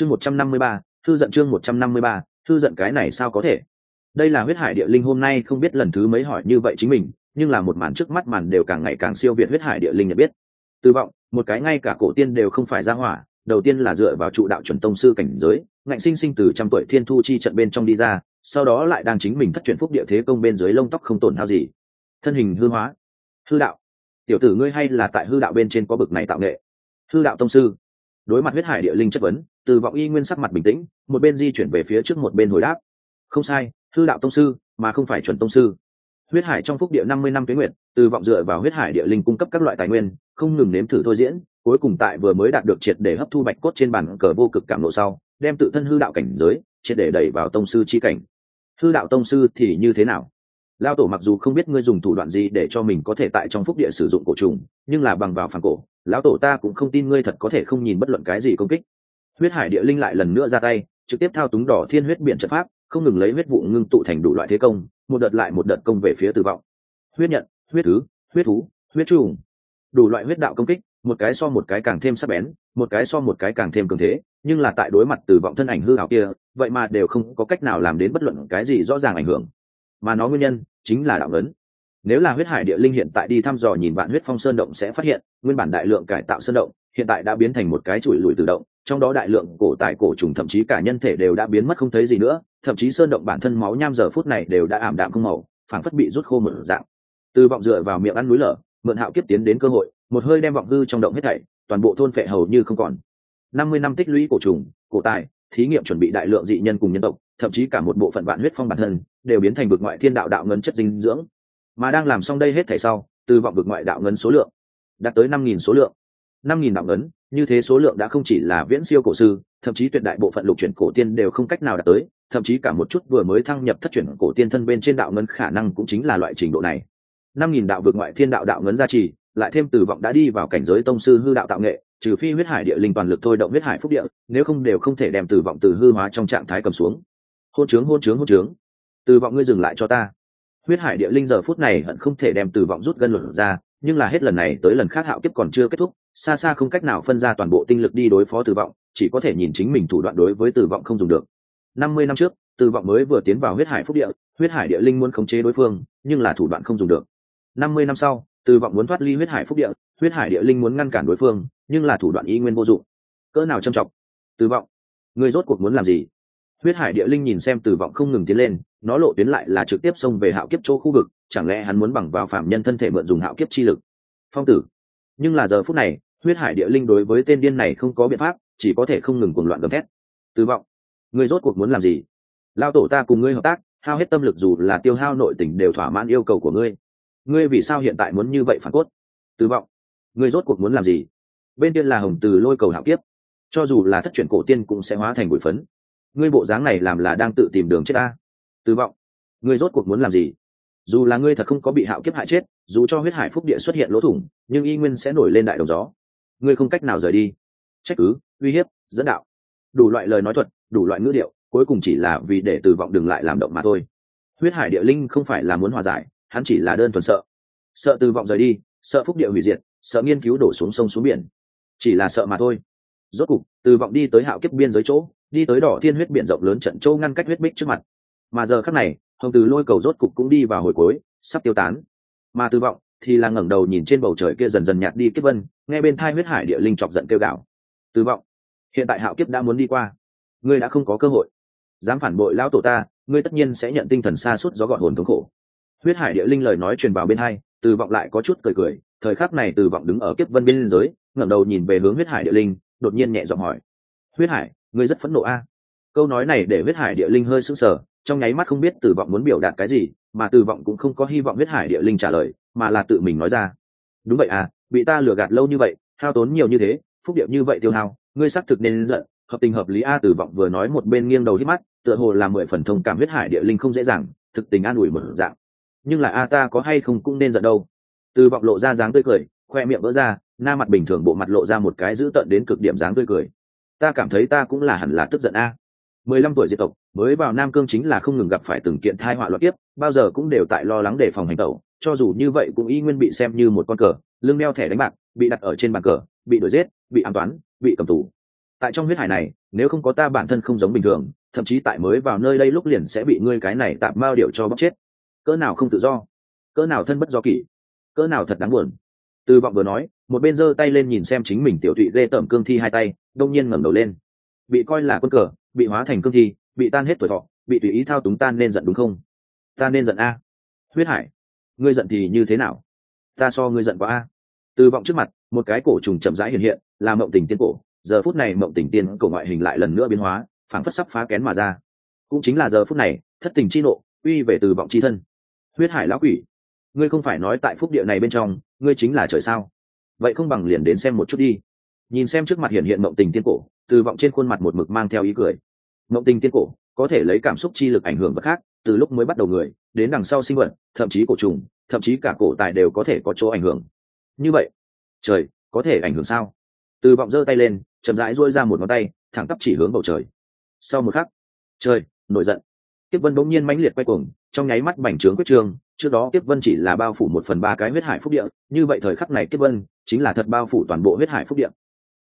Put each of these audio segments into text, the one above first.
chương một trăm năm mươi ba, thư giận chương một trăm năm mươi ba, thư giận cái này sao có thể? Đây là huyết hải địa linh hôm nay không biết lần thứ mấy hỏi như vậy chính mình, nhưng là một màn trước mắt màn đều càng ngày càng siêu việt huyết hải địa linh nhận biết. Tư vọng, một cái ngay cả cổ tiên đều không phải ra hỏa, đầu tiên là dựa vào trụ đạo chuẩn tông sư cảnh giới, ngạnh sinh sinh từ trăm tuổi thiên thu chi trận bên trong đi ra, sau đó lại đang chính mình thất truyền phúc địa thế công bên dưới lông tóc không tổn hao gì. Thân hình hư hóa. Hư đạo. Tiểu tử ngươi hay là tại hư đạo bên trên có bực này tạo nghệ. Hư đạo tông sư. Đối mặt huyết hải địa linh chất vấn từ vọng y nguyên sắc mặt bình tĩnh, một bên di chuyển về phía trước một bên hồi đáp. Không sai hư đạo tông sư, mà không phải chuẩn tông sư. Huyết hải trong phúc địa năm mươi năm tuyến nguyện, từ vọng dựa vào huyết hải địa linh cung cấp các loại tài nguyên, không ngừng nếm thử thôi diễn, cuối cùng tại vừa mới đạt được triệt để hấp thu bạch cốt trên bàn cờ vô cực cảm lộ sau, đem tự thân hư đạo cảnh giới triệt để đẩy vào tông sư chi cảnh. Hư đạo tông sư thì như thế nào? Lao tổ mặc dù không biết ngươi dùng thủ đoạn gì để cho mình có thể tại trong phúc địa sử dụng cổ trùng, nhưng là bằng vào phản cổ, lão tổ ta cũng không tin ngươi thật có thể không nhìn bất luận cái gì công kích huyết hải địa linh lại lần nữa ra tay, trực tiếp thao túng đỏ thiên huyết biển trận pháp, không ngừng lấy huyết vụ ngưng tụ thành đủ loại thế công, một đợt lại một đợt công về phía tử vọng. Huyết nhận, huyết thứ, huyết thú, huyết trùng. Đủ loại huyết đạo công kích, một cái so một cái càng thêm sắc bén, một cái so một cái càng thêm cường thế, nhưng là tại đối mặt tử vọng thân ảnh hư hảo kia, vậy mà đều không có cách nào làm đến bất luận cái gì rõ ràng ảnh hưởng. Mà nó nguyên nhân chính là đạo ấn. Nếu là huyết hải địa linh hiện tại đi thăm dò nhìn vạn huyết phong sơn động sẽ phát hiện, nguyên bản đại lượng cải tạo sơn động hiện tại đã biến thành một cái chùi lùi tự động trong đó đại lượng cổ tại cổ trùng thậm chí cả nhân thể đều đã biến mất không thấy gì nữa, thậm chí sơn động bản thân máu nham giờ phút này đều đã ảm đạm không màu, phảng phất bị rút khô một dạng. Từ vọng dựa vào miệng ăn núi lở, mượn hạo kiếp tiến đến cơ hội, một hơi đem vọng hư trong động hết thảy, toàn bộ thôn phệ hầu như không còn. Năm mươi năm tích lũy cổ trùng, cổ tài, thí nghiệm chuẩn bị đại lượng dị nhân cùng nhân tộc, thậm chí cả một bộ phận vạn huyết phong bản thân, đều biến thành vực ngoại thiên đạo đạo ngân chất dinh dưỡng. Mà đang làm xong đây hết thảy sau, từ vọng vực ngoại đạo ngân số lượng, đạt tới năm nghìn số lượng. Năm nghìn đạo ngân như thế số lượng đã không chỉ là viễn siêu cổ sư thậm chí tuyệt đại bộ phận lục chuyển cổ tiên đều không cách nào đạt tới, thậm chí cả một chút vừa mới thăng nhập thất chuyển cổ tiên thân bên trên đạo ngân khả năng cũng chính là loại trình độ này. Năm nghìn đạo vượt ngoại thiên đạo đạo ngấn gia trì, lại thêm từ vọng đã đi vào cảnh giới tông sư hư đạo tạo nghệ, trừ phi huyết hải địa linh toàn lực thôi động huyết hải phúc địa, nếu không đều không thể đem từ vọng từ hư hóa trong trạng thái cầm xuống. Hôn trướng hôn trướng hôn trướng. Từ vọng ngươi dừng lại cho ta. Huyết hải địa linh giờ phút này hận không thể đem từ vọng rút gân luận ra, nhưng là hết lần này tới lần khác hạo kiếp còn chưa kết thúc xa xa không cách nào phân ra toàn bộ tinh lực đi đối phó tử vọng chỉ có thể nhìn chính mình thủ đoạn đối với tử vọng không dùng được. Năm mươi năm trước, tử vọng mới vừa tiến vào huyết hải phúc địa, huyết hải địa linh muốn khống chế đối phương, nhưng là thủ đoạn không dùng được. Năm mươi năm sau, tử vọng muốn thoát ly huyết hải phúc địa, huyết hải địa linh muốn ngăn cản đối phương, nhưng là thủ đoạn y nguyên vô dụng. Cỡ nào trầm trọng? Tử vọng người rốt cuộc muốn làm gì? Huyết hải địa linh nhìn xem tử vọng không ngừng tiến lên, nó lộ tuyến lại là trực tiếp xông về hạo kiếp chỗ khu vực, chẳng lẽ hắn muốn bằng vào phạm nhân thân thể mượn dùng hạo kiếp chi lực? Phong tử. Nhưng là giờ phút này huyết hải địa linh đối với tên điên này không có biện pháp, chỉ có thể không ngừng cuồng loạn gầm thét. Tư vọng, ngươi rốt cuộc muốn làm gì? Lao tổ ta cùng ngươi hợp tác, hao hết tâm lực dù là tiêu hao nội tình đều thỏa mãn yêu cầu của ngươi. Ngươi vì sao hiện tại muốn như vậy phản cốt? Tư vọng, ngươi rốt cuộc muốn làm gì? Bên tiên là hồng từ lôi cầu hạo kiếp. Cho dù là thất truyền cổ tiên cũng sẽ hóa thành bụi phấn. Ngươi bộ dáng này làm là đang tự tìm đường chết ta. Tư vọng, ngươi rốt cuộc muốn làm gì? Dù là ngươi thật không có bị hạo kiếp hại chết, dù cho huyết hải phúc địa xuất hiện lỗ thủng, nhưng y nguyên sẽ nổi lên đại đồng gió ngươi không cách nào rời đi. Trách cứ, uy hiếp, dẫn đạo. Đủ loại lời nói thuật, đủ loại ngữ điệu, cuối cùng chỉ là vì để từ vọng đừng lại làm động mà thôi. Huyết hải địa linh không phải là muốn hòa giải, hắn chỉ là đơn thuần sợ. Sợ từ vọng rời đi, sợ phúc địa hủy diệt, sợ nghiên cứu đổ xuống sông xuống biển. Chỉ là sợ mà thôi. Rốt cục từ vọng đi tới hạo kiếp biên giới chỗ, đi tới đỏ thiên huyết biển rộng lớn trận châu ngăn cách huyết bích trước mặt. Mà giờ khắc này, hồng từ lôi cầu rốt cục cũng đi vào hồi cuối, sắp tiêu tán. Mà từ vọng thì là ngẩng đầu nhìn trên bầu trời kia dần dần nhạt đi kiếp vân nghe bên thai huyết hải địa linh chọc giận kêu gạo từ vọng, hiện tại hạo kiếp đã muốn đi qua. Ngươi đã không có cơ hội. Dám phản bội lão tổ ta, ngươi tất nhiên sẽ nhận tinh thần xa suốt do gọn hồn thống khổ. Huyết hải địa linh lời nói truyền vào bên hai, từ vọng lại có chút cười cười. Thời khắc này từ vọng đứng ở kiếp vân biên giới, ngẩng đầu nhìn về hướng huyết hải địa linh, đột nhiên nhẹ giọng hỏi. Huyết hải, ngươi rất phẫn nộ a. Câu nói này để huyết hải địa linh hơi sững sờ, trong nháy mắt không biết từ vọng muốn biểu đạt cái gì, mà từ vọng cũng không có hy vọng huyết hải địa linh trả lời, mà là tự mình nói ra. Đúng vậy à bị ta lừa gạt lâu như vậy, hao tốn nhiều như thế, phúc điệu như vậy tiêu hao, ngươi xác thực nên giận, hợp tình hợp lý a từ vọng vừa nói một bên nghiêng đầu hít mắt, tựa hồ là mười phần thông cảm huyết hải địa linh không dễ dàng, thực tình an ủi một dạng. Nhưng là a ta có hay không cũng nên giận đâu. Từ vọng lộ ra dáng tươi cười, khoe miệng vỡ ra, na mặt bình thường bộ mặt lộ ra một cái dữ tợn đến cực điểm dáng tươi cười. Ta cảm thấy ta cũng là hẳn là tức giận a. Mười lăm tuổi diệt tộc, mới vào nam cương chính là không ngừng gặp phải từng kiện thai họa loạn tiếp bao giờ cũng đều tại lo lắng đề phòng hành tẩu, cho dù như vậy cũng y nguyên bị xem như một con cờ lương đeo thẻ đánh bạc, bị đặt ở trên bàn cờ, bị đuổi giết, bị an toán, bị cầm tù. Tại trong huyết hải này, nếu không có ta bản thân không giống bình thường, thậm chí tại mới vào nơi đây lúc liền sẽ bị ngươi cái này tạm bao điệu cho bóc chết. Cỡ nào không tự do, cỡ nào thân bất do kỷ, cỡ nào thật đáng buồn. Từ vọng vừa nói, một bên giơ tay lên nhìn xem chính mình tiểu thụy ghê tởm cương thi hai tay, đông nhiên ngẩng đầu lên. Bị coi là quân cờ, bị hóa thành cương thi, bị tan hết tuổi thọ, bị tùy ý thao túng tan nên giận đúng không? Ta nên giận a. Huyết hải, ngươi giận thì như thế nào? Ta so ngươi giận quá a. Từ vọng trước mặt, một cái cổ trùng chậm rãi hiện hiện, là mộng tình tiên cổ. Giờ phút này mộng tình tiên cổ ngoại hình lại lần nữa biến hóa, phảng phất sắp phá kén mà ra. Cũng chính là giờ phút này, thất tình chi nộ, uy về từ vọng chi thân. Huyết hải lão quỷ, ngươi không phải nói tại phúc địa này bên trong, ngươi chính là trời sao? Vậy không bằng liền đến xem một chút đi. Nhìn xem trước mặt hiện hiện mộng tình tiên cổ, từ vọng trên khuôn mặt một mực mang theo ý cười. Mộng tình tiên cổ, có thể lấy cảm xúc chi lực ảnh hưởng vật khác, từ lúc mới bắt đầu người, đến đằng sau sinh vật, thậm chí cổ trùng thậm chí cả cổ tài đều có thể có chỗ ảnh hưởng. Như vậy, trời, có thể ảnh hưởng sao? Từ vọng giơ tay lên, chậm rãi duỗi ra một ngón tay, thẳng tắp chỉ hướng bầu trời. Sau một khắc, trời, nổi giận. Tiếp vân bỗng nhiên mãnh liệt quay cuồng, trong nháy mắt bành trướng quyết trường, trước đó tiếp vân chỉ là bao phủ một phần ba cái huyết hải phúc địa, như vậy thời khắc này tiếp vân chính là thật bao phủ toàn bộ huyết hải phúc địa.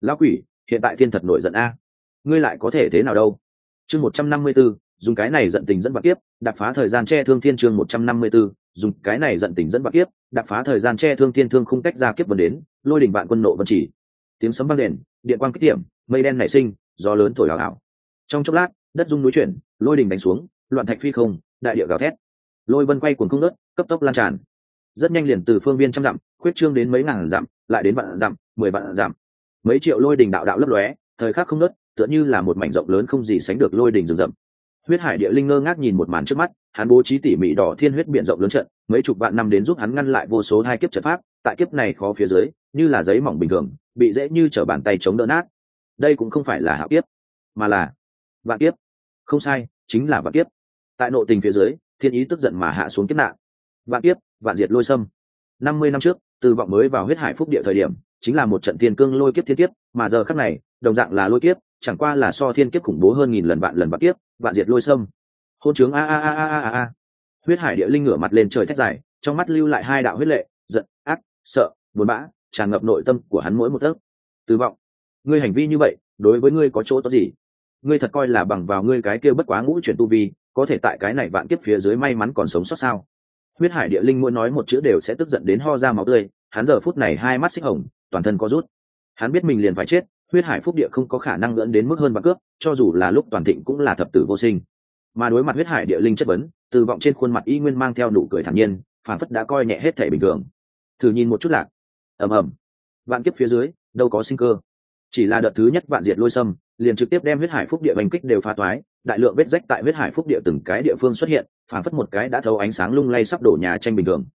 Lão quỷ, hiện tại thiên thật nổi giận a. Ngươi lại có thể thế nào đâu? Chương một trăm năm mươi b ố dùng cái này giận tình dẫn bạc kiếp đập phá thời gian che thương thiên chương một trăm năm mươi b ố dùng cái này giận tình dẫn bạc kiếp đập phá thời gian che thương thiên thương không cách ra kiếp vần đến lôi đỉnh bạn quân nộ vân chỉ. Tiếng sấm vang rền, điện quang kích điểm mây đen nảy sinh gió lớn thổi hào hào trong chốc lát đất rung núi chuyển lôi đỉnh đánh xuống loạn thạch phi không đại địa gào thét. Lôi vân quay cuồng không nớt cấp tốc lan tràn. Rất nhanh liền từ phương viên trăm dặm khuyết trương đến mấy ngàn dặm lại đến vạn dặm mười vạn dặm. Mấy triệu lôi đình đạo đạo lấp lóe thời khắc không nớt tựa như là một mảnh rộng lớn không gì sánh được lôi đình rừng rậm huyết hải địa linh ngơ ngác nhìn một màn trước mắt, hắn bố trí tỉ mỉ đỏ thiên huyết biển rộng lớn trận, mấy chục vạn năm đến giúp hắn ngăn lại vô số hai kiếp trận pháp, tại kiếp này khó phía dưới, như là giấy mỏng bình thường, bị dễ như t bàn tay chống đỡ nát. Đây cũng không phải là hạ kiếp, mà là vạn kiếp. Không sai, chính là vạn kiếp. Tại nội tình phía dưới, thiên ý tức giận mà hạ xuống kiếp nạn. Vạn kiếp, vạn diệt lôi sâm. Năm mươi năm trước, từ vọng mới vào huyết hải phúc địa thời điểm, chính là một trận thiên cương lôi kiếp thiên kiếp, mà giờ khắc này, đồng dạng là lôi kiếp chẳng qua là so thiên kiếp khủng bố hơn nghìn lần vạn lần vạn kiếp, vạn diệt lôi sâm. Hôn trướng a a a a a a huyết hải địa linh ngửa mặt lên trời thét dài, trong mắt lưu lại hai đạo huyết lệ, giận, ác, sợ, buồn bã, tràn ngập nội tâm của hắn mỗi một tấc. Từ vọng. Ngươi hành vi như vậy, đối với ngươi có chỗ tốt gì? Ngươi thật coi là bằng vào ngươi cái kia bất quá ngũ chuyển tu vi, có thể tại cái này vạn kiếp phía dưới may mắn còn sống sót sao? Huyết hải địa linh muốn nói một chữ đều sẽ tức giận đến ho ra máu tươi, hắn giờ phút này hai mắt xích hồng, toàn thân có rút. Hắn biết mình liền phải chết huyết hải phúc địa không có khả năng lẫn đến mức hơn vạn cướp cho dù là lúc toàn thịnh cũng là thập tử vô sinh. Mà đối mặt huyết hải địa linh chất vấn từ vọng trên khuôn mặt y nguyên mang theo nụ cười thản nhiên phản phất đã coi nhẹ hết thể bình thường. Thử nhìn một chút lạc. Ầm ầm. Vạn kiếp phía dưới, đâu có sinh cơ. Chỉ là đợt thứ nhất vạn diệt lôi sâm liền trực tiếp đem huyết hải phúc địa bành kích đều phá toái, đại lượng vết rách tại huyết hải phúc địa từng cái địa phương xuất hiện phản phất một cái đã thấu ánh sáng lung lay sắp đổ nhà tranh bình thường.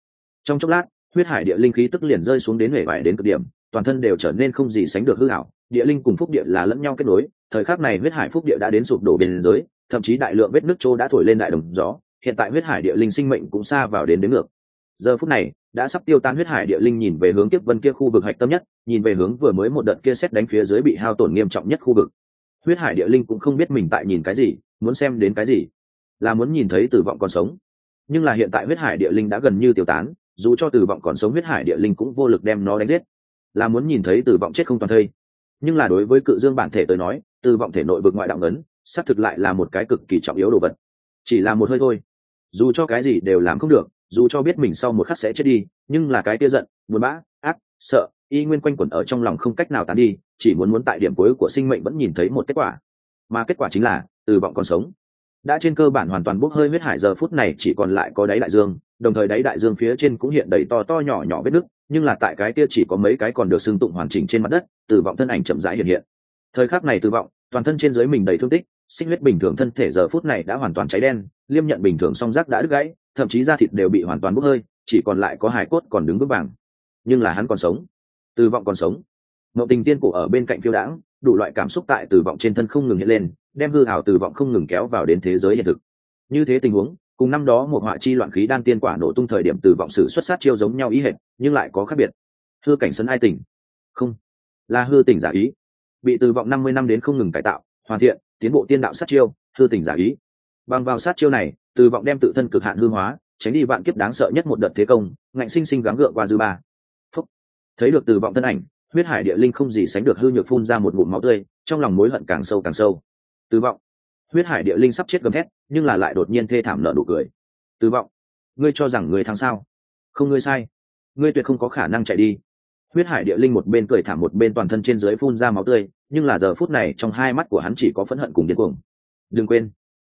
Trong chốc lát, huyết hải địa linh khí tức liền rơi xuống đến huệ vải đến cực điểm toàn thân đều trở nên không gì sánh được hư hảo địa linh cùng phúc địa là lẫn nhau kết nối, thời khắc này huyết hải phúc địa đã đến sụp đổ biên giới, thậm chí đại lượng vết nước trô đã thổi lên đại đồng gió, hiện tại huyết hải địa linh sinh mệnh cũng xa vào đến đến ngược. Giờ phút này, đã sắp tiêu tan huyết hải địa linh nhìn về hướng tiếp vân kia khu vực hạch tâm nhất, nhìn về hướng vừa mới một đợt kia xét đánh phía dưới bị hao tổn nghiêm trọng nhất khu vực. Huyết hải địa linh cũng không biết mình tại nhìn cái gì, muốn xem đến cái gì, là muốn nhìn thấy tử vọng còn sống. Nhưng là hiện tại huyết hải địa linh đã gần như tiêu tán, dù cho tử vọng còn sống, huyết hải địa linh cũng vô lực đem nó đánh giết là muốn nhìn thấy tử vọng chết không toàn thây. Nhưng là đối với cự dương bản thể tới nói tử vọng thể nội vực ngoại đạo ngấn, xác thực lại là một cái cực kỳ trọng yếu đồ vật. Chỉ là một hơi thôi. Dù cho cái gì đều làm không được, dù cho biết mình sau một khắc sẽ chết đi, nhưng là cái tia giận, buồn bã, ác, sợ, y nguyên quanh quẩn ở trong lòng không cách nào tán đi, chỉ muốn muốn tại điểm cuối của sinh mệnh vẫn nhìn thấy một kết quả. Mà kết quả chính là, từ vọng còn sống. Đã trên cơ bản hoàn toàn bốc hơi huyết hải giờ phút này chỉ còn lại có đáy đại dương đồng thời đáy đại dương phía trên cũng hiện đầy to to nhỏ nhỏ vết nứt, nhưng là tại cái kia chỉ có mấy cái còn được xưng tụng hoàn chỉnh trên mặt đất từ vọng thân ảnh chậm rãi hiện hiện. Thời khắc này tử vọng toàn thân trên dưới mình đầy thương tích sinh huyết bình thường thân thể giờ phút này đã hoàn toàn cháy đen, liêm nhận bình thường song rác đã đứt gãy, thậm chí da thịt đều bị hoàn toàn bốc hơi, chỉ còn lại có hải cốt còn đứng vững vàng. Nhưng là hắn còn sống. Tử vọng còn sống. Mậu tình tiên cổ ở bên cạnh phiêu đãng, đủ loại cảm xúc tại tử vọng trên thân không ngừng hiện lên, đem hư ảo tử vọng không ngừng kéo vào đến thế giới hiện thực. Như thế tình huống cùng năm đó một họa chi loạn khí đan tiên quả nổ tung thời điểm từ vọng sử xuất sát chiêu giống nhau ý hệ nhưng lại có khác biệt. Hư cảnh sân ai tỉnh? Không. Là hư tỉnh giả ý. Bị từ vọng năm mươi năm đến không ngừng cải tạo, hoàn thiện, tiến bộ tiên đạo sát chiêu, hư tỉnh giả ý. Bằng vào sát chiêu này, từ vọng đem tự thân cực hạn hư hóa, tránh đi vạn kiếp đáng sợ nhất một đợt thế công, ngạnh sinh sinh gắng gượng qua dư ba. Phúc. thấy được từ vọng thân ảnh, huyết hải địa linh không gì sánh được hư nhược phun ra một ngụm máu tươi, trong lòng mối hận càng sâu càng sâu. Từ vọng huyết hải địa linh sắp chết gầm thét, nhưng là lại đột nhiên thê thảm nợ nụ cười. Từ vọng, ngươi cho rằng người thắng sao? Không, ngươi sai. Ngươi tuyệt không có khả năng chạy đi. Huyết hải địa linh một bên cười thảm một bên toàn thân trên dưới phun ra máu tươi, nhưng là giờ phút này trong hai mắt của hắn chỉ có phẫn hận cùng điên cuồng. Đừng quên,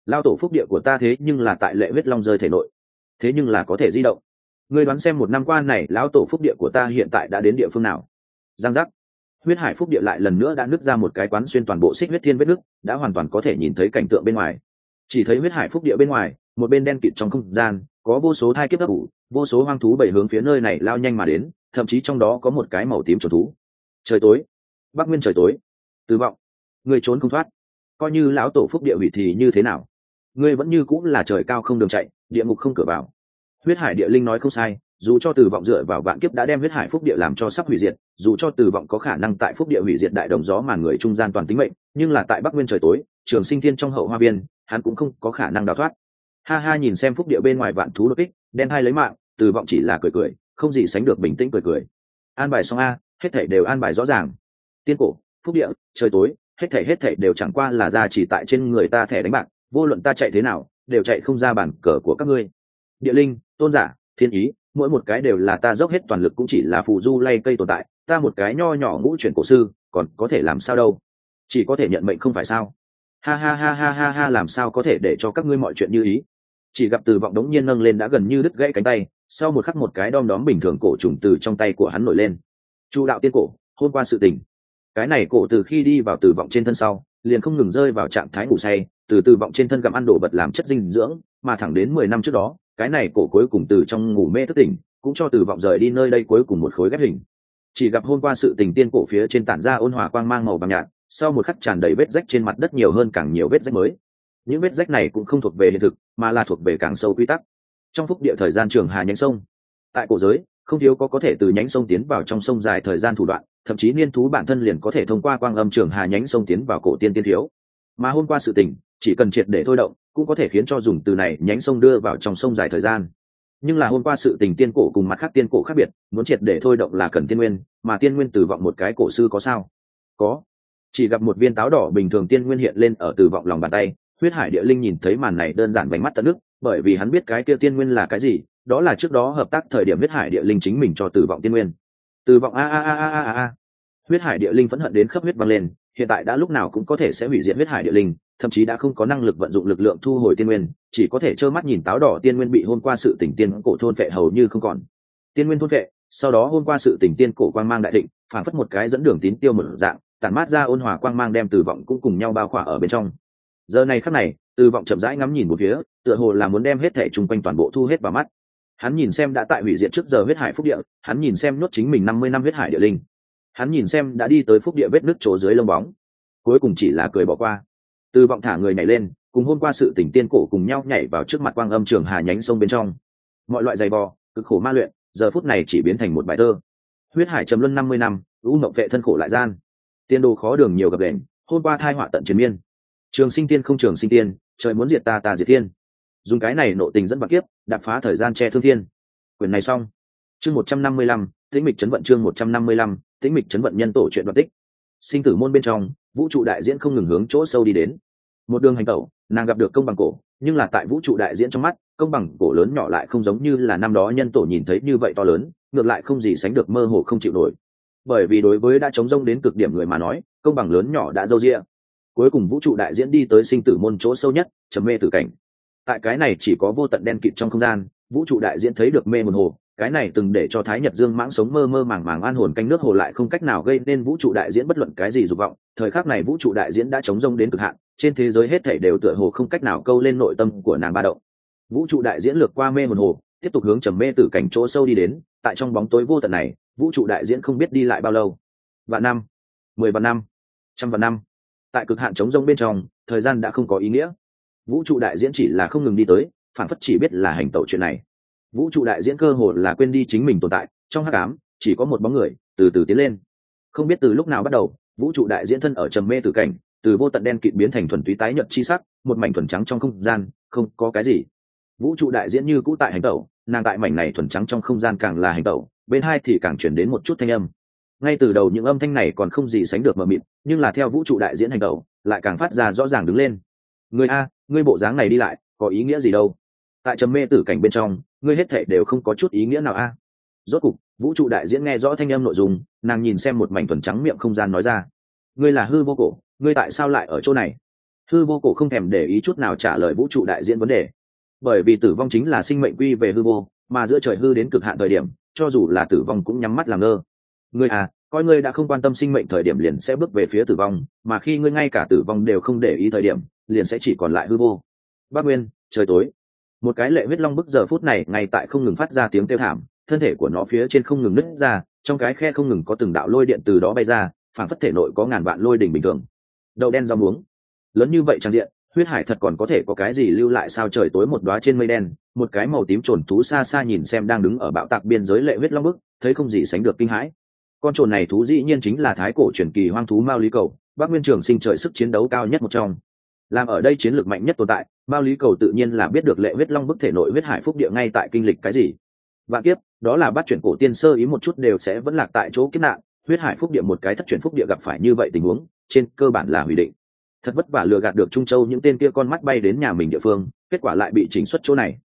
lao tổ phúc địa của ta thế nhưng là tại lệ huyết long rơi thể nội. Thế nhưng là có thể di động. Ngươi đoán xem một năm qua này, lão tổ phúc địa của ta hiện tại đã đến địa phương nào? Giang giác huyết hải phúc địa lại lần nữa đã nứt ra một cái quán xuyên toàn bộ xích huyết thiên vết nước đã hoàn toàn có thể nhìn thấy cảnh tượng bên ngoài. Chỉ thấy huyết hải phúc địa bên ngoài, một bên đen kịt trong không gian, có vô số thai kiếp ấp ủ, vô số hoang thú bảy hướng phía nơi này lao nhanh mà đến, thậm chí trong đó có một cái màu tím trồn thú. Trời tối. Bắc nguyên trời tối. Từ vọng. Người trốn không thoát. Coi như lão tổ phúc địa hủy thì như thế nào? Ngươi vẫn như cũng là trời cao không đường chạy, địa ngục không cửa vào. Huyết hải địa linh nói không sai dù cho từ vọng dựa vào vạn kiếp đã đem huyết hải phúc địa làm cho sắp hủy diệt dù cho từ vọng có khả năng tại phúc địa hủy diệt đại đồng gió màn người trung gian toàn tính mệnh nhưng là tại bắc nguyên trời tối trường sinh thiên trong hậu hoa biên, hắn cũng không có khả năng đào thoát. Ha ha nhìn xem phúc địa bên ngoài vạn thú đột kích đen hai lấy mạng từ vọng chỉ là cười cười không gì sánh được bình tĩnh cười cười. An bài xong a hết thảy đều an bài rõ ràng. Tiên cổ phúc địa trời tối hết thảy hết thảy đều chẳng qua là ra chỉ tại trên người ta thẻ đánh bạc vô luận ta chạy thế nào đều chạy không ra bản cờ của các ngươi. Địa linh tôn giả thiên ý mỗi một cái đều là ta dốc hết toàn lực cũng chỉ là phù du lay cây tồn tại, ta một cái nho nhỏ ngũ chuyển cổ sư, còn có thể làm sao đâu? Chỉ có thể nhận mệnh không phải sao? Ha ha ha ha ha ha, làm sao có thể để cho các ngươi mọi chuyện như ý? Chỉ gặp từ vọng đống nhiên nâng lên đã gần như đứt gãy cánh tay, sau một khắc một cái đom đóm bình thường cổ trùng từ trong tay của hắn nổi lên. Chu đạo tiên cổ hôm qua sự tình. Cái này cổ từ khi đi vào từ vọng trên thân sau, liền không ngừng rơi vào trạng thái ngủ say, từ từ vọng trên thân gặm ăn đồ vật làm chất dinh dưỡng, mà thẳng đến mười năm trước đó cái này cổ cuối cùng từ trong ngủ mê thức tỉnh, cũng cho từ vọng rời đi nơi đây cuối cùng một khối ghép hình. Chỉ gặp hôm qua sự tình tiên cổ phía trên tản ra ôn hòa quang mang màu vàng nhạt, sau một khắc tràn đầy vết rách trên mặt đất nhiều hơn càng nhiều vết rách mới. Những vết rách này cũng không thuộc về hiện thực, mà là thuộc về càng sâu quy tắc. Trong phúc địa thời gian trường hà nhánh sông, tại cổ giới, không thiếu có có thể từ nhánh sông tiến vào trong sông dài thời gian thủ đoạn, thậm chí niên thú bản thân liền có thể thông qua quang âm trường hà nhánh sông tiến vào cổ tiên tiên thiếu. Mà hôm qua sự tình, chỉ cần triệt để thôi động cũng có thể khiến cho dùng từ này nhánh sông đưa vào trong sông dài thời gian. Nhưng là hôm qua sự tình tiên cổ cùng mặt khác tiên cổ khác biệt, muốn triệt để thôi động là cần tiên nguyên, mà tiên nguyên tử vọng một cái cổ sư có sao? Có. Chỉ gặp một viên táo đỏ bình thường tiên nguyên hiện lên ở từ vọng lòng bàn tay, huyết hải địa linh nhìn thấy màn này đơn giản bánh mắt tận nước, bởi vì hắn biết cái kia tiên nguyên là cái gì, đó là trước đó hợp tác thời điểm huyết hải địa linh chính mình cho tử vọng tiên nguyên. Tử vọng a a a a a a. Huyết hải địa linh phẫn hận đến khắp huyết văng lên, hiện tại đã lúc nào cũng có thể sẽ hủy diệt huyết hải địa linh thậm chí đã không có năng lực vận dụng lực lượng thu hồi tiên nguyên, chỉ có thể trơ mắt nhìn táo đỏ tiên nguyên bị hôn qua sự tỉnh tiên cổ thôn vệ hầu như không còn. Tiên nguyên thôn vệ, sau đó hôn qua sự tỉnh tiên cổ quang mang đại thịnh, phản phất một cái dẫn đường tín tiêu một dạng, tản mát ra ôn hòa quang mang đem từ vọng cũng cùng nhau bao khỏa ở bên trong. Giờ này khắc này, từ vọng chậm rãi ngắm nhìn một phía, tựa hồ là muốn đem hết thẻ chung quanh toàn bộ thu hết vào mắt. Hắn nhìn xem đã tại hủy diệt trước giờ huyết hải phúc địa, hắn nhìn xem nuốt chính mình năm mươi năm huyết hải địa linh. Hắn nhìn xem đã đi tới phúc địa vết nước chỗ dưới lông bóng. Cuối cùng chỉ là cười bỏ qua từ vọng thả người nhảy lên, cùng hôm qua sự tỉnh tiên cổ cùng nhau nhảy vào trước mặt quang âm trường hà nhánh sông bên trong. Mọi loại giày bò cực khổ ma luyện, giờ phút này chỉ biến thành một bài thơ. Huyết hải trầm luân năm mươi năm lũ mộng vệ thân khổ lại gian. Tiên đồ khó đường nhiều gặp đèn hôm qua thai họa tận chiến miên. Trường sinh tiên không trường sinh tiên, trời muốn diệt ta ta diệt thiên. Dùng cái này nộ tình dẫn bạc kiếp, đạp phá thời gian che thương thiên. Quyền này xong. Chương một trăm năm mươi lăm, tĩnh mịch chấn vận chương một trăm năm mươi lăm, tĩnh mịch chấn vận nhân tổ chuyện đoạt tích. Sinh tử môn bên trong vũ trụ đại diễn không ngừng hướng chỗ sâu đi đến. Một đường hành tẩu, nàng gặp được công bằng cổ, nhưng là tại vũ trụ đại diễn trong mắt, công bằng cổ lớn nhỏ lại không giống như là năm đó nhân tổ nhìn thấy như vậy to lớn, ngược lại không gì sánh được mơ hồ không chịu nổi. Bởi vì đối với đã chống rông đến cực điểm người mà nói, công bằng lớn nhỏ đã dâu rĩa cuối cùng vũ trụ đại diễn đi tới sinh tử môn chỗ sâu nhất, trầm mê tử cảnh. Tại cái này chỉ có vô tận đen kịt trong không gian, vũ trụ đại diễn thấy được mê một hồ cái này từng để cho thái nhật dương mãng sống mơ mơ màng màng an hồn canh nước hồ lại không cách nào gây nên vũ trụ đại diễn bất luận cái gì dục vọng. Thời khắc này vũ trụ đại diễn đã chống rông đến cực hạn, trên thế giới hết thảy đều tựa hồ không cách nào câu lên nội tâm của nàng ba động. Vũ trụ đại diễn lược qua mê một hồ, tiếp tục hướng trầm mê tử cảnh chỗ sâu đi đến, tại trong bóng tối vô tận này, vũ trụ đại diễn không biết đi lại bao lâu. Vạn năm, mười vạn năm, trăm vạn năm. Tại cực hạn chống rông bên trong, thời gian đã không có ý nghĩa. Vũ trụ đại diễn chỉ là không ngừng đi tới, phản phất chỉ biết là hành tẩu chuyện này vũ trụ đại diễn cơ hồ là quên đi chính mình tồn tại, trong hát cám chỉ có một bóng người, từ từ tiến lên. Không biết từ lúc nào bắt đầu, vũ trụ đại diễn thân ở trầm mê tử cảnh, từ vô tận đen kịt biến thành thuần túy tái nhợt chi sắc, một mảnh thuần trắng trong không gian, không có cái gì. Vũ trụ đại diễn như cũ tại hành tẩu, nàng tại mảnh này thuần trắng trong không gian càng là hành tẩu, bên hai thì càng chuyển đến một chút thanh âm. Ngay từ đầu những âm thanh này còn không gì sánh được mờ mịt, nhưng là theo vũ trụ đại diễn hành đầu lại càng phát ra rõ ràng đứng lên. Người a, ngươi bộ dáng này đi lại, có ý nghĩa gì đâu? Tại trầm mê tử cảnh bên trong ngươi hết thệ đều không có chút ý nghĩa nào a. Rốt cục, vũ trụ đại diễn nghe rõ thanh âm nội dung, nàng nhìn xem một mảnh thuần trắng miệng không gian nói ra. Ngươi là hư vô cổ, ngươi tại sao lại ở chỗ này? Hư vô cổ không thèm để ý chút nào trả lời vũ trụ đại diễn vấn đề. Bởi vì tử vong chính là sinh mệnh quy về hư vô, mà giữa trời hư đến cực hạn thời điểm, cho dù là tử vong cũng nhắm mắt làm ngơ. Ngươi à coi ngươi đã không quan tâm sinh mệnh thời điểm liền sẽ bước về phía tử vong, mà khi ngươi ngay cả tử vong đều không để ý thời điểm, liền sẽ chỉ còn lại hư vô. Bác nguyên, trời tối một cái lệ huyết long bức giờ phút này ngay tại không ngừng phát ra tiếng kêu thảm, thân thể của nó phía trên không ngừng nứt ra, trong cái khe không ngừng có từng đạo lôi điện từ đó bay ra phản phất thể nội có ngàn vạn lôi đỉnh bình thường. Đậu đen rau muống. Lớn như vậy trang diện, huyết hải thật còn có thể có cái gì lưu lại sao trời tối một đóa trên mây đen, một cái màu tím trồn thú xa xa nhìn xem đang đứng ở bạo tạc biên giới lệ huyết long bức, thấy không gì sánh được kinh hãi. Con trồn này thú dĩ nhiên chính là thái cổ truyền kỳ hoang thú mao lý cầu bác nguyên trường sinh trời sức chiến đấu cao nhất một trong làm ở đây chiến lược mạnh nhất tồn tại, mao lý cầu tự nhiên là biết được lệ huyết long bức thể nội huyết hải phúc địa ngay tại kinh lịch cái gì. Và kiếp đó là bắt chuyển cổ tiên sơ ý một chút đều sẽ vẫn lạc tại chỗ kiếp nạn, huyết hải phúc địa một cái thất chuyển phúc địa gặp phải như vậy tình huống, trên cơ bản là hủy định. Thật vất vả lừa gạt được trung châu những tên kia con mắt bay đến nhà mình địa phương, kết quả lại bị chỉnh xuất chỗ này.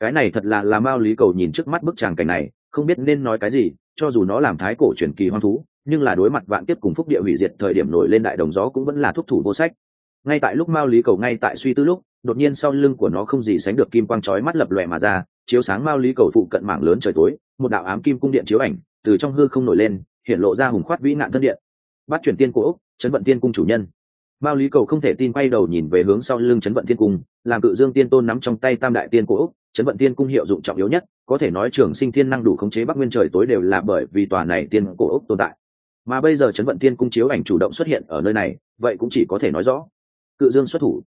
Cái này thật là là mao lý cầu nhìn trước mắt bức tràng cảnh này, không biết nên nói cái gì, cho dù nó làm thái cổ truyền kỳ hoang thú, nhưng là đối mặt vạn kiếp cùng phúc địa hủy diệt thời điểm nổi lên đại đồng gió cũng vẫn là thúc thủ vô sách ngay tại lúc mao lý cầu ngay tại suy tư lúc, đột nhiên sau lưng của nó không gì sánh được kim quang chói mắt lập lòe mà ra, chiếu sáng mao lý cầu phụ cận mảng lớn trời tối, một đạo ám kim cung điện chiếu ảnh từ trong hư không nổi lên, hiện lộ ra hùng khoát vĩ nạn thân điện. Bắt chuyển tiên của úc chấn vận tiên cung chủ nhân. Mao lý cầu không thể tin quay đầu nhìn về hướng sau lưng chấn vận tiên cung, làm cự dương tiên tôn nắm trong tay tam đại tiên của úc chấn vận tiên cung hiệu dụng trọng yếu nhất, có thể nói trường sinh thiên năng đủ khống chế bắc nguyên trời tối đều là bởi vì tòa này tiên cổ úc tồn tại. Mà bây giờ chấn vận tiên cung chiếu ảnh chủ động xuất hiện ở nơi này, vậy cũng chỉ có thể nói rõ cự dương xuất thủ.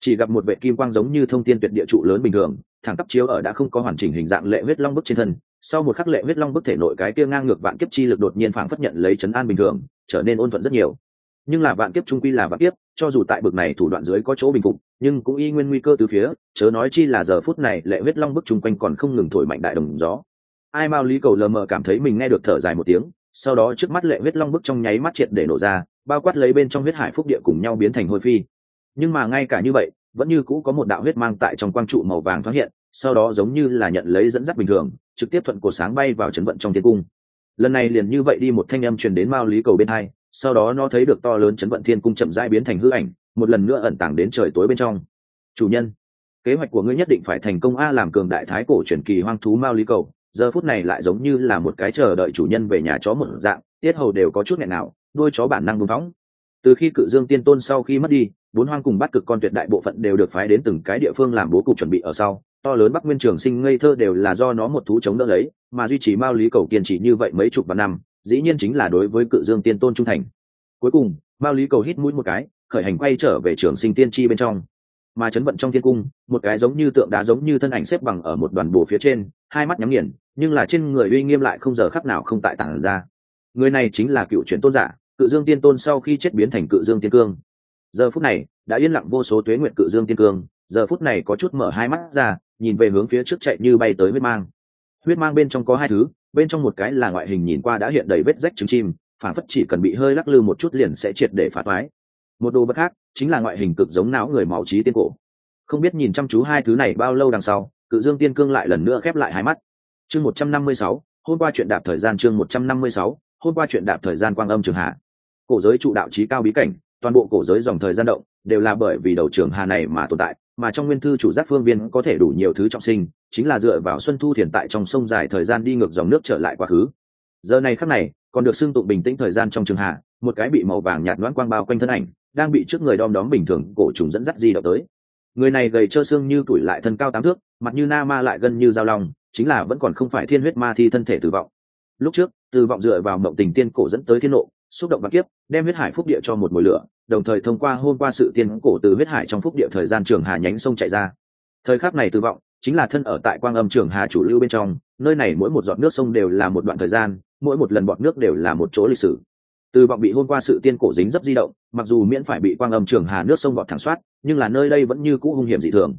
Chỉ gặp một vệ kim quang giống như thông tiên tuyệt địa trụ lớn bình thường, thẳng tắp chiếu ở đã không có hoàn chỉnh hình dạng lệ huyết long bức trên thân. Sau một khắc lệ huyết long bức thể nội cái kia ngang ngược vạn kiếp chi lực đột nhiên phảng phất nhận lấy chấn an bình thường, trở nên ôn thuận rất nhiều. Nhưng là vạn kiếp trung quy là vạn kiếp, cho dù tại bực này thủ đoạn dưới có chỗ bình phục, nhưng cũng y nguyên nguy cơ từ phía, chớ nói chi là giờ phút này lệ huyết long bức chung quanh còn không ngừng thổi mạnh đại đồng gió. Ai mao lý cầu lờ mờ cảm thấy mình nghe được thở dài một tiếng, sau đó trước mắt lệ huyết long bức trong nháy mắt triệt để nổ ra, bao quát lấy bên trong huyết hải phúc địa cùng nhau biến thành hôi phi nhưng mà ngay cả như vậy, vẫn như cũ có một đạo huyết mang tại trong quang trụ màu vàng thoáng hiện, sau đó giống như là nhận lấy dẫn dắt bình thường, trực tiếp thuận cổ sáng bay vào chấn vận trong thiên cung. Lần này liền như vậy đi một thanh âm truyền đến mao lý cầu bên hai, sau đó nó thấy được to lớn chấn vận thiên cung chậm rãi biến thành hư ảnh, một lần nữa ẩn tàng đến trời tối bên trong. Chủ nhân, kế hoạch của ngươi nhất định phải thành công a, làm cường đại thái cổ truyền kỳ hoang thú mao lý cầu. Giờ phút này lại giống như là một cái chờ đợi chủ nhân về nhà chó một dạng, tiết hầu đều có chút nghẹn nào, đôi chó bản năng đúng phóng từ khi cự dương tiên tôn sau khi mất đi bốn hoang cùng bắt cực con tuyệt đại bộ phận đều được phái đến từng cái địa phương làm bố cục chuẩn bị ở sau. To lớn bắc nguyên trường sinh ngây thơ đều là do nó một thú chống đỡ lấy, mà duy trì mao lý cầu kiên trì như vậy mấy chục vạn năm, dĩ nhiên chính là đối với cự dương tiên tôn trung thành. Cuối cùng, mao lý cầu hít mũi một cái, khởi hành quay trở về trường sinh tiên tri bên trong. Mà chấn vận trong thiên cung, một cái giống như tượng đá giống như thân ảnh xếp bằng ở một đoàn bồ phía trên, hai mắt nhắm nghiền, nhưng là trên người uy nghiêm lại không giờ khắc nào không tại tảng ra. Người này chính là cựu truyền tôn giả, cự dương tiên tôn sau khi chết biến thành cự dương tiên cương giờ phút này, đã yên lặng vô số tuế nguyện cự dương tiên cương, giờ phút này có chút mở hai mắt ra, nhìn về hướng phía trước chạy như bay tới huyết mang. Huyết mang bên trong có hai thứ, bên trong một cái là ngoại hình nhìn qua đã hiện đầy vết rách trứng chim, phản phất chỉ cần bị hơi lắc lư một chút liền sẽ triệt để phá toái. Một đồ bất khác, chính là ngoại hình cực giống não người máu trí tiên cổ. Không biết nhìn chăm chú hai thứ này bao lâu đằng sau, cự dương tiên cương lại lần nữa khép lại hai mắt. Chương một trăm năm mươi sáu, hôm qua chuyện đạp thời gian chương một trăm năm mươi sáu, hôm qua chuyện đạp thời gian quang âm trường hạ. Cổ giới trụ đạo trí cao bí cảnh toàn bộ cổ giới dòng thời gian động đều là bởi vì đầu trường hà này mà tồn tại, mà trong nguyên thư chủ giác phương viên có thể đủ nhiều thứ trọng sinh, chính là dựa vào xuân thu thiền tại trong sông dài thời gian đi ngược dòng nước trở lại quá khứ. Giờ này khắc này, còn được xưng tụng bình tĩnh thời gian trong trường hạ, một cái bị màu vàng nhạt loãng quang bao quanh thân ảnh, đang bị trước người đom đóm bình thường cổ trùng dẫn dắt di động tới. Người này gầy trơ xương như tuổi lại thân cao tám thước, mặt như na ma lại gần như dao long, chính là vẫn còn không phải thiên huyết ma thi thân thể tử vọng. Lúc trước, tử vọng dựa vào mộng tình tiên cổ dẫn tới thiên nộ xúc động bạc kiếp, đem huyết hải phúc địa cho một mùi lửa, đồng thời thông qua hôm qua sự tiên cổ từ huyết hải trong phúc địa thời gian trường hà nhánh sông chạy ra. Thời khắc này tử vọng, chính là thân ở tại quang âm trường hà chủ lưu bên trong, nơi này mỗi một giọt nước sông đều là một đoạn thời gian, mỗi một lần bọt nước đều là một chỗ lịch sử. Từ vọng bị hôm qua sự tiên cổ dính dấp di động, mặc dù miễn phải bị quang âm trường hà nước sông vọt thẳng soát, nhưng là nơi đây vẫn như cũ hung hiểm dị thường.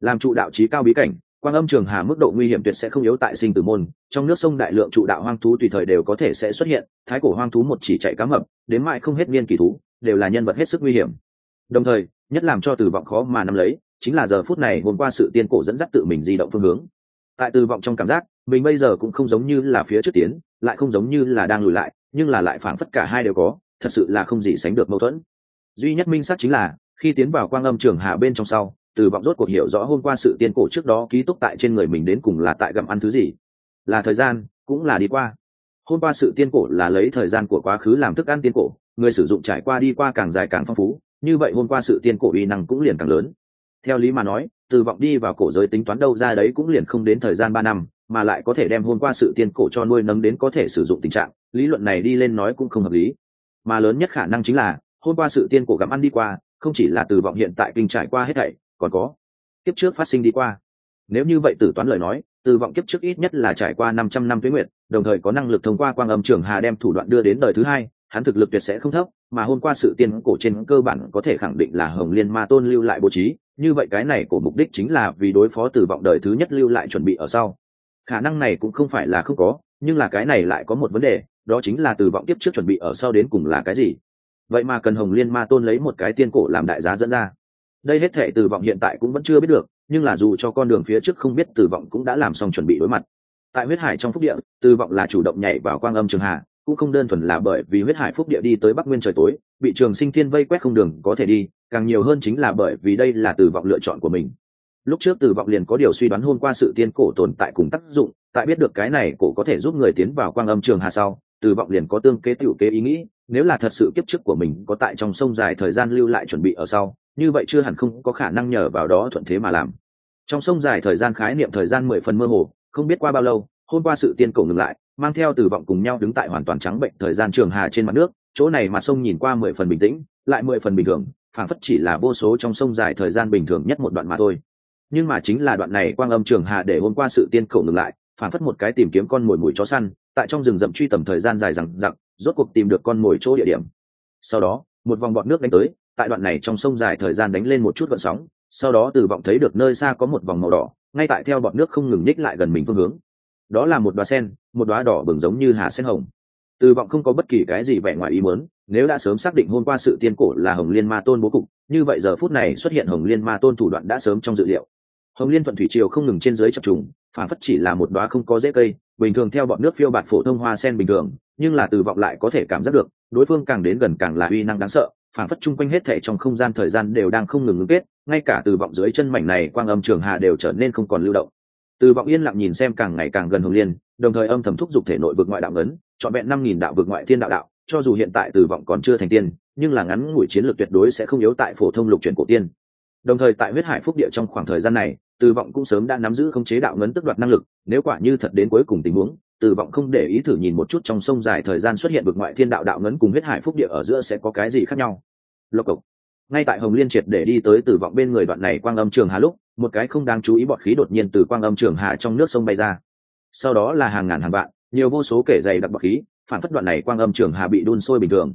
Làm trụ đạo trí cao bí cảnh quang âm trường hà mức độ nguy hiểm tuyệt sẽ không yếu tại sinh tử môn, trong nước sông đại lượng trụ đạo hoang thú tùy thời đều có thể sẽ xuất hiện, thái cổ hoang thú một chỉ chạy cá mập, đến mãi không hết niên kỳ thú, đều là nhân vật hết sức nguy hiểm. Đồng thời, nhất làm cho tử vọng khó mà nắm lấy, chính là giờ phút này hôm qua sự tiên cổ dẫn dắt tự mình di động phương hướng. Tại tử vọng trong cảm giác, mình bây giờ cũng không giống như là phía trước tiến, lại không giống như là đang lùi lại, nhưng là lại phảng phất cả hai đều có, thật sự là không gì sánh được mâu thuẫn. Duy nhất minh xác chính là, khi tiến vào quang âm trường hạ bên trong sau từ vọng rốt cuộc hiểu rõ hôm qua sự tiên cổ trước đó ký túc tại trên người mình đến cùng là tại gặm ăn thứ gì. Là thời gian, cũng là đi qua. Hôm qua sự tiên cổ là lấy thời gian của quá khứ làm thức ăn tiên cổ, người sử dụng trải qua đi qua càng dài càng phong phú, như vậy hôm qua sự tiên cổ uy năng cũng liền càng lớn. Theo lý mà nói, từ vọng đi vào cổ giới tính toán đâu ra đấy cũng liền không đến thời gian ba năm, mà lại có thể đem hôm qua sự tiên cổ cho nuôi nấng đến có thể sử dụng tình trạng. Lý luận này đi lên nói cũng không hợp lý. Mà lớn nhất khả năng chính là, hôm qua sự tiên cổ gặm ăn đi qua, không chỉ là từ vọng hiện tại kinh trải qua hết thảy còn có. Kiếp trước phát sinh đi qua. Nếu như vậy tử toán lời nói từ vọng kiếp trước ít nhất là trải qua năm trăm năm tuế nguyện đồng thời có năng lực thông qua quang âm trường hà đem thủ đoạn đưa đến đời thứ hai, hắn thực lực tuyệt sẽ không thấp, mà hôm qua sự tiên cổ trên cơ bản có thể khẳng định là hồng liên ma tôn lưu lại bố trí, như vậy cái này của mục đích chính là vì đối phó tử vọng đời thứ nhất lưu lại chuẩn bị ở sau. Khả năng này cũng không phải là không có, nhưng là cái này lại có một vấn đề, đó chính là tử vọng tiếp trước chuẩn bị ở sau đến cùng là cái gì. Vậy mà cần hồng liên ma tôn lấy một cái tiên cổ làm đại giá dẫn ra đây hết thể tử vọng hiện tại cũng vẫn chưa biết được, nhưng là dù cho con đường phía trước không biết tử vọng cũng đã làm xong chuẩn bị đối mặt. Tại huyết hải trong phúc địa, tử vọng là chủ động nhảy vào quang âm trường hà cũng không đơn thuần là bởi vì huyết hải phúc địa đi tới bắc nguyên trời tối, bị trường sinh thiên vây quét không đường có thể đi, càng nhiều hơn chính là bởi vì đây là tử vọng lựa chọn của mình. Lúc trước tử vọng liền có điều suy đoán hôm qua sự tiên cổ tồn tại cùng tác dụng, tại biết được cái này cổ có thể giúp người tiến vào quang âm trường hà sau, tử vọng liền có tương kế tiểu kế ý nghĩ, nếu là thật sự kiếp trước của mình có tại trong sông dài thời gian lưu lại chuẩn bị ở sau như vậy chưa hẳn không có khả năng nhờ vào đó thuận thế mà làm. Trong sông dài thời gian khái niệm thời gian mười phần mơ hồ, không biết qua bao lâu, hôm qua sự tiên cổ ngừng lại, mang theo tử vọng cùng nhau đứng tại hoàn toàn trắng bệnh thời gian trường hà trên mặt nước, chỗ này mặt sông nhìn qua mười phần bình tĩnh, lại mười phần bình thường phản phất chỉ là vô số trong sông dài thời gian bình thường nhất một đoạn mà thôi. Nhưng mà chính là đoạn này quang âm trường hà để hôm qua sự tiên cổ ngừng lại phản phất một cái tìm kiếm con mồi mùi chó săn, tại trong rừng rậm truy tầm thời gian dài rằng rằng rốt cuộc tìm được con mồi chỗ địa điểm. Sau đó, một vòng bọt nước đánh tới tại đoạn này trong sông dài thời gian đánh lên một chút gợn sóng, sau đó từ vọng thấy được nơi xa có một vòng màu đỏ, ngay tại theo bọt nước không ngừng nhích lại gần mình phương hướng. Đó là một đoá sen, một đoá đỏ bừng giống như hà sen hồng. Từ vọng không có bất kỳ cái gì vẻ ngoài ý muốn, nếu đã sớm xác định hôm qua sự tiên cổ là hồng liên ma tôn bố cục, như vậy giờ phút này xuất hiện hồng liên ma tôn thủ đoạn đã sớm trong dự liệu. Hồng liên thuận thủy triều không ngừng trên dưới chập trùng, phản phất chỉ là một đoá không có dễ cây, bình thường theo bọn nước phiêu bạt phổ thông hoa sen bình thường, nhưng là từ vọng lại có thể cảm giác được, đối phương càng đến gần càng là uy năng đáng sợ phản phất chung quanh hết thể trong không gian thời gian đều đang không ngừng ngưng kết, ngay cả từ vọng dưới chân mảnh này quang âm trường hạ đều trở nên không còn lưu động. Từ vọng yên lặng nhìn xem càng ngày càng gần hồng liên, đồng thời âm thầm thúc giục thể nội vực ngoại đạo ấn, trọn vẹn năm nghìn đạo vực ngoại thiên đạo đạo, cho dù hiện tại từ vọng còn chưa thành tiên, nhưng là ngắn ngủi chiến lược tuyệt đối sẽ không yếu tại phổ thông lục truyền cổ tiên. Đồng thời tại huyết hải phúc địa trong khoảng thời gian này từ vọng cũng sớm đã nắm giữ khống chế đạo ngấn tức đoạt năng lực nếu quả như thật đến cuối cùng tình huống từ vọng không để ý thử nhìn một chút trong sông dài thời gian xuất hiện vực ngoại thiên đạo đạo ngấn cùng huyết hải phúc địa ở giữa sẽ có cái gì khác nhau lộc cộc ngay tại hồng liên triệt để đi tới từ vọng bên người đoạn này quang âm trường hà lúc một cái không đáng chú ý bọt khí đột nhiên từ quang âm trường hà trong nước sông bay ra sau đó là hàng ngàn hàng vạn nhiều vô số kể dày đặc bọt khí phản phất đoạn này quang âm trường hà bị đun sôi bình thường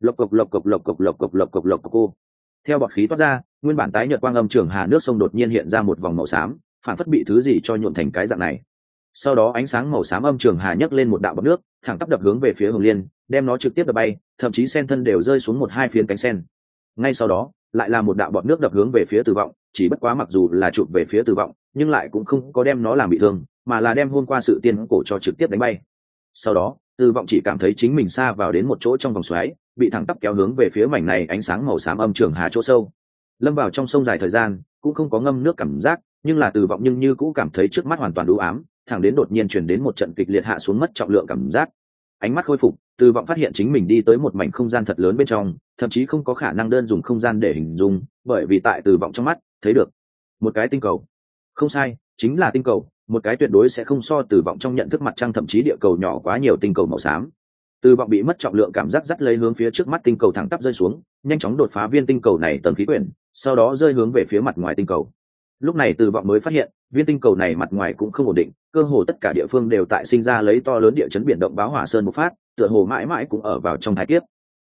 lộc cộc lộc cộc lộc cộc lộc cộc lộc cộc lộc cộc cô theo bọt khí toát ra, nguyên bản tái nhợt quang âm trường hà nước sông đột nhiên hiện ra một vòng màu xám, phản phất bị thứ gì cho nhuộm thành cái dạng này. Sau đó ánh sáng màu xám âm trường hà nhấc lên một đạo bọt nước, thẳng tắp đập hướng về phía hồng liên, đem nó trực tiếp đập bay, thậm chí sen thân đều rơi xuống một hai phiến cánh sen. Ngay sau đó, lại là một đạo bọt nước đập hướng về phía tử vọng, chỉ bất quá mặc dù là chụp về phía tử vọng, nhưng lại cũng không có đem nó làm bị thương, mà là đem hôn qua sự tiên cổ cho trực tiếp đánh bay. Sau đó tử vọng chỉ cảm thấy chính mình xa vào đến một chỗ trong vòng xoáy, bị thẳng tắp kéo hướng về phía mảnh này ánh sáng màu xám âm trường hà chỗ sâu. Lâm vào trong sông dài thời gian, cũng không có ngâm nước cảm giác, nhưng là từ vọng nhưng như cũ cảm thấy trước mắt hoàn toàn đủ ám, thẳng đến đột nhiên chuyển đến một trận kịch liệt hạ xuống mất trọng lượng cảm giác. Ánh mắt khôi phục từ vọng phát hiện chính mình đi tới một mảnh không gian thật lớn bên trong, thậm chí không có khả năng đơn dùng không gian để hình dung, bởi vì tại từ vọng trong mắt, thấy được một cái tinh cầu. Không sai, chính là tinh cầu một cái tuyệt đối sẽ không so từ vọng trong nhận thức mặt trăng thậm chí địa cầu nhỏ quá nhiều tinh cầu màu xám. Từ vọng bị mất trọng lượng cảm giác dắt lấy hướng phía trước mắt tinh cầu thẳng tắp rơi xuống, nhanh chóng đột phá viên tinh cầu này tầng khí quyển, sau đó rơi hướng về phía mặt ngoài tinh cầu. Lúc này từ vọng mới phát hiện, viên tinh cầu này mặt ngoài cũng không ổn định, cơ hồ tất cả địa phương đều tại sinh ra lấy to lớn địa chấn biển động báo hỏa sơn bộc phát, tựa hồ mãi mãi cũng ở vào trong thái kiếp.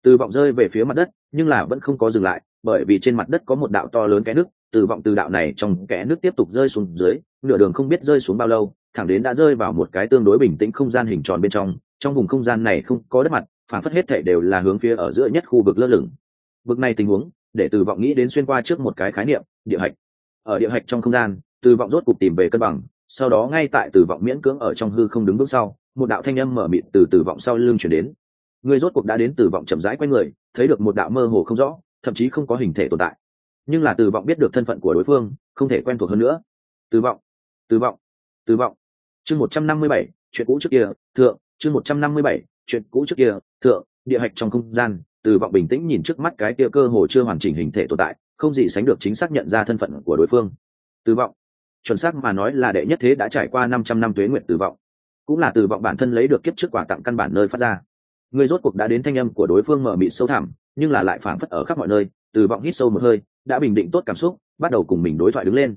Từ vọng rơi về phía mặt đất, nhưng là vẫn không có dừng lại, bởi vì trên mặt đất có một đạo to lớn cái nước từ vọng từ đạo này trong kẽ nước tiếp tục rơi xuống dưới, nửa đường không biết rơi xuống bao lâu, thẳng đến đã rơi vào một cái tương đối bình tĩnh không gian hình tròn bên trong. Trong vùng không gian này không có đất mặt, phản phất hết thể đều là hướng phía ở giữa nhất khu vực lơ lửng. Vực này tình huống, để từ vọng nghĩ đến xuyên qua trước một cái khái niệm, địa hạch. Ở địa hạch trong không gian, từ vọng rốt cục tìm về cân bằng, sau đó ngay tại từ vọng miễn cưỡng ở trong hư không đứng bước sau, một đạo thanh âm mở mịt từ từ vọng sau lưng chuyển đến. Người rốt cuộc đã đến từ vọng chậm rãi q u a y người, thấy được một đạo mơ hồ không rõ, thậm chí không có hình thể tồn tại nhưng là từ vọng biết được thân phận của đối phương, không thể quen thuộc hơn nữa. Từ vọng từ vọng từ vọng. Chương một trăm năm mươi bảy, chuyện cũ trước kia, thượng. Chương một trăm năm mươi bảy, chuyện cũ trước kia, thượng. Địa hạch trong không gian, từ vọng bình tĩnh nhìn trước mắt cái kia cơ hồ chưa hoàn chỉnh hình thể tồn tại, không gì sánh được chính xác nhận ra thân phận của đối phương. Từ vọng, chuẩn xác mà nói là đệ nhất thế đã trải qua năm trăm năm tuế nguyện từ vọng. Cũng là từ vọng bản thân lấy được kiếp trước quà tặng căn bản nơi phát ra. Người rốt cuộc đã đến thanh âm của đối phương mở mịt sâu thẳm, nhưng là lại phảng phất ở khắp mọi nơi, từ vọng hít sâu một hơi đã bình định tốt cảm xúc, bắt đầu cùng mình đối thoại đứng lên.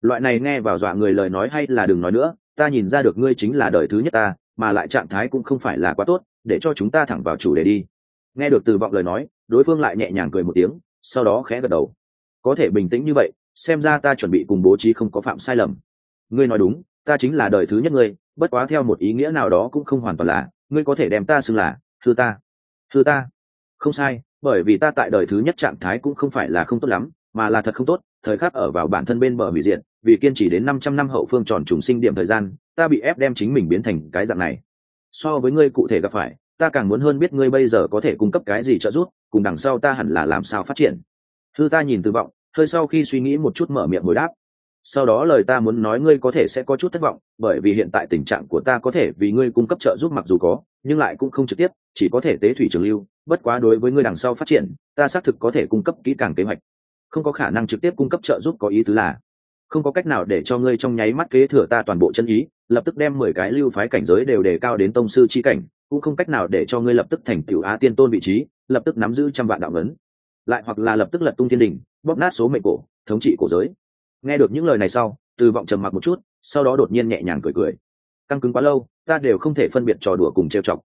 Loại này nghe vào dọa người lời nói hay là đừng nói nữa, ta nhìn ra được ngươi chính là đời thứ nhất ta, mà lại trạng thái cũng không phải là quá tốt, để cho chúng ta thẳng vào chủ đề đi. Nghe được từ vọng lời nói, đối phương lại nhẹ nhàng cười một tiếng, sau đó khẽ gật đầu. Có thể bình tĩnh như vậy, xem ra ta chuẩn bị cùng bố trí không có phạm sai lầm. Ngươi nói đúng, ta chính là đời thứ nhất ngươi, bất quá theo một ý nghĩa nào đó cũng không hoàn toàn là, ngươi có thể đem ta xưng là thư ta. Thư ta. Không sai bởi vì ta tại đời thứ nhất trạng thái cũng không phải là không tốt lắm, mà là thật không tốt, thời khắc ở vào bản thân bên bờ hủy diện vì kiên trì đến năm trăm năm hậu phương tròn trùng sinh điểm thời gian, ta bị ép đem chính mình biến thành cái dạng này. So với ngươi cụ thể gặp phải, ta càng muốn hơn biết ngươi bây giờ có thể cung cấp cái gì trợ giúp, cùng đằng sau ta hẳn là làm sao phát triển. Thư ta nhìn từ vọng, hơi sau khi suy nghĩ một chút mở miệng hồi đáp. Sau đó lời ta muốn nói ngươi có thể sẽ có chút thất vọng, bởi vì hiện tại tình trạng của ta có thể vì ngươi cung cấp trợ giúp mặc dù có, nhưng lại cũng không trực tiếp, chỉ có thể tế thủy trường lưu bất quá đối với ngươi đằng sau phát triển, ta xác thực có thể cung cấp kỹ càng kế hoạch. Không có khả năng trực tiếp cung cấp trợ giúp có ý tứ là, không có cách nào để cho ngươi trong nháy mắt kế thừa ta toàn bộ chân ý, lập tức đem mười cái lưu phái cảnh giới đều đề cao đến tông sư chi cảnh, cũng không cách nào để cho ngươi lập tức thành tiểu á tiên tôn vị trí, lập tức nắm giữ trăm vạn đạo ngấn lại hoặc là lập tức lật tung thiên đình, bóp nát số mệnh cổ, thống trị cổ giới. Nghe được những lời này sau, từ vọng trầm mặc một chút, sau đó đột nhiên nhẹ nhàng cười cười. Căng cứng quá lâu, ta đều không thể phân biệt trò đùa cùng trêu chọc.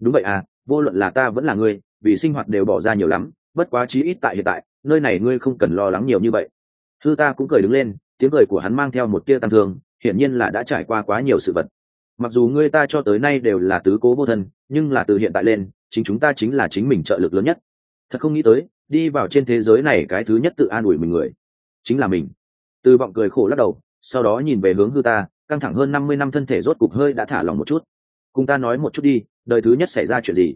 Đúng vậy à vô luận là ta vẫn là ngươi, vì sinh hoạt đều bỏ ra nhiều lắm, bất quá chí ít tại hiện tại, nơi này ngươi không cần lo lắng nhiều như vậy. Thư ta cũng cười đứng lên, tiếng cười của hắn mang theo một tia tăng thương, hiển nhiên là đã trải qua quá nhiều sự vật. Mặc dù ngươi ta cho tới nay đều là tứ cố vô thân, nhưng là từ hiện tại lên, chính chúng ta chính là chính mình trợ lực lớn nhất. Thật không nghĩ tới, đi vào trên thế giới này cái thứ nhất tự an ủi mình người, chính là mình. Từ vọng cười khổ lắc đầu, sau đó nhìn về hướng hư ta, căng thẳng hơn năm mươi năm thân thể rốt cục hơi đã thả lòng một chút cùng ta nói một chút đi, đời thứ nhất xảy ra chuyện gì?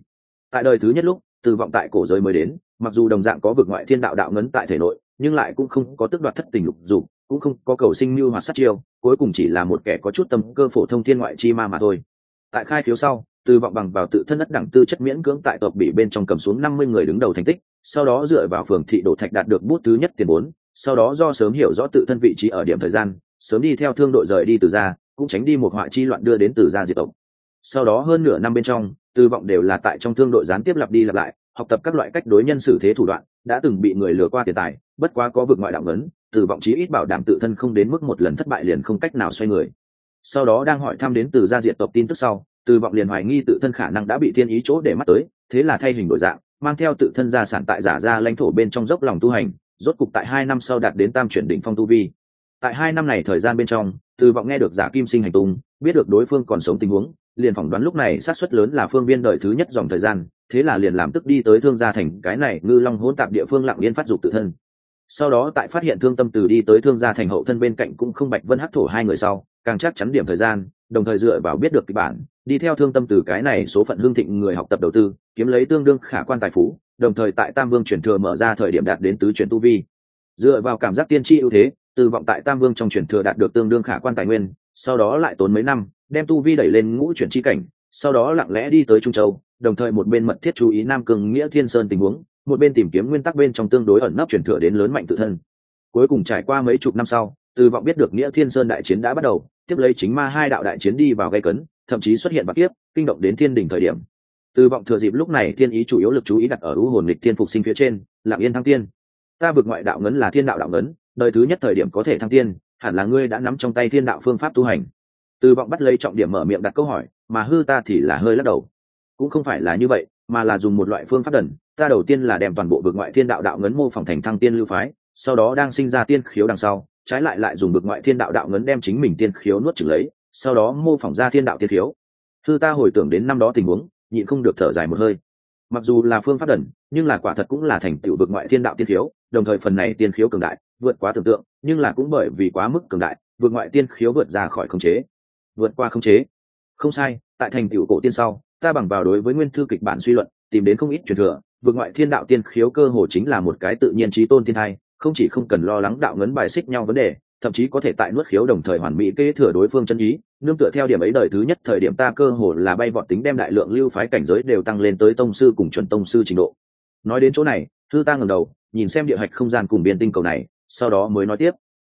Tại đời thứ nhất lúc, từ vọng tại cổ giới mới đến, mặc dù đồng dạng có vực ngoại thiên đạo đạo ngấn tại thể nội, nhưng lại cũng không có tước đoạt thất tình lục dục, cũng không có cầu sinh mưu hoặc sát chiêu, cuối cùng chỉ là một kẻ có chút tâm cơ phổ thông thiên ngoại chi ma mà thôi. Tại khai khiếu sau, từ vọng bằng vào tự thân đất đẳng tư chất miễn cưỡng tại tộc bị bên trong cầm xuống năm mươi người đứng đầu thành tích, sau đó dựa vào phường thị đổ thạch đạt được bút thứ nhất tiền bốn, sau đó do sớm hiểu rõ tự thân vị trí ở điểm thời gian, sớm đi theo thương đội rời đi từ ra cũng tránh đi một họa chi loạn đưa đến từ ra diệt tộc sau đó hơn nửa năm bên trong từ vọng đều là tại trong thương đội gián tiếp lặp đi lặp lại, học tập các loại cách đối nhân xử thế thủ đoạn, đã từng bị người lừa qua tiền tài, bất quá có vực ngoại đạo ngấn từ vọng chí ít bảo đảm tự thân không đến mức một lần thất bại liền không cách nào xoay người. Sau đó đang hỏi thăm đến từ gia diệt tộc tin tức sau từ vọng liền hoài nghi tự thân khả năng đã bị thiên ý chỗ để mắt tới, thế là thay hình đổi dạng, mang theo tự thân gia sản tại giả ra lãnh thổ bên trong dốc lòng tu hành, rốt cục tại hai năm sau đạt đến tam chuyển đỉnh phong tu vi. Tại hai năm này thời gian bên trong từ vọng nghe được giả kim sinh hành tung, biết được đối phương còn sống tình huống liền phỏng đoán lúc này sát suất lớn là phương viên đợi thứ nhất dòng thời gian, thế là liền làm tức đi tới thương gia thành, cái này ngư long hỗn tạp địa phương lặng yên phát dục tự thân. Sau đó tại phát hiện thương tâm từ đi tới thương gia thành hậu thân bên cạnh cũng không bạch vân hắc thổ hai người sau, càng chắc chắn điểm thời gian, đồng thời dựa vào biết được kịch bản, đi theo thương tâm từ cái này số phận hương thịnh người học tập đầu tư, kiếm lấy tương đương khả quan tài phú, đồng thời tại tam vương chuyển thừa mở ra thời điểm đạt đến tứ chuyển tu vi. Dựa vào cảm giác tiên tri ưu thế, từ vọng tại tam vương trong chuyển thừa đạt được tương đương khả quan tài nguyên, sau đó lại tốn mấy năm đem tu vi đẩy lên ngũ chuyển chi cảnh sau đó lặng lẽ đi tới trung châu đồng thời một bên mật thiết chú ý nam cường nghĩa thiên sơn tình huống một bên tìm kiếm nguyên tắc bên trong tương đối ẩn nấp chuyển thừa đến lớn mạnh tự thân. Cuối cùng trải qua mấy chục năm sau từ vọng biết được nghĩa thiên sơn đại chiến đã bắt đầu tiếp lấy chính ma hai đạo đại chiến đi vào gây cấn thậm chí xuất hiện bạc tiếp, kinh động đến thiên đỉnh thời điểm. Từ vọng thừa dịp lúc này thiên ý chủ yếu lực chú ý đặt ở ưu hồn lịch thiên phục sinh phía trên lạng yên thăng tiên. Ta vượt ngoại đạo ngấn là thiên đạo đạo ngấn đời thứ nhất thời điểm có thể thăng tiên hẳn là ngươi đã nắm trong tay thiên đạo phương pháp tu hành từ vọng bắt lấy trọng điểm mở miệng đặt câu hỏi, mà hư ta thì là hơi lắc đầu. Cũng không phải là như vậy, mà là dùng một loại phương pháp đần. Ta đầu tiên là đem toàn bộ vực ngoại thiên đạo đạo ngấn mô phỏng thành thăng tiên lưu phái, sau đó đang sinh ra tiên khiếu đằng sau, trái lại lại dùng bực ngoại thiên đạo đạo ngấn đem chính mình tiên khiếu nuốt chửng lấy, sau đó mô phỏng ra thiên đạo tiên khiếu. Thư ta hồi tưởng đến năm đó tình huống, nhịn không được thở dài một hơi. Mặc dù là phương pháp đần, nhưng là quả thật cũng là thành tựu bực ngoại thiên đạo tiên khiếu, đồng thời phần này tiên khiếu cường đại, vượt quá tưởng tượng, nhưng là cũng bởi vì quá mức cường đại, vực ngoại tiên khiếu vượt ra khỏi khống chế vượt qua khống chế. Không sai, tại thành tựu cổ tiên sau, ta bằng vào đối với nguyên thư kịch bản suy luận, tìm đến không ít truyền thừa, vượt ngoại thiên đạo tiên khiếu cơ hồ chính là một cái tự nhiên trí tôn thiên hai không chỉ không cần lo lắng đạo ngấn bài xích nhau vấn đề, thậm chí có thể tại nuốt khiếu đồng thời hoàn mỹ kế thừa đối phương chân ý, nương tựa theo điểm ấy đời thứ nhất thời điểm ta cơ hồ là bay vọt tính đem đại lượng lưu phái cảnh giới đều tăng lên tới tông sư cùng chuẩn tông sư trình độ. Nói đến chỗ này, thư ta ngầm đầu, nhìn xem địa hạch không gian cùng biên tinh cầu này, sau đó mới nói tiếp.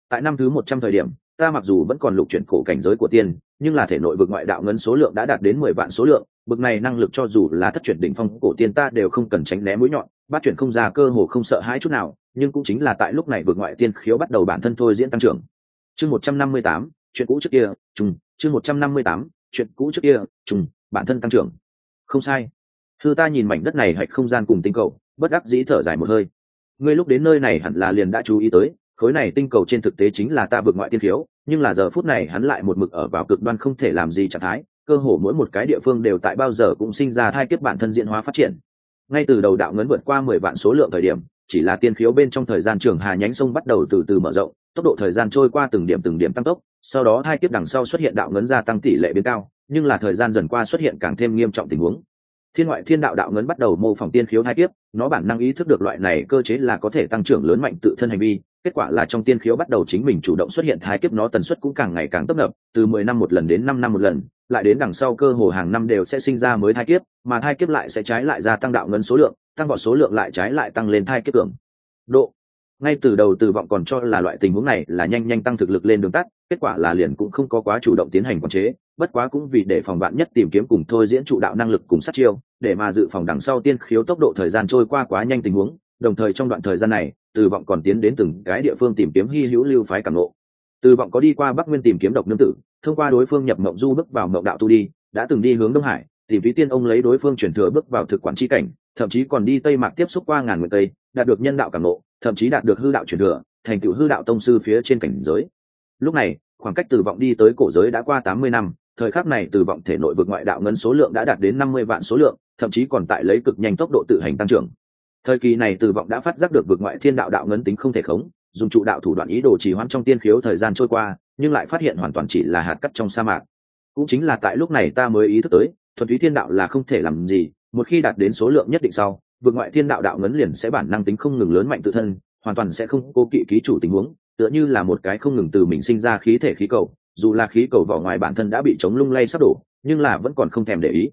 Tại năm thứ một trăm thời điểm, ta mặc dù vẫn còn lục chuyển cổ cảnh giới của tiên nhưng là thể nội vực ngoại đạo ngấn số lượng đã đạt đến mười vạn số lượng, bực này năng lực cho dù là thất chuyển đỉnh phong cổ tiên ta đều không cần tránh né mũi nhọn, bát chuyển không ra cơ hồ không sợ hãi chút nào, nhưng cũng chính là tại lúc này vực ngoại tiên khiếu bắt đầu bản thân thôi diễn tăng trưởng. Chương một trăm năm mươi tám, chuyện cũ trước kia, trùng, chương một trăm năm mươi tám, chuyện cũ trước kia, trùng, bản thân tăng trưởng. Không sai. Thư ta nhìn mảnh đất này hạch không gian cùng tinh cầu, bất đắc dĩ thở dài một hơi. Ngươi lúc đến nơi này hẳn là liền đã chú ý tới, khối này tinh cầu trên thực tế chính là ta vượt ngoại tiên khiếu nhưng là giờ phút này hắn lại một mực ở vào cực đoan không thể làm gì trạng thái, cơ hồ mỗi một cái địa phương đều tại bao giờ cũng sinh ra thai kiếp bản thân diễn hóa phát triển. Ngay từ đầu đạo ngấn vượt qua mười vạn số lượng thời điểm, chỉ là tiên khiếu bên trong thời gian trường hà nhánh sông bắt đầu từ từ mở rộng, tốc độ thời gian trôi qua từng điểm từng điểm tăng tốc, sau đó hai kiếp đằng sau xuất hiện đạo ngấn gia tăng tỷ lệ biến cao, nhưng là thời gian dần qua xuất hiện càng thêm nghiêm trọng tình huống. Thiên ngoại thiên đạo đạo ngấn bắt đầu mô phỏng tiên khiếu hai kiếp, nó bản năng ý thức được loại này cơ chế là có thể tăng trưởng lớn mạnh tự thân hành vi kết quả là trong tiên khiếu bắt đầu chính mình chủ động xuất hiện thai kiếp nó tần suất cũng càng ngày càng tấp nập, từ mười năm một lần đến năm năm một lần, lại đến đằng sau cơ hồ hàng năm đều sẽ sinh ra mới thai kiếp, mà thai kiếp lại sẽ trái lại gia tăng đạo ngấn số lượng, tăng vọt số lượng lại trái lại tăng lên thai kiếp tưởng độ. Ngay từ đầu từ vọng còn cho là loại tình huống này là nhanh nhanh tăng thực lực lên đường tắt, kết quả là liền cũng không có quá chủ động tiến hành quản chế, bất quá cũng vì để phòng bạn nhất tìm kiếm cùng thôi diễn trụ đạo năng lực cùng sát chiêu, để mà dự phòng đằng sau tiên khiếu tốc độ thời gian trôi qua quá nhanh tình huống, đồng thời trong đoạn thời gian này từ vọng còn tiến đến từng cái địa phương tìm kiếm hy hữu lưu phái cảm nộ. từ vọng có đi qua bắc nguyên tìm kiếm độc nương tử thông qua đối phương nhập mộng du bước vào mộng đạo tu đi đã từng đi hướng đông hải tìm ví tiên ông lấy đối phương chuyển thừa bước vào thực quản tri cảnh thậm chí còn đi tây mạc tiếp xúc qua ngàn nguyện tây đạt được nhân đạo cảm nộ, thậm chí đạt được hư đạo chuyển thừa thành tựu hư đạo tông sư phía trên cảnh giới lúc này khoảng cách từ vọng đi tới cổ giới đã qua tám mươi năm thời khắc này từ vọng thể nội vực ngoại đạo ngân số lượng đã đạt đến năm mươi vạn số lượng thậm chí còn tại lấy cực nhanh tốc độ tự hành tăng trưởng thời kỳ này từ vọng đã phát giác được vực ngoại thiên đạo đạo ngấn tính không thể khống, dùng trụ đạo thủ đoạn ý đồ trì hoãn trong tiên khiếu thời gian trôi qua, nhưng lại phát hiện hoàn toàn chỉ là hạt cắt trong sa mạc. Cũng chính là tại lúc này ta mới ý thức tới, thuần túy thiên đạo là không thể làm gì, một khi đạt đến số lượng nhất định sau vượt ngoại thiên đạo đạo ngấn liền sẽ bản năng tính không ngừng lớn mạnh tự thân, hoàn toàn sẽ không cố kỵ ký chủ tình huống, tựa như là một cái không ngừng từ mình sinh ra khí thể khí cầu, dù là khí cầu vỏ ngoài bản thân đã bị chống lung lay sắp đổ, nhưng là vẫn còn không thèm để ý.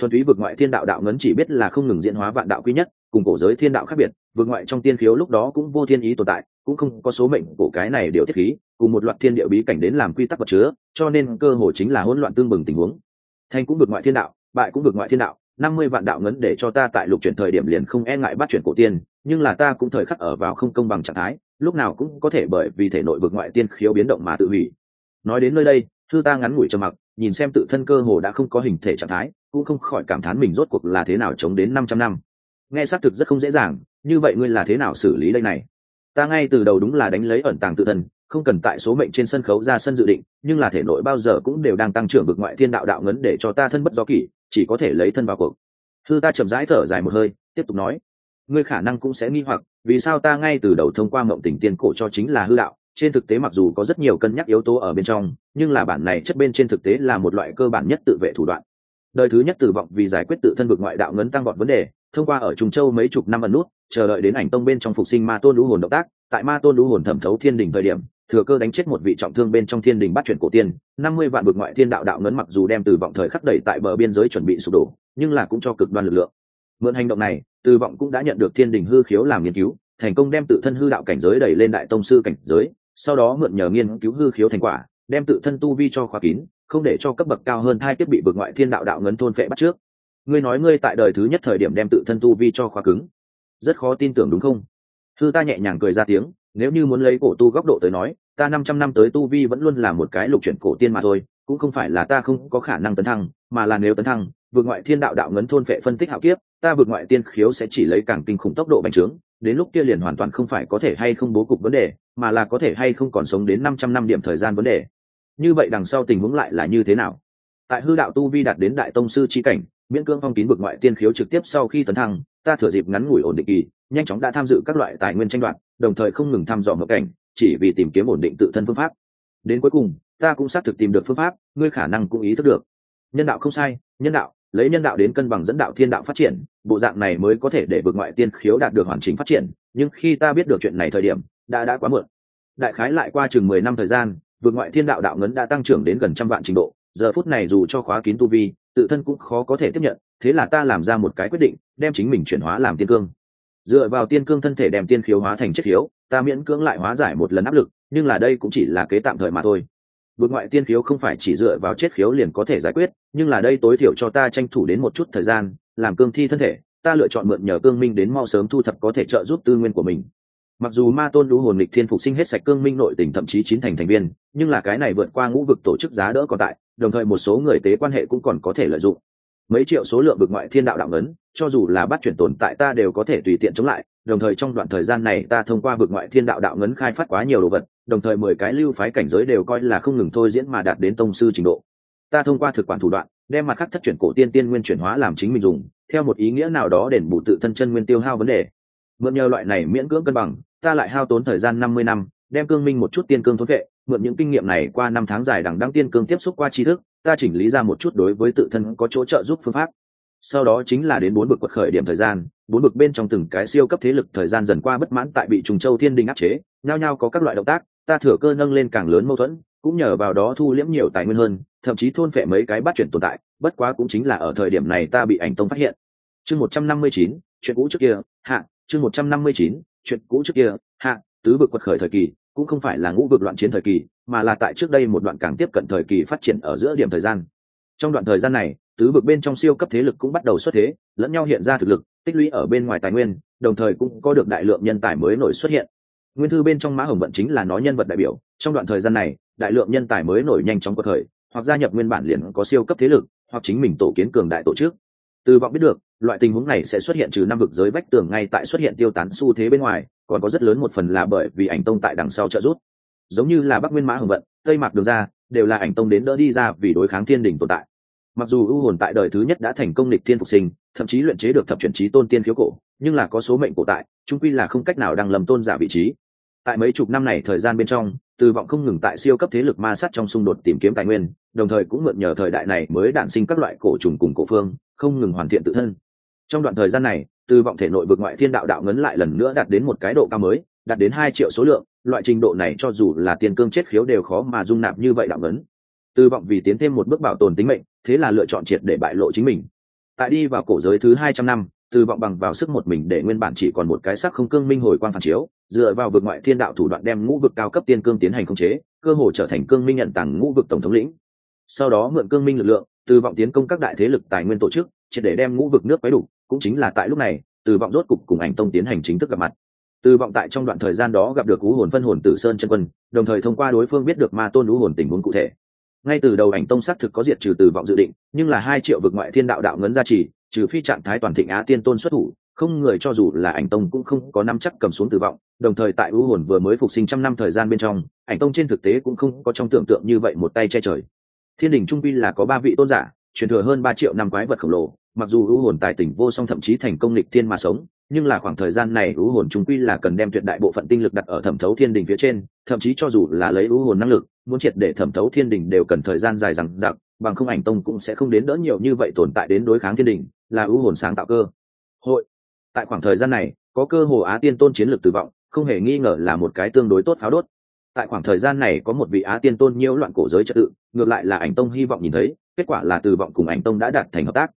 Thuần túy vượt ngoại thiên đạo đạo ngấn chỉ biết là không ngừng diễn hóa vạn đạo quý nhất cùng cổ giới thiên đạo khác biệt, vượt ngoại trong tiên khiếu lúc đó cũng vô thiên ý tồn tại, cũng không có số mệnh của cái này điều thiết khí, cùng một loạt thiên địa bí cảnh đến làm quy tắc vật chứa, cho nên cơ hồ chính là hỗn loạn tương bừng tình huống. Thành cũng vượt ngoại thiên đạo, bại cũng vượt ngoại thiên đạo, năm mươi vạn đạo ngấn để cho ta tại lục chuyển thời điểm liền không e ngại bắt chuyển cổ tiên, nhưng là ta cũng thời khắc ở vào không công bằng trạng thái, lúc nào cũng có thể bởi vì thể nội vượt ngoại tiên khiếu biến động mà tự hủy. Nói đến nơi đây, thư ta ngắn ngủi trầm mặc, nhìn xem tự thân cơ hồ đã không có hình thể trạng thái, cũng không khỏi cảm thán mình rốt cuộc là thế nào chống đến năm trăm năm nghe xác thực rất không dễ dàng, như vậy ngươi là thế nào xử lý đây này? Ta ngay từ đầu đúng là đánh lấy ẩn tàng tự thân, không cần tại số mệnh trên sân khấu ra sân dự định, nhưng là thể nội bao giờ cũng đều đang tăng trưởng vực ngoại thiên đạo đạo ngấn để cho ta thân bất do kỷ, chỉ có thể lấy thân vào cuộc. Thư ta chậm rãi thở dài một hơi, tiếp tục nói, ngươi khả năng cũng sẽ nghi hoặc, vì sao ta ngay từ đầu thông qua mộng tình tiên cổ cho chính là hư đạo? Trên thực tế mặc dù có rất nhiều cân nhắc yếu tố ở bên trong, nhưng là bản này chất bên trên thực tế là một loại cơ bản nhất tự vệ thủ đoạn. Đời thứ nhất tử vọng vì giải quyết tự thân vực ngoại đạo ngấn tăng vọt vấn đề thông qua ở trùng châu mấy chục năm ẩn nút, chờ đợi đến ảnh tông bên trong phục sinh ma tôn lũ hồn động tác, tại ma tôn lũ hồn thẩm thấu thiên đình thời điểm, thừa cơ đánh chết một vị trọng thương bên trong thiên đình bắt chuyển cổ tiên, năm mươi vạn bực ngoại thiên đạo đạo ngấn mặc dù đem từ vọng thời khắc đẩy tại bờ biên giới chuẩn bị sụp đổ, nhưng là cũng cho cực đoan lực lượng. Mượn hành động này, từ vọng cũng đã nhận được thiên đình hư khiếu làm nghiên cứu, thành công đem tự thân hư đạo cảnh giới đẩy lên đại tông sư cảnh giới, sau đó mượn nhờ nghiên cứu hư khiếu thành quả, đem tự thân tu vi cho khóa kín, không để cho cấp bậc cao hơn hai tiếp bị bực ngoại thiên đạo đạo ngấn thôn phệ bắt trước ngươi nói ngươi tại đời thứ nhất thời điểm đem tự thân tu vi cho khóa cứng. Rất khó tin tưởng đúng không? Thư ta nhẹ nhàng cười ra tiếng, nếu như muốn lấy cổ tu góc độ tới nói, ta năm trăm năm tới tu vi vẫn luôn là một cái lục chuyển cổ tiên mà thôi, cũng không phải là ta không có khả năng tấn thăng, mà là nếu tấn thăng, vượt ngoại thiên đạo đạo ngấn thôn phệ phân tích hạo kiếp, ta vượt ngoại tiên khiếu sẽ chỉ lấy càng kinh khủng tốc độ bành trướng, đến lúc kia liền hoàn toàn không phải có thể hay không bố cục vấn đề, mà là có thể hay không còn sống đến năm trăm năm điểm thời gian vấn đề. Như vậy đằng sau tình huống lại là như thế nào? Tại hư đạo tu vi đạt đến đại tông sư chi cảnh miễn cương phong kín vực ngoại tiên khiếu trực tiếp sau khi tấn thăng, ta thừa dịp ngắn ngủi ổn định kỳ, nhanh chóng đã tham dự các loại tài nguyên tranh đoạt, đồng thời không ngừng thăm dò ngộ cảnh, chỉ vì tìm kiếm ổn định tự thân phương pháp. Đến cuối cùng, ta cũng xác thực tìm được phương pháp, ngươi khả năng cũng ý thức được. Nhân đạo không sai, nhân đạo, lấy nhân đạo đến cân bằng dẫn đạo thiên đạo phát triển, bộ dạng này mới có thể để vượt ngoại tiên khiếu đạt được hoàn chỉnh phát triển, nhưng khi ta biết được chuyện này thời điểm, đã đã quá muộn. Đại khái lại qua chừng mười năm thời gian vượt ngoại thiên đạo đạo ngấn đã tăng trưởng đến gần trăm vạn trình độ, giờ phút này dù cho khóa kín tu vi tự thân cũng khó có thể tiếp nhận, thế là ta làm ra một cái quyết định, đem chính mình chuyển hóa làm tiên cương. Dựa vào tiên cương thân thể đem tiên khiếu hóa thành chất khiếu, ta miễn cưỡng lại hóa giải một lần áp lực, nhưng là đây cũng chỉ là kế tạm thời mà thôi. Vượt ngoại tiên khiếu không phải chỉ dựa vào chết khiếu liền có thể giải quyết, nhưng là đây tối thiểu cho ta tranh thủ đến một chút thời gian, làm cương thi thân thể, ta lựa chọn mượn nhờ cương minh đến mau sớm thu thập có thể trợ giúp tư nguyên của mình. Mặc dù ma tôn lũ hồn lịch thiên phục sinh hết sạch cương minh nội tình thậm chí chín thành thành viên, nhưng là cái này vượt qua ngũ vực tổ chức giá đỡ còn tại đồng thời một số người tế quan hệ cũng còn có thể lợi dụng. Mấy triệu số lượng vực ngoại thiên đạo đạo ngấn cho dù là bắt chuyển tồn tại ta đều có thể tùy tiện chống lại, đồng thời trong đoạn thời gian này ta thông qua vực ngoại thiên đạo đạo ngấn khai phát quá nhiều đồ vật, đồng thời mười cái lưu phái cảnh giới đều coi là không ngừng thôi diễn mà đạt đến tông sư trình độ. Ta thông qua thực quản thủ đoạn, đem mặt khắc thất chuyển cổ tiên tiên nguyên chuyển hóa làm chính mình dùng, theo một ý nghĩa nào đó đền bù tự thân chân nguyên tiêu hao vấn đề. Mượn nhờ loại này miễn cưỡng cân bằng, ta lại hao tốn thời gian năm mươi năm đem cương minh một chút tiên cương thốn vệ, mượn những kinh nghiệm này qua năm tháng dài đằng đăng tiên cương tiếp xúc qua tri thức, ta chỉnh lý ra một chút đối với tự thân có chỗ trợ giúp phương pháp. Sau đó chính là đến bốn bực quật khởi điểm thời gian, bốn bực bên trong từng cái siêu cấp thế lực thời gian dần qua bất mãn tại bị trùng châu thiên đình áp chế, nhao nhao có các loại động tác, ta thừa cơ nâng lên càng lớn mâu thuẫn, cũng nhờ vào đó thu liễm nhiều tài nguyên hơn, thậm chí thôn phệ mấy cái bắt chuyển tồn tại, bất quá cũng chính là ở thời điểm này ta bị ảnh tông phát hiện. Chương một trăm năm mươi chín, chuyện cũ trước kia, hạ, chương một trăm năm mươi chín, chuyện cũ trước kia, hạ, tứ vực quật khởi thời kỳ cũng không phải là ngũ vực loạn chiến thời kỳ, mà là tại trước đây một đoạn càng tiếp cận thời kỳ phát triển ở giữa điểm thời gian. Trong đoạn thời gian này, tứ vực bên trong siêu cấp thế lực cũng bắt đầu xuất thế, lẫn nhau hiện ra thực lực, tích lũy ở bên ngoài tài nguyên, đồng thời cũng có được đại lượng nhân tài mới nổi xuất hiện. Nguyên thư bên trong mã hồng vận chính là nó nhân vật đại biểu, trong đoạn thời gian này, đại lượng nhân tài mới nổi nhanh chóng có thời, hoặc gia nhập nguyên bản liền có siêu cấp thế lực, hoặc chính mình tổ kiến cường đại tổ chức. Từ vọng biết được loại tình huống này sẽ xuất hiện trừ năm vực giới vách tường ngay tại xuất hiện tiêu tán xu thế bên ngoài, còn có rất lớn một phần là bởi vì ảnh tông tại đằng sau trợ giúp. Giống như là bắc nguyên mã hồng vận, tây mạc đường ra, đều là ảnh tông đến đỡ đi ra vì đối kháng thiên đình tồn tại. Mặc dù ưu hồn tại đời thứ nhất đã thành công lịch thiên phục sinh, thậm chí luyện chế được thập chuyển trí tôn tiên khiếu cổ, nhưng là có số mệnh cổ tại trung quy là không cách nào đăng lầm tôn giả vị trí. Tại mấy chục năm này thời gian bên trong, từ vọng không ngừng tại siêu cấp thế lực ma sát trong xung đột tìm kiếm tài nguyên, đồng thời cũng mượn nhờ thời đại này mới đản sinh các loại cổ trùng cùng cổ phương, không ngừng hoàn thiện tự thân trong đoạn thời gian này, từ vọng thể nội vực ngoại thiên đạo đạo ngấn lại lần nữa đạt đến một cái độ cao mới, đạt đến hai triệu số lượng, loại trình độ này cho dù là tiền cương chết khiếu đều khó mà dung nạp như vậy đạo ngấn. Từ vọng vì tiến thêm một bước bảo tồn tính mệnh, thế là lựa chọn triệt để bại lộ chính mình. Tại đi vào cổ giới thứ hai trăm năm, từ vọng bằng vào sức một mình để nguyên bản chỉ còn một cái sắc không cương minh hồi quang phản chiếu, dựa vào vực ngoại thiên đạo thủ đoạn đem ngũ vực cao cấp tiên cương tiến hành khống chế, cơ hồ trở thành cương minh nhận tặng ngũ vực tổng thống lĩnh. Sau đó mượn cương minh lực lượng, từ vọng tiến công các đại thế lực tài nguyên tổ chức triệt để đem ngũ vực nước quấy đủ, cũng chính là tại lúc này, từ vọng rốt cục cùng ảnh tông tiến hành chính thức gặp mặt. Từ vọng tại trong đoạn thời gian đó gặp được ú hồn phân hồn tử sơn chân quân, đồng thời thông qua đối phương biết được ma tôn ú hồn tình huống cụ thể. Ngay từ đầu ảnh tông xác thực có diệt trừ từ vọng dự định, nhưng là hai triệu vực ngoại thiên đạo đạo ngấn gia trì, trừ phi trạng thái toàn thịnh á tiên tôn xuất thủ, không người cho dù là ảnh tông cũng không có năm chắc cầm xuống từ vọng, đồng thời tại u hồn vừa mới phục sinh trăm năm thời gian bên trong, ảnh tông trên thực tế cũng không có trong tưởng tượng như vậy một tay che trời. Thiên đình trung pi là có ba vị tôn giả, truyền thừa hơn ba triệu năm quái vật khổng lồ mặc dù u hồn tài tỉnh vô song thậm chí thành công lịch thiên mà sống, nhưng là khoảng thời gian này u hồn trung quy là cần đem tuyệt đại bộ phận tinh lực đặt ở thẩm thấu thiên đình phía trên, thậm chí cho dù là lấy u hồn năng lực, muốn triệt để thẩm thấu thiên đình đều cần thời gian dài rằng giặc bằng không ảnh tông cũng sẽ không đến đỡ nhiều như vậy tồn tại đến đối kháng thiên đình, là u hồn sáng tạo cơ. Hội. Tại khoảng thời gian này, có cơ hồ á tiên tôn chiến lược tử vọng, không hề nghi ngờ là một cái tương đối tốt pháo đốt. Tại khoảng thời gian này có một vị á tiên tôn nhiễu loạn cổ giới trật tự, ngược lại là ảnh tông hy vọng nhìn thấy, kết quả là từ vọng cùng ảnh tông đã đạt thành hợp tác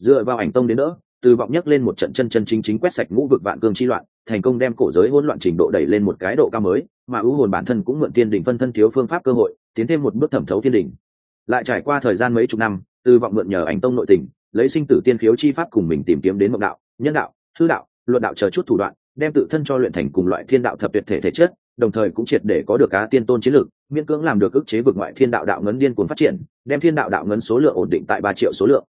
dựa vào ảnh tông đến đỡ, từ vọng nhấc lên một trận chân chân chính chính quét sạch ngũ vực vạn cương chi loạn, thành công đem cổ giới hỗn loạn trình độ đẩy lên một cái độ cao mới, mà ưu hồn bản thân cũng mượn tiên đỉnh phân thân thiếu phương pháp cơ hội, tiến thêm một bước thẩm thấu thiên đỉnh. Lại trải qua thời gian mấy chục năm, từ vọng mượn nhờ ảnh tông nội tình, lấy sinh tử tiên khiếu chi pháp cùng mình tìm kiếm đến mộng đạo, nhân đạo thư đạo, luận đạo chờ chút thủ đoạn, đem tự thân cho luyện thành cùng loại thiên đạo thập tuyệt thể thể chất, đồng thời cũng triệt để có được cá tiên tôn chiến lược, miễn cưỡng làm được ức chế vực ngoại thiên đạo đạo ngấn điên cuồng phát triển, đem thiên đạo đạo ngấn số lượng ổn định tại ba triệu số lượng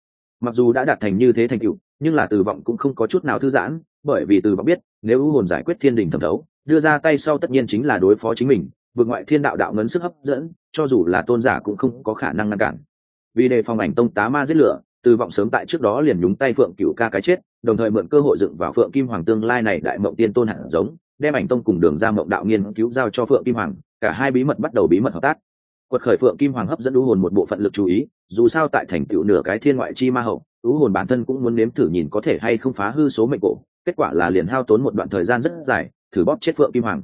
mặc dù đã đạt thành như thế thành tựu, nhưng là từ vọng cũng không có chút nào thư giãn, bởi vì từ vọng biết, nếu ưu hồn giải quyết thiên đình thẩm thấu, đưa ra tay sau tất nhiên chính là đối phó chính mình, vượt ngoại thiên đạo đạo ngấn sức hấp dẫn, cho dù là tôn giả cũng không có khả năng ngăn cản. Vì đề phòng ảnh tông tá ma giết lửa, từ vọng sớm tại trước đó liền nhúng tay phượng cựu ca cái chết, đồng thời mượn cơ hội dựng vào phượng kim hoàng tương lai này đại mộng tiên tôn hẳn giống, đem ảnh tông cùng đường ra mộng đạo nghiên cứu giao cho phượng kim hoàng, cả hai bí mật bắt đầu bí mật hợp tác quật khởi phượng kim hoàng hấp dẫn ưu hồn một bộ phận lực chú ý, dù sao tại thành tựu nửa cái thiên ngoại chi ma hậu, ưu hồn bản thân cũng muốn nếm thử nhìn có thể hay không phá hư số mệnh cổ, kết quả là liền hao tốn một đoạn thời gian rất dài, thử bóp chết phượng kim hoàng.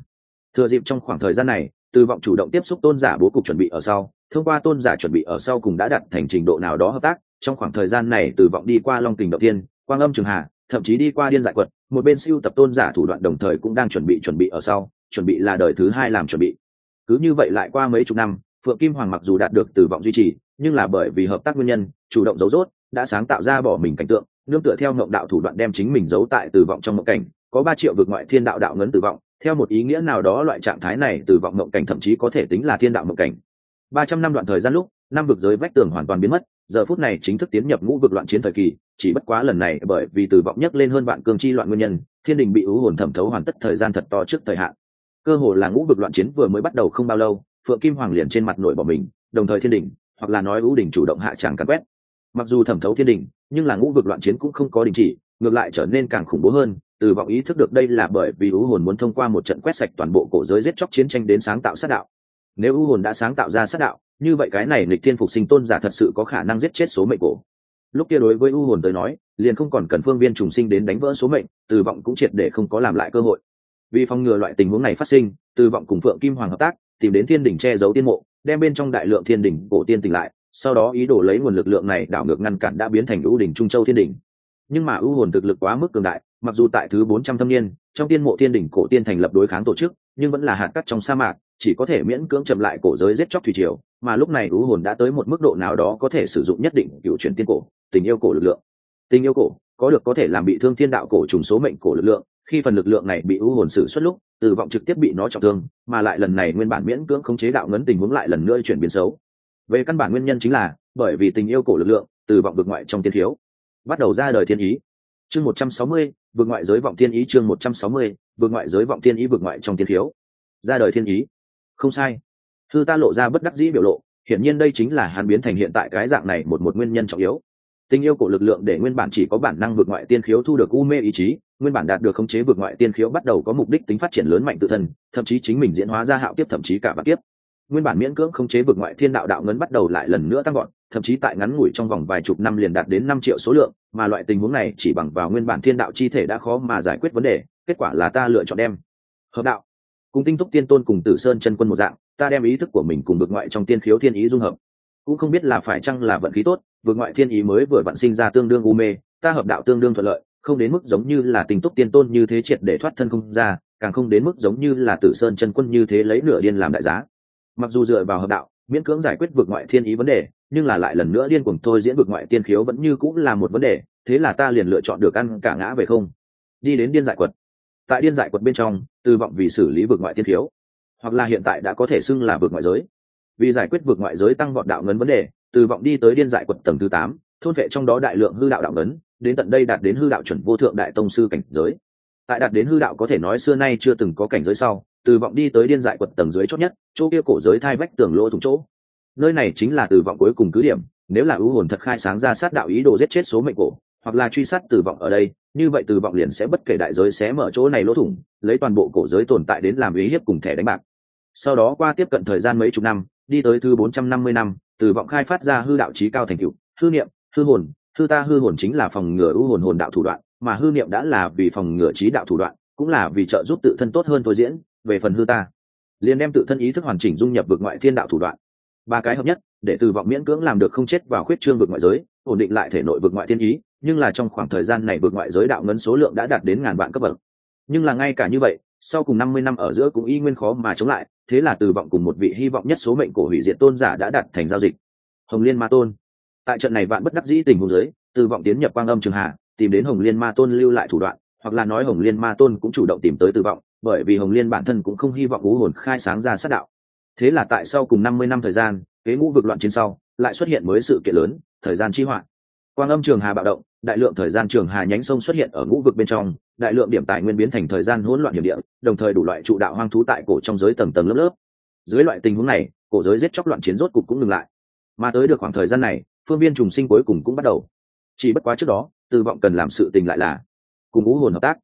Thừa dịp trong khoảng thời gian này, từ vọng chủ động tiếp xúc tôn giả bố cục chuẩn bị ở sau, thông qua tôn giả chuẩn bị ở sau cùng đã đặt thành trình độ nào đó hợp tác, trong khoảng thời gian này từ vọng đi qua long tình đầu tiên quang âm trường hà, thậm chí đi qua điên giải quật, một bên siêu tập tôn giả thủ đoạn đồng thời cũng đang chuẩn bị chuẩn bị ở sau, chuẩn bị là đời thứ hai làm chuẩn bị. Cứ như vậy lại qua mấy chục năm phượng kim hoàng mặc dù đạt được từ vọng duy trì, nhưng là bởi vì hợp tác nguyên nhân, chủ động giấu rốt, đã sáng tạo ra bỏ mình cảnh tượng, nương tựa theo ngộng đạo thủ đoạn đem chính mình giấu tại từ vọng trong ngộng cảnh, có ba triệu vực ngoại thiên đạo đạo ngấn tử vọng theo một ý nghĩa nào đó loại trạng thái này từ vọng ngộng cảnh thậm chí có thể tính là thiên đạo ngộng cảnh. Ba trăm năm đoạn thời gian lúc, năm vực giới vách tường hoàn toàn biến mất, giờ phút này chính thức tiến nhập ngũ vực loạn chiến thời kỳ, chỉ bất quá lần này bởi vì từ vọng nhấc lên hơn vạn cương chi loạn nguyên nhân, thiên đình bị ứ hồn thẩm thấu hoàn tất thời gian thật to trước thời hạn. Cơ hồ là ngũ vực loạn chiến vừa mới bắt đầu không bao lâu phượng kim hoàng liền trên mặt nổi bỏ mình, đồng thời thiên đình, hoặc là nói ưu đình chủ động hạ tràng cắn quét. Mặc dù thẩm thấu thiên đình, nhưng là ngũ vực loạn chiến cũng không có đình chỉ, ngược lại trở nên càng khủng bố hơn, từ vọng ý thức được đây là bởi vì ưu hồn muốn thông qua một trận quét sạch toàn bộ cổ giới giết chóc chiến tranh đến sáng tạo sát đạo. Nếu ưu hồn đã sáng tạo ra sát đạo, như vậy cái này lịch thiên phục sinh tôn giả thật sự có khả năng giết chết số mệnh cổ. Lúc kia đối với ưu hồn tới nói, liền không còn cần phương viên trùng sinh đến đánh vỡ số mệnh, từ vọng cũng triệt để không có làm lại cơ hội. Vì phòng ngừa loại tình huống này phát sinh, từ vọng cùng phượng kim hoàng hợp tác tìm đến thiên đỉnh che giấu tiên mộ, đem bên trong đại lượng thiên đỉnh cổ tiên tỉnh lại, sau đó ý đồ lấy nguồn lực lượng này đảo ngược ngăn cản đã biến thành ưu đỉnh trung châu thiên đỉnh. Nhưng mà ưu hồn thực lực quá mức cường đại, mặc dù tại thứ bốn trăm thâm niên, trong tiên mộ thiên đỉnh cổ tiên thành lập đối kháng tổ chức, nhưng vẫn là hạt cắt trong sa mạc, chỉ có thể miễn cưỡng chậm lại cổ giới giết chóc thủy triều, mà lúc này ưu hồn đã tới một mức độ nào đó có thể sử dụng nhất định cựu chuyển tiên cổ, tình yêu cổ lực lượng. Tình yêu cổ, có được có thể làm bị thương thiên đạo cổ trùng số mệnh cổ lực lượng khi phần lực lượng này bị u hồn sử xuất lúc, tử vọng trực tiếp bị nó trọng thương, mà lại lần này nguyên bản miễn cưỡng khống chế đạo ngấn tình huống lại lần nữa chuyển biến xấu. Về căn bản nguyên nhân chính là, bởi vì tình yêu cổ lực lượng, tử vọng vượt ngoại trong tiên thiếu. Bắt đầu ra đời thiên ý. Chương một trăm sáu mươi vượt ngoại giới vọng thiên ý chương một trăm sáu mươi vượt ngoại giới vọng thiên ý vượt ngoại trong tiên thiếu. Ra đời thiên ý. Không sai. Thư ta lộ ra bất đắc dĩ biểu lộ, hiển nhiên đây chính là hắn biến thành hiện tại cái dạng này một một nguyên nhân trọng yếu. Tình yêu cổ lực lượng để nguyên bản chỉ có bản năng vượt ngoại tiên khiếu thu được u mê ý chí nguyên bản đạt được khống chế vượt ngoại tiên khiếu bắt đầu có mục đích tính phát triển lớn mạnh tự thân, thậm chí chính mình diễn hóa ra hạo kiếp, thậm chí cả bạc kiếp. Nguyên bản miễn cưỡng khống chế vượt ngoại thiên đạo đạo ngấn bắt đầu lại lần nữa tăng gọn thậm chí tại ngắn ngủi trong vòng vài chục năm liền đạt đến năm triệu số lượng, mà loại tình huống này chỉ bằng vào nguyên bản thiên đạo chi thể đã khó mà giải quyết vấn đề, kết quả là ta lựa chọn đem. Hợp đạo. Cùng tinh túc tiên tôn cùng tử sơn chân quân một dạng, ta đem ý thức của mình cùng vượt ngoại trong tiên khiếu thiên ý dung hợp. Cũng không biết là phải chăng là vận khí tốt, vượt ngoại thiên ý mới vừa vận sinh ra tương đương u mê, ta hợp đạo tương đương thuận lợi không đến mức giống như là tình túc tiên tôn như thế triệt để thoát thân không ra, càng không đến mức giống như là tử sơn chân quân như thế lấy nửa điên làm đại giá. Mặc dù dựa vào hợp đạo, miễn cưỡng giải quyết vượt ngoại thiên ý vấn đề, nhưng là lại lần nữa điên cuồng thôi diễn vượt ngoại tiên khiếu vẫn như cũng là một vấn đề, thế là ta liền lựa chọn được ăn cả ngã về không. Đi đến điên giải quật. Tại điên giải quật bên trong, tư vọng vì xử lý vượt ngoại tiên khiếu, hoặc là hiện tại đã có thể xưng là vượt ngoại giới. Vì giải quyết vượt ngoại giới tăng vọt đạo ngấn vấn đề từ vọng đi tới điên giải quật tầng thứ tám, thôn vệ trong đó đại lượng hư đạo đạo ngấn đến tận đây đạt đến hư đạo chuẩn vô thượng đại tông sư cảnh giới. Tại đạt đến hư đạo có thể nói xưa nay chưa từng có cảnh giới sau, từ vọng đi tới điên dại quật tầng dưới chót nhất, chỗ kia cổ giới thai vách tường lỗ thủng chỗ. Nơi này chính là từ vọng cuối cùng cứ điểm, nếu là ưu hồn thật khai sáng ra sát đạo ý đồ giết chết số mệnh cổ, hoặc là truy sát từ vọng ở đây, như vậy từ vọng liền sẽ bất kể đại giới xé mở chỗ này lỗ thủng, lấy toàn bộ cổ giới tồn tại đến làm ý hiếp cùng thẻ đánh bạc. Sau đó qua tiếp cận thời gian mấy chục năm, đi tới thứ bốn trăm năm mươi năm, từ vọng khai phát ra hư đạo trí cao thành cựu hư niệm, hư hồn hư ta hư hồn chính là phòng ngừa ưu hồn hồn đạo thủ đoạn, mà hư niệm đã là vì phòng ngừa trí đạo thủ đoạn, cũng là vì trợ giúp tự thân tốt hơn thôi diễn. Về phần hư ta, liền đem tự thân ý thức hoàn chỉnh dung nhập vực ngoại thiên đạo thủ đoạn. Ba cái hợp nhất, để từ vọng miễn cưỡng làm được không chết vào khuyết trương vực ngoại giới, ổn định lại thể nội vực ngoại thiên ý, nhưng là trong khoảng thời gian này vực ngoại giới đạo ngấn số lượng đã đạt đến ngàn vạn cấp bậc. Nhưng là ngay cả như vậy, sau cùng năm mươi năm ở giữa cũng y nguyên khó mà chống lại, thế là từ vọng cùng một vị hy vọng nhất số mệnh cổ hủy diệt tôn giả đã đặt thành giao dịch. Hồng liên ma tôn tại trận này vạn bất đắc dĩ tình huống giới từ vọng tiến nhập quang âm trường hà, tìm đến hồng liên ma tôn lưu lại thủ đoạn hoặc là nói hồng liên ma tôn cũng chủ động tìm tới từ vọng bởi vì hồng liên bản thân cũng không hy vọng ú hồn khai sáng ra sát đạo. Thế là tại sau cùng năm mươi năm thời gian kế ngũ vực loạn chiến sau lại xuất hiện mới sự kiện lớn thời gian chi hoạn. Quang âm trường hà bạo động đại lượng thời gian trường hà nhánh sông xuất hiện ở ngũ vực bên trong đại lượng điểm tài nguyên biến thành thời gian hỗn loạn hiểm địa đồng thời đủ loại trụ đạo hoang thú tại cổ trong giới tầng tầng lớp lớp. Dưới loại tình huống này cổ giới giết chóc loạn chiến rốt cục cũng ngừng lại. Mà tới được khoảng thời gian này phương viên trùng sinh cuối cùng cũng bắt đầu. Chỉ bất quá trước đó, tư vọng cần làm sự tình lại là cùng ngũ hồn hợp tác.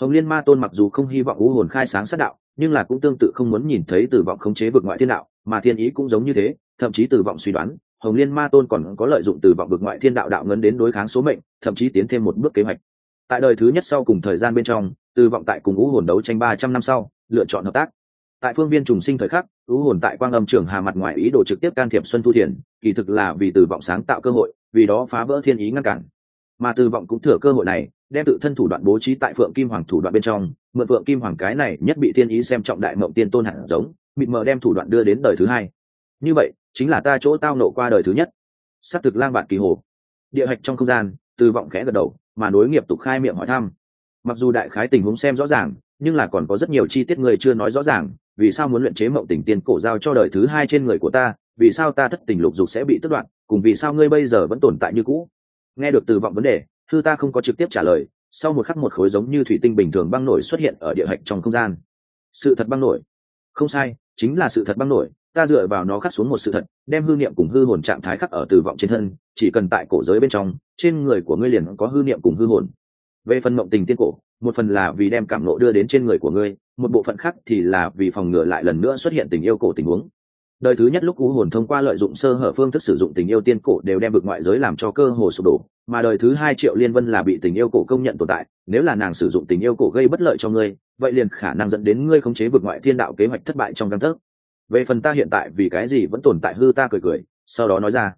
Hồng liên ma tôn mặc dù không hy vọng ngũ hồn khai sáng sát đạo, nhưng là cũng tương tự không muốn nhìn thấy tử vọng khống chế vực ngoại thiên đạo, mà thiên ý cũng giống như thế, thậm chí tử vọng suy đoán, hồng liên ma tôn còn có lợi dụng tử vọng vực ngoại thiên đạo đạo ngấn đến đối kháng số mệnh, thậm chí tiến thêm một bước kế hoạch. Tại đời thứ nhất sau cùng thời gian bên trong tử vọng tại cùng ngũ hồn đấu tranh ba trăm năm sau, lựa chọn hợp tác tại phương viên trùng sinh thời khắc ngũ hồn tại quang âm trường hà mặt ngoài ý đồ trực tiếp can thiệp xuân thu thiền, kỳ thực là vì từ vọng sáng tạo cơ hội, vì đó phá vỡ thiên ý ngăn cản. Mà từ vọng cũng thừa cơ hội này, đem tự thân thủ đoạn bố trí tại phượng kim hoàng thủ đoạn bên trong, mượn phượng kim hoàng cái này nhất bị thiên ý xem trọng đại mộng tiên tôn hẳn giống, mịt mờ đem thủ đoạn đưa đến đời thứ hai. Như vậy, chính là ta chỗ tao nộ qua đời thứ nhất. S á c thực lang bạn kỳ hồ. Địa hạch trong không gian, từ vọng khẽ gật đầu, mà nối nghiệp tục khai miệng hỏi thăm. Mặc dù đại khái tình huống xem rõ ràng, nhưng là còn có rất nhiều chi tiết người chưa nói rõ ràng vì sao muốn luyện chế mộng tình tiên cổ giao cho đời thứ hai trên người của ta, vì sao ta thất tình lục dục sẽ bị tất đoạn cùng vì sao ngươi bây giờ vẫn tồn tại như cũ? Nghe được từ vọng vấn đề, thư ta không có trực tiếp trả lời, sau một khắc một khối giống như thủy tinh bình thường băng nổi xuất hiện ở địa hạch trong không gian. Sự thật băng nổi. Không sai, chính là sự thật băng nổi, ta dựa vào nó khắc xuống một sự thật, đem hư niệm cùng hư hồn trạng thái khắc ở từ vọng trên thân, chỉ cần tại cổ giới bên trong, trên người của ngươi liền có hư niệm cùng hư hồn về phần mộng tình tiên cổ, một phần là vì đem cảm nộ đưa đến trên người của ngươi, một bộ phận khác thì là vì phòng ngừa lại lần nữa xuất hiện tình yêu cổ tình huống. Đời thứ nhất lúc u hồn thông qua lợi dụng sơ hở phương thức sử dụng tình yêu tiên cổ đều đem bực ngoại giới làm cho cơ hồ sụp đổ, mà đời thứ hai triệu liên vân là bị tình yêu cổ công nhận tồn tại, nếu là nàng sử dụng tình yêu cổ gây bất lợi cho ngươi, vậy liền khả năng dẫn đến ngươi khống chế vực ngoại thiên đạo kế hoạch thất bại trong căn thức. Về phần ta hiện tại vì cái gì vẫn tồn tại hư ta cười cười, sau đó nói ra,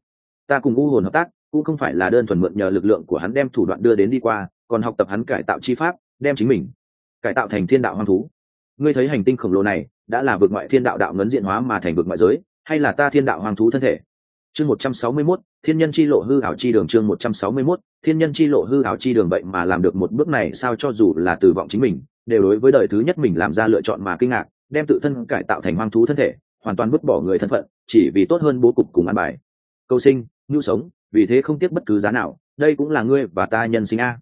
ta cùng u hồn hợp tác cũng không phải là đơn thuần mượn nhờ lực lượng của hắn đem thủ đoạn đưa đến đi qua còn học tập hắn cải tạo chi pháp đem chính mình cải tạo thành thiên đạo hoang thú. Ngươi thấy hành tinh khổng lồ này đã là vực ngoại thiên đạo đạo ngấn diện hóa mà thành vực ngoại giới hay là ta thiên đạo hoang thú thân thể? Chương một trăm sáu mươi 161, thiên nhân chi lộ hư ảo chi đường chương một trăm sáu mươi 161, thiên nhân chi lộ hư ảo chi đường vậy mà làm được một bước này sao cho dù là từ vọng chính mình đều đối với đời thứ nhất mình làm ra lựa chọn mà kinh ngạc đem tự thân cải tạo thành hoang thú thân thể hoàn toàn vứt bỏ người thân phận chỉ vì tốt hơn bố cục cùng ăn bài. Câu sinh nhu sống vì thế không tiếc bất cứ giá nào đây cũng là ngươi và ta nhân sinh a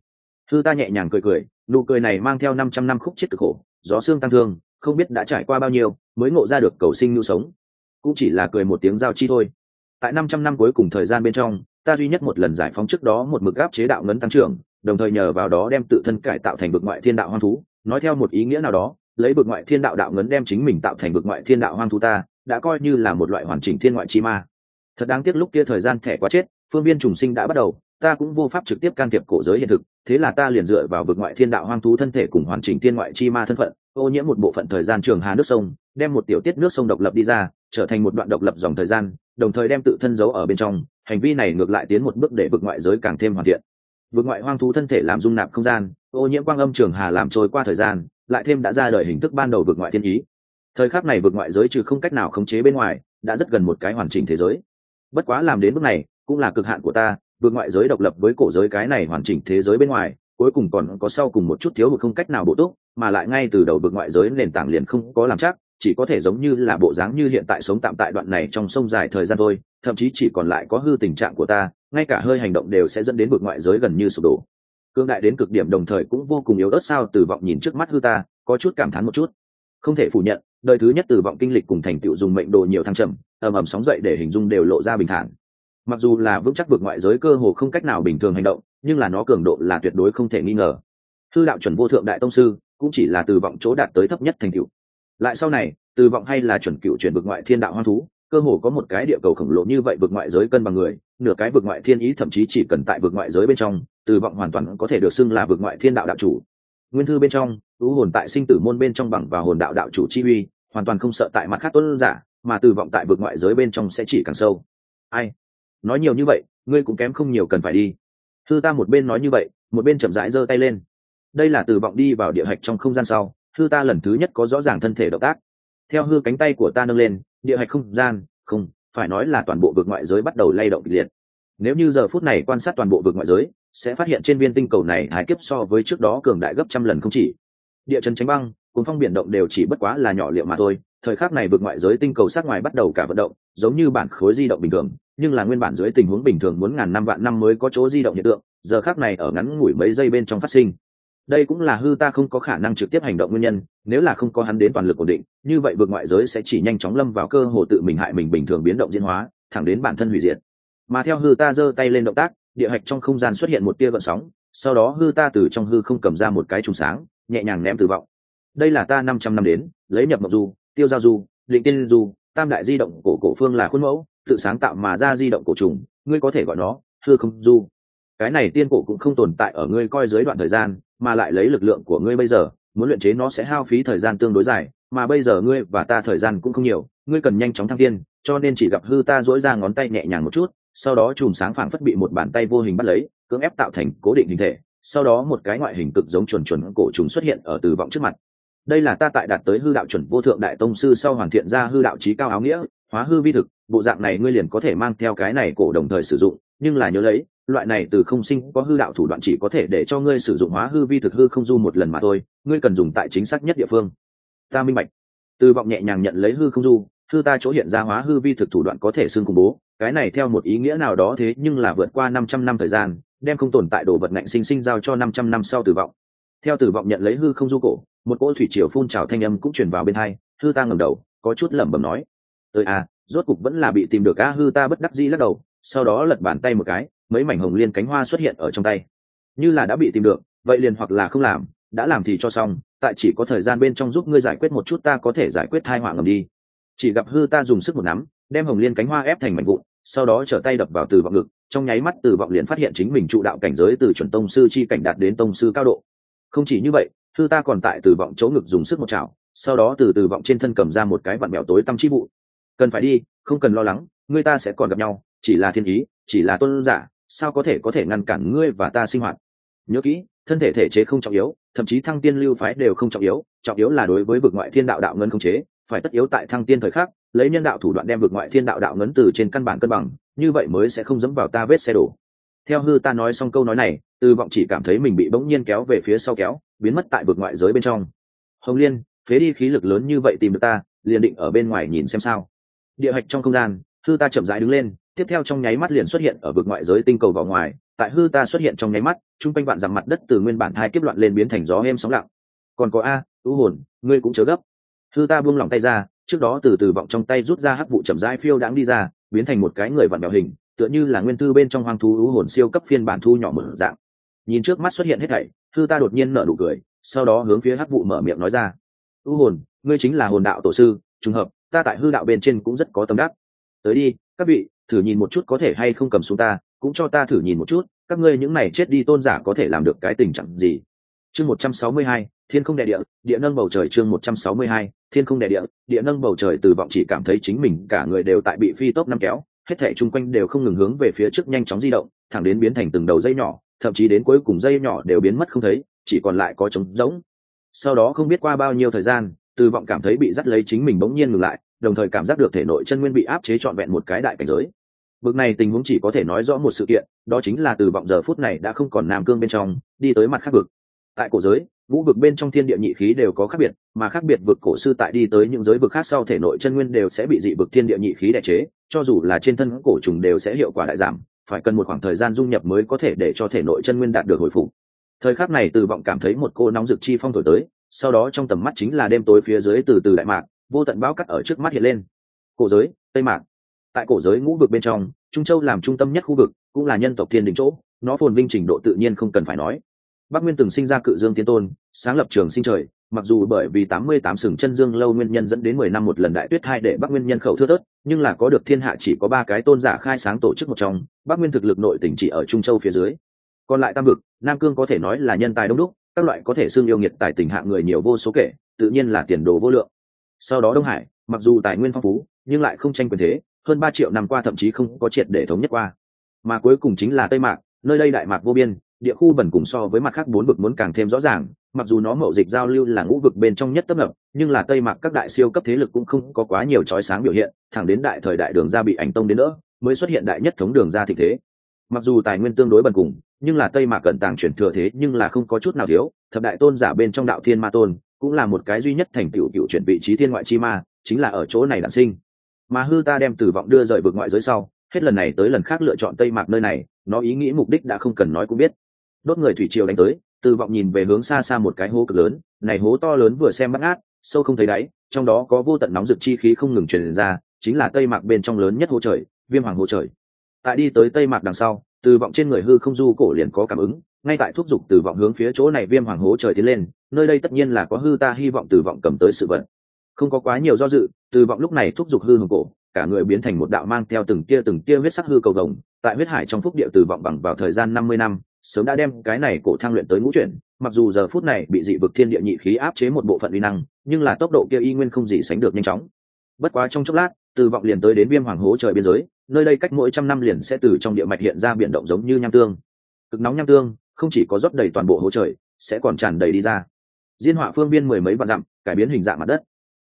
thư ta nhẹ nhàng cười cười, nụ cười này mang theo năm trăm năm khúc chết cực khổ, gió xương tăng thương, không biết đã trải qua bao nhiêu, mới ngộ ra được cầu sinh nhu sống. Cũng chỉ là cười một tiếng giao chi thôi. Tại năm trăm năm cuối cùng thời gian bên trong, ta duy nhất một lần giải phóng trước đó một mực áp chế đạo ngấn tăng trưởng, đồng thời nhờ vào đó đem tự thân cải tạo thành vực ngoại thiên đạo hoang thú. Nói theo một ý nghĩa nào đó, lấy vực ngoại thiên đạo đạo ngấn đem chính mình tạo thành vực ngoại thiên đạo hoang thú ta, đã coi như là một loại hoàn chỉnh thiên ngoại chi ma. Thật đáng tiếc lúc kia thời gian thẻ quá chết, phương viên trùng sinh đã bắt đầu, ta cũng vô pháp trực tiếp can thiệp cổ giới hiện thực thế là ta liền dựa vào vực ngoại thiên đạo hoang thú thân thể cùng hoàn chỉnh thiên ngoại chi ma thân phận, ô nhiễm một bộ phận thời gian trường hà nước sông, đem một tiểu tiết nước sông độc lập đi ra, trở thành một đoạn độc lập dòng thời gian, đồng thời đem tự thân giấu ở bên trong, hành vi này ngược lại tiến một bước để vực ngoại giới càng thêm hoàn thiện. Vực ngoại hoang thú thân thể làm dung nạp không gian, ô nhiễm quang âm trường hà làm trôi qua thời gian, lại thêm đã ra đời hình thức ban đầu vực ngoại thiên ý. Thời khắc này vực ngoại giới trừ không cách nào khống chế bên ngoài, đã rất gần một cái hoàn chỉnh thế giới. Bất quá làm đến bước này, cũng là cực hạn của ta vượt ngoại giới độc lập với cổ giới cái này hoàn chỉnh thế giới bên ngoài, cuối cùng còn có sau cùng một chút thiếu hụt không cách nào bổ túc, mà lại ngay từ đầu vượt ngoại giới nền tảng liền không có làm chắc, chỉ có thể giống như là bộ dáng như hiện tại sống tạm tại đoạn này trong sông dài thời gian thôi, thậm chí chỉ còn lại có hư tình trạng của ta, ngay cả hơi hành động đều sẽ dẫn đến vượt ngoại giới gần như sụp đổ. Cương đại đến cực điểm đồng thời cũng vô cùng yếu ớt sao từ vọng nhìn trước mắt hư ta, có chút cảm thán một chút. Không thể phủ nhận, đời thứ nhất từ vọng kinh lịch cùng thành tựu dùng mệnh đồ nhiều thăng trầm, ầm ầm sóng dậy để hình dung đều lộ ra bình thản mặc dù là vững chắc vượt ngoại giới cơ hồ không cách nào bình thường hành động, nhưng là nó cường độ là tuyệt đối không thể nghi ngờ. Thư đạo chuẩn vô thượng đại tông sư cũng chỉ là từ vọng chỗ đạt tới thấp nhất thành cựu lại sau này, từ vọng hay là chuẩn cựu chuyển vượt ngoại thiên đạo hoang thú, cơ hồ có một cái địa cầu khổng lồ như vậy vượt ngoại giới cân bằng người, nửa cái vượt ngoại thiên ý thậm chí chỉ cần tại vượt ngoại giới bên trong, từ vọng hoàn toàn có thể được xưng là vượt ngoại thiên đạo đạo chủ. Nguyên thư bên trong ưu hồn tại sinh tử môn bên trong bằng và hồn đạo đạo chủ chi uy, hoàn toàn không sợ tại mặt khác tuân giả, mà từ vọng tại vượt ngoại giới bên trong sẽ chỉ càng sâu. Ai? Nói nhiều như vậy, ngươi cũng kém không nhiều cần phải đi. Thư ta một bên nói như vậy, một bên chậm rãi giơ tay lên. Đây là từ vọng đi vào địa hạch trong không gian sau, thư ta lần thứ nhất có rõ ràng thân thể động tác. Theo hư cánh tay của ta nâng lên, địa hạch không gian, không, phải nói là toàn bộ vực ngoại giới bắt đầu lay động kịch liệt. Nếu như giờ phút này quan sát toàn bộ vực ngoại giới, sẽ phát hiện trên viên tinh cầu này hải kiếp so với trước đó cường đại gấp trăm lần không chỉ. Địa chân tránh băng, cuốn phong biển động đều chỉ bất quá là nhỏ liệu mà thôi thời khắc này vượt ngoại giới tinh cầu sát ngoài bắt đầu cả vận động, giống như bản khối di động bình thường, nhưng là nguyên bản dưới tình huống bình thường muốn ngàn năm vạn năm mới có chỗ di động hiện tượng, giờ khác này ở ngắn ngủi mấy giây bên trong phát sinh. Đây cũng là hư ta không có khả năng trực tiếp hành động nguyên nhân, nếu là không có hắn đến toàn lực ổn định, như vậy vượt ngoại giới sẽ chỉ nhanh chóng lâm vào cơ hồ tự mình hại mình bình thường biến động diễn hóa, thẳng đến bản thân hủy diệt. Mà theo hư ta giơ tay lên động tác, địa hạch trong không gian xuất hiện một tia gợn sóng, sau đó hư ta từ trong hư không cầm ra một cái trùng sáng, nhẹ nhàng ném từ vọng đây là ta năm trăm năm đến, lấy nhập mộc du tiêu giao du, định tiên du, tam đại di động cổ cổ phương là khuôn mẫu, tự sáng tạo mà ra di động cổ trùng, ngươi có thể gọi nó hư không du. Cái này tiên cổ cũng không tồn tại ở ngươi coi dưới đoạn thời gian, mà lại lấy lực lượng của ngươi bây giờ, muốn luyện chế nó sẽ hao phí thời gian tương đối dài, mà bây giờ ngươi và ta thời gian cũng không nhiều, ngươi cần nhanh chóng thăng tiên, cho nên chỉ gặp hư ta dỗi ra ngón tay nhẹ nhàng một chút, sau đó chùm sáng phảng phất bị một bàn tay vô hình bắt lấy, cưỡng ép tạo thành cố định hình thể, sau đó một cái ngoại hình cực giống chuẩn chuẩn cổ trùng xuất hiện ở từ vọng trước mặt đây là ta tại đạt tới hư đạo chuẩn vô thượng đại tông sư sau hoàn thiện ra hư đạo trí cao áo nghĩa, hóa hư vi thực, bộ dạng này ngươi liền có thể mang theo cái này cổ đồng thời sử dụng, nhưng là nhớ lấy, loại này từ không sinh có hư đạo thủ đoạn chỉ có thể để cho ngươi sử dụng hóa hư vi thực hư không du một lần mà thôi, ngươi cần dùng tại chính xác nhất địa phương. Ta minh bạch. Từ vọng nhẹ nhàng nhận lấy hư không du, hư ta chỗ hiện ra hóa hư vi thực thủ đoạn có thể xưng khủng bố, cái này theo một ý nghĩa nào đó thế nhưng là vượt qua năm trăm năm thời gian, đem không tồn tại đồ vật ngạnh sinh sinh giao cho năm trăm năm sau tử vọng theo tử vọng nhận lấy hư không du cổ, một cỗ thủy triều phun trào thanh âm cũng truyền vào bên hai, hư ta ngẩng đầu, có chút lẩm bẩm nói tới à rốt cục vẫn là bị tìm được a hư ta bất đắc dĩ lắc đầu, sau đó lật bàn tay một cái, mấy mảnh hồng liên cánh hoa xuất hiện ở trong tay. Như là đã bị tìm được, vậy liền hoặc là không làm, đã làm thì cho xong, tại chỉ có thời gian bên trong giúp ngươi giải quyết một chút ta có thể giải quyết thai họa ngầm đi. Chỉ gặp hư ta dùng sức một nắm, đem hồng liên cánh hoa ép thành mảnh vụn, sau đó trở tay đập vào từ vọng ngực, trong nháy mắt từ vọng liền phát hiện chính mình trụ đạo cảnh giới từ chuẩn tông sư chi cảnh đạt đến tông sư cao độ không chỉ như vậy, thư ta còn tại từ vọng chỗ ngực dùng sức một chảo, sau đó từ từ vọng trên thân cầm ra một cái vặn mèo tối tăm chi vụ cần phải đi, không cần lo lắng, người ta sẽ còn gặp nhau, chỉ là thiên ý, chỉ là tôn giả, sao có thể có thể ngăn cản ngươi và ta sinh hoạt? Nhớ kỹ, thân thể thể chế không trọng yếu, thậm chí thăng tiên lưu phái đều không trọng yếu trọng yếu là đối với vực ngoại thiên đạo đạo ngân không chế, phải tất yếu tại thăng tiên thời khắc, lấy nhân đạo thủ đoạn đem vực ngoại thiên đạo đạo ngấn từ trên căn bản cân bằng, như vậy mới sẽ không dẫm vào ta vết xe đổ. Theo hư ta nói xong câu nói này từ vọng chỉ cảm thấy mình bị bỗng nhiên kéo về phía sau kéo, biến mất tại vực ngoại giới bên trong. Hồng liên, phế đi khí lực lớn như vậy tìm được ta, liền định ở bên ngoài nhìn xem sao. Địa hạch trong không gian, hư ta chậm rãi đứng lên, tiếp theo trong nháy mắt liền xuất hiện ở vực ngoại giới tinh cầu vào ngoài, tại hư ta xuất hiện trong nháy mắt chung quanh vạn dặm mặt đất từ nguyên bản thai kiếp loạn lên biến thành gió êm sóng lặng. Còn có a, ưu hồn, ngươi cũng chớ gấp. Hư ta buông lòng tay ra, trước đó từ từ vọng trong tay rút ra hắc vụ chậm rãi phiêu đãng đi ra, biến thành một cái người vặn bèo hình, tựa như là nguyên tư bên trong hoang thú ưu hồn siêu cấp phiên bản thu nhỏ mở dạng nhìn trước mắt xuất hiện hết thảy hư ta đột nhiên nở nụ cười, sau đó hướng phía hắc vụ mở miệng nói ra. Ưu hồn, ngươi chính là hồn đạo tổ sư, trùng hợp, ta tại hư đạo bên trên cũng rất có tâm đắc. Tới đi, các vị, thử nhìn một chút có thể hay không cầm xuống ta, cũng cho ta thử nhìn một chút, các ngươi những này chết đi tôn giả có thể làm được cái tình trạng gì? Chương một trăm sáu mươi hai, thiên không đệ địa địa nâng bầu trời chương một trăm sáu mươi hai, thiên không đệ địa địa nâng bầu trời từ vọng chỉ cảm thấy chính mình cả người đều tại bị phi tốc năm kéo, hết thảy chung quanh đều không ngừng hướng về phía trước nhanh chóng di động, thẳng đến biến thành từng đầu dây nhỏ thậm chí đến cuối cùng dây nhỏ đều biến mất không thấy chỉ còn lại có trống rỗng. Sau đó không biết qua bao nhiêu thời gian từ vọng cảm thấy bị dắt lấy chính mình bỗng nhiên ngừng lại đồng thời cảm giác được thể nội chân nguyên bị áp chế trọn vẹn một cái đại cảnh giới. Bực này tình huống chỉ có thể nói rõ một sự kiện, đó chính là từ vọng giờ phút này đã không còn nam cương bên trong, đi tới mặt khác vực. Tại cổ giới, vũ vực bên trong thiên địa nhị khí đều có khác biệt, mà khác biệt vực cổ sư tại đi tới những giới vực khác sau thể nội chân nguyên đều sẽ bị dị vực thiên địa nhị khí đại chế, cho dù là trên thân cổ trùng đều sẽ hiệu quả đại giảm, phải cần một khoảng thời gian dung nhập mới có thể để cho thể nội chân nguyên đạt được hồi phục. Thời khắc này từ vọng cảm thấy một cô nóng rực chi phong thổi tới, sau đó trong tầm mắt chính là đêm tối phía dưới từ từ đại mạc, vô tận bão cắt ở trước mắt hiện lên. Cổ giới, tây mạc tại cổ giới ngũ vực bên trong trung châu làm trung tâm nhất khu vực cũng là nhân tộc thiên đình chỗ nó phồn vinh trình độ tự nhiên không cần phải nói bắc nguyên từng sinh ra cự dương tiên tôn sáng lập trường sinh trời mặc dù bởi vì tám mươi tám sừng chân dương lâu nguyên nhân dẫn đến mười năm một lần đại tuyết hai để bắc nguyên nhân khẩu thưa thớt, nhưng là có được thiên hạ chỉ có ba cái tôn giả khai sáng tổ chức một trong, bắc nguyên thực lực nội tỉnh chỉ ở trung châu phía dưới. Còn lại tam vực, nam cương có thể nói là nhân tài đông đúc, các loại có thể xương yêu nghiệt tài tình hạng người nhiều vô số kể, tự nhiên là tiền đồ vô lượng. Sau đó đông hải, mặc dù tài nguyên phong phú, nhưng lại không tranh quyền thế, hơn ba triệu năm qua thậm chí không có triệt để thống nhất qua. Mà cuối cùng chính là tây mạc, nơi đây đại mạc vô biên, địa khu bẩn cùng so với mặt khác bốn vực muốn càng thêm rõ ràng mặc dù nó mậu dịch giao lưu là ngũ vực bên trong nhất tấp nập, nhưng là tây mạc các đại siêu cấp thế lực cũng không có quá nhiều trói sáng biểu hiện, thẳng đến đại thời đại đường ra bị ảnh tông đến nữa, mới xuất hiện đại nhất thống đường ra thị thế. Mặc dù tài nguyên tương đối bần cùng, nhưng là tây mạc cận tàng chuyển thừa thế nhưng là không có chút nào thiếu, thập đại tôn giả bên trong đạo thiên ma tôn, cũng là một cái duy nhất thành tựu cựu chuyển vị trí thiên ngoại chi ma, chính là ở chỗ này đản sinh. Mà hư ta đem tử vọng đưa rời vực ngoại giới sau, hết lần này tới lần khác lựa chọn tây mạc nơi này, nó ý nghĩ mục đích đã không cần nói cũng biết. Đốt người thủy triều đánh tới từ vọng nhìn về hướng xa xa một cái hố cực lớn, này hố to lớn vừa xem bắt ngát, sâu không thấy đáy, trong đó có vô tận nóng rực chi khí không ngừng truyền ra, chính là tây mạc bên trong lớn nhất hố trời, viêm hoàng hố trời. Tại đi tới tây mạc đằng sau từ vọng trên người hư không du cổ liền có cảm ứng, ngay tại thúc giục từ vọng hướng phía chỗ này viêm hoàng hố trời tiến lên, nơi đây tất nhiên là có hư ta hy vọng từ vọng cầm tới sự vận không có quá nhiều do dự từ vọng lúc này thúc giục hư hồng cổ, cả người biến thành một đạo mang theo từng tia từng tia huyết sắc hư cầu đồng tại huyết hải trong phúc địa từ vọng bằng vào thời gian năm mươi năm sớm đã đem cái này cổ thang luyện tới ngũ chuyển, mặc dù giờ phút này bị dị vực thiên địa nhị khí áp chế một bộ phận uy năng, nhưng là tốc độ kia y nguyên không gì sánh được nhanh chóng. Bất quá trong chốc lát, từ vọng liền tới đến viêm hoàng hố trời biên giới, nơi đây cách mỗi trăm năm liền sẽ từ trong địa mạch hiện ra biển động giống như nham tương. Cực nóng nham tương, không chỉ có rót đầy toàn bộ hố trời, sẽ còn tràn đầy đi ra. Diên họa phương biên mười mấy vạn dặm, cải biến hình dạng mặt đất.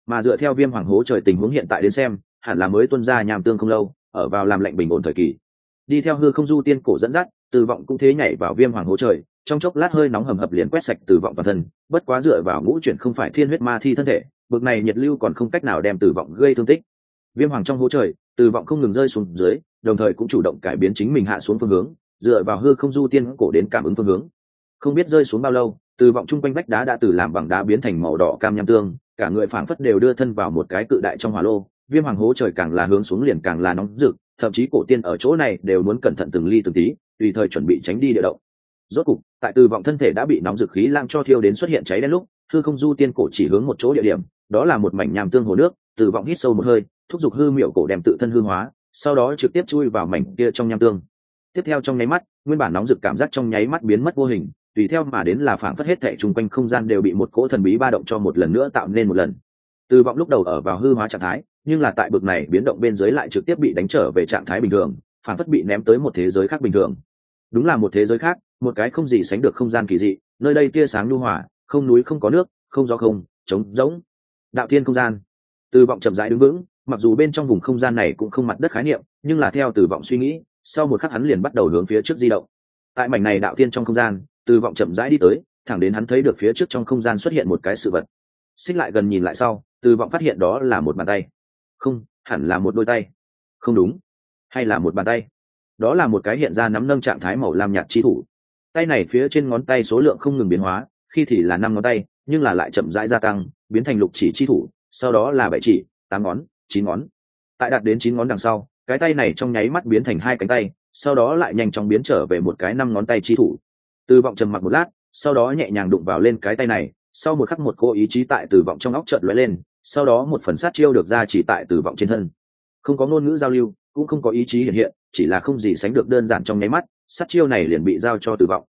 Mà dựa theo viêm hoàng hố trời tình huống hiện tại đến xem, hẳn là mới tuân ra nham tương không lâu, ở vào làm lạnh bình ổn thời kỳ. Đi theo hư không du tiên cổ dẫn dắt từ vọng cũng thế nhảy vào viêm hoàng hố trời, trong chốc lát hơi nóng hầm hập liền quét sạch từ vọng toàn thân, bất quá dựa vào ngũ chuyển không phải thiên huyết ma thi thân thể, bực này nhiệt lưu còn không cách nào đem từ vọng gây thương tích. Viêm hoàng trong hố trời, từ vọng không ngừng rơi xuống dưới, đồng thời cũng chủ động cải biến chính mình hạ xuống phương hướng, dựa vào hư không du tiên cổ đến cảm ứng phương hướng. Không biết rơi xuống bao lâu, từ vọng chung quanh vách đá đã từ làm bằng đá biến thành màu đỏ cam nham tương, cả người phảng phất đều đưa thân vào một cái cự đại trong hỏa lô. Viêm hoàng hố trời càng là hướng xuống liền càng là nóng rực, thậm chí cổ tiên ở chỗ này đều muốn cẩn thận từng ly từng tí tùy thời chuẩn bị tránh đi địa động. Rốt cục, tại từ vọng thân thể đã bị nóng dực khí lang cho thiêu đến xuất hiện cháy đen lúc, hư không du tiên cổ chỉ hướng một chỗ địa điểm, đó là một mảnh nham tương hồ nước, từ vọng hít sâu một hơi, thúc giục hư miệu cổ đem tự thân hư hóa, sau đó trực tiếp chui vào mảnh kia trong nham tương. Tiếp theo trong nháy mắt, nguyên bản nóng rực cảm giác trong nháy mắt biến mất vô hình, tùy theo mà đến là phản phất hết thệ chung quanh không gian đều bị một cỗ thần bí ba động cho một lần nữa tạo nên một lần. Từ vọng lúc đầu ở vào hư hóa trạng thái, nhưng là tại bực này biến động bên dưới lại trực tiếp bị đánh trở về trạng thái bình thường phản phất bị ném tới một thế giới khác bình thường đúng là một thế giới khác, một cái không gì sánh được không gian kỳ dị, nơi đây tia sáng lưu hỏa không núi không có nước, không gió không, trống rỗng. Đạo thiên không gian. Từ vọng chậm rãi đứng vững, mặc dù bên trong vùng không gian này cũng không mặt đất khái niệm, nhưng là theo từ vọng suy nghĩ, sau một khắc hắn liền bắt đầu hướng phía trước di động. Tại mảnh này đạo thiên trong không gian, từ vọng chậm rãi đi tới, thẳng đến hắn thấy được phía trước trong không gian xuất hiện một cái sự vật. Xích lại gần nhìn lại sau, từ vọng phát hiện đó là một bàn tay. Không, hẳn là một đôi tay. Không đúng. Hay là một bàn tay đó là một cái hiện ra nắm nâng trạng thái màu lam nhạt chi thủ. Tay này phía trên ngón tay số lượng không ngừng biến hóa, khi thì là năm ngón tay, nhưng là lại chậm rãi gia tăng, biến thành lục chỉ chi thủ, sau đó là bảy chỉ, tám ngón, chín ngón. Tại đạt đến chín ngón đằng sau, cái tay này trong nháy mắt biến thành hai cánh tay, sau đó lại nhanh chóng biến trở về một cái năm ngón tay chi thủ. Từ vọng trầm mặc một lát, sau đó nhẹ nhàng đụng vào lên cái tay này, sau một khắc một cô ý chí tại từ vọng trong óc trợn lóe lên, sau đó một phần sát chiêu được ra chỉ tại từ vọng trên thân. Không có ngôn ngữ giao lưu, cũng không có ý chí hiện hiện chỉ là không gì sánh được đơn giản trong nháy mắt, sát chiêu này liền bị giao cho từ vọng.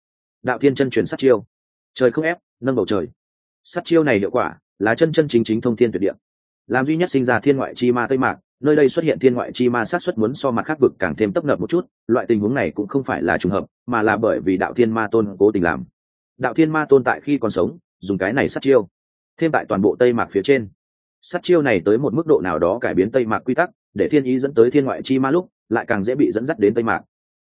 Đạo thiên chân truyền sát chiêu. Trời không ép, nâng bầu trời. Sát chiêu này hiệu quả là chân chân chính chính thông thiên tuyệt địa. Làm duy nhất sinh ra thiên ngoại chi ma tây mạc, nơi đây xuất hiện thiên ngoại chi ma sát xuất muốn so mặt khác vực càng thêm tấp nập một chút, loại tình huống này cũng không phải là trùng hợp, mà là bởi vì đạo thiên ma tôn cố tình làm. Đạo thiên ma tôn tại khi còn sống, dùng cái này sát chiêu, thêm tại toàn bộ tây mạc phía trên. Sát chiêu này tới một mức độ nào đó cải biến tây mạc quy tắc, để thiên ý dẫn tới thiên ngoại chi ma lúc lại càng dễ bị dẫn dắt đến tây mạc.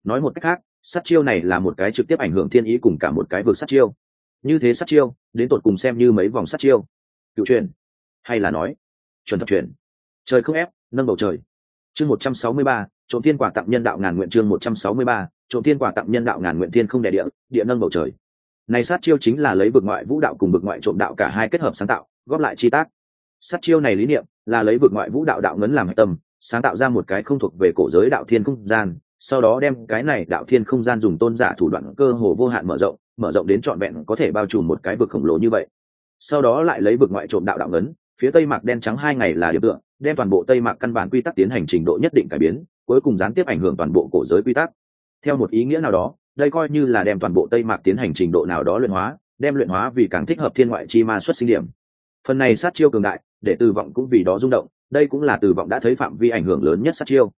Nói một cách khác, sát chiêu này là một cái trực tiếp ảnh hưởng thiên ý cùng cả một cái vực sát chiêu. Như thế sát chiêu, đến tột cùng xem như mấy vòng sát chiêu. Cựu truyền, hay là nói, chuẩn thập truyền. Trời không ép, nâng bầu trời. Chương một trăm sáu mươi ba, trộm thiên quả tặng nhân đạo ngàn nguyện chương một trăm sáu mươi ba, trộm thiên quả tặng nhân đạo ngàn nguyện thiên không đẻ địa địa nâng bầu trời. Này sát chiêu chính là lấy vực ngoại vũ đạo cùng vực ngoại trộm đạo cả hai kết hợp sáng tạo, góp lại chi tác. Sát chiêu này lý niệm là lấy vực ngoại vũ đạo đạo ngấn làm hạch tâm sáng tạo ra một cái không thuộc về cổ giới đạo thiên không gian, sau đó đem cái này đạo thiên không gian dùng tôn giả thủ đoạn cơ hồ vô hạn mở rộng mở rộng đến trọn vẹn có thể bao trùm một cái vực khổng lồ như vậy. Sau đó lại lấy vực ngoại trộm đạo đạo ngấn, phía tây mạc đen trắng hai ngày là điểm tựa, đem toàn bộ tây mạc căn bản quy tắc tiến hành trình độ nhất định cải biến, cuối cùng gián tiếp ảnh hưởng toàn bộ cổ giới quy tắc. Theo một ý nghĩa nào đó, đây coi như là đem toàn bộ tây mạc tiến hành trình độ nào đó luyện hóa, đem luyện hóa vì càng thích hợp thiên ngoại chi ma xuất sinh điểm. Phần này sát chiêu cường đại, để tư vọng cũng vì đó rung động đây cũng là từ vọng đã thấy phạm vi ảnh hưởng lớn nhất sát chiêu.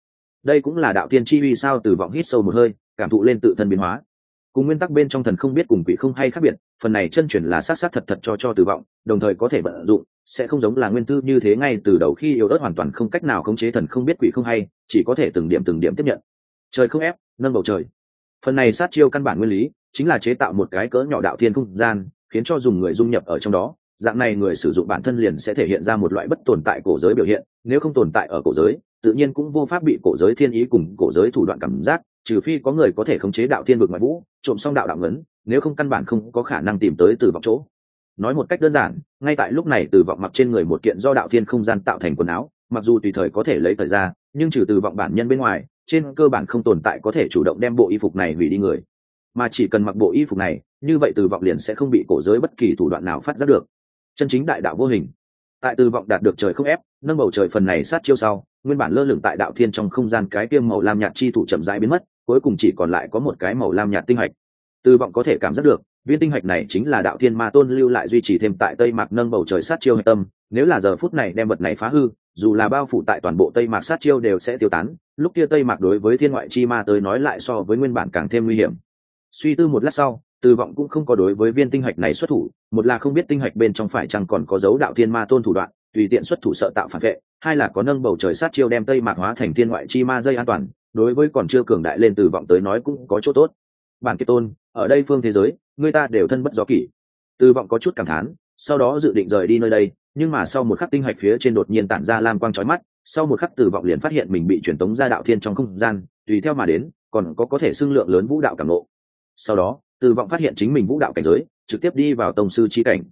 Đây cũng là đạo tiên chi uy sao từ vọng hít sâu một hơi, cảm thụ lên tự thân biến hóa. Cùng nguyên tắc bên trong thần không biết cùng quỷ không hay khác biệt, phần này chân chuyển là sát sát thật thật cho cho từ vọng, đồng thời có thể vận dụng, sẽ không giống là nguyên tư như thế ngay từ đầu khi yếu ớt hoàn toàn không cách nào khống chế thần không biết quỷ không hay, chỉ có thể từng điểm từng điểm tiếp nhận. Trời không ép, nâng bầu trời. Phần này sát chiêu căn bản nguyên lý, chính là chế tạo một cái cỡ nhỏ đạo thiên không gian, khiến cho dùng người dung nhập ở trong đó dạng này người sử dụng bản thân liền sẽ thể hiện ra một loại bất tồn tại cổ giới biểu hiện, nếu không tồn tại ở cổ giới, tự nhiên cũng vô pháp bị cổ giới thiên ý cùng cổ giới thủ đoạn cảm giác, trừ phi có người có thể khống chế đạo thiên vực ngoại vũ, trộm xong đạo đạo ngấn, nếu không căn bản không có khả năng tìm tới từ vọng chỗ. Nói một cách đơn giản, ngay tại lúc này từ vọng mặc trên người một kiện do đạo thiên không gian tạo thành quần áo, mặc dù tùy thời có thể lấy thời ra, nhưng trừ từ vọng bản nhân bên ngoài, trên cơ bản không tồn tại có thể chủ động đem bộ y phục này hủy đi người. Mà chỉ cần mặc bộ y phục này, như vậy từ vọng liền sẽ không bị cổ giới bất kỳ thủ đoạn nào phát giác được chân chính đại đạo vô hình. Tại từ vọng đạt được trời không ép, nâng bầu trời phần này sát chiêu sau, nguyên bản lơ lửng tại đạo thiên trong không gian cái kiêm màu lam nhạt chi thủ chậm rãi biến mất, cuối cùng chỉ còn lại có một cái màu lam nhạt tinh hạch. Từ vọng có thể cảm giác được, viên tinh hạch này chính là đạo thiên ma tôn lưu lại duy trì thêm tại tây mạc nâng bầu trời sát chiêu hạch tâm, nếu là giờ phút này đem vật này phá hư, dù là bao phủ tại toàn bộ tây mạc sát chiêu đều sẽ tiêu tán, lúc kia tây mạc đối với thiên ngoại chi ma tới nói lại so với nguyên bản càng thêm nguy hiểm. Suy tư một lát sau từ vọng cũng không có đối với viên tinh hạch này xuất thủ, một là không biết tinh hạch bên trong phải chăng còn có dấu đạo thiên ma tôn thủ đoạn, tùy tiện xuất thủ sợ tạo phản vệ, hai là có nâng bầu trời sát chiêu đem tây mạc hóa thành thiên ngoại chi ma dây an toàn, đối với còn chưa cường đại lên từ vọng tới nói cũng có chỗ tốt bản kiệt tôn, ở đây phương thế giới, người ta đều thân bất gió kỷ từ vọng có chút cảm thán, sau đó dự định rời đi nơi đây, nhưng mà sau một khắc tinh hạch phía trên đột nhiên tản ra lam quang trói mắt, sau một khắc từ vọng liền phát hiện mình bị truyền tống ra đạo thiên trong không gian, tùy theo mà đến, còn có có thể xưng lượng lớn vũ đạo cảm ngộ. sau đó từ vọng phát hiện chính mình vũ đạo cảnh giới, trực tiếp đi vào tông sư chi cảnh.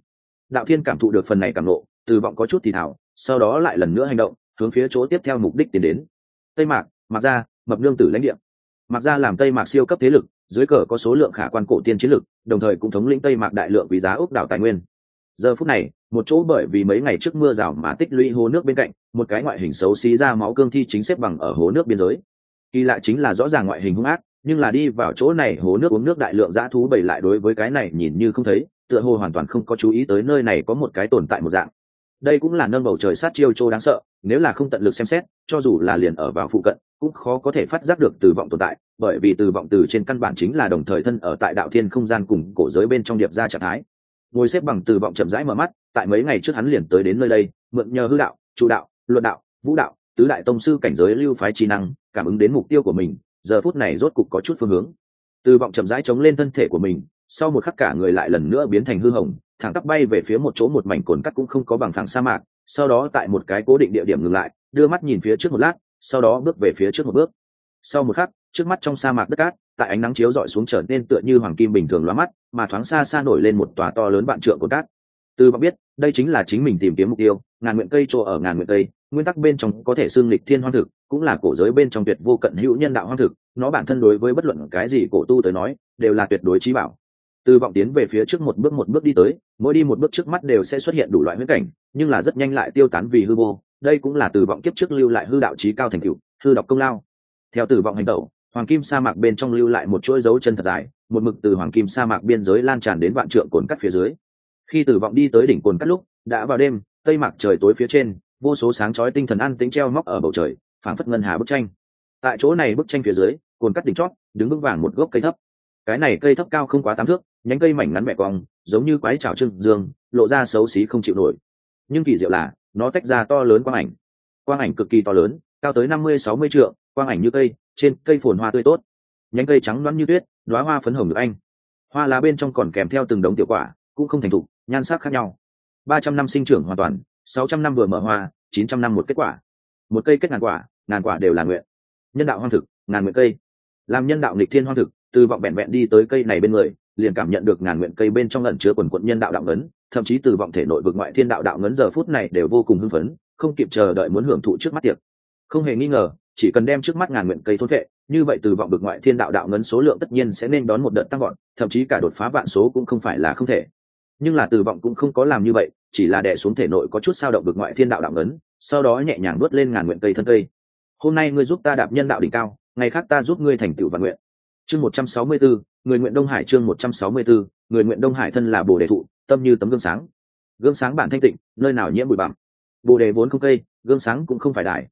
Đạo thiên cảm thụ được phần này cảm nộ từ vọng có chút thì thảo sau đó lại lần nữa hành động, hướng phía chỗ tiếp theo mục đích tiến đến. Tây mạc mặc ra mập nương tử lãnh địa. Mặc ra làm tây mạc siêu cấp thế lực, dưới cờ có số lượng khả quan cổ tiên chiến lực, đồng thời cũng thống lĩnh tây mạc đại lượng quý giá ốc đảo tài nguyên. Giờ phút này, một chỗ bởi vì mấy ngày trước mưa rào mà tích lũy hồ nước bên cạnh, một cái ngoại hình xấu xí ra máu cương thi chính xếp bằng ở hồ nước biên giới. Kỳ lạ chính là rõ ràng ngoại hình hung ác nhưng là đi vào chỗ này hố nước uống nước đại lượng dã thú bày lại đối với cái này nhìn như không thấy, tựa hồ hoàn toàn không có chú ý tới nơi này có một cái tồn tại một dạng. Đây cũng là nâng bầu trời sát chiêu châu đáng sợ, nếu là không tận lực xem xét, cho dù là liền ở vào phụ cận, cũng khó có thể phát giác được từ vọng tồn tại, bởi vì từ vọng từ trên căn bản chính là đồng thời thân ở tại đạo thiên không gian cùng cổ giới bên trong điệp ra trạng thái. Ngồi xếp bằng từ vọng chậm rãi mở mắt, tại mấy ngày trước hắn liền tới đến nơi đây, mượn nhờ hư đạo trụ đạo, luận đạo, vũ đạo, tứ đại tông sư cảnh giới lưu phái trí năng, cảm ứng đến mục tiêu của mình giờ phút này rốt cục có chút phương hướng. Từ vọng chậm rãi chống lên thân thể của mình, sau một khắc cả người lại lần nữa biến thành hư hồng thẳng tắp bay về phía một chỗ một mảnh cồn cắt cũng không có bằng thẳng sa mạc, sau đó tại một cái cố định địa điểm ngừng lại, đưa mắt nhìn phía trước một lát, sau đó bước về phía trước một bước. Sau một khắc, trước mắt trong sa mạc đất cát, tại ánh nắng chiếu rọi xuống trở nên tựa như hoàng kim bình thường loa mắt, mà thoáng xa xa nổi lên một tòa to lớn vạn trượng cồn cát từ vọng biết, đây chính là chính mình tìm kiếm mục tiêu, ngàn nguyện cây chỗ ở ngàn nguyện cây nguyên tắc bên trong có thể xương lịch thiên hoang thực, cũng là cổ giới bên trong tuyệt vô cận hữu nhân đạo hoang thực, nó bản thân đối với bất luận cái gì cổ tu tới nói, đều là tuyệt đối trí bảo. Từ vọng tiến về phía trước một bước một bước đi tới, mỗi đi một bước trước mắt đều sẽ xuất hiện đủ loại huyết cảnh, nhưng là rất nhanh lại tiêu tán vì hư vô, đây cũng là từ vọng kiếp trước lưu lại hư đạo trí cao thành cựu hư đọc công lao. Theo từ vọng hành tẩu hoàng kim sa mạc bên trong lưu lại một chuỗi dấu chân thật dài, một mực từ hoàng kim sa mạc biên giới lan tràn đến vạn trượng cồn cắt phía dưới. Khi từ vọng đi tới đỉnh cồn cắt lúc, đã vào đêm, tây mạc trời tối phía trên vô số sáng chói tinh thần an tính treo móc ở bầu trời, phảng phất ngân hà bức tranh. Tại chỗ này bức tranh phía dưới, cồn cắt đỉnh chót, đứng vững vàng một gốc cây thấp. Cái này cây thấp cao không quá tám thước, nhánh cây mảnh ngắn mẹ cong, giống như quái trào trưng dương, lộ ra xấu xí không chịu nổi. Nhưng kỳ diệu là, nó tách ra to lớn quang ảnh. Quang ảnh cực kỳ to lớn, cao tới năm mươi, sáu mươi trượng, quang ảnh như cây, trên cây phồn hoa tươi tốt. Nhánh cây trắng loãng như tuyết đoá hoa phấn hồng được anh. Hoa lá bên trong còn kèm theo từng đống tiểu quả, cũng không thành thục, nhan sắc khác nhau. Ba trăm năm sinh trưởng hoàn toàn sáu trăm năm vừa mở hoa, chín trăm năm một kết quả. Một cây kết ngàn quả ngàn quả đều là nguyện. Nhân đạo hoang thực, ngàn nguyện cây. Làm nhân đạo nghịch thiên hoang thực, từ vọng vẹn vẹn đi tới cây này bên người, liền cảm nhận được ngàn nguyện cây bên trong ẩn chứa quần quận nhân đạo đạo ngấn, thậm chí từ vọng thể nội vực ngoại thiên đạo đạo ngấn giờ phút này đều vô cùng hưng phấn, không kịp chờ đợi muốn hưởng thụ trước mắt tiệc. Không hề nghi ngờ, chỉ cần đem trước mắt ngàn nguyện cây thôn vệ, như vậy từ vọng vực ngoại thiên đạo đạo ngấn số lượng tất nhiên sẽ nên đón một đợt tăng gọn thậm chí cả đột phá vạn số cũng không phải là không thể. Nhưng là từ vọng cũng không có làm như vậy chỉ là đè xuống thể nội có chút sao động bực ngoại thiên đạo đạo ngấn, sau đó nhẹ nhàng nuốt lên ngàn nguyện cây thân cây. Hôm nay ngươi giúp ta đạp nhân đạo đỉnh cao, ngày khác ta giúp ngươi thành tựu vạn nguyện. Chương một trăm sáu mươi bốn, người nguyện đông hải chương một trăm sáu mươi bốn, người nguyện đông hải thân là bồ đề thụ, tâm như tấm gương sáng. Gương sáng bản thanh tịnh, nơi nào nhiễm bụi bặm. Bồ đề vốn không cây, gương sáng cũng không phải đại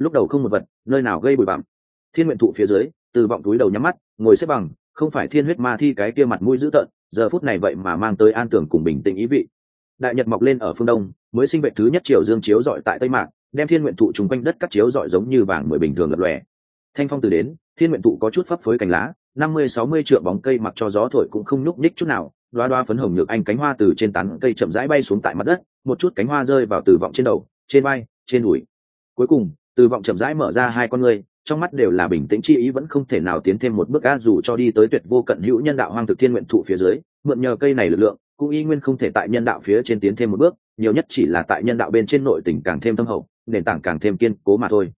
lúc đầu không một vật, nơi nào gây bụi bặm. Thiên nguyện thụ phía dưới, từ vọng túi đầu nhắm mắt, ngồi xếp bằng, không phải thiên huyết ma thi cái kia mặt mũi dữ tợn, giờ phút này vậy mà mang tới an tưởng cùng bình tĩnh ý vị đại nhật mọc lên ở phương đông, mới sinh vệ thứ nhất triều dương chiếu dọi tại tây mạc, đem thiên nguyện thụ chung quanh đất cắt chiếu dọi giống như vàng mười bình thường lập lòe. Thanh phong từ đến, thiên nguyện thụ có chút phấp phới cành lá, năm mươi, sáu mươi triệu bóng cây mặc cho gió thổi cũng không nhúc nhích chút nào đoá đoá phấn hồng nhược anh cánh hoa từ trên tán cây chậm rãi bay xuống tại mặt đất, một chút cánh hoa rơi vào từ vọng trên đầu, trên vai, trên đùi. Cuối cùng từ vọng chậm rãi mở ra hai con người trong mắt đều là bình tĩnh chi ý vẫn không thể nào tiến thêm một bước a dù cho đi tới tuyệt vô cận hữu nhân đạo hoang thực thiên nguyện thụ phía dưới, mượn nhờ cây này lực lượng cũng y nguyên không thể tại nhân đạo phía trên tiến thêm một bước, nhiều nhất chỉ là tại nhân đạo bên trên nội tình càng thêm thâm hậu, nền tảng càng thêm kiên cố mà thôi.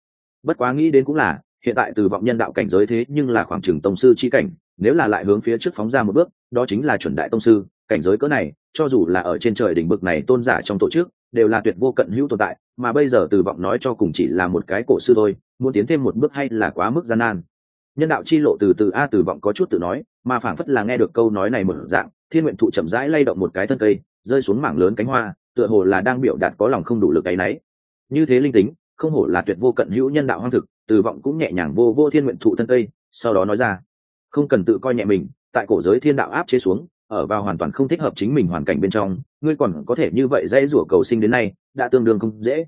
Bất quá nghĩ đến cũng là, hiện tại từ vọng nhân đạo cảnh giới thế nhưng là khoảng trừng tông sư chi cảnh, nếu là lại hướng phía trước phóng ra một bước, đó chính là chuẩn đại tông sư, cảnh giới cỡ này, cho dù là ở trên trời đỉnh bực này tôn giả trong tổ chức, đều là tuyệt vô cận hữu tồn tại, mà bây giờ từ vọng nói cho cùng chỉ là một cái cổ sư thôi, muốn tiến thêm một bước hay là quá mức gian nan. Nhân đạo chi lộ từ từ a, từ vọng có chút tự nói, mà phảng phất là nghe được câu nói này một dạng thiên nguyện thụ chậm rãi lay động một cái thân cây, rơi xuống mảng lớn cánh hoa, tựa hồ là đang biểu đạt có lòng không đủ lực cái nấy. Như thế linh tính, không hổ là tuyệt vô cận hữu nhân đạo hoang thực, từ vọng cũng nhẹ nhàng vô vô thiên nguyện thụ thân cây, sau đó nói ra, không cần tự coi nhẹ mình, tại cổ giới thiên đạo áp chế xuống, ở vào hoàn toàn không thích hợp chính mình hoàn cảnh bên trong, ngươi còn có thể như vậy dễ rủa cầu sinh đến nay, đã tương đương không dễ.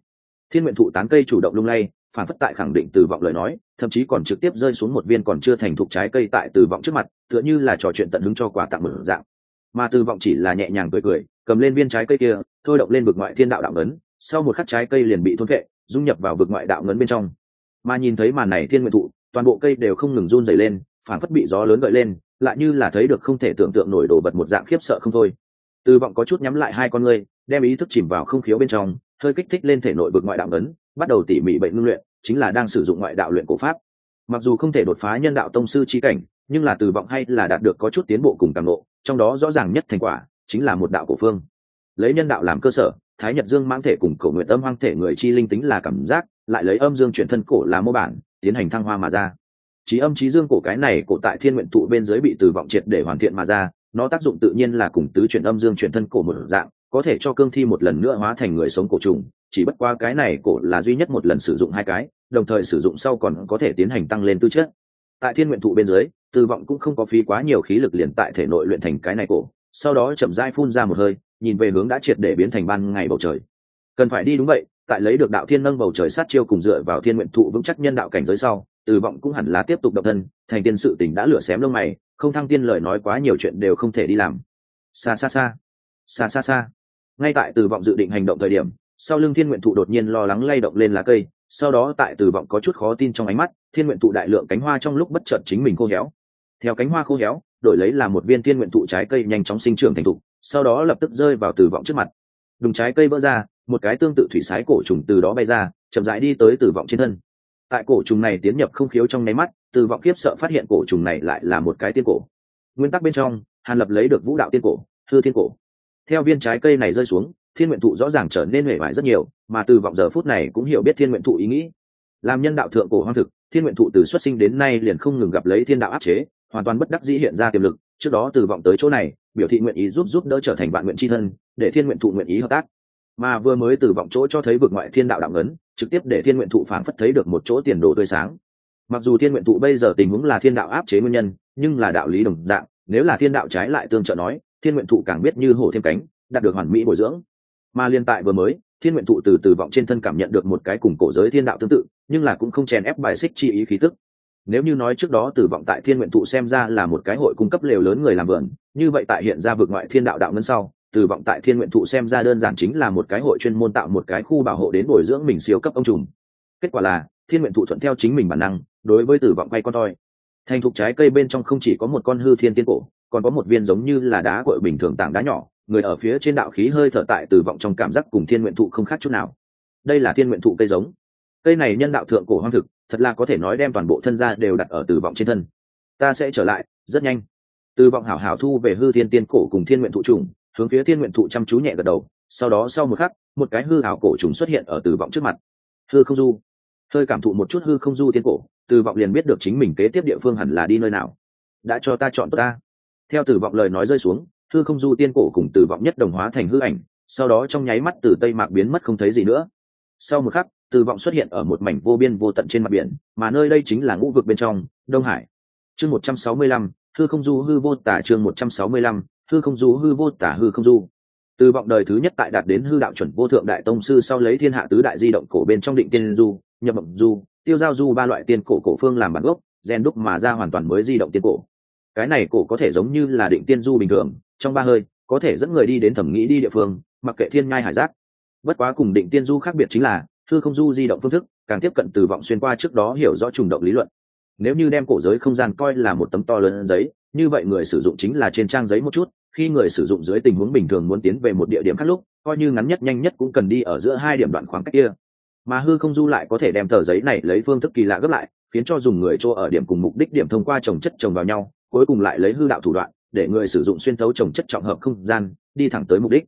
Thiên nguyện thụ tán cây chủ động lung lay, phản phất tại khẳng định từ vọng lời nói, thậm chí còn trực tiếp rơi xuống một viên còn chưa thành thục trái cây tại từ vọng trước mặt, tựa như là trò chuyện tận hứng cho quà tặng mở dạng mà từ vọng chỉ là nhẹ nhàng cười cười, cầm lên viên trái cây kia, thôi động lên vực ngoại thiên đạo đạo ngấn, sau một khắc trái cây liền bị thôn vệ dung nhập vào vực ngoại đạo ngấn bên trong. Mà nhìn thấy màn này thiên nguyện thụ, toàn bộ cây đều không ngừng run dày lên phản phất bị gió lớn gợi lên, lại như là thấy được không thể tưởng tượng nổi đồ vật một dạng khiếp sợ không thôi. Từ vọng có chút nhắm lại hai con ngươi, đem ý thức chìm vào không khiếu bên trong, hơi kích thích lên thể nội vực ngoại đạo ngấn, bắt đầu tỉ mỉ bệnh ngưng luyện, chính là đang sử dụng ngoại đạo luyện cổ pháp. Mặc dù không thể đột phá nhân đạo tông sư trí cảnh, nhưng là từ vọng hay là đạt được có chút tiến bộ cùng càng lộ trong đó rõ ràng nhất thành quả chính là một đạo cổ phương. Lấy nhân đạo làm cơ sở, thái nhật dương mang thể cùng cổ nguyện âm hoang thể người chi linh tính là cảm giác, lại lấy âm dương chuyển thân cổ là mô bản, tiến hành thăng hoa mà ra. Trí âm trí dương cổ cái này cổ tại thiên nguyện thụ bên dưới bị từ vọng triệt để hoàn thiện mà ra, nó tác dụng tự nhiên là cùng tứ chuyển âm dương chuyển thân cổ một dạng, có thể cho cương thi một lần nữa hóa thành người sống cổ trùng, chỉ bất qua cái này cổ là duy nhất một lần sử dụng hai cái, đồng thời sử dụng sau còn có thể tiến hành tăng lên tư chất tại thiên nguyện thụ bên dưới từ vọng cũng không có phí quá nhiều khí lực liền tại thể nội luyện thành cái này cổ, sau đó chậm dai phun ra một hơi, nhìn về hướng đã triệt để biến thành ban ngày bầu trời. Cần phải đi đúng vậy, tại lấy được đạo thiên nâng bầu trời sát chiêu cùng dựa vào thiên nguyện thụ vững chắc nhân đạo cảnh giới sau từ vọng cũng hẳn là tiếp tục độc thân, thành tiên sự tình đã lửa xém lông mày, không thăng tiên lời nói quá nhiều chuyện đều không thể đi làm. Xa xa xa xa xa xa ngay tại từ vọng dự định hành động thời điểm sau lưng thiên nguyện thụ đột nhiên lo lắng lay động lên lá cây, sau đó tại từ vọng có chút khó tin trong ánh mắt, thiên nguyện thụ đại lượng cánh hoa trong lúc bất chợt chính mình khô héo. Theo cánh hoa khô héo, đổi lấy là một viên thiên nguyện thụ trái cây nhanh chóng sinh trưởng thành thụ, sau đó lập tức rơi vào từ vọng trước mặt. Đùng trái cây vỡ ra, một cái tương tự thủy sái cổ trùng từ đó bay ra, chậm rãi đi tới từ vọng trên thân. Tại cổ trùng này tiến nhập không khiếu trong nháy mắt từ vọng khiếp sợ phát hiện cổ trùng này lại là một cái tiên cổ. Nguyên tắc bên trong, hàn lập lấy được vũ đạo tiên cổ, hư thiên cổ. Theo viên trái cây này rơi xuống thiên nguyện thụ rõ ràng trở nên huệ vải rất nhiều, mà từ vọng giờ phút này cũng hiểu biết thiên nguyện thụ ý nghĩ. Làm nhân đạo thượng cổ hoang thực, thiên nguyện thụ từ xuất sinh đến nay liền không ngừng gặp lấy thiên đạo áp chế, hoàn toàn bất đắc dĩ hiện ra tiềm lực, trước đó từ vọng tới chỗ này, biểu thị nguyện ý giúp giúp đỡ trở thành bạn nguyện tri thân, để thiên nguyện thụ nguyện ý hợp tác. Mà vừa mới từ vọng chỗ cho thấy vực ngoại thiên đạo đạo ấn, trực tiếp để thiên nguyện thụ phản phất thấy được một chỗ tiền đồ tươi sáng. Mặc dù thiên nguyện thụ bây giờ tình huống là thiên đạo áp chế nguyên nhân, nhưng là đạo lý đồng dạng, nếu là thiên đạo trái lại tương trợ nói, thiên nguyện thụ càng biết như hổ thêm cánh, đạt được hoàn mỹ bồi dưỡng mà liên tại vừa mới, thiên nguyện thụ từ từ vọng trên thân cảm nhận được một cái cùng cổ giới thiên đạo tương tự, nhưng là cũng không chèn ép bài xích chi ý khí tức. Nếu như nói trước đó từ vọng tại thiên nguyện thụ xem ra là một cái hội cung cấp lều lớn người làm vườn, như vậy tại hiện ra vượt ngoại thiên đạo đạo ngân sau, từ vọng tại thiên nguyện thụ xem ra đơn giản chính là một cái hội chuyên môn tạo một cái khu bảo hộ đến bồi dưỡng mình siêu cấp ông trùm. Kết quả là, thiên nguyện thụ thuận theo chính mình bản năng, đối với tử vọng quay con toi. Thành thục trái cây bên trong không chỉ có một con hư thiên tiên cổ, còn có một viên giống như là đá cội bình thường tảng đá nhỏ người ở phía trên đạo khí hơi thở tại tử vọng trong cảm giác cùng thiên nguyện thụ không khác chút nào. Đây là thiên nguyện thụ cây giống. Cây này nhân đạo thượng cổ hoang thực, thật là có thể nói đem toàn bộ thân gia đều đặt ở tử vọng trên thân. Ta sẽ trở lại, rất nhanh. Tử vọng hảo hảo thu về hư thiên tiên cổ cùng thiên nguyện thụ trùng, hướng phía thiên nguyện thụ chăm chú nhẹ gật đầu. Sau đó sau một khắc, một cái hư hảo cổ trùng xuất hiện ở tử vọng trước mặt. Hư không du. Hơi cảm thụ một chút hư không du tiên cổ tử vọng liền biết được chính mình kế tiếp địa phương hẳn là đi nơi nào. Đã cho ta chọn tốt ta. Theo tử vọng lời nói rơi xuống hư không du tiên cổ cùng tử vọng nhất đồng hóa thành hư ảnh, sau đó trong nháy mắt từ tây mạc biến mất không thấy gì nữa. Sau một khắc, tử vọng xuất hiện ở một mảnh vô biên vô tận trên mặt biển, mà nơi đây chính là ngũ vực bên trong, đông hải. Chương một trăm sáu mươi lăm, hư không du, hư vô tả chương một trăm sáu mươi lăm, hư không du, hư vô tả, hư không du. Từ vọng đời thứ nhất tại đạt đến hư đạo chuẩn vô thượng đại tông sư sau lấy thiên hạ tứ đại di động cổ bên trong định tiên du, nhập mộng du, tiêu giao du ba loại tiên cổ cổ phương làm bản gốc, gen đúc mà ra hoàn toàn mới di động tiên cổ. Cái này cổ có thể giống như là định tiên du bình thường trong ba hơi, có thể dẫn người đi đến thẩm nghĩ đi địa phương, mặc kệ thiên ngai hải giác. Bất quá cùng định tiên du khác biệt chính là hư không du di động phương thức, càng tiếp cận từ vọng xuyên qua trước đó hiểu rõ trùng động lý luận. Nếu như đem cổ giới không gian coi là một tấm to lớn giấy, như vậy người sử dụng chính là trên trang giấy một chút, khi người sử dụng dưới tình huống bình thường muốn tiến về một địa điểm khác lúc, coi như ngắn nhất nhanh nhất cũng cần đi ở giữa hai điểm đoạn khoảng cách kia. Mà hư không du lại có thể đem tờ giấy này lấy phương thức kỳ lạ gấp lại, khiến cho dùng người chỗ ở điểm cùng mục đích điểm thông qua trồng chất trồng vào nhau, cuối cùng lại lấy hư đạo thủ đoạn để người sử dụng xuyên thấu trồng chất trọng hợp không gian, đi thẳng tới mục đích.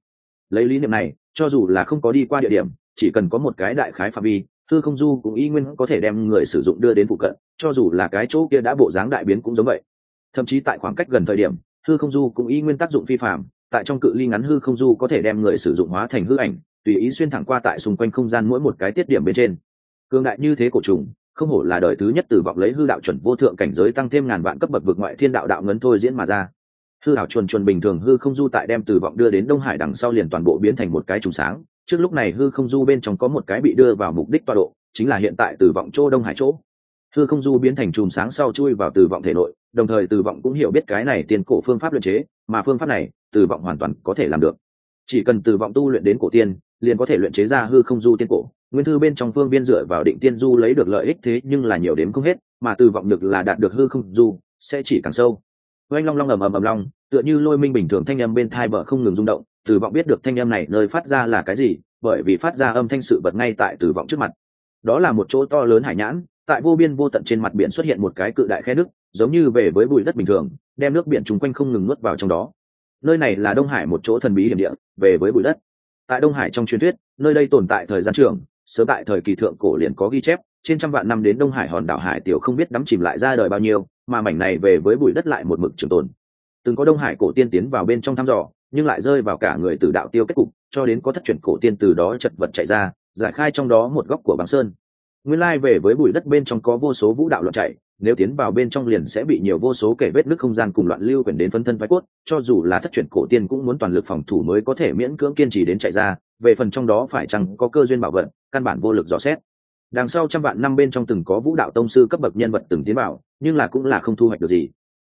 Lấy lý niệm này, cho dù là không có đi qua địa điểm, chỉ cần có một cái đại khái phạm vi hư không du cũng y nguyên có thể đem người sử dụng đưa đến phụ cận, cho dù là cái chỗ kia đã bộ dáng đại biến cũng giống vậy. Thậm chí tại khoảng cách gần thời điểm hư không du cũng y nguyên tác dụng phi phạm tại trong cự ly ngắn hư không du có thể đem người sử dụng hóa thành hư ảnh, tùy ý xuyên thẳng qua tại xung quanh không gian mỗi một cái tiết điểm bên trên. Cương đại như thế cổ trùng, không hổ là đời thứ nhất từ vọng lấy hư đạo chuẩn vô thượng cảnh giới tăng thêm ngàn vạn cấp bậc vượt ngoại thiên đạo đạo ngấn thôi diễn mà ra hư hảo chuồn chuồn bình thường hư không du tại đem từ vọng đưa đến đông hải đằng sau liền toàn bộ biến thành một cái trùng sáng. Trước lúc này hư không du bên trong có một cái bị đưa vào mục đích tọa độ, chính là hiện tại từ vọng chỗ đông hải chỗ. Hư không du biến thành chùm sáng sau chui vào từ vọng thể nội, đồng thời từ vọng cũng hiểu biết cái này tiền cổ phương pháp luyện chế, mà phương pháp này, từ vọng hoàn toàn có thể làm được. Chỉ cần từ vọng tu luyện đến cổ tiên, liền có thể luyện chế ra hư không du tiên cổ. Nguyên thư bên trong phương biên dựa vào định tiên du lấy được lợi ích thế nhưng là nhiều đếm không hết, mà từ vọng được là đạt được hư không du, sẽ chỉ càng sâu oanh long long ầm ầm ầm long, tựa như lôi minh bình thường thanh âm bên thai bờ không ngừng rung động, từ vọng biết được thanh âm này nơi phát ra là cái gì, bởi vì phát ra âm thanh sự vật ngay tại từ vọng trước mặt. Đó là một chỗ to lớn hải nhãn, tại vô biên vô tận trên mặt biển xuất hiện một cái cự đại khe nước, giống như về với bụi đất bình thường, đem nước biển chung quanh không ngừng nuốt vào trong đó. Nơi này là đông hải một chỗ thần bí hiểm địa, về với bụi đất. Tại đông hải trong truyền thuyết, nơi đây tồn tại thời gian trường, sớm tại thời kỳ thượng cổ liền có ghi chép trên trăm vạn năm đến đông hải hòn đảo hải tiểu không biết đắm chìm lại ra đời bao nhiêu, mà mảnh này về với bụi đất lại một mực trường tồn. Từng có đông hải cổ tiên tiến vào bên trong thăm dò, nhưng lại rơi vào cả người từ đạo tiêu kết cục, cho đến có thất truyền cổ tiên từ đó chật vật chạy ra, giải khai trong đó một góc của băng sơn. Nguyên lai về với bụi đất bên trong có vô số vũ đạo loạn chạy, nếu tiến vào bên trong liền sẽ bị nhiều vô số kể vết nước không gian cùng loạn lưu quyển đến phân thân phái cốt, cho dù là thất truyền cổ tiên cũng muốn toàn lực phòng thủ mới có thể miễn cưỡng kiên trì đến chạy ra, về phần trong đó phải chăng có cơ duyên bảo vật căn bản vô lực dò xét đằng sau trăm vạn năm bên trong từng có vũ đạo tông sư cấp bậc nhân vật từng tiến vào, nhưng là cũng là không thu hoạch được gì.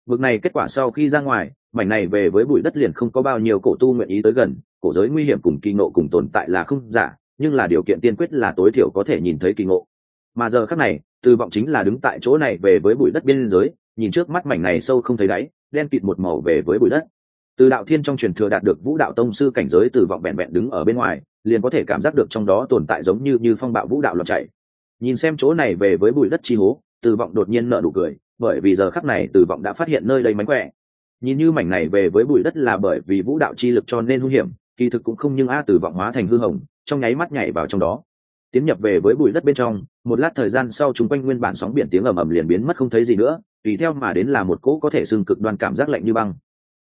Vực này kết quả sau khi ra ngoài, mảnh này về với bụi đất liền không có bao nhiêu cổ tu nguyện ý tới gần, cổ giới nguy hiểm cùng kỳ ngộ cùng tồn tại là không giả, nhưng là điều kiện tiên quyết là tối thiểu có thể nhìn thấy kỳ ngộ. Mà giờ khác này từ vọng chính là đứng tại chỗ này về với bụi đất biên giới, nhìn trước mắt mảnh này sâu không thấy đáy, đen kịt một màu về với bụi đất. Từ đạo thiên trong truyền thừa đạt được vũ đạo tông sư cảnh giới từ vọng vẹn vẹn đứng ở bên ngoài, liền có thể cảm giác được trong đó tồn tại giống như như phong bạo vũ đạo lọt chảy nhìn xem chỗ này về với bụi đất chi hố, từ vọng đột nhiên nợ nụ cười, bởi vì giờ khắc này từ vọng đã phát hiện nơi đây mánh khỏe. Nhìn như mảnh này về với bụi đất là bởi vì vũ đạo chi lực cho nên hung hiểm, kỳ thực cũng không nhưng a từ vọng hóa thành hư hồng, trong nháy mắt nhảy vào trong đó. Tiến nhập về với bụi đất bên trong, một lát thời gian sau chúng quanh nguyên bản sóng biển tiếng ầm ầm liền biến mất không thấy gì nữa, tùy theo mà đến là một cỗ có thể xưng cực đoan cảm giác lạnh như băng.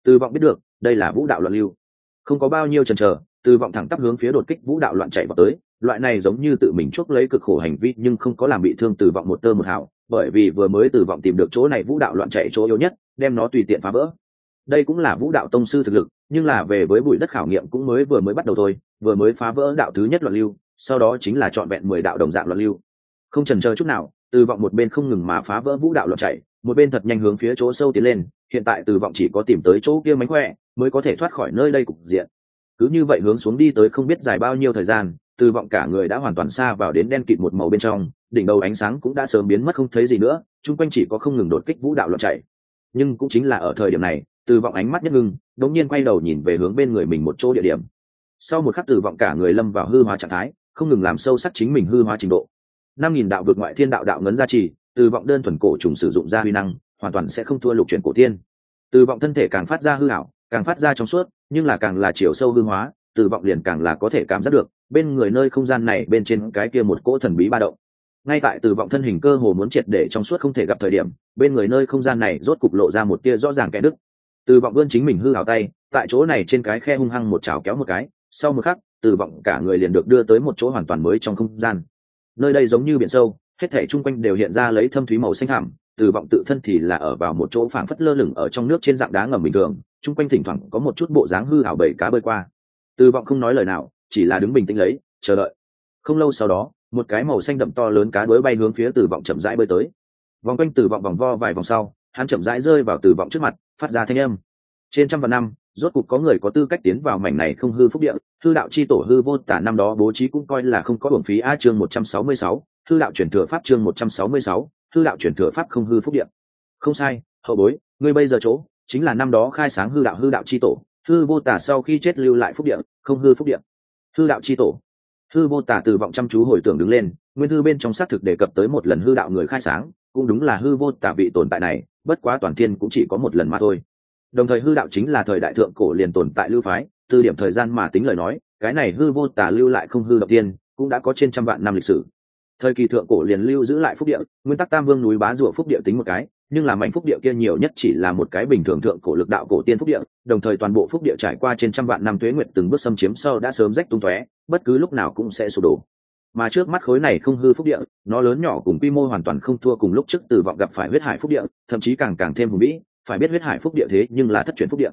Từ vọng biết được, đây là vũ đạo loạn lưu. Không có bao nhiêu chần chờ từ vọng thẳng tắp hướng phía đột kích vũ đạo loạn chạy vào tới. Loại này giống như tự mình chuốc lấy cực khổ hành vi nhưng không có làm bị thương từ vọng một tơ một hào, bởi vì vừa mới từ vọng tìm được chỗ này vũ đạo loạn chạy chỗ yếu nhất, đem nó tùy tiện phá vỡ. Đây cũng là vũ đạo tông sư thực lực, nhưng là về với bụi đất khảo nghiệm cũng mới vừa mới bắt đầu thôi, vừa mới phá vỡ đạo thứ nhất loạn lưu, sau đó chính là trọn vẹn mười đạo đồng dạng loạn lưu. Không trần chờ chút nào từ vọng một bên không ngừng mà phá vỡ vũ đạo loạn chạy, một bên thật nhanh hướng phía chỗ sâu tiến lên, hiện tại từ vọng chỉ có tìm tới chỗ kia mánh khỏe, mới có thể thoát khỏi nơi đây cục diện cứ như vậy hướng xuống đi tới không biết dài bao nhiêu thời gian, từ vọng cả người đã hoàn toàn xa vào đến đen kịt một màu bên trong, đỉnh đầu ánh sáng cũng đã sớm biến mất không thấy gì nữa, chung quanh chỉ có không ngừng đột kích vũ đạo loạn chạy. Nhưng cũng chính là ở thời điểm này, từ vọng ánh mắt nhất ngưng, đống nhiên quay đầu nhìn về hướng bên người mình một chỗ địa điểm. Sau một khắc từ vọng cả người lâm vào hư hóa trạng thái, không ngừng làm sâu sắc chính mình hư hóa trình độ. Năm nghìn đạo vượt ngoại thiên đạo đạo ngấn gia trì, từ vọng đơn thuần cổ trùng sử dụng ra huy năng, hoàn toàn sẽ không thua lục chuyển cổ tiên từ vọng thân thể càng phát ra hư hảo càng phát ra trong suốt nhưng là càng là chiều sâu hư hóa, từ vọng liền càng là có thể cảm giác được, bên người nơi không gian này, bên trên cái kia một cỗ thần bí ba động. Ngay tại từ vọng thân hình cơ hồ muốn triệt để trong suốt không thể gặp thời điểm, bên người nơi không gian này rốt cục lộ ra một tia rõ ràng kẽ đức từ vọng vươn chính mình hư hào tay, tại chỗ này trên cái khe hung hăng một chảo kéo một cái, sau một khắc, từ vọng cả người liền được đưa tới một chỗ hoàn toàn mới trong không gian. Nơi đây giống như biển sâu, hết thể chung quanh đều hiện ra lấy thâm thúy màu xanh thẳm từ vọng tự thân thì là ở vào một chỗ phảng phất lơ lửng ở trong nước trên dạng đá ngầm bình thường, chung quanh thỉnh thoảng có một chút bộ dáng hư hảo bầy cá bơi qua. Từ vọng không nói lời nào, chỉ là đứng bình tĩnh lấy, chờ đợi. Không lâu sau đó, một cái màu xanh đậm to lớn cá đuối bay hướng phía từ vọng chậm rãi bơi tới. Vòng quanh từ vọng vòng vo vài vòng sau, hắn chậm rãi rơi vào từ vọng trước mặt, phát ra thanh âm. Trên trăm vạn năm, rốt cục có người có tư cách tiến vào mảnh này không hư phúc địa, hư đạo chi tổ hư vô tả năm đó bố trí cũng coi là không có bổng phí a chương một trăm sáu mươi sáu hư đạo chuyển thừa pháp chương một trăm sáu mươi sáu, hư đạo chuyển thừa pháp không hư phúc điện. Không sai, hậu bối, ngươi bây giờ chỗ, chính là năm đó khai sáng hư đạo hư đạo c h i tổ, hư vô tả sau khi chết lưu lại phúc điện, không hư phúc điện. Hư đạo c h i tổ. Hư vô tả từ vọng chăm chú hồi tưởng đứng lên, nguyên thư bên trong xác thực đề cập tới một lần hư đạo người khai sáng, cũng đúng là hư vô tả vị tồn tại này, bất quá toàn thiên cũng chỉ có một lần mà thôi. Đồng thời hư đạo chính là thời đại thượng cổ liền tồn tại lưu phái, từ điểm thời gian mà tính lời nói, cái này hư vô tả lưu lại không hư đầu tiên, cũng đã có trên trăm vạn năm lịch sử thời kỳ thượng cổ liền lưu giữ lại phúc địa, nguyên tắc tam vương núi bá rùa phúc địa tính một cái, nhưng là mảnh phúc địa kia nhiều nhất chỉ là một cái bình thường thượng cổ lực đạo cổ tiên phúc địa, đồng thời toàn bộ phúc địa trải qua trên trăm vạn năm tuế nguyệt từng bước xâm chiếm sau đã sớm rách tung tóe, bất cứ lúc nào cũng sẽ sụp đổ. Mà trước mắt khối này không hư phúc địa, nó lớn nhỏ cùng quy mô hoàn toàn không thua cùng lúc trước từ vọng gặp phải huyết hải phúc địa, thậm chí càng càng thêm hùng vĩ, phải biết huyết hải phúc địa thế nhưng là thất truyền phúc địa.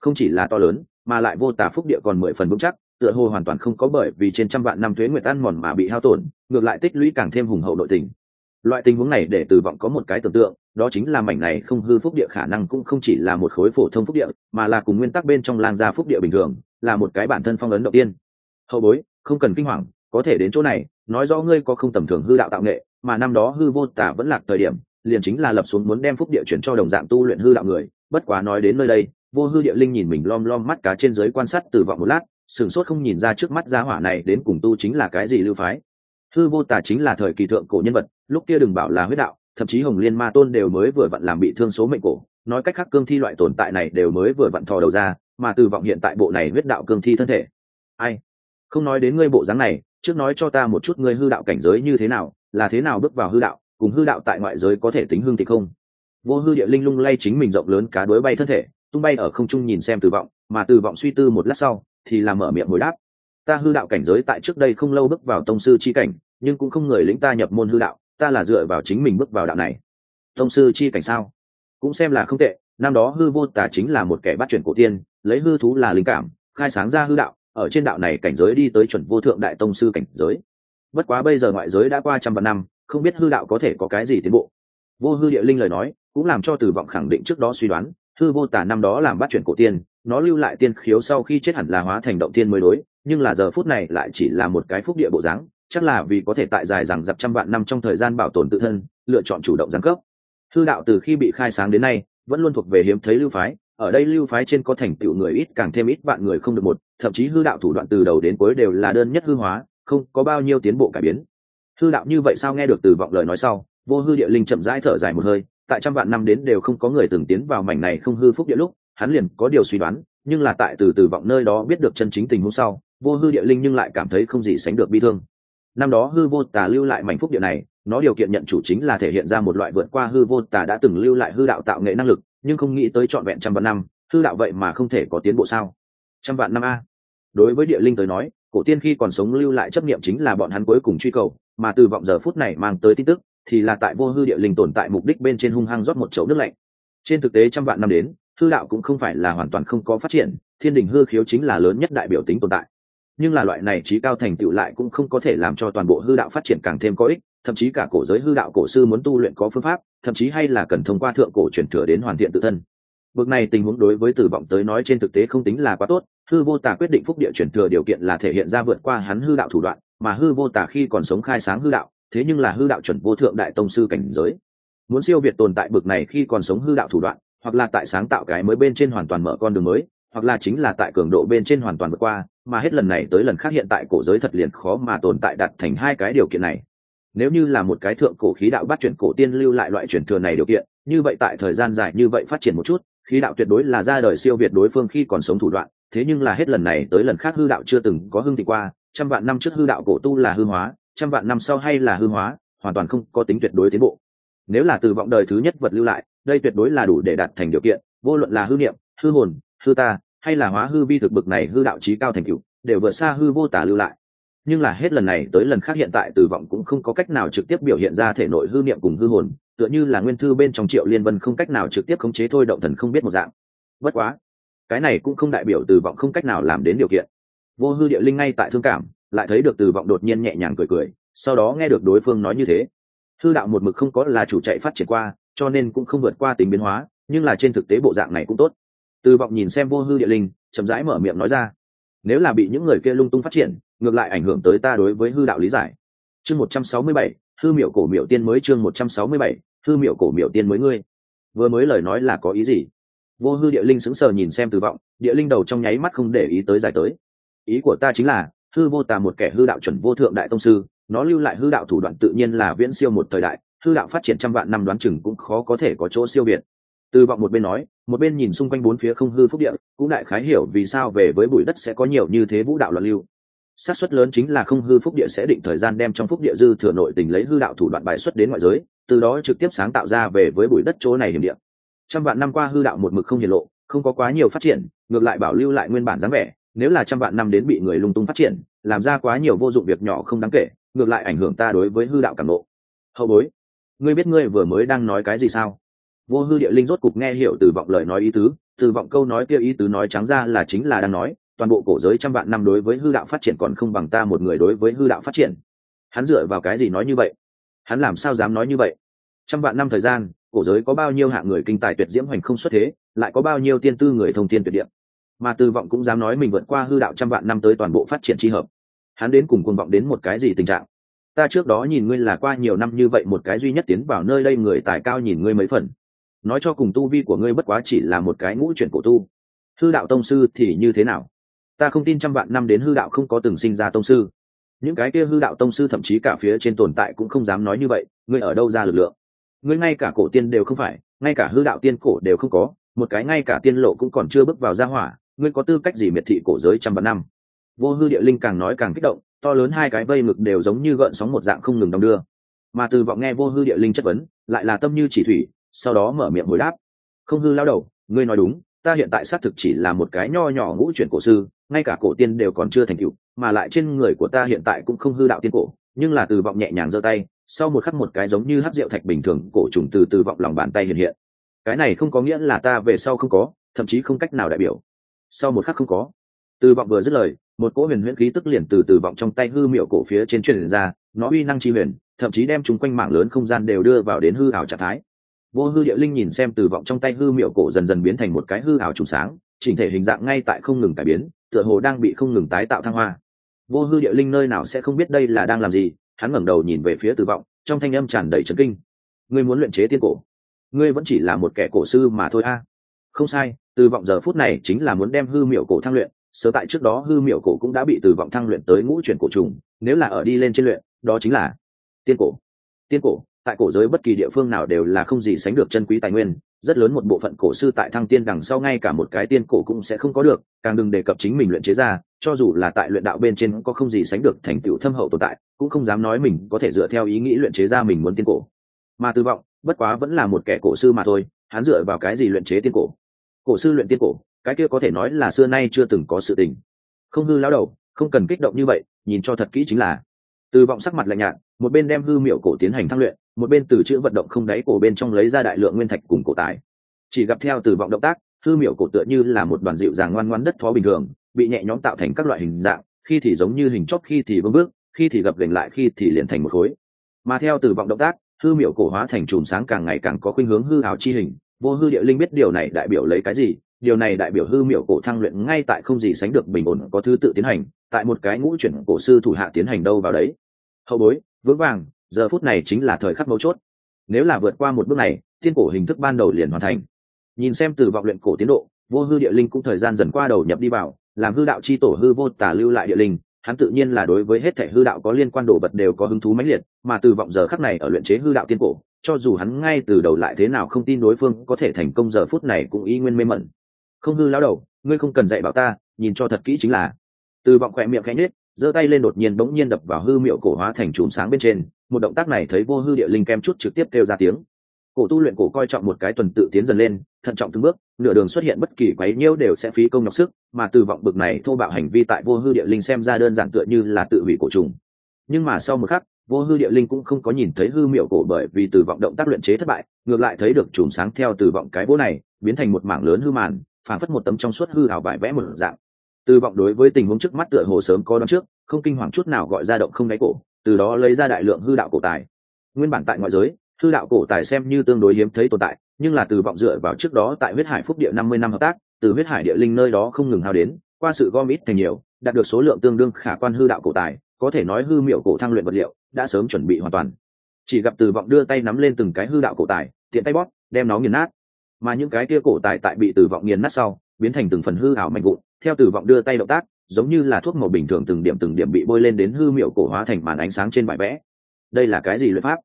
Không chỉ là to lớn, mà lại vô tả phúc địa còn mười phần vững chắc tựa hồ hoàn toàn không có bởi vì trên trăm vạn năm thuế nguyệt ăn mòn mà bị hao tổn, ngược lại tích lũy càng thêm hùng hậu nội tình. Loại tình huống này để từ vọng có một cái tưởng tượng, đó chính là mảnh này không hư phúc địa khả năng cũng không chỉ là một khối phổ thông phúc địa, mà là cùng nguyên tắc bên trong lang gia phúc địa bình thường, là một cái bản thân phong ấn đầu tiên. Hậu bối, không cần kinh hoàng, có thể đến chỗ này, nói rõ ngươi có không tầm thường hư đạo tạo nghệ, mà năm đó hư vô tả vẫn lạc thời điểm, liền chính là lập xuống muốn đem phúc địa chuyển cho đồng dạng tu luyện hư đạo người, bất quá nói đến nơi đây, vô hư địa linh nhìn mình lom lom mắt cá trên giới quan sát từ vọng một lát sửng sốt không nhìn ra trước mắt gia hỏa này đến cùng tu chính là cái gì lưu phái. Hư vô tà chính là thời kỳ thượng cổ nhân vật, lúc kia đừng bảo là huyết đạo, thậm chí hồng liên ma tôn đều mới vừa vặn làm bị thương số mệnh cổ, nói cách khác cương thi loại tồn tại này đều mới vừa vặn thò đầu ra, mà từ vọng hiện tại bộ này huyết đạo cương thi thân thể. Ai? Không nói đến ngươi bộ dáng này, trước nói cho ta một chút ngươi hư đạo cảnh giới như thế nào, là thế nào bước vào hư đạo, cùng hư đạo tại ngoại giới có thể tính hương thì không? Vô hư địa linh lung lay chính mình rộng lớn cá đuối bay thân thể, tung bay ở không trung nhìn xem từ vọng mà từ vọng suy tư một lát sau thì làm mở miệng hồi đáp. Ta hư đạo cảnh giới tại trước đây không lâu bước vào tông sư chi cảnh, nhưng cũng không người lĩnh ta nhập môn hư đạo, ta là dựa vào chính mình bước vào đạo này. Tông sư chi cảnh sao? Cũng xem là không tệ, năm đó hư vô tả chính là một kẻ bắt chuyển cổ tiên, lấy hư thú là linh cảm, khai sáng ra hư đạo, ở trên đạo này cảnh giới đi tới chuẩn vô thượng đại tông sư cảnh giới. Bất quá bây giờ ngoại giới đã qua trăm vạn năm, không biết hư đạo có thể có cái gì tiến bộ. Vô hư địa linh lời nói, cũng làm cho từ vọng khẳng định trước đó suy đoán, hư vô tả năm đó làm bắt chuyển cổ tiên nó lưu lại tiên khiếu sau khi chết hẳn là hóa thành động tiên mới đối, nhưng là giờ phút này lại chỉ là một cái phúc địa bộ dáng, chắc là vì có thể tại dài rằng dập trăm vạn năm trong thời gian bảo tồn tự thân, lựa chọn chủ động giáng cấp. Hư đạo từ khi bị khai sáng đến nay, vẫn luôn thuộc về hiếm thấy lưu phái, ở đây lưu phái trên có thành tựu người ít càng thêm ít vạn người không được một, thậm chí hư đạo thủ đoạn từ đầu đến cuối đều là đơn nhất hư hóa, không có bao nhiêu tiến bộ cải biến. Hư đạo như vậy sao nghe được từ vọng lời nói sau, vô hư địa linh chậm rãi thở dài một hơi, tại trăm vạn năm đến đều không có người từng tiến vào mảnh này không hư phúc địa lúc hắn liền có điều suy đoán, nhưng là tại từ từ vọng nơi đó biết được chân chính tình huống sau, vô hư địa linh nhưng lại cảm thấy không gì sánh được bi thương. Năm đó hư vô tà lưu lại mảnh phúc địa này, nó điều kiện nhận chủ chính là thể hiện ra một loại vượt qua hư vô tà đã từng lưu lại hư đạo tạo nghệ năng lực, nhưng không nghĩ tới trọn vẹn trăm vạn năm, hư đạo vậy mà không thể có tiến bộ sao? Trăm vạn năm a. Đối với địa linh tới nói, cổ tiên khi còn sống lưu lại chấp niệm chính là bọn hắn cuối cùng truy cầu, mà từ vọng giờ phút này mang tới tin tức, thì là tại vô hư địa linh tồn tại mục đích bên trên hung hăng rót một chậu nước lạnh. Trên thực tế trăm vạn năm đến hư đạo cũng không phải là hoàn toàn không có phát triển, thiên đình hư khiếu chính là lớn nhất đại biểu tính tồn tại. Nhưng là loại này trí cao thành tựu lại cũng không có thể làm cho toàn bộ hư đạo phát triển càng thêm có ích, thậm chí cả cổ giới hư đạo cổ sư muốn tu luyện có phương pháp, thậm chí hay là cần thông qua thượng cổ truyền thừa đến hoàn thiện tự thân. Bước này tình huống đối với tử vọng tới nói trên thực tế không tính là quá tốt, hư vô tả quyết định phúc địa truyền thừa điều kiện là thể hiện ra vượt qua hắn hư đạo thủ đoạn, mà hư vô tả khi còn sống khai sáng hư đạo, thế nhưng là hư đạo chuẩn vô thượng đại tông sư cảnh giới. Muốn siêu việt tồn tại bực này khi còn sống hư đạo thủ đoạn hoặc là tại sáng tạo cái mới bên trên hoàn toàn mở con đường mới, hoặc là chính là tại cường độ bên trên hoàn toàn vượt qua, mà hết lần này tới lần khác hiện tại cổ giới thật liền khó mà tồn tại đặt thành hai cái điều kiện này. Nếu như là một cái thượng cổ khí đạo bắt chuyển cổ tiên lưu lại loại chuyển thừa này điều kiện, như vậy tại thời gian dài như vậy phát triển một chút, khí đạo tuyệt đối là ra đời siêu việt đối phương khi còn sống thủ đoạn, thế nhưng là hết lần này tới lần khác hư đạo chưa từng có hưng thị qua, trăm vạn năm trước hư đạo cổ tu là hư hóa, trăm vạn năm sau hay là hư hóa, hoàn toàn không có tính tuyệt đối tiến bộ. Nếu là từ vọng đời thứ nhất vật lưu lại đây tuyệt đối là đủ để đạt thành điều kiện, vô luận là hư niệm, hư hồn, hư ta, hay là hóa hư vi thực bực này hư đạo trí cao thành cựu đều vượt xa hư vô tả lưu lại. Nhưng là hết lần này tới lần khác hiện tại tử vọng cũng không có cách nào trực tiếp biểu hiện ra thể nội hư niệm cùng hư hồn, tựa như là nguyên thư bên trong triệu liên vân không cách nào trực tiếp khống chế thôi động thần không biết một dạng. Bất quá, cái này cũng không đại biểu tử vọng không cách nào làm đến điều kiện. Vô hư địa linh ngay tại thương cảm, lại thấy được tử vọng đột nhiên nhẹ nhàng cười cười, sau đó nghe được đối phương nói như thế. Hư đạo một mực không có là chủ chạy phát triển qua cho nên cũng không vượt qua tính biến hóa, nhưng là trên thực tế bộ dạng này cũng tốt. Từ vọng nhìn xem vô hư địa linh, chậm rãi mở miệng nói ra, nếu là bị những người kia lung tung phát triển, ngược lại ảnh hưởng tới ta đối với hư đạo lý giải. Chương một trăm sáu mươi bảy, hư miệu cổ miệu tiên mới chương một trăm sáu mươi bảy, hư miệu cổ miệu tiên mới ngươi. Vừa mới lời nói là có ý gì? Vô hư địa linh sững sờ nhìn xem từ vọng địa linh đầu trong nháy mắt không để ý tới giải tới. Ý của ta chính là, hư vô tà một kẻ hư đạo chuẩn vô thượng đại tông sư, nó lưu lại hư đạo thủ đoạn tự nhiên là viễn siêu một thời đại hư đạo phát triển trăm vạn năm đoán chừng cũng khó có thể có chỗ siêu việt. Từ vọng một bên nói, một bên nhìn xung quanh bốn phía không hư phúc địa, cũng đại khái hiểu vì sao về với bụi đất sẽ có nhiều như thế vũ đạo loạn lưu. Xác suất lớn chính là không hư phúc địa sẽ định thời gian đem trong phúc địa dư thừa nội tình lấy hư đạo thủ đoạn bài xuất đến ngoại giới, từ đó trực tiếp sáng tạo ra về với bụi đất chỗ này hiểm địa. Trăm vạn năm qua hư đạo một mực không hiển lộ, không có quá nhiều phát triển, ngược lại bảo lưu lại nguyên bản dáng vẻ, nếu là trăm vạn năm đến bị người lung tung phát triển, làm ra quá nhiều vô dụng việc nhỏ không đáng kể, ngược lại ảnh hưởng ta đối với hư đạo cảm ngộ. hậu bối ngươi biết ngươi vừa mới đang nói cái gì sao? Vô hư địa linh rốt cục nghe hiểu từ vọng lời nói ý tứ, từ vọng câu nói kia ý tứ nói trắng ra là chính là đang nói, toàn bộ cổ giới trăm vạn năm đối với hư đạo phát triển còn không bằng ta một người đối với hư đạo phát triển. Hắn dựa vào cái gì nói như vậy? Hắn làm sao dám nói như vậy? Trăm vạn năm thời gian, cổ giới có bao nhiêu hạng người kinh tài tuyệt diễm hoành không xuất thế, lại có bao nhiêu tiên tư người thông tiên tuyệt địa? Mà từ vọng cũng dám nói mình vượt qua hư đạo trăm vạn năm tới toàn bộ phát triển tri hợp. Hắn đến cùng cuồng vọng đến một cái gì tình trạng? Ta trước đó nhìn ngươi là qua nhiều năm như vậy một cái duy nhất tiến vào nơi đây người tài cao nhìn ngươi mấy phần. Nói cho cùng tu vi của ngươi bất quá chỉ là một cái ngũ chuyển cổ tu. Hư đạo tông sư thì như thế nào? Ta không tin trăm vạn năm đến hư đạo không có từng sinh ra tông sư. Những cái kia hư đạo tông sư thậm chí cả phía trên tồn tại cũng không dám nói như vậy, ngươi ở đâu ra lực lượng? Ngươi ngay cả cổ tiên đều không phải, ngay cả hư đạo tiên cổ đều không có, một cái ngay cả tiên lộ cũng còn chưa bước vào gia hỏa, ngươi có tư cách gì miệt thị cổ giới trăm vạn năm? Vô hư địa linh càng nói càng kích động to lớn hai cái vây ngực đều giống như gợn sóng một dạng không ngừng đong đưa. Mà từ vọng nghe vô hư địa linh chất vấn, lại là tâm như chỉ thủy, sau đó mở miệng hồi đáp. Không hư lao đầu, ngươi nói đúng, ta hiện tại xác thực chỉ là một cái nho nhỏ ngũ chuyển cổ sư, ngay cả cổ tiên đều còn chưa thành cựu mà lại trên người của ta hiện tại cũng không hư đạo tiên cổ, nhưng là từ vọng nhẹ nhàng giơ tay, sau một khắc một cái giống như hát rượu thạch bình thường cổ trùng từ từ vọng lòng bàn tay hiện hiện. Cái này không có nghĩa là ta về sau không có, thậm chí không cách nào đại biểu. Sau một khắc không có từ vọng vừa dứt lời, một cỗ huyền huyễn khí tức liền từ từ vọng trong tay hư miệu cổ phía trên truyền ra, nó uy năng chi huyền, thậm chí đem chúng quanh mảng lớn không gian đều đưa vào đến hư ảo trạng thái. Vô hư địa linh nhìn xem từ vọng trong tay hư miệu cổ dần dần biến thành một cái hư ảo trùng sáng, chỉnh thể hình dạng ngay tại không ngừng cải biến, tựa hồ đang bị không ngừng tái tạo thăng hoa. Vô hư địa linh nơi nào sẽ không biết đây là đang làm gì, hắn ngẩng đầu nhìn về phía từ vọng, trong thanh âm tràn đầy trấn kinh. Ngươi muốn luyện chế tiên cổ? Ngươi vẫn chỉ là một kẻ cổ sư mà thôi a. Không sai, từ vọng giờ phút này chính là muốn đem hư miệu cổ thăng luyện sớ tại trước đó hư miểu cổ cũng đã bị từ vọng thăng luyện tới ngũ chuyển cổ trùng, nếu là ở đi lên trên luyện, đó chính là tiên cổ. Tiên cổ, tại cổ giới bất kỳ địa phương nào đều là không gì sánh được chân quý tài nguyên, rất lớn một bộ phận cổ sư tại thăng tiên đằng sau ngay cả một cái tiên cổ cũng sẽ không có được, càng đừng đề cập chính mình luyện chế ra, cho dù là tại luyện đạo bên trên có không gì sánh được thành tựu thâm hậu tồn tại, cũng không dám nói mình có thể dựa theo ý nghĩ luyện chế ra mình muốn tiên cổ. Mà tư vọng, bất quá vẫn là một kẻ cổ sư mà thôi, hắn dựa vào cái gì luyện chế tiên cổ? Cổ sư luyện tiên cổ cái kia có thể nói là xưa nay chưa từng có sự tình. Không hư lão đầu, không cần kích động như vậy, nhìn cho thật kỹ chính là. Từ vọng sắc mặt lạnh nhạt, một bên đem hư miệu cổ tiến hành thăng luyện, một bên từ chữ vận động không đáy cổ bên trong lấy ra đại lượng nguyên thạch cùng cổ tài. Chỉ gặp theo từ vọng động tác, hư miệu cổ tựa như là một đoàn dịu dàng ngoan ngoan đất phó bình thường, bị nhẹ nhõm tạo thành các loại hình dạng, khi thì giống như hình chóp, khi thì vương bước, khi thì gập gành lại, khi thì liền thành một khối. Mà theo từ vọng động tác, hư miệu cổ hóa thành chùm sáng càng ngày càng có khuynh hướng hư ảo chi hình, vô hư địa linh biết điều này đại biểu lấy cái gì điều này đại biểu hư miểu cổ thăng luyện ngay tại không gì sánh được bình ổn có thứ tự tiến hành, tại một cái ngũ chuyển cổ sư thủ hạ tiến hành đâu vào đấy. Hậu bối, vững vàng, giờ phút này chính là thời khắc mấu chốt. Nếu là vượt qua một bước này, tiên cổ hình thức ban đầu liền hoàn thành. Nhìn xem từ vọng luyện cổ tiến độ, vô hư địa linh cũng thời gian dần qua đầu nhập đi vào, làm hư đạo chi tổ hư vô tả lưu lại địa linh, hắn tự nhiên là đối với hết thể hư đạo có liên quan đồ vật đều có hứng thú mãnh liệt, mà từ vọng giờ khắc này ở luyện chế hư đạo tiên cổ, cho dù hắn ngay từ đầu lại thế nào không tin đối phương có thể thành công giờ phút này cũng y nguyên mê mẩn không hư lao đầu, ngươi không cần dạy bảo ta, nhìn cho thật kỹ chính là. Từ vọng khỏe miệng khẽ nhếch, giơ tay lên đột nhiên bỗng nhiên đập vào hư miệu cổ hóa thành chùm sáng bên trên, một động tác này thấy vô hư địa linh kem chút trực tiếp kêu ra tiếng. Cổ tu luyện cổ coi trọng một cái tuần tự tiến dần lên, thận trọng từng bước, nửa đường xuất hiện bất kỳ quấy nhiêu đều sẽ phí công nhọc sức, mà từ vọng bực này thô bạo hành vi tại vô hư địa linh xem ra đơn giản tựa như là tự hủy cổ trùng. Nhưng mà sau một khắc, vô hư địa linh cũng không có nhìn thấy hư miệu cổ bởi vì từ vọng động tác luyện chế thất bại, ngược lại thấy được chùm sáng theo từ vọng cái bố này, biến thành một mảng lớn hư màn phản phất một tấm trong suốt hư hào vải vẽ một dạng. Từ vọng đối với tình huống trước mắt tựa hồ sớm có đón trước, không kinh hoàng chút nào gọi ra động không đáy cổ, từ đó lấy ra đại lượng hư đạo cổ tài. Nguyên bản tại ngoại giới, hư đạo cổ tài xem như tương đối hiếm thấy tồn tại, nhưng là từ vọng dựa vào trước đó tại huyết hải phúc địa năm mươi năm hợp tác, từ huyết hải địa linh nơi đó không ngừng hao đến, qua sự gom ít thành nhiều, đạt được số lượng tương đương khả quan hư đạo cổ tài, có thể nói hư miệu cổ thăng luyện vật liệu, đã sớm chuẩn bị hoàn toàn. Chỉ gặp từ vọng đưa tay nắm lên từng cái hư đạo cổ tài, tiện tay bóp, đem nó nghiền nát mà những cái kia cổ tài tại bị tử vọng nghiền nát sau, biến thành từng phần hư ảo mạnh vụn, theo tử vọng đưa tay động tác, giống như là thuốc màu bình thường từng điểm từng điểm bị bôi lên đến hư miệu cổ hóa thành màn ánh sáng trên bài vẽ đây là cái gì luyện pháp?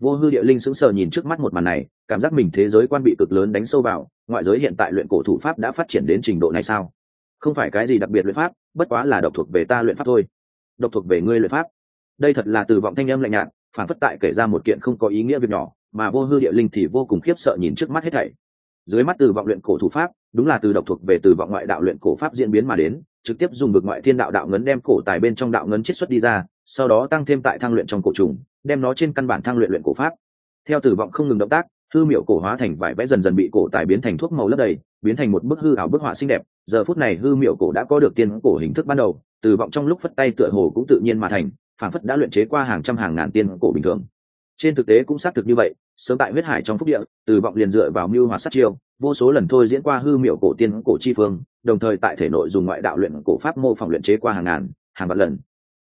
Vô hư địa linh sững sờ nhìn trước mắt một màn này, cảm giác mình thế giới quan bị cực lớn đánh sâu vào, ngoại giới hiện tại luyện cổ thủ pháp đã phát triển đến trình độ này sao? Không phải cái gì đặc biệt luyện pháp, bất quá là độc thuộc về ta luyện pháp thôi. Độc thuộc về ngươi luyện pháp. Đây thật là từ vọng thanh âm lạnh nhạt phản phất tại kể ra một kiện không có ý nghĩa việc nhỏ, mà vô hư địa linh thì vô cùng khiếp sợ nhìn trước mắt hết thảy dưới mắt từ vọng luyện cổ thủ pháp, đúng là từ độc thuộc về từ vọng ngoại đạo luyện cổ pháp diễn biến mà đến, trực tiếp dùng vực ngoại thiên đạo đạo ngấn đem cổ tài bên trong đạo ngấn chiết xuất đi ra, sau đó tăng thêm tại thang luyện trong cổ trùng, đem nó trên căn bản thang luyện luyện cổ pháp. Theo từ vọng không ngừng động tác, hư miệu cổ hóa thành vải vẽ dần dần bị cổ tài biến thành thuốc màu lấp đầy, biến thành một bức hư ảo bức họa xinh đẹp. Giờ phút này hư miệu cổ đã có được tiên cổ hình thức ban đầu, từ vọng trong lúc phất tay tựa hồ cũng tự nhiên mà thành phản phất đã luyện chế qua hàng trăm hàng ngàn tiên cổ bình thường trên thực tế cũng xác thực như vậy, sớm tại huyết hải trong phúc địa, từ vọng liền dựa vào mưu hòa sát chiêu, vô số lần thôi diễn qua hư miệu cổ tiên cổ chi phương, đồng thời tại thể nội dùng ngoại đạo luyện cổ pháp mô phỏng luyện chế qua hàng ngàn, hàng vạn lần.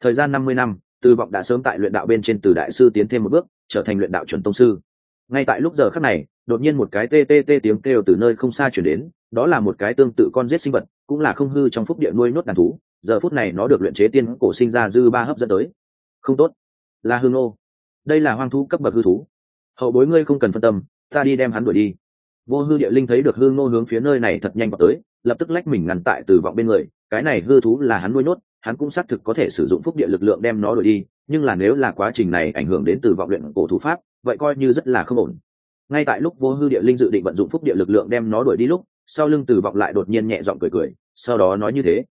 Thời gian năm mươi năm, từ vọng đã sớm tại luyện đạo bên trên từ đại sư tiến thêm một bước, trở thành luyện đạo chuẩn tông sư. Ngay tại lúc giờ khắc này, đột nhiên một cái tê tê tê tiếng kêu từ nơi không xa chuyển đến, đó là một cái tương tự con giết sinh vật, cũng là không hư trong phúc địa nuôi nốt đàn thú, giờ phút này nó được luyện chế tiên cổ sinh ra dư ba hấp dẫn tới. Không tốt. Là hương ô đây là hoang thú cấp bậc hư thú. Hậu bối ngươi không cần phân tâm, ta đi đem hắn đuổi đi. Vô hư địa linh thấy được hương nô hướng phía nơi này thật nhanh vào tới, lập tức lách mình ngăn tại từ vọng bên người. Cái này hư thú là hắn nuôi nhốt, hắn cũng xác thực có thể sử dụng phúc địa lực lượng đem nó đuổi đi, nhưng là nếu là quá trình này ảnh hưởng đến từ vọng luyện cổ thú pháp, vậy coi như rất là không ổn. Ngay tại lúc vô hư địa linh dự định vận dụng phúc địa lực lượng đem nó đuổi đi lúc, sau lưng từ vọng lại đột nhiên nhẹ giọng cười cười, sau đó nói như thế.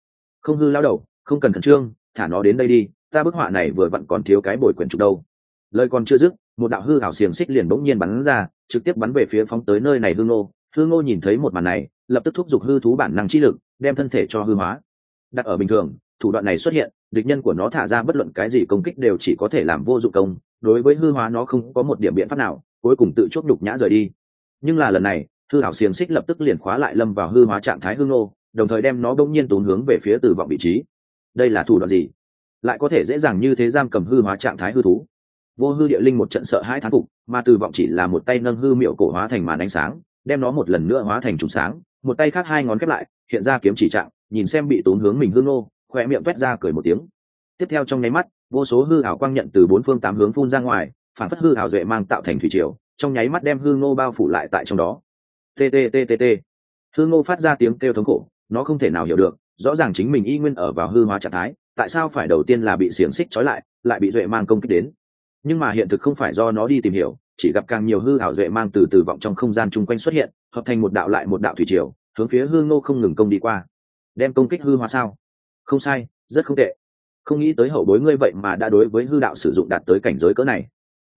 Không hư lao đầu, không cần khẩn trương, thả nó đến đây đi, ta bức họa này vừa vặn còn thiếu cái bồi quyển trục đâu lời còn chưa dứt, một đạo hư hảo xiềng xích liền bỗng nhiên bắn ra, trực tiếp bắn về phía phóng tới nơi này hương ngô. Hương ngô nhìn thấy một màn này, lập tức thúc giục hư thú bản năng chi lực, đem thân thể cho hư hóa. Đặt ở bình thường, thủ đoạn này xuất hiện, địch nhân của nó thả ra bất luận cái gì công kích đều chỉ có thể làm vô dụng công, đối với hư hóa nó không có một điểm biện pháp nào, cuối cùng tự chốt đục nhã rời đi. Nhưng là lần này, hư hảo xiềng xích lập tức liền khóa lại lâm vào hư hóa trạng thái hương ngô, đồng thời đem nó bỗng nhiên tốn hướng về phía từ vọng vị trí. Đây là thủ đoạn gì? Lại có thể dễ dàng như thế giam cầm hư hóa trạng thái hư thú vô hư địa linh một trận sợ hai thán phục, mà từ vọng chỉ là một tay nâng hư miệu cổ hóa thành màn ánh sáng, đem nó một lần nữa hóa thành trùng sáng, một tay khác hai ngón khép lại, hiện ra kiếm chỉ trạng, nhìn xem bị tốn hướng mình hương nô khoe miệng quét ra cười một tiếng. Tiếp theo trong nháy mắt, vô số hư hảo quang nhận từ bốn phương tám hướng phun ra ngoài, phản phất hư hảo duệ mang tạo thành thủy triều, trong nháy mắt đem hư ngô bao phủ lại tại trong đó. Tttt tt tt hư ngô phát ra tiếng kêu thống khổ, nó không thể nào hiểu được, rõ ràng chính mình y nguyên ở vào hư hóa trạng thái, tại sao phải đầu tiên là bị xiềng xích trói lại lại bị duệ mang công kích đến? Nhưng mà hiện thực không phải do nó đi tìm hiểu, chỉ gặp càng nhiều hư ảo duệ mang từ từ vọng trong không gian chung quanh xuất hiện, hợp thành một đạo lại một đạo thủy triều, hướng phía hư ngô không ngừng công đi qua. Đem công kích hư hóa sao? Không sai, rất không tệ. Không nghĩ tới hậu bối ngươi vậy mà đã đối với hư đạo sử dụng đạt tới cảnh giới cỡ này.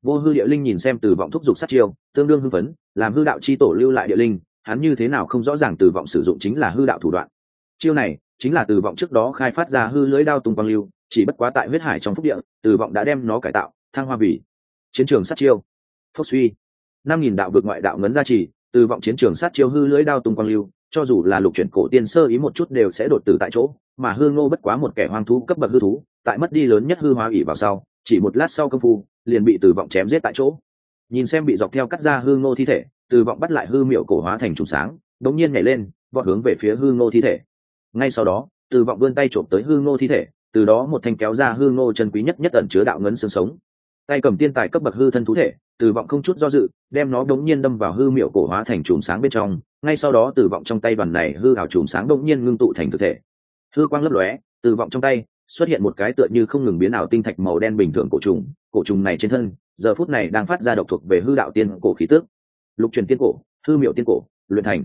Vô hư địa linh nhìn xem từ vọng thúc giục sát chiêu, tương đương hư phấn, làm hư đạo chi tổ lưu lại địa linh, hắn như thế nào không rõ ràng từ vọng sử dụng chính là hư đạo thủ đoạn. Chiêu này, chính là từ vọng trước đó khai phát ra hư lưỡi đao tung quang lưu, chỉ bất quá tại huyết hải trong phúc địa, từ vọng đã đem nó cải tạo thăng hoa bỉ chiến trường sát chiêu. Phốc suy. Năm nghìn đạo vực ngoại đạo ngấn gia trì, từ vọng chiến trường sát chiêu hư lưỡi đao tung quang lưu, cho dù là lục chuyển cổ tiên sơ ý một chút đều sẽ đột tử tại chỗ, mà hư ngô bất quá một kẻ hoang thú cấp bậc hư thú, tại mất đi lớn nhất hư hóa ỉ vào sau, chỉ một lát sau công phu, liền bị từ vọng chém giết tại chỗ. Nhìn xem bị dọc theo cắt ra hư ngô thi thể, từ vọng bắt lại hư miệu cổ hóa thành trùng sáng, đống nhiên nhảy lên, vọt hướng về phía hư ngô thi thể. Ngay sau đó, từ vọng vươn tay trộm tới hư ngô thi thể, từ đó một thanh kéo ra hư ngô chân quý nhất nhất ẩn chứa đạo ngấn xương sống tay cầm tiên tài cấp bậc hư thân thú thể từ vọng không chút do dự, đem nó đống nhiên đâm vào hư miệu cổ hóa thành chùm sáng bên trong, ngay sau đó từ vọng trong tay đoàn này hư hào chùm sáng đống nhiên ngưng tụ thành thực thể. Hư quang lấp lóe từ vọng trong tay xuất hiện một cái tựa như không ngừng biến ảo tinh thạch màu đen bình thường cổ trùng cổ trùng này trên thân, giờ phút này đang phát ra độc thuộc về hư đạo tiên cổ khí tước lục truyền tiên cổ, hư miệu tiên cổ, luyện thành.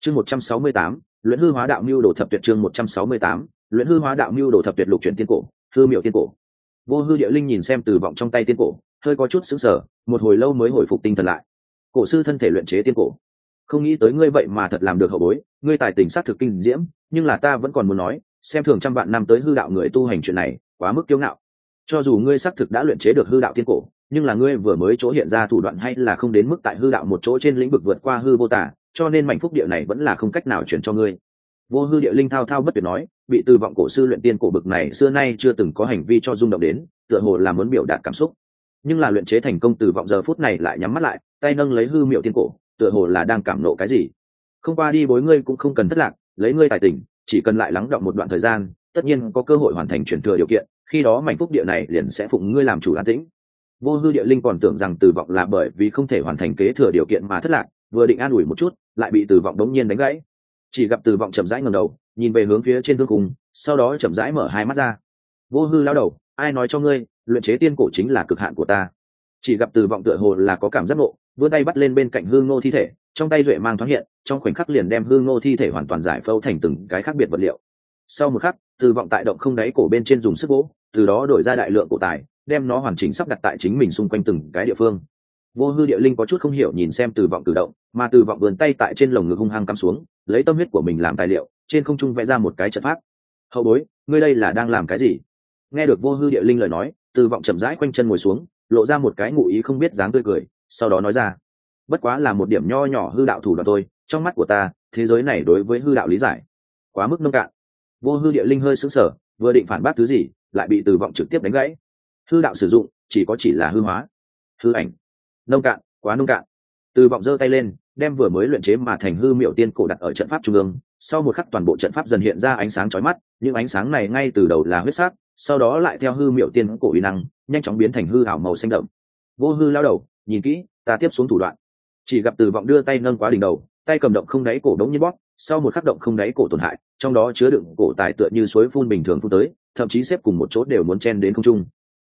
Chương một trăm sáu mươi tám, luyện hư hóa đạo mưu đồ thập tuyệt chương một trăm sáu mươi tám, luyện hư hóa đạo mưu đồ thập tuyệt lục truyền tiên cổ, hư miệu tiên cổ vô hư địa linh nhìn xem từ vọng trong tay tiên cổ, hơi có chút xứng sở một hồi lâu mới hồi phục tinh thần lại. Cổ sư thân thể luyện chế tiên cổ. Không nghĩ tới ngươi vậy mà thật làm được hậu bối, ngươi tài tình sát thực kinh diễm, nhưng là ta vẫn còn muốn nói, xem thường trăm vạn năm tới hư đạo người tu hành chuyện này, quá mức kiêu ngạo. Cho dù ngươi xác thực đã luyện chế được hư đạo tiên cổ, nhưng là ngươi vừa mới chỗ hiện ra thủ đoạn hay là không đến mức tại hư đạo một chỗ trên lĩnh vực vượt qua hư vô tả cho nên mảnh phúc địa này vẫn là không cách nào chuyển cho ngươi. Vô hư địa linh thao thao bất tuyệt nói bị từ vọng cổ sư luyện tiên cổ bực này xưa nay chưa từng có hành vi cho rung động đến, tựa hồ là muốn biểu đạt cảm xúc. Nhưng là luyện chế thành công từ vọng giờ phút này lại nhắm mắt lại, tay nâng lấy hư miệu tiên cổ, tựa hồ là đang cảm nộ cái gì. Không qua đi bối ngươi cũng không cần thất lạc, lấy ngươi tài tình, chỉ cần lại lắng động một đoạn thời gian, tất nhiên có cơ hội hoàn thành chuyển thừa điều kiện, khi đó mảnh phúc địa này liền sẽ phụng ngươi làm chủ an tĩnh. Vô hư địa linh còn tưởng rằng từ vọng là bởi vì không thể hoàn thành kế thừa điều kiện mà thất lạc, vừa định an ủi một chút, lại bị từ vọng đống nhiên đánh gãy chỉ gặp từ vọng chậm rãi ngầm đầu, nhìn về hướng phía trên thương cùng sau đó chậm rãi mở hai mắt ra. Vô hư lao đầu, ai nói cho ngươi, luyện chế tiên cổ chính là cực hạn của ta. Chỉ gặp từ vọng tựa hồ là có cảm giác ngộ, vươn tay bắt lên bên cạnh hương ngô thi thể, trong tay duệ mang thoáng hiện, trong khoảnh khắc liền đem hương ngô thi thể hoàn toàn giải phẫu thành từng cái khác biệt vật liệu. Sau một khắc, từ vọng tại động không đáy cổ bên trên dùng sức gỗ từ đó đổi ra đại lượng cổ tài, đem nó hoàn chỉnh sắp đặt tại chính mình xung quanh từng cái địa phương. Vô hư địa linh có chút không hiểu nhìn xem từ vọng cử động mà từ vọng vườn tay tại trên lồng ngực hung hăng cắm xuống, lấy tâm huyết của mình làm tài liệu, trên không trung vẽ ra một cái trận pháp. Hậu bối, ngươi đây là đang làm cái gì? Nghe được vô hư địa linh lời nói, từ vọng chậm rãi quanh chân ngồi xuống, lộ ra một cái ngụ ý không biết dáng tươi cười, sau đó nói ra, bất quá là một điểm nho nhỏ hư đạo thủ đoạn tôi trong mắt của ta, thế giới này đối với hư đạo lý giải, quá mức nông cạn. Vô hư địa linh hơi sững sờ, vừa định phản bác thứ gì, lại bị từ vọng trực tiếp đánh gãy. Hư đạo sử dụng, chỉ có chỉ là hư hóa. Hư ảnh. Nông cạn, quá nông cạn từ vọng giơ tay lên, đem vừa mới luyện chế mà thành hư miệu tiên cổ đặt ở trận pháp trung ương. Sau một khắc toàn bộ trận pháp dần hiện ra ánh sáng chói mắt, những ánh sáng này ngay từ đầu là huyết sắc, sau đó lại theo hư miệu tiên cổ uy năng, nhanh chóng biến thành hư ảo màu xanh đậm. Vô hư lao đầu, nhìn kỹ, ta tiếp xuống thủ đoạn. Chỉ gặp từ vọng đưa tay nâng quá đỉnh đầu, tay cầm động không đáy cổ đống như bóp, sau một khắc động không đáy cổ tổn hại, trong đó chứa đựng cổ tài tựa như suối phun bình thường phun tới, thậm chí xếp cùng một chỗ đều muốn chen đến không trung.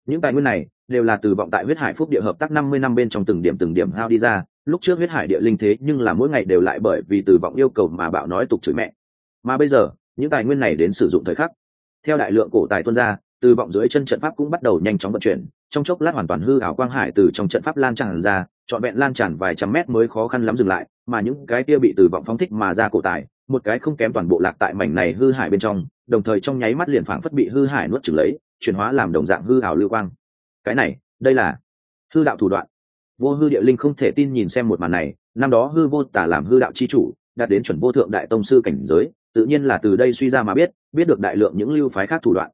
Những tài nguyên này đều là từ vọng tại huyết hải phúc địa hợp tác năm mươi năm bên trong từng điểm từng điểm hao đi ra lúc trước huyết hải địa linh thế nhưng là mỗi ngày đều lại bởi vì từ vọng yêu cầu mà bạo nói tục chửi mẹ. Mà bây giờ, những tài nguyên này đến sử dụng thời khắc. Theo đại lượng cổ tài tuôn ra, từ vọng dưới chân trận pháp cũng bắt đầu nhanh chóng vận chuyển, trong chốc lát hoàn toàn hư ảo quang hải từ trong trận pháp lan tràn ra, trọn vẹn lan tràn vài trăm mét mới khó khăn lắm dừng lại, mà những cái kia bị từ vọng phóng thích mà ra cổ tài, một cái không kém toàn bộ lạc tại mảnh này hư hải bên trong, đồng thời trong nháy mắt liền phảng phất bị hư hải nuốt chửng lấy, chuyển hóa làm đồng dạng hư ảo lưu quang. Cái này, đây là hư đạo thủ đoạn vô hư địa linh không thể tin nhìn xem một màn này, năm đó hư vô tả làm hư đạo chi chủ, đạt đến chuẩn vô thượng đại tông sư cảnh giới, tự nhiên là từ đây suy ra mà biết biết được đại lượng những lưu phái khác thủ đoạn.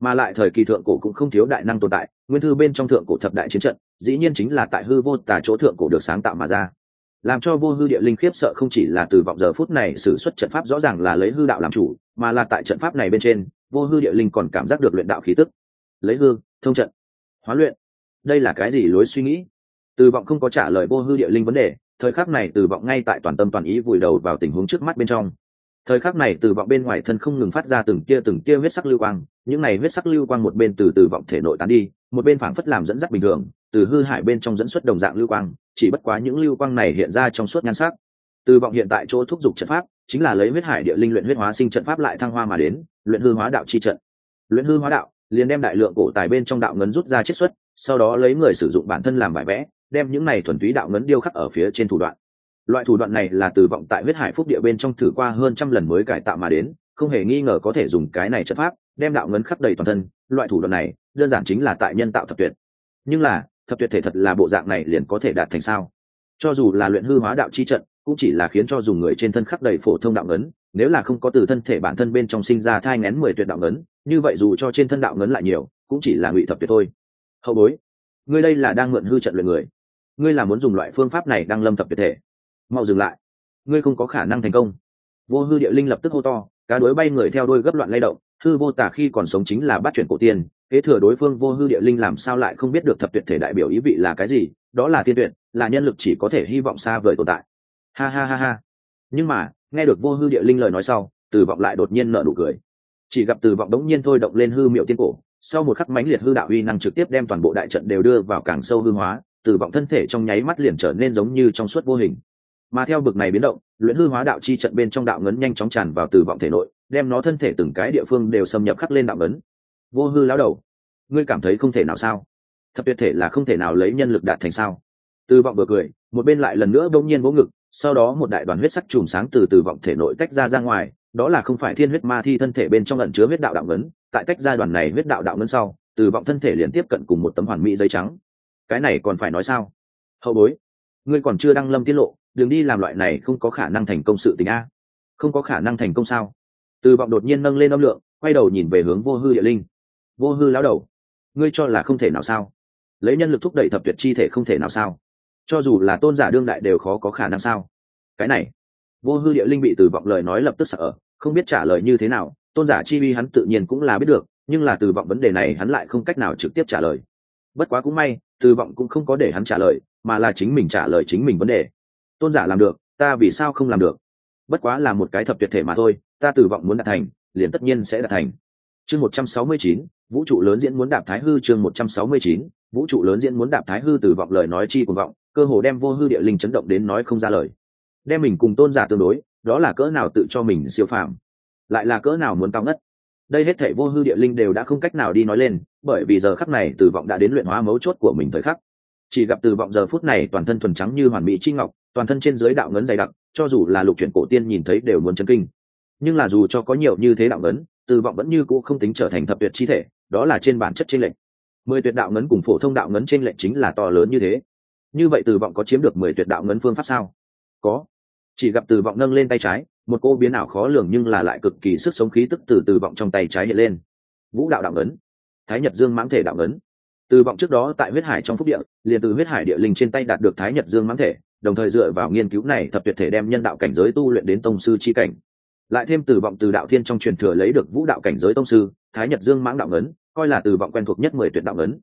Mà lại thời kỳ thượng cổ cũng không thiếu đại năng tồn tại, nguyên thư bên trong thượng cổ thập đại chiến trận, dĩ nhiên chính là tại hư vô tả chỗ thượng cổ được sáng tạo mà ra. Làm cho vô hư địa linh khiếp sợ không chỉ là từ vọng giờ phút này sử xuất trận pháp rõ ràng là lấy hư đạo làm chủ, mà là tại trận pháp này bên trên, vô hư địa linh còn cảm giác được luyện đạo khí tức. Lấy hư, thông trận, hóa luyện. Đây là cái gì lối suy nghĩ? Từ vọng không có trả lời vô hư địa linh vấn đề, thời khắc này từ vọng ngay tại toàn tâm toàn ý vùi đầu vào tình huống trước mắt bên trong. Thời khắc này từ vọng bên ngoài thân không ngừng phát ra từng tia từng tia huyết sắc lưu quang, những này huyết sắc lưu quang một bên từ từ vọng thể nội tán đi, một bên phảng phất làm dẫn dắt bình thường, từ hư hại bên trong dẫn xuất đồng dạng lưu quang, chỉ bất quá những lưu quang này hiện ra trong suốt nhan sắc. Từ vọng hiện tại chỗ thúc giục trận pháp, chính là lấy huyết hải địa linh luyện huyết hóa sinh trận pháp lại thăng hoa mà đến, luyện hư hóa đạo chi trận. Luyện hư hóa đạo, liền đem đại lượng cổ tài bên trong đạo ngấn rút ra chiết xuất, sau đó lấy người sử dụng bản thân làm bài vẽ đem những này thuần túy đạo ngấn điêu khắc ở phía trên thủ đoạn. Loại thủ đoạn này là từ vọng tại huyết hải phúc địa bên trong thử qua hơn trăm lần mới cải tạo mà đến, không hề nghi ngờ có thể dùng cái này chất pháp, đem đạo ngấn khắc đầy toàn thân. Loại thủ đoạn này, đơn giản chính là tại nhân tạo thập tuyệt. Nhưng là, thập tuyệt thể thật là bộ dạng này liền có thể đạt thành sao? Cho dù là luyện hư hóa đạo chi trận, cũng chỉ là khiến cho dùng người trên thân khắc đầy phổ thông đạo ngấn, nếu là không có từ thân thể bản thân bên trong sinh ra thai ngén mười tuyệt đạo ngấn, như vậy dù cho trên thân đạo ngấn lại nhiều, cũng chỉ là ngụy thập tuyệt thôi. Hậu bối, ngươi đây là đang mượn hư trận luyện người ngươi là muốn dùng loại phương pháp này đang lâm thập tuyệt thể. Mau dừng lại. Ngươi không có khả năng thành công. Vô hư địa linh lập tức hô to, cá đối bay người theo đôi gấp loạn lay động, hư vô tả khi còn sống chính là bắt chuyển cổ tiên, kế thừa đối phương vô hư địa linh làm sao lại không biết được thập tuyệt thể đại biểu ý vị là cái gì, đó là tiên tuyệt, là nhân lực chỉ có thể hy vọng xa vời tồn tại. Ha ha ha ha. Nhưng mà, nghe được vô hư địa linh lời nói sau, từ vọng lại đột nhiên nở nụ cười. Chỉ gặp từ vọng đống nhiên thôi động lên hư miệu tiên cổ, sau một khắc mãnh liệt hư đạo uy năng trực tiếp đem toàn bộ đại trận đều đưa vào càng sâu hư hóa từ vọng thân thể trong nháy mắt liền trở nên giống như trong suốt vô hình. Mà theo bực này biến động, luyện hư hóa đạo chi trận bên trong đạo ngấn nhanh chóng tràn vào từ vọng thể nội, đem nó thân thể từng cái địa phương đều xâm nhập khắc lên đạo ngấn. Vô hư lão đầu, ngươi cảm thấy không thể nào sao? Thập tuyệt thể là không thể nào lấy nhân lực đạt thành sao? Từ vọng vừa cười, một bên lại lần nữa bỗng nhiên vỗ ngực, sau đó một đại đoàn huyết sắc chùm sáng từ từ vọng thể nội tách ra ra ngoài, đó là không phải thiên huyết ma thi thân thể bên trong ẩn chứa huyết đạo đạo ngấn, tại tách ra đoàn này huyết đạo đạo ngấn sau, từ vọng thân thể liền tiếp cận cùng một tấm hoàn mỹ giấy trắng cái này còn phải nói sao? Hậu bối, ngươi còn chưa đăng lâm tiết lộ đường đi làm loại này không có khả năng thành công sự tình a. Không có khả năng thành công sao? Từ vọng đột nhiên nâng lên âm lượng, quay đầu nhìn về hướng vô hư địa linh. Vô hư lão đầu, ngươi cho là không thể nào sao? Lấy nhân lực thúc đẩy thập tuyệt chi thể không thể nào sao? Cho dù là tôn giả đương đại đều khó có khả năng sao? Cái này, vô hư địa linh bị từ vọng lời nói lập tức sợ, không biết trả lời như thế nào, tôn giả chi vi hắn tự nhiên cũng là biết được, nhưng là từ vọng vấn đề này hắn lại không cách nào trực tiếp trả lời. Bất quá cũng may từ vọng cũng không có để hắn trả lời, mà là chính mình trả lời chính mình vấn đề. Tôn giả làm được, ta vì sao không làm được? Bất quá là một cái thập tuyệt thể mà thôi, ta từ vọng muốn đạt thành, liền tất nhiên sẽ đạt thành. Chương một trăm sáu mươi chín, vũ trụ lớn diễn muốn đạp thái hư chương một trăm sáu mươi chín, vũ trụ lớn diễn muốn đạp thái hư từ vọng lời nói chi của vọng, cơ hồ đem vô hư địa linh chấn động đến nói không ra lời. Đem mình cùng tôn giả tương đối, đó là cỡ nào tự cho mình siêu phàm. Lại là cỡ nào muốn cao ngất đây hết thảy vô hư địa linh đều đã không cách nào đi nói lên, bởi vì giờ khắc này từ vọng đã đến luyện hóa mấu chốt của mình thời khắc. Chỉ gặp từ vọng giờ phút này toàn thân thuần trắng như hoàn mỹ chi ngọc, toàn thân trên dưới đạo ngấn dày đặc, cho dù là lục chuyển cổ tiên nhìn thấy đều muốn chấn kinh. Nhưng là dù cho có nhiều như thế đạo ngấn, từ vọng vẫn như cũ không tính trở thành thập tuyệt chi thể, đó là trên bản chất trên lệnh mười tuyệt đạo ngấn cùng phổ thông đạo ngấn trên lệnh chính là to lớn như thế. Như vậy từ vọng có chiếm được mười tuyệt đạo ngấn phương pháp sao? Có. Chỉ gặp từ vọng nâng lên tay trái một cô biến ảo khó lường nhưng là lại cực kỳ sức sống khí tức từ từ vọng trong tay trái hiện lên. Vũ đạo đạo ấn. Thái nhật dương mãng thể đạo ấn. Từ vọng trước đó tại huyết hải trong phúc địa, liền từ huyết hải địa linh trên tay đạt được thái nhật dương mãng thể, đồng thời dựa vào nghiên cứu này thập tuyệt thể đem nhân đạo cảnh giới tu luyện đến tông sư chi cảnh. Lại thêm từ vọng từ đạo thiên trong truyền thừa lấy được vũ đạo cảnh giới tông sư, thái nhật dương mãng đạo ấn, coi là từ vọng quen thuộc nhất mười tuyệt đạo ấn.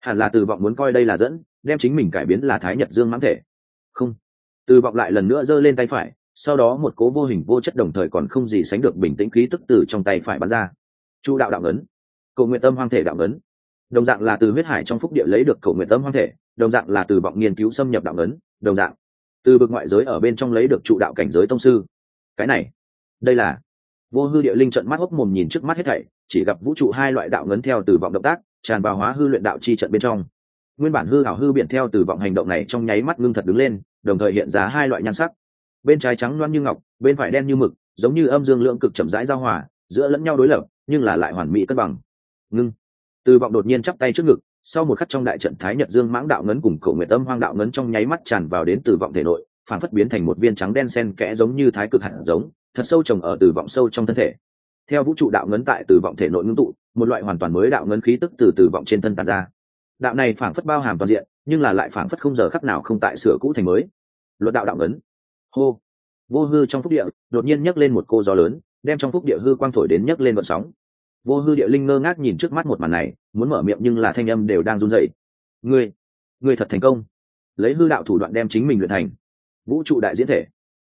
Hẳn là từ vọng muốn coi đây là dẫn, đem chính mình cải biến là thái nhật dương mãng thể. Không. Từ vọng lại lần nữa giơ lên tay phải sau đó một cố vô hình vô chất đồng thời còn không gì sánh được bình tĩnh khí tức từ trong tay phải bắn ra. Chu đạo đạo ấn, cầu nguyện tâm hoang thể đạo ấn. Đồng dạng là từ huyết hải trong phúc địa lấy được cầu nguyện tâm hoang thể, đồng dạng là từ vọng nghiên cứu xâm nhập đạo ấn, đồng dạng. Từ vực ngoại giới ở bên trong lấy được trụ đạo cảnh giới tông sư. Cái này, đây là vô hư địa linh trận mắt hốc mồm nhìn trước mắt hết thảy, chỉ gặp vũ trụ hai loại đạo ngấn theo từ vọng động tác, tràn vào hóa hư luyện đạo chi trận bên trong. Nguyên bản hư hảo hư biển theo từ vọng hành động này trong nháy mắt ngưng thật đứng lên, đồng thời hiện ra hai loại nhan sắc bên trái trắng loan như ngọc, bên phải đen như mực, giống như âm dương lượng cực chậm rãi giao hòa, giữa lẫn nhau đối lập, nhưng là lại hoàn mỹ cân bằng. Ngưng. Từ vọng đột nhiên chắp tay trước ngực, sau một khắc trong đại trận thái nhật dương mãng đạo ngấn cùng cổ nguyệt tâm hoang đạo ngấn trong nháy mắt tràn vào đến từ vọng thể nội, phản phất biến thành một viên trắng đen sen kẽ giống như thái cực hạt giống, thật sâu trồng ở từ vọng sâu trong thân thể. Theo vũ trụ đạo ngấn tại từ vọng thể nội ngưng tụ, một loại hoàn toàn mới đạo ngấn khí tức từ từ vọng trên thân tàn ra. Đạo này phảng phất bao hàm toàn diện, nhưng là lại phảng phất không giờ khắc nào không tại sửa cũ thành mới. Luật đạo đạo ngấn hô. Vô hư trong phúc địa, đột nhiên nhấc lên một cô gió lớn, đem trong phúc địa hư quang thổi đến nhấc lên vận sóng. Vô hư địa linh ngơ ngác nhìn trước mắt một màn này, muốn mở miệng nhưng là thanh âm đều đang run dậy ngươi ngươi thật thành công. Lấy hư đạo thủ đoạn đem chính mình luyện thành. Vũ trụ đại diễn thể.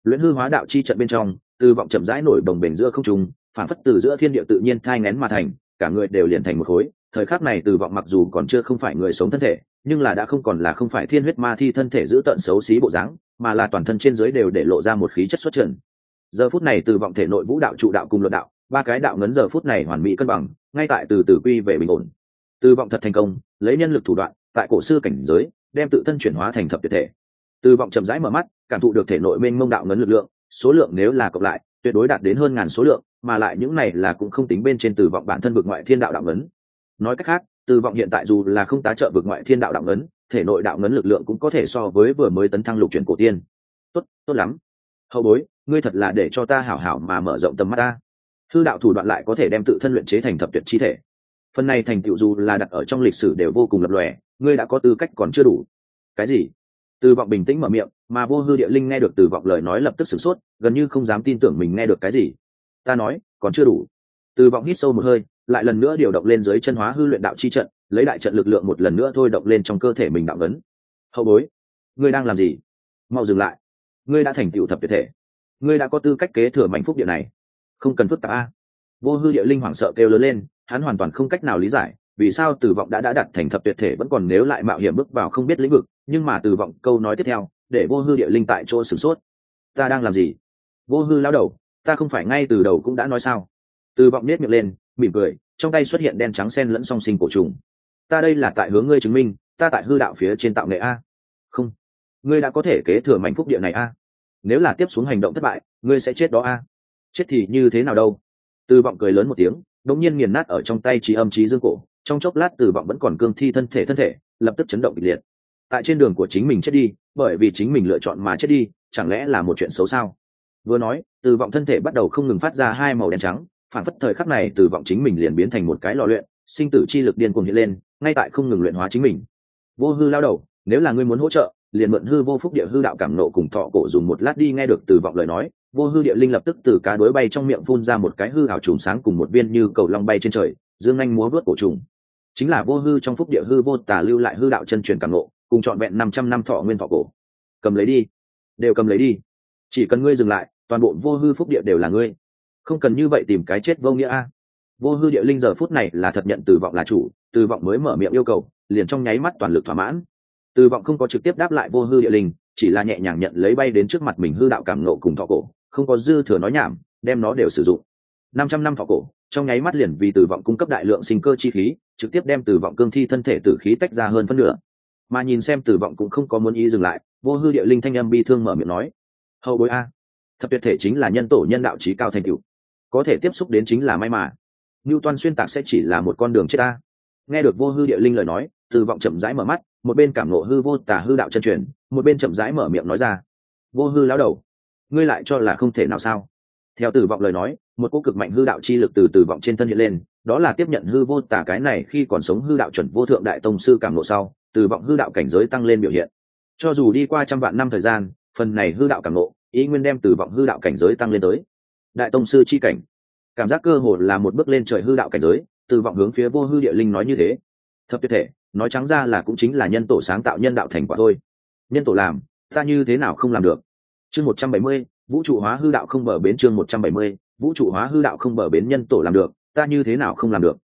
Luyện hư hóa đạo chi trận bên trong, từ vọng chậm rãi nổi đồng bền giữa không trung, phản phất từ giữa thiên địa tự nhiên thai ngén mà thành, cả người đều liền thành một khối. Thời khắc này từ vọng mặc dù còn chưa không phải người sống thân thể, nhưng là đã không còn là không phải thiên huyết ma thi thân thể giữ tận xấu xí bộ dáng mà là toàn thân trên dưới đều để lộ ra một khí chất xuất trần. Giờ phút này từ vọng thể nội vũ đạo, trụ đạo cùng luận đạo, ba cái đạo ngấn giờ phút này hoàn mỹ cân bằng, ngay tại từ từ quy về bình ổn. Từ vọng thật thành công, lấy nhân lực thủ đoạn, tại cổ sư cảnh giới, đem tự thân chuyển hóa thành thập tuyệt thể. Từ vọng chậm rãi mở mắt, cảm thụ được thể nội mênh mông đạo ngấn lực lượng, số lượng nếu là cộng lại, tuyệt đối đạt đến hơn ngàn số lượng, mà lại những này là cũng không tính bên trên từ vọng bản thân vực ngoại thiên đạo đạo ngấn. Nói cách khác, từ vọng hiện tại dù là không tá trợ vực ngoại thiên đạo đạo ngấn thể nội đạo ngấn lực lượng cũng có thể so với vừa mới tấn thăng lục chuyển cổ tiên. Tốt tốt lắm. Hậu bối, ngươi thật là để cho ta hảo hảo mà mở rộng tầm mắt ta. Thư đạo thủ đoạn lại có thể đem tự thân luyện chế thành thập tuyệt chi thể. Phần này thành tựu dù là đặt ở trong lịch sử đều vô cùng lập lòe, ngươi đã có tư cách còn chưa đủ. Cái gì? Từ vọng bình tĩnh mở miệng, mà vô hư địa linh nghe được từ vọng lời nói lập tức sửng sốt, gần như không dám tin tưởng mình nghe được cái gì. Ta nói, còn chưa đủ. Từ vọng hít sâu một hơi, lại lần nữa điều động lên dưới chân hóa hư luyện đạo chi trận lấy đại trận lực lượng một lần nữa thôi động lên trong cơ thể mình đạo vấn hậu bối, ngươi đang làm gì? Mau dừng lại. Ngươi đã thành tựu thập tuyệt thể. Ngươi đã có tư cách kế thừa mảnh phúc địa này. Không cần phức tạp a. Vô hư địa linh hoảng sợ kêu lớn lên, hắn hoàn toàn không cách nào lý giải, vì sao tử vọng đã đã đặt thành thập tuyệt thể vẫn còn nếu lại mạo hiểm bước vào không biết lĩnh vực, nhưng mà tử vọng câu nói tiếp theo, để vô hư địa linh tại chỗ sửng sốt. Ta đang làm gì? Vô hư lao đầu, ta không phải ngay từ đầu cũng đã nói sao? Tử vọng nết miệng lên, mỉm cười, trong tay xuất hiện đen trắng sen lẫn song sinh cổ trùng ta đây là tại hướng ngươi chứng minh, ta tại hư đạo phía trên tạo nghệ a. Không. Ngươi đã có thể kế thừa mảnh phúc địa này a. Nếu là tiếp xuống hành động thất bại, ngươi sẽ chết đó a. Chết thì như thế nào đâu? Từ vọng cười lớn một tiếng, đống nhiên nghiền nát ở trong tay trí âm trí dương cổ, trong chốc lát từ vọng vẫn còn cương thi thân thể thân thể, lập tức chấn động kịch liệt. Tại trên đường của chính mình chết đi, bởi vì chính mình lựa chọn mà chết đi, chẳng lẽ là một chuyện xấu sao? Vừa nói, từ vọng thân thể bắt đầu không ngừng phát ra hai màu đen trắng, phản phất thời khắc này từ vọng chính mình liền biến thành một cái lò luyện sinh tử chi lực điên cuồng hiện lên, ngay tại không ngừng luyện hóa chính mình. Vô hư lao đầu, nếu là ngươi muốn hỗ trợ, liền mượn hư vô phúc địa hư đạo cảm nộ cùng thọ cổ dùng một lát đi nghe được từ vọng lời nói. Vô hư địa linh lập tức từ cá đối bay trong miệng phun ra một cái hư ảo trùng sáng cùng một viên như cầu long bay trên trời, dương anh múa vớt cổ trùng. Chính là vô hư trong phúc địa hư vô tả lưu lại hư đạo chân truyền cảm nộ, cùng trọn vẹn năm trăm năm thọ nguyên thọ cổ. Cầm lấy đi. Đều cầm lấy đi. Chỉ cần ngươi dừng lại, toàn bộ vô hư phúc địa đều là ngươi. Không cần như vậy tìm cái chết vô nghĩa a vô hư địa linh giờ phút này là thật nhận từ vọng là chủ, từ vọng mới mở miệng yêu cầu, liền trong nháy mắt toàn lực thỏa mãn. Từ vọng không có trực tiếp đáp lại vô hư địa linh, chỉ là nhẹ nhàng nhận lấy bay đến trước mặt mình hư đạo cảm nộ cùng thọ cổ, không có dư thừa nói nhảm, đem nó đều sử dụng. Năm trăm năm thọ cổ, trong nháy mắt liền vì từ vọng cung cấp đại lượng sinh cơ chi khí, trực tiếp đem từ vọng cương thi thân thể tử khí tách ra hơn phân nửa. Mà nhìn xem từ vọng cũng không có muốn ý dừng lại, vô hư địa linh thanh âm bi thương mở miệng nói, hậu bối a thập tuyệt thể chính là nhân tổ nhân đạo trí cao thành cựu có thể tiếp xúc đến chính là may mà ngưu toan xuyên tạc sẽ chỉ là một con đường chết ta. Nghe được vô hư địa linh lời nói, từ vọng chậm rãi mở mắt, một bên cảm nộ hư vô tả hư đạo chân truyền, một bên chậm rãi mở miệng nói ra. Vô hư lão đầu, ngươi lại cho là không thể nào sao? Theo từ vọng lời nói, một cô cực mạnh hư đạo chi lực từ từ vọng trên thân hiện lên, đó là tiếp nhận hư vô tả cái này khi còn sống hư đạo chuẩn vô thượng đại tông sư cảm nộ sau, từ vọng hư đạo cảnh giới tăng lên biểu hiện. Cho dù đi qua trăm vạn năm thời gian, phần này hư đạo cảm nộ ý nguyên đem từ vọng hư đạo cảnh giới tăng lên tới. Đại tông sư chi cảnh cảm giác cơ hồ là một bước lên trời hư đạo cảnh giới, từ vọng hướng phía vô hư địa linh nói như thế. Thập tuyệt thể, nói trắng ra là cũng chính là nhân tổ sáng tạo nhân đạo thành quả thôi. Nhân tổ làm, ta như thế nào không làm được? Chương một trăm bảy mươi, vũ trụ hóa hư đạo không bờ bến chương một trăm bảy mươi, vũ trụ hóa hư đạo không bờ bến nhân tổ làm được, ta như thế nào không làm được?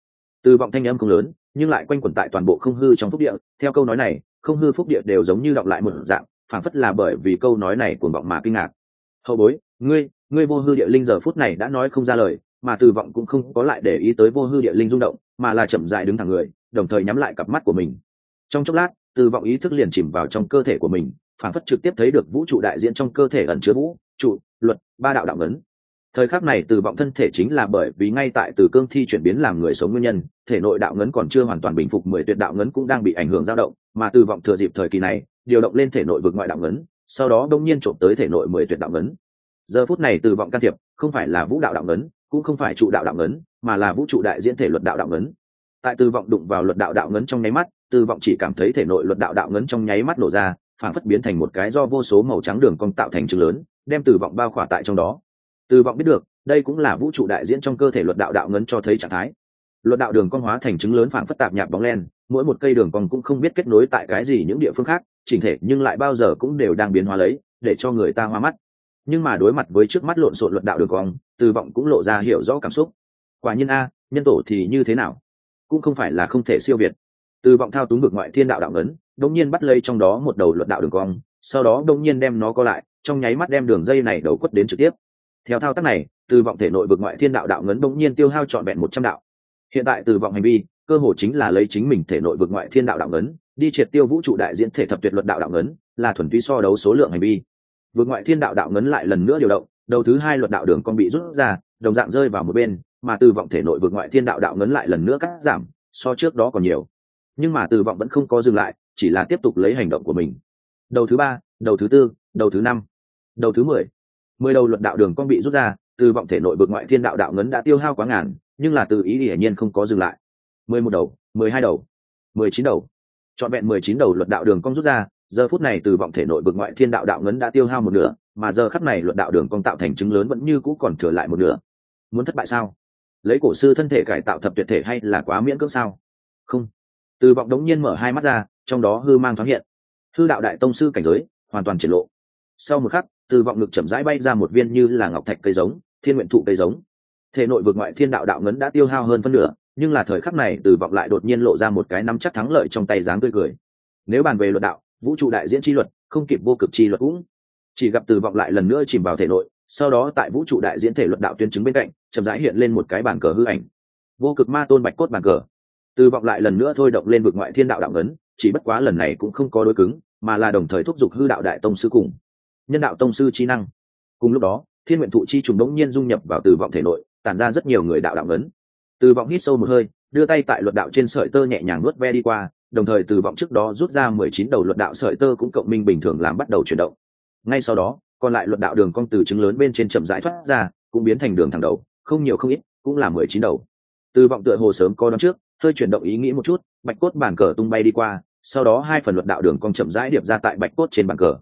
Từ vọng thanh âm không lớn, nhưng lại quanh quẩn tại toàn bộ không hư trong phúc địa. Theo câu nói này, không hư phúc địa đều giống như đọc lại một dạng phản phất là bởi vì câu nói này cuồng vọng mà kinh ngạc. Hậu bối, ngươi ngươi vô hư địa linh giờ phút này đã nói không ra lời mà từ vọng cũng không có lại để ý tới vô hư địa linh rung động, mà là chậm dại đứng thẳng người, đồng thời nhắm lại cặp mắt của mình. Trong chốc lát, từ vọng ý thức liền chìm vào trong cơ thể của mình, phản phất trực tiếp thấy được vũ trụ đại diện trong cơ thể ẩn chứa vũ trụ, luật, ba đạo đạo ấn. Thời khắc này từ vọng thân thể chính là bởi vì ngay tại từ cương thi chuyển biến làm người sống nguyên nhân, thể nội đạo ngấn còn chưa hoàn toàn bình phục mười tuyệt đạo ngấn cũng đang bị ảnh hưởng dao động, mà từ vọng thừa dịp thời kỳ này, điều động lên thể nội vực ngoại đạo ngấn, sau đó đông nhiên trộm tới thể nội mười tuyệt đạo ngấn. Giờ phút này từ vọng can thiệp, không phải là vũ đạo đạo ngấn cũng không phải trụ đạo đạo ngấn, mà là vũ trụ đại diễn thể luật đạo đạo ngấn. Tại tư vọng đụng vào luật đạo đạo ngấn trong nháy mắt, tư vọng chỉ cảm thấy thể nội luật đạo đạo ngấn trong nháy mắt nổ ra, phản phất biến thành một cái do vô số màu trắng đường cong tạo thành trường lớn, đem từ vọng bao khỏa tại trong đó. Tư vọng biết được, đây cũng là vũ trụ đại diễn trong cơ thể luật đạo đạo ngấn cho thấy trạng thái. Luật đạo đường cong hóa thành chứng lớn phản phất tạp nhạp bóng len, mỗi một cây đường cong cũng không biết kết nối tại cái gì những địa phương khác, chỉnh thể nhưng lại bao giờ cũng đều đang biến hóa lấy, để cho người ta hoa mắt. Nhưng mà đối mặt với trước mắt lộn xộn luận đạo đường cong từ vọng cũng lộ ra hiểu rõ cảm xúc. Quả nhiên a, nhân tổ thì như thế nào? Cũng không phải là không thể siêu việt. Từ vọng thao túng ngược ngoại thiên đạo đạo ngấn đống nhiên bắt lây trong đó một đầu luận đạo đường cong, sau đó đống nhiên đem nó co lại, trong nháy mắt đem đường dây này đầu quất đến trực tiếp. Theo thao tác này, từ vọng thể nội vực ngoại thiên đạo đạo ngấn đống nhiên tiêu hao trọn vẹn một trăm đạo. Hiện tại từ vọng hành vi, cơ hồ chính là lấy chính mình thể nội vực ngoại thiên đạo đạo ngấn đi triệt tiêu vũ trụ đại diễn thể thập tuyệt luật đạo đạo ngấn là thuần túy so đấu số lượng hành vi. Vực ngoại thiên đạo đạo ngấn lại lần nữa điều động đầu thứ hai luật đạo đường con bị rút ra, đồng dạng rơi vào một bên, mà từ vọng thể nội vượt ngoại thiên đạo đạo ngấn lại lần nữa cắt giảm, so trước đó còn nhiều. Nhưng mà từ vọng vẫn không có dừng lại, chỉ là tiếp tục lấy hành động của mình. Đầu thứ ba, đầu thứ tư, đầu thứ năm, đầu thứ mười. Mười đầu luật đạo đường con bị rút ra, từ vọng thể nội vượt ngoại thiên đạo đạo ngấn đã tiêu hao quá ngàn, nhưng là từ ý hiển nhiên không có dừng lại. Mười một đầu, mười hai đầu, mười chín đầu. Trọn vẹn mười chín đầu luật đạo đường con rút ra, giờ phút này từ vọng thể nội bực ngoại thiên đạo đạo ngấn đã tiêu hao một nửa mà giờ khắc này luận đạo đường con tạo thành chứng lớn vẫn như cũ còn thừa lại một nửa. Muốn thất bại sao? Lấy cổ sư thân thể cải tạo thập tuyệt thể hay là quá miễn cưỡng sao? Không. Từ vọng đống nhiên mở hai mắt ra, trong đó hư mang thoáng hiện. Hư đạo đại tông sư cảnh giới, hoàn toàn triển lộ. Sau một khắc, từ vọng ngực chậm rãi bay ra một viên như là ngọc thạch cây giống, thiên nguyện thụ cây giống. Thể nội vượt ngoại thiên đạo đạo ngấn đã tiêu hao hơn phân nửa, nhưng là thời khắc này từ vọng lại đột nhiên lộ ra một cái nắm chắc thắng lợi trong tay dáng tươi cười. Nếu bàn về luận đạo, vũ trụ đại diễn chi luật, không kịp vô cực chi luật cũng chỉ gặp từ vọng lại lần nữa chìm vào thể nội, sau đó tại vũ trụ đại diễn thể luận đạo tuyên chứng bên cạnh, chậm rãi hiện lên một cái bàn cờ hư ảnh. Vô cực ma tôn bạch cốt bàn cờ. Từ vọng lại lần nữa thôi động lên vực ngoại thiên đạo đạo ấn, chỉ bất quá lần này cũng không có đối cứng, mà là đồng thời thúc giục hư đạo đại tông sư cùng nhân đạo tông sư trí năng. Cùng lúc đó, thiên nguyện thụ chi trùng đống nhiên dung nhập vào từ vọng thể nội, tản ra rất nhiều người đạo đạo ấn. Từ vọng hít sâu một hơi, đưa tay tại luật đạo trên sợi tơ nhẹ nhàng nuốt ve đi qua, đồng thời từ vọng trước đó rút ra mười chín đầu luật đạo sợi tơ cũng cộng minh bình thường làm bắt đầu chuyển động ngay sau đó, còn lại luận đạo đường cong từ chứng lớn bên trên chậm rãi thoát ra, cũng biến thành đường thẳng đầu, không nhiều không ít, cũng là mười chín đầu. Từ vọng tựa hồ sớm co đón trước, hơi chuyển động ý nghĩ một chút, bạch cốt bàn cờ tung bay đi qua, sau đó hai phần luận đạo đường cong chậm rãi điệp ra tại bạch cốt trên bàn cờ.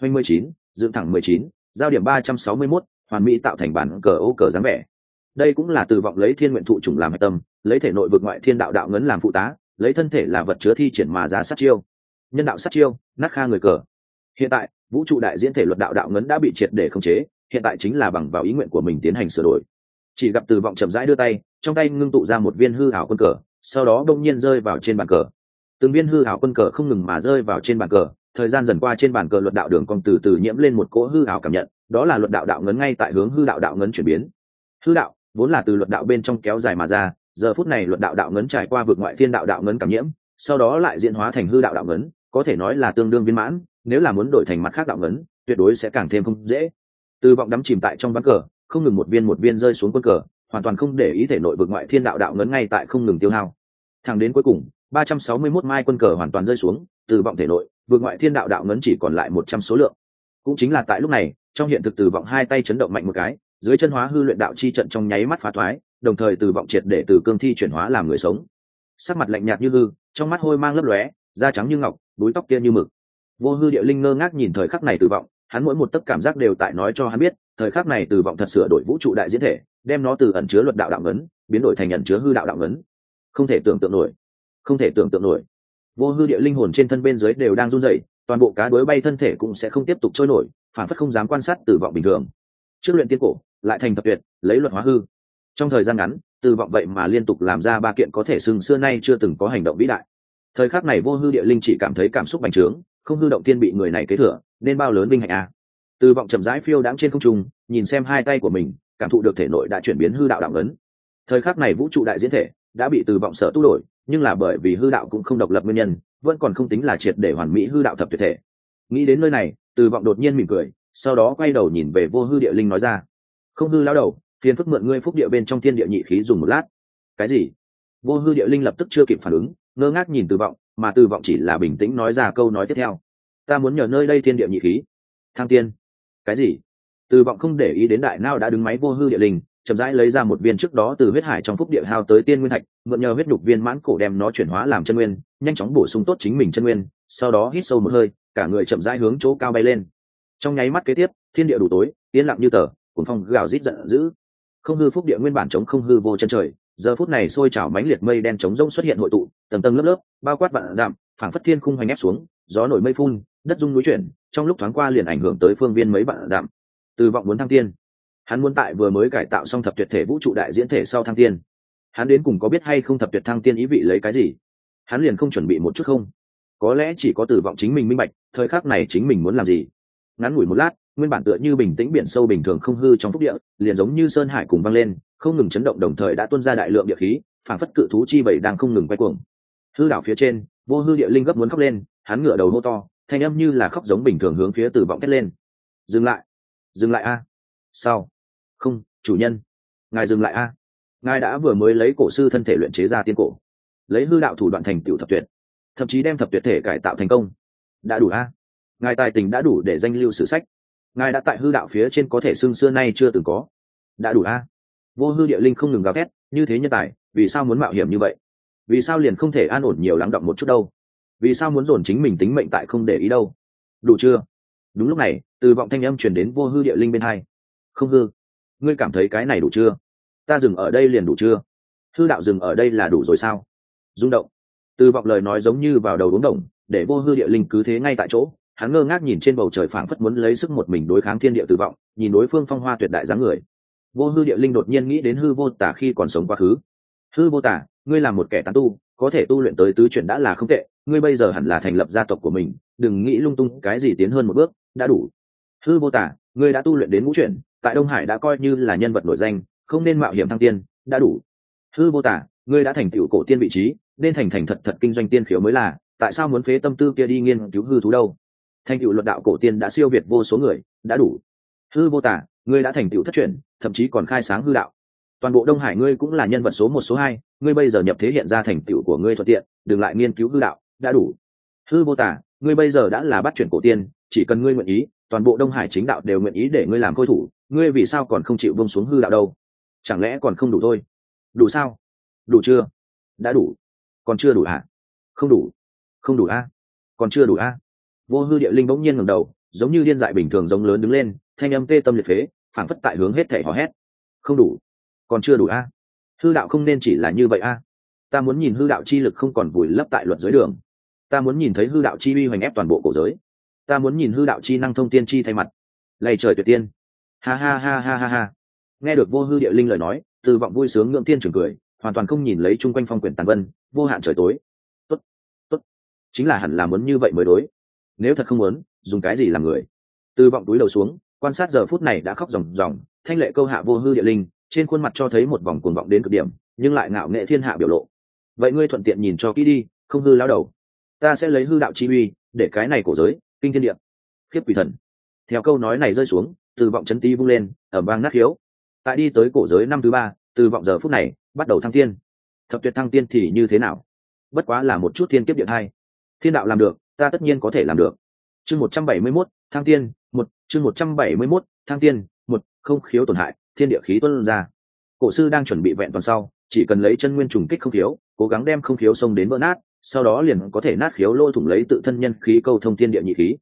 Hoành mười chín, dựng thẳng mười chín, giao điểm ba trăm sáu mươi mốt, hoàn mỹ tạo thành bản cờ ô cờ dáng vẻ. Đây cũng là từ vọng lấy thiên nguyện thụ chủng làm hạch tâm, lấy thể nội vực ngoại thiên đạo đạo ngấn làm phụ tá, lấy thân thể là vật chứa thi triển mà giá sát chiêu. Nhân đạo sát chiêu, nát kha người cờ. Hiện tại vũ trụ đại diễn thể luật đạo đạo ngấn đã bị triệt để khống chế, hiện tại chính là bằng vào ý nguyện của mình tiến hành sửa đổi. Chỉ gặp từ vọng chậm rãi đưa tay, trong tay ngưng tụ ra một viên hư hảo quân cờ, sau đó đông nhiên rơi vào trên bàn cờ. Từng viên hư hảo quân cờ không ngừng mà rơi vào trên bàn cờ, thời gian dần qua trên bàn cờ luật đạo đường cong từ từ nhiễm lên một cỗ hư hảo cảm nhận, đó là luật đạo đạo ngấn ngay tại hướng hư đạo đạo ngấn chuyển biến. Hư đạo, vốn là từ luật đạo bên trong kéo dài mà ra, giờ phút này luật đạo đạo ngấn trải qua vượt ngoại thiên đạo đạo ngấn cảm nhiễm, sau đó lại diễn hóa thành hư đạo đạo ngấn có thể nói là tương đương viên mãn, nếu là muốn đổi thành mặt khác đạo ngấn, tuyệt đối sẽ càng thêm không dễ. Từ vọng đắm chìm tại trong ván cờ, không ngừng một viên một viên rơi xuống quân cờ, hoàn toàn không để ý thể nội vực ngoại thiên đạo đạo ngấn ngay tại không ngừng tiêu hao. Thẳng đến cuối cùng, ba trăm sáu mươi 361 mai quân cờ hoàn toàn rơi xuống, từ vọng thể nội, vực ngoại thiên đạo đạo ngấn chỉ còn lại một trăm số lượng. Cũng chính là tại lúc này, trong hiện thực từ vọng hai tay chấn động mạnh một cái, dưới chân hóa hư luyện đạo chi trận trong nháy mắt phá thoái, đồng thời từ vọng triệt để từ cương thi chuyển hóa làm người sống. Sắc mặt lạnh nhạt như hư, trong mắt hôi mang lấp lóe da trắng như ngọc búi tóc kia như mực. Vô hư địa linh ngơ ngác nhìn thời khắc này tử vọng, hắn mỗi một tấc cảm giác đều tại nói cho hắn biết, thời khắc này tử vọng thật sửa đổi vũ trụ đại diễn thể, đem nó từ ẩn chứa luật đạo đạo ngấn, biến đổi thành ẩn chứa hư đạo đạo ngấn. Không thể tưởng tượng nổi. Không thể tưởng tượng nổi. Vô hư địa linh hồn trên thân bên dưới đều đang run rẩy, toàn bộ cá đuối bay thân thể cũng sẽ không tiếp tục trôi nổi, phản phất không dám quan sát tử vọng bình thường. Trước luyện tiên cổ, lại thành thập tuyệt, lấy luật hóa hư. Trong thời gian ngắn, tử vọng vậy mà liên tục làm ra ba kiện có thể sừng xưa nay chưa từng có hành động vĩ đại thời khắc này vô hư địa linh chỉ cảm thấy cảm xúc bành trướng, không hư động tiên bị người này kế thừa, nên bao lớn vinh hạnh a à. từ vọng chậm rãi phiêu đãng trên không trung, nhìn xem hai tay của mình, cảm thụ được thể nội đã chuyển biến hư đạo đạo ấn. Thời khắc này vũ trụ đại diễn thể đã bị từ vọng sở tu đổi, nhưng là bởi vì hư đạo cũng không độc lập nguyên nhân, vẫn còn không tính là triệt để hoàn mỹ hư đạo thập tuyệt thể. Nghĩ đến nơi này, từ vọng đột nhiên mỉm cười, sau đó quay đầu nhìn về vô hư địa linh nói ra. Không hư lao đầu, phiền phức mượn ngươi phúc địa bên trong thiên địa nhị khí dùng một lát. Cái gì? Vô hư địa linh lập tức chưa kịp phản ứng ngơ ngác nhìn từ vọng, mà từ vọng chỉ là bình tĩnh nói ra câu nói tiếp theo. Ta muốn nhờ nơi đây thiên địa nhị khí. Thăng tiên. Cái gì? Từ vọng không để ý đến đại nao đã đứng máy vô hư địa linh, chậm rãi lấy ra một viên trước đó từ huyết hải trong phúc địa hao tới tiên nguyên thạch, mượn nhờ huyết nhục viên mãn cổ đem nó chuyển hóa làm chân nguyên, nhanh chóng bổ sung tốt chính mình chân nguyên, sau đó hít sâu một hơi, cả người chậm rãi hướng chỗ cao bay lên. Trong nháy mắt kế tiếp, thiên địa đủ tối, yên lặng như tờ cuốn phong gào rít giận dữ. Không hư phúc địa nguyên bản chống không hư vô chân trời giờ phút này sôi trào mánh liệt mây đen chống rông xuất hiện hội tụ, tầng tầng lớp lớp, bao quát vạn dặm, phảng phất thiên khung hoành ép xuống, gió nổi mây phun, đất rung núi chuyển, trong lúc thoáng qua liền ảnh hưởng tới phương viên mấy vạn dặm. Từ vọng muốn thăng tiên hắn muốn tại vừa mới cải tạo xong thập tuyệt thể vũ trụ đại diễn thể sau thăng tiên hắn đến cùng có biết hay không thập tuyệt thăng tiên ý vị lấy cái gì? Hắn liền không chuẩn bị một chút không? Có lẽ chỉ có từ vọng chính mình minh bạch, thời khắc này chính mình muốn làm gì? Ngắn ngủi một lát, nguyên bản tựa như bình tĩnh biển sâu bình thường không hư trong phúc địa, liền giống như sơn hải cùng văng lên không ngừng chấn động đồng thời đã tuôn ra đại lượng địa khí phản phất cự thú chi bảy đang không ngừng quay cuồng. Hư đảo phía trên, vô hư địa linh gấp muốn khóc lên, hắn ngửa đầu hô to, thanh âm như là khóc giống bình thường hướng phía từ vọng thét lên. Dừng lại dừng lại a, sao? Không, chủ nhân, ngài dừng lại a. Ngài đã vừa mới lấy cổ sư thân thể luyện chế ra tiên cổ, lấy hư đạo thủ đoạn thành tiểu thập tuyệt, thậm chí đem thập tuyệt thể cải tạo thành công. Đã đủ a. Ngài tài tình đã đủ để danh lưu sử sách. Ngài đã tại hư đạo phía trên có thể xưng xưa nay chưa từng có. Đã đủ a vô hư địa linh không ngừng gào thét, như thế nhân tài, vì sao muốn mạo hiểm như vậy? Vì sao liền không thể an ổn nhiều lắng động một chút đâu? Vì sao muốn dồn chính mình tính mệnh tại không để ý đâu? Đủ chưa? Đúng lúc này, từ vọng thanh âm chuyển đến vô hư địa linh bên hai. Không hư. Ngươi cảm thấy cái này đủ chưa? Ta dừng ở đây liền đủ chưa? Hư đạo dừng ở đây là đủ rồi sao? Rung động. Từ vọng lời nói giống như vào đầu đúng đồng để vô hư địa linh cứ thế ngay tại chỗ. Hắn ngơ ngác nhìn trên bầu trời phảng phất muốn lấy sức một mình đối kháng thiên địa tử vọng, nhìn đối phương phong hoa tuyệt đại dáng người vô hư địa linh đột nhiên nghĩ đến hư vô tả khi còn sống quá khứ. Hư vô tả, ngươi là một kẻ tán tu, có thể tu luyện tới tứ chuyển đã là không tệ, ngươi bây giờ hẳn là thành lập gia tộc của mình, đừng nghĩ lung tung, cái gì tiến hơn một bước, đã đủ. Hư vô tả, ngươi đã tu luyện đến ngũ chuyển, tại đông hải đã coi như là nhân vật nổi danh, không nên mạo hiểm thăng tiên, đã đủ. Hư vô tả, ngươi đã thành tựu cổ tiên vị trí, nên thành thành thật thật kinh doanh tiên khiếu mới là, tại sao muốn phế tâm tư kia đi nghiên cứu hư thú đâu? Thành tựu luật đạo cổ tiên đã siêu việt vô số người, đã đủ. Hư vô tả ngươi đã thành tựu thất truyền, thậm chí còn khai sáng hư đạo. Toàn bộ đông hải ngươi cũng là nhân vật số một, số hai, ngươi bây giờ nhập thế hiện ra thành tựu của ngươi thuận tiện, đừng lại nghiên cứu hư đạo, đã đủ. Hư vô tả ngươi bây giờ đã là bắt chuyển cổ tiên, chỉ cần ngươi nguyện ý, toàn bộ đông hải chính đạo đều nguyện ý để ngươi làm khôi thủ, ngươi vì sao còn không chịu bông xuống hư đạo đâu? Chẳng lẽ còn không đủ thôi? Đủ sao? Đủ chưa? Đã đủ. Còn chưa đủ à? không đủ. Không đủ a còn chưa đủ a vô hư địa linh bỗng nhiên ngẩng đầu, giống như điên dại bình thường giống lớn đứng lên, thanh âm tê tâm liệt phế phảng phất tại hướng hết thể hò hét. Không đủ. Còn chưa đủ a. Hư đạo không nên chỉ là như vậy a. Ta muốn nhìn hư đạo chi lực không còn vùi lấp tại luật dưới đường. Ta muốn nhìn thấy hư đạo chi uy hoành ép toàn bộ cổ giới. Ta muốn nhìn hư đạo chi năng thông tiên chi thay mặt. Lầy trời tuyệt tiên. Ha ha ha ha ha ha. Nghe được vô hư địa linh lời nói, từ vọng vui sướng ngưỡng tiên trường cười, hoàn toàn không nhìn lấy chung quanh phong quyển tàn vân, vô hạn trời tối. Tốt tốt. Chính là hẳn là muốn như vậy mới đối. Nếu thật không muốn, dùng cái gì làm người? Từ vọng túi đầu xuống quan sát giờ phút này đã khóc ròng ròng, thanh lệ câu hạ vô hư địa linh, trên khuôn mặt cho thấy một vòng cuồng vọng đến cực điểm, nhưng lại ngạo nghệ thiên hạ biểu lộ. Vậy ngươi thuận tiện nhìn cho kỹ đi, không hư lao đầu. Ta sẽ lấy hư đạo chi uy, để cái này cổ giới, kinh thiên địa. Khiếp quỷ thần. Theo câu nói này rơi xuống, từ vọng chấn tí vung lên ở bang nát hiếu. Tại đi tới cổ giới năm thứ ba, từ vọng giờ phút này, bắt đầu thăng tiên. Thập tuyệt thăng tiên thì như thế nào? Bất quá là một chút thiên kiếp điện hai. Thiên đạo làm được, ta tất nhiên có thể làm được. Chương một trăm bảy mươi mốt, thăng tiên một, chương một trăm bảy mươi mốt thang tiên. Một, không khiếu tổn hại, thiên địa khí tuân ra. Cổ sư đang chuẩn bị vẹn toàn sau, chỉ cần lấy chân nguyên trùng kích không khiếu, cố gắng đem không khiếu xông đến vỡ nát, sau đó liền có thể nát khiếu lôi thủng lấy tự thân nhân khí câu thông thiên địa nhị khí.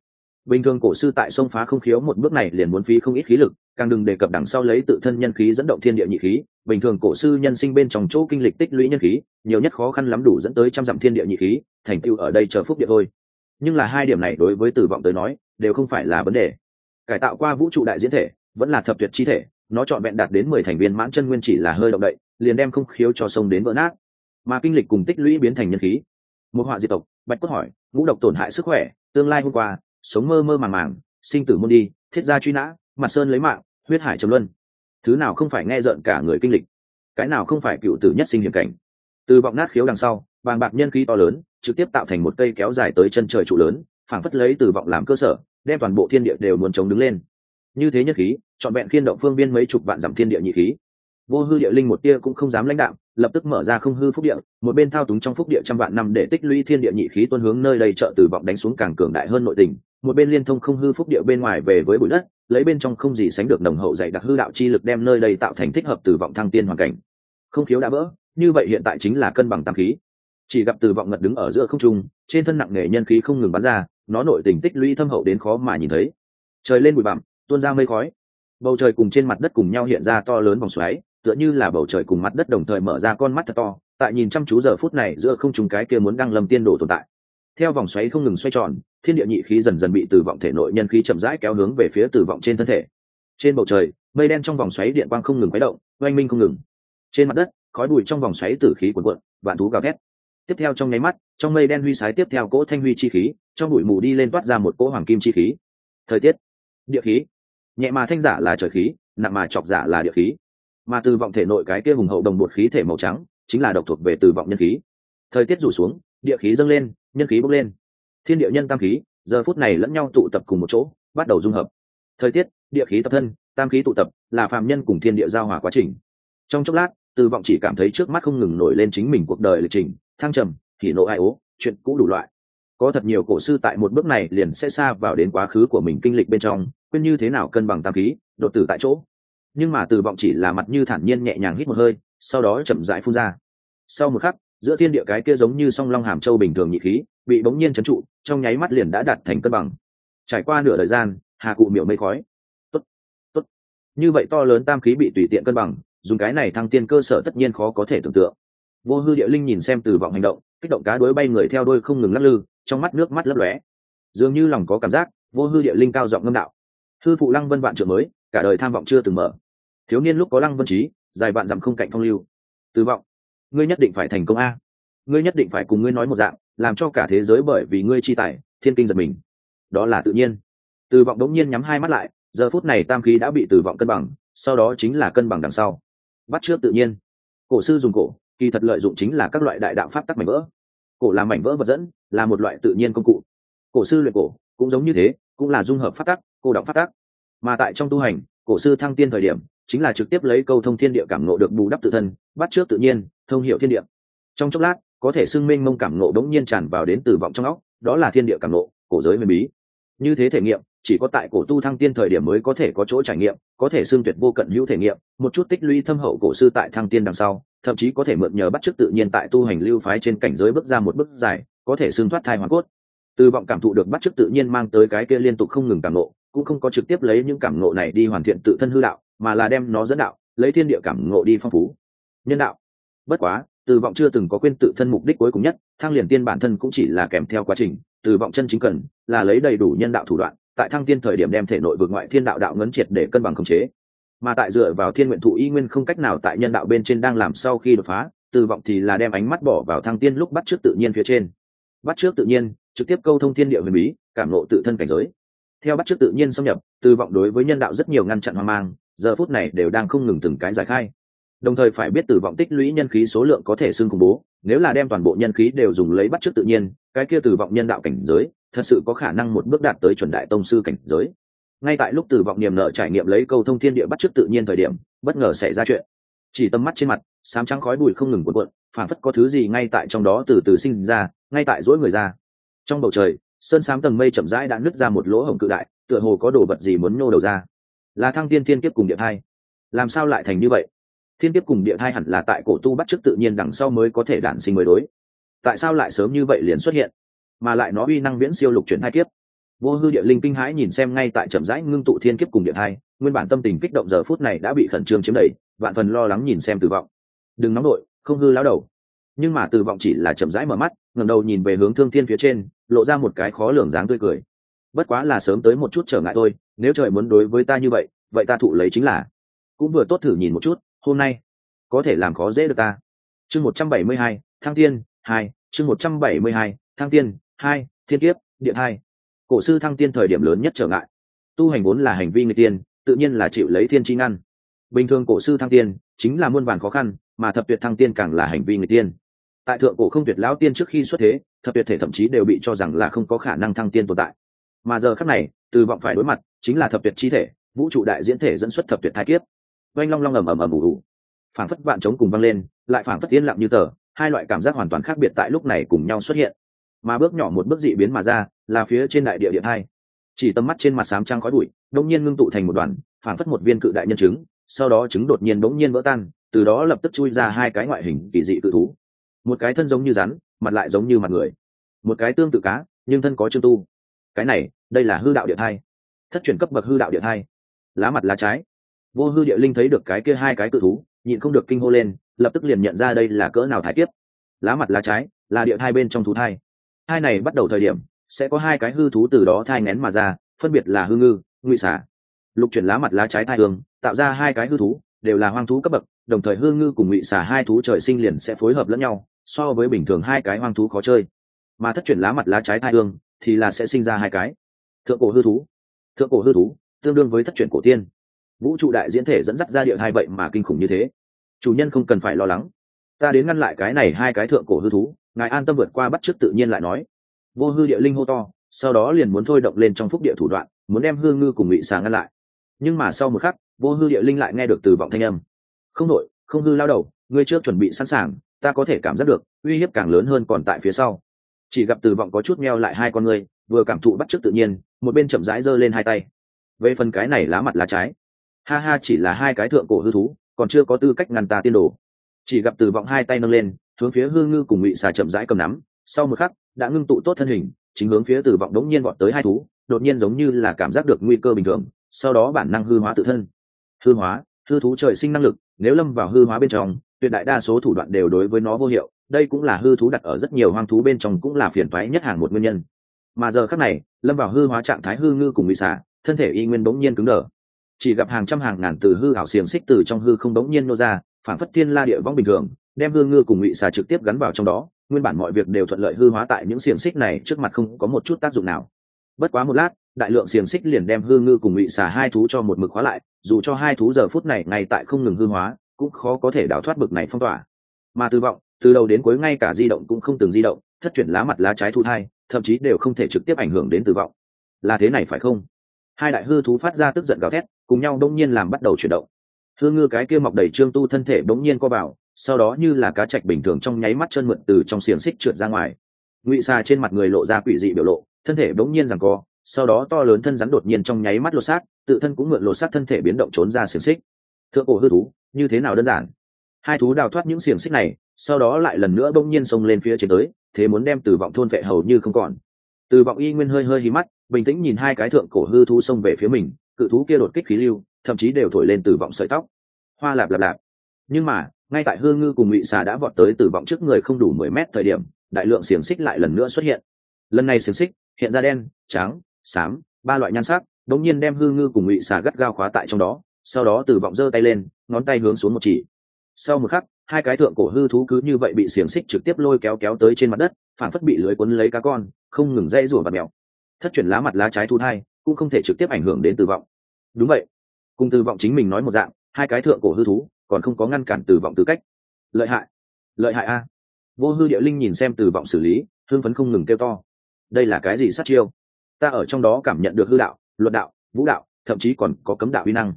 Bình thường cổ sư tại sông phá không khiếu một bước này liền muốn phí không ít khí lực, càng đừng đề cập đằng sau lấy tự thân nhân khí dẫn động thiên địa nhị khí. Bình thường cổ sư nhân sinh bên trong chỗ kinh lịch tích lũy nhân khí, nhiều nhất khó khăn lắm đủ dẫn tới trăm dặm thiên địa nhị khí, thành tựu ở đây chờ phúc địa thôi. Nhưng là hai điểm này đối với tử vọng tới nói đều không phải là vấn đề. Cải tạo qua vũ trụ đại diễn thể, vẫn là thập tuyệt chi thể, nó chọn vẹn đạt đến mười thành viên mãn chân nguyên chỉ là hơi động đậy, liền đem không khiếu cho sông đến vỡ nát. Mà kinh lịch cùng tích lũy biến thành nhân khí. Một họa diệt tộc, bạch cốt hỏi, ngũ độc tổn hại sức khỏe, tương lai hôm qua, sống mơ mơ màng màng, sinh tử môn đi, thiết gia truy nã, mặt sơn lấy mạng, huyết hải trầm luân. Thứ nào không phải nghe rợn cả người kinh lịch? Cái nào không phải cựu tử nhất sinh hiểm cảnh? Từ vọng nát khiếu đằng sau vàng bạc nhân khí to lớn, trực tiếp tạo thành một cây kéo dài tới chân trời trụ lớn phảng phất lấy từ vọng làm cơ sở, đem toàn bộ thiên địa đều muốn chống đứng lên. Như thế nhất khí, trọn vẹn khiên động phương biên mấy chục vạn dặm thiên địa nhị khí. Vô hư địa linh một tia cũng không dám lãnh đạo lập tức mở ra không hư phúc địa, một bên thao túng trong phúc địa trăm vạn năm để tích lũy thiên địa nhị khí tuân hướng nơi đây trợ từ vọng đánh xuống càng cường đại hơn nội tình. Một bên liên thông không hư phúc địa bên ngoài về với bụi đất, lấy bên trong không gì sánh được nồng hậu dạy đặc hư đạo chi lực đem nơi đây tạo thành thích hợp từ vọng thăng tiên hoàn cảnh. Không khiếu đã vỡ như vậy hiện tại chính là cân bằng tam khí chỉ gặp từ vọng ngật đứng ở giữa không trung, trên thân nặng nề nhân khí không ngừng bắn ra, nó nội tình tích lũy thâm hậu đến khó mà nhìn thấy. Trời lên bụi bặm, tuôn ra mây khói. Bầu trời cùng trên mặt đất cùng nhau hiện ra to lớn vòng xoáy, tựa như là bầu trời cùng mặt đất đồng thời mở ra con mắt thật to, tại nhìn chăm chú giờ phút này giữa không trùng cái kia muốn đăng lâm tiên đồ tồn tại. Theo vòng xoáy không ngừng xoay tròn, thiên địa nhị khí dần dần bị từ vọng thể nội nhân khí chậm rãi kéo hướng về phía từ vọng trên thân thể. Trên bầu trời, mây đen trong vòng xoáy điện quang không ngừng quấy động, oanh minh không ngừng. Trên mặt đất, khói bụi trong vòng xoáy tử khí cuộn cuộn, vạn thú gào thét tiếp theo trong nháy mắt, trong mây đen huy sái tiếp theo cỗ thanh huy chi khí, trong bụi mù đi lên toát ra một cỗ hoàng kim chi khí. Thời tiết, địa khí. Nhẹ mà thanh giả là trời khí, nặng mà chọc giả là địa khí. Mà từ vọng thể nội cái kia hùng hậu đồng bột khí thể màu trắng, chính là độc thuộc về từ vọng nhân khí. Thời tiết rủ xuống, địa khí dâng lên, nhân khí bốc lên. Thiên địa nhân tam khí, giờ phút này lẫn nhau tụ tập cùng một chỗ, bắt đầu dung hợp. Thời tiết, địa khí tập thân, tam khí tụ tập, là phạm nhân cùng thiên địa giao hòa quá trình. Trong chốc lát, từ vọng chỉ cảm thấy trước mắt không ngừng nổi lên chính mình cuộc đời lịch trình thăng trầm thì nộ ai ố, chuyện cũ đủ loại. Có thật nhiều cổ sư tại một bước này liền sẽ xa vào đến quá khứ của mình kinh lịch bên trong, quên như thế nào cân bằng tam khí, đột tử tại chỗ. Nhưng mà từ vọng chỉ là mặt như thản nhiên nhẹ nhàng hít một hơi, sau đó chậm rãi phun ra. Sau một khắc, giữa thiên địa cái kia giống như song long hàm châu bình thường nhị khí, bị bỗng nhiên trấn trụ, trong nháy mắt liền đã đạt thành cân bằng. Trải qua nửa thời gian, hà cụ miệng mây khói. Tốt tốt. Như vậy to lớn tam khí bị tùy tiện cân bằng, dùng cái này thăng tiên cơ sở tất nhiên khó có thể tưởng tượng vô hư địa linh nhìn xem từ vọng hành động, kích động cá đuối bay người theo đôi không ngừng lắc lư, trong mắt nước mắt lấp lóe. Dường như lòng có cảm giác, vô hư địa linh cao giọng ngâm đạo. Thư phụ lăng vân vạn trượng mới, cả đời tham vọng chưa từng mở. Thiếu niên lúc có lăng vân trí, dài vạn dặm không cạnh phong lưu. Từ vọng, ngươi nhất định phải thành công a. Ngươi nhất định phải cùng ngươi nói một dạng, làm cho cả thế giới bởi vì ngươi chi tài, thiên kinh giật mình. Đó là tự nhiên. Từ vọng đống nhiên nhắm hai mắt lại, giờ phút này tam khí đã bị từ vọng cân bằng, sau đó chính là cân bằng đằng sau. Bắt trước tự nhiên. Cổ sư dùng cổ kỳ thật lợi dụng chính là các loại đại đạo pháp tắc mảnh vỡ. Cổ là mảnh vỡ vật dẫn, là một loại tự nhiên công cụ. Cổ sư luyện cổ, cũng giống như thế, cũng là dung hợp pháp tắc, cô đọng pháp tắc. Mà tại trong tu hành, cổ sư thăng tiên thời điểm, chính là trực tiếp lấy câu thông thiên địa cảm nộ được bù đắp tự thân, bắt trước tự nhiên, thông hiệu thiên địa. Trong chốc lát, có thể xưng minh mông cảm nộ đống nhiên tràn vào đến từ vọng trong óc, đó là thiên địa cảm nộ cổ giới huyền bí. Như thế thể nghiệm chỉ có tại cổ tu thăng tiên thời điểm mới có thể có chỗ trải nghiệm, có thể xương tuyệt vô cận hữu thể nghiệm, một chút tích lũy thâm hậu cổ sư tại thăng tiên đằng sau, thậm chí có thể mượn nhờ bắt chước tự nhiên tại tu hành lưu phái trên cảnh giới bước ra một bước dài, có thể xương thoát thai hoàn cốt. Từ vọng cảm thụ được bắt chước tự nhiên mang tới cái kia liên tục không ngừng cảm nộ cũng không có trực tiếp lấy những cảm nộ này đi hoàn thiện tự thân hư đạo, mà là đem nó dẫn đạo, lấy thiên địa cảm ngộ đi phong phú. Nhân đạo. Bất quá, từ vọng chưa từng có quên tự thân mục đích cuối cùng nhất, thăng liền tiên bản thân cũng chỉ là kèm theo quá trình, từ vọng chân chính cần là lấy đầy đủ nhân đạo thủ đoạn tại thăng tiên thời điểm đem thể nội vượt ngoại thiên đạo đạo ngấn triệt để cân bằng khống chế. Mà tại dựa vào thiên nguyện thụ y nguyên không cách nào tại nhân đạo bên trên đang làm sau khi đột phá tự vọng thì là đem ánh mắt bỏ vào thăng tiên lúc bắt trước tự nhiên phía trên. Bắt trước tự nhiên, trực tiếp câu thông thiên địa huyền bí, cảm lộ tự thân cảnh giới. Theo bắt trước tự nhiên xâm nhập tự vọng đối với nhân đạo rất nhiều ngăn chặn hoang mang, giờ phút này đều đang không ngừng từng cái giải khai. Đồng thời phải biết tử vọng tích lũy nhân khí số lượng có thể xưng khủng bố, nếu là đem toàn bộ nhân khí đều dùng lấy bắt chước tự nhiên, cái kia tử vọng nhân đạo cảnh giới thật sự có khả năng một bước đạt tới chuẩn đại tông sư cảnh giới. Ngay tại lúc tử vọng niềm nợ trải nghiệm lấy câu thông thiên địa bắt trước tự nhiên thời điểm, bất ngờ xảy ra chuyện. Chỉ tầm mắt trên mặt, sám trắng khói bụi không ngừng cuộn cuộn phản phất có thứ gì ngay tại trong đó từ từ sinh ra, ngay tại rỗi người ra. Trong bầu trời, sơn sám tầng mây chậm rãi đã nứt ra một lỗ hổng cự đại, tựa hồ có đồ vật gì muốn nhô đầu ra. Là thăng tiên thiên kiếp cùng địa thai. Làm sao lại thành như vậy? Thiên kiếp cùng địa thai hẳn là tại cổ tu bắt trước tự nhiên đằng sau mới có thể đản sinh mới đối. Tại sao lại sớm như vậy liền xuất hiện? Mà lại nó uy năng viễn siêu lục chuyển hai kiếp. Vô hư địa linh kinh hãi nhìn xem ngay tại chậm rãi ngưng tụ thiên kiếp cùng địa hai, nguyên bản tâm tình kích động giờ phút này đã bị khẩn trương chiếm đầy vạn phần lo lắng nhìn xem tử vọng. Đừng nóng đội không hư lao đầu. Nhưng mà tử vọng chỉ là chậm rãi mở mắt ngẩng đầu nhìn về hướng thương thiên phía trên lộ ra một cái khó lường dáng tươi cười. Bất quá là sớm tới một chút trở ngại thôi nếu trời muốn đối với ta như vậy vậy ta thụ lấy chính là. Cũng vừa tốt thử nhìn một chút hôm nay có thể làm khó dễ được ta. Chương một trăm bảy mươi hai thăng tiên hai chương một trăm bảy mươi hai thăng tiên hai, thiên kiếp, điện hai. Cổ sư thăng tiên thời điểm lớn nhất trở ngại. Tu hành vốn là hành vi người tiên, tự nhiên là chịu lấy thiên chi ngăn. Bình thường cổ sư thăng tiên, chính là muôn vàn khó khăn, mà thập tuyệt thăng tiên càng là hành vi người tiên. Tại thượng cổ không tuyệt lão tiên trước khi xuất thế, thập tuyệt thể thậm chí đều bị cho rằng là không có khả năng thăng tiên tồn tại. Mà giờ khắc này, từ vọng phải đối mặt, chính là thập tuyệt chi thể, vũ trụ đại diễn thể dẫn xuất thập tuyệt thai kiếp. Oanh long long ầm ầm ầm ủ ủ phảng phất vạn trống cùng văng lên, lại phảng phất tiên lặng như tờ, hai loại cảm giác hoàn toàn khác biệt tại lúc này cùng nhau xuất hiện mà bước nhỏ một bước dị biến mà ra, là phía trên đại địa điện hai. Chỉ tầm mắt trên mặt sám trăng khói bụi, đông nhiên ngưng tụ thành một đoàn, phảng phất một viên cự đại nhân chứng, sau đó trứng đột nhiên bỗng nhiên vỡ tan, từ đó lập tức chui ra hai cái ngoại hình kỳ dị cự thú. Một cái thân giống như rắn, mặt lại giống như mặt người. Một cái tương tự cá, nhưng thân có chương tu. Cái này, đây là hư đạo địa thai thất chuyển cấp bậc hư đạo địa thai lá mặt lá trái. Vô hư địa linh thấy được cái kia hai cái cự thú, nhịn không được kinh hô lên, lập tức liền nhận ra đây là cỡ nào thái tiếp lá mặt lá trái, là địa thai bên trong thú thai hai này bắt đầu thời điểm, sẽ có hai cái hư thú từ đó thai ngén mà ra, phân biệt là hư ngư, ngụy xả lục chuyển lá mặt lá trái thai hương, tạo ra hai cái hư thú, đều là hoang thú cấp bậc, đồng thời hư ngư cùng ngụy xả hai thú trời sinh liền sẽ phối hợp lẫn nhau, so với bình thường hai cái hoang thú khó chơi. Mà thất chuyển lá mặt lá trái thai hương thì là sẽ sinh ra hai cái. Thượng cổ hư thú. Thượng cổ hư thú, tương đương với thất chuyển cổ tiên. Vũ trụ đại diễn thể dẫn dắt ra địa hai vậy mà kinh khủng như thế. Chủ nhân không cần phải lo lắng. Ta đến ngăn lại cái này hai cái thượng cổ hư thú ngài an tâm vượt qua bắt trước tự nhiên lại nói. Vô hư địa linh hô to, sau đó liền muốn thôi động lên trong phúc địa thủ đoạn, muốn đem hương ngư cùng ngụy xà ngăn lại. Nhưng mà sau một khắc, vô hư địa linh lại nghe được từ vọng thanh âm. Không nội không hư lao đầu, ngươi trước chuẩn bị sẵn sàng, ta có thể cảm giác được, uy hiếp càng lớn hơn còn tại phía sau. Chỉ gặp từ vọng có chút meo lại hai con ngươi, vừa cảm thụ bắt chước tự nhiên, một bên chậm rãi giơ lên hai tay. Về phần cái này lá mặt lá trái. Ha ha, chỉ là hai cái thượng cổ hư thú, còn chưa có tư cách ngăn ta tiên đồ. Chỉ gặp từ vọng hai tay nâng lên hướng phía hư ngư cùng ngụy xà chậm rãi cầm nắm, sau một khắc, đã ngưng tụ tốt thân hình, chính hướng phía từ vọng đống nhiên vọt tới hai thú, đột nhiên giống như là cảm giác được nguy cơ bình thường, sau đó bản năng hư hóa tự thân. Hư hóa, hư thú trời sinh năng lực, nếu lâm vào hư hóa bên trong, tuyệt đại đa số thủ đoạn đều đối với nó vô hiệu, đây cũng là hư thú đặt ở rất nhiều hoang thú bên trong cũng là phiền toái nhất hàng một nguyên nhân. Mà giờ khắc này, lâm vào hư hóa trạng thái hư ngư cùng ngụy xả thân thể y nguyên bỗng nhiên cứng đờ. Chỉ gặp hàng trăm hàng ngàn từ hư ảo xiềng xích từ trong hư không bỗng nhiên nô ra phản phất thiên la địa vong bình thường đem hương ngư cùng ngụy xà trực tiếp gắn vào trong đó, nguyên bản mọi việc đều thuận lợi hư hóa tại những xiềng xích này, trước mặt không có một chút tác dụng nào. Bất quá một lát, đại lượng xiềng xích liền đem hương ngư cùng ngụy xà hai thú cho một mực hóa lại, dù cho hai thú giờ phút này ngay tại không ngừng hư hóa, cũng khó có thể đào thoát bực này phong tỏa. Mà tư vọng, từ đầu đến cuối ngay cả di động cũng không từng di động, thất chuyển lá mặt lá trái thu thai, thậm chí đều không thể trực tiếp ảnh hưởng đến tử vọng. Là thế này phải không? Hai đại hư thú phát ra tức giận gào thét, cùng nhau đông nhiên làm bắt đầu chuyển động. Hương ngư cái kia mọc đầy trương tu thân thể đông nhiên co vào sau đó như là cá chạch bình thường trong nháy mắt chân mượn từ trong xiềng xích trượt ra ngoài. Ngụy xà trên mặt người lộ ra quỷ dị biểu lộ, thân thể bỗng nhiên rằng co, sau đó to lớn thân rắn đột nhiên trong nháy mắt lột xác, tự thân cũng mượn lột xác thân thể biến động trốn ra xiềng xích. Thượng cổ hư thú, như thế nào đơn giản? Hai thú đào thoát những xiềng xích này, sau đó lại lần nữa bỗng nhiên xông lên phía trên tới, thế muốn đem từ vọng thôn vệ hầu như không còn. Từ vọng y nguyên hơi hơi hí mắt, bình tĩnh nhìn hai cái thượng cổ hư thú xông về phía mình, cự thú kia đột kích khí lưu, thậm chí đều thổi lên từ vọng sợi tóc. Hoa lạp lạp lạp. Nhưng mà ngay tại hương ngư cùng ngụy xà đã vọt tới từ vọng trước người không đủ mười mét thời điểm, đại lượng xiềng xích lại lần nữa xuất hiện. Lần này xiềng xích hiện ra đen, trắng, xám, ba loại nhan sắc, đống nhiên đem hương ngư cùng ngụy xà gắt gao khóa tại trong đó, sau đó từ vọng giơ tay lên, ngón tay hướng xuống một chỉ. Sau một khắc, hai cái thượng cổ hư thú cứ như vậy bị xiềng xích trực tiếp lôi kéo kéo tới trên mặt đất phản phất bị lưới cuốn lấy cá con, không ngừng dây rủa và mèo. Thất chuyển lá mặt lá trái thu thai, cũng không thể trực tiếp ảnh hưởng đến tử vọng đúng vậy. Cùng tử vọng chính mình nói một dạng, hai cái thượng cổ hư thú còn không có ngăn cản tử vọng tư cách. Lợi hại. Lợi hại a. Vô hư địa linh nhìn xem tử vọng xử lý hương phấn không ngừng kêu to. Đây là cái gì sát chiêu? Ta ở trong đó cảm nhận được hư đạo, luật đạo, vũ đạo, thậm chí còn có cấm đạo uy năng.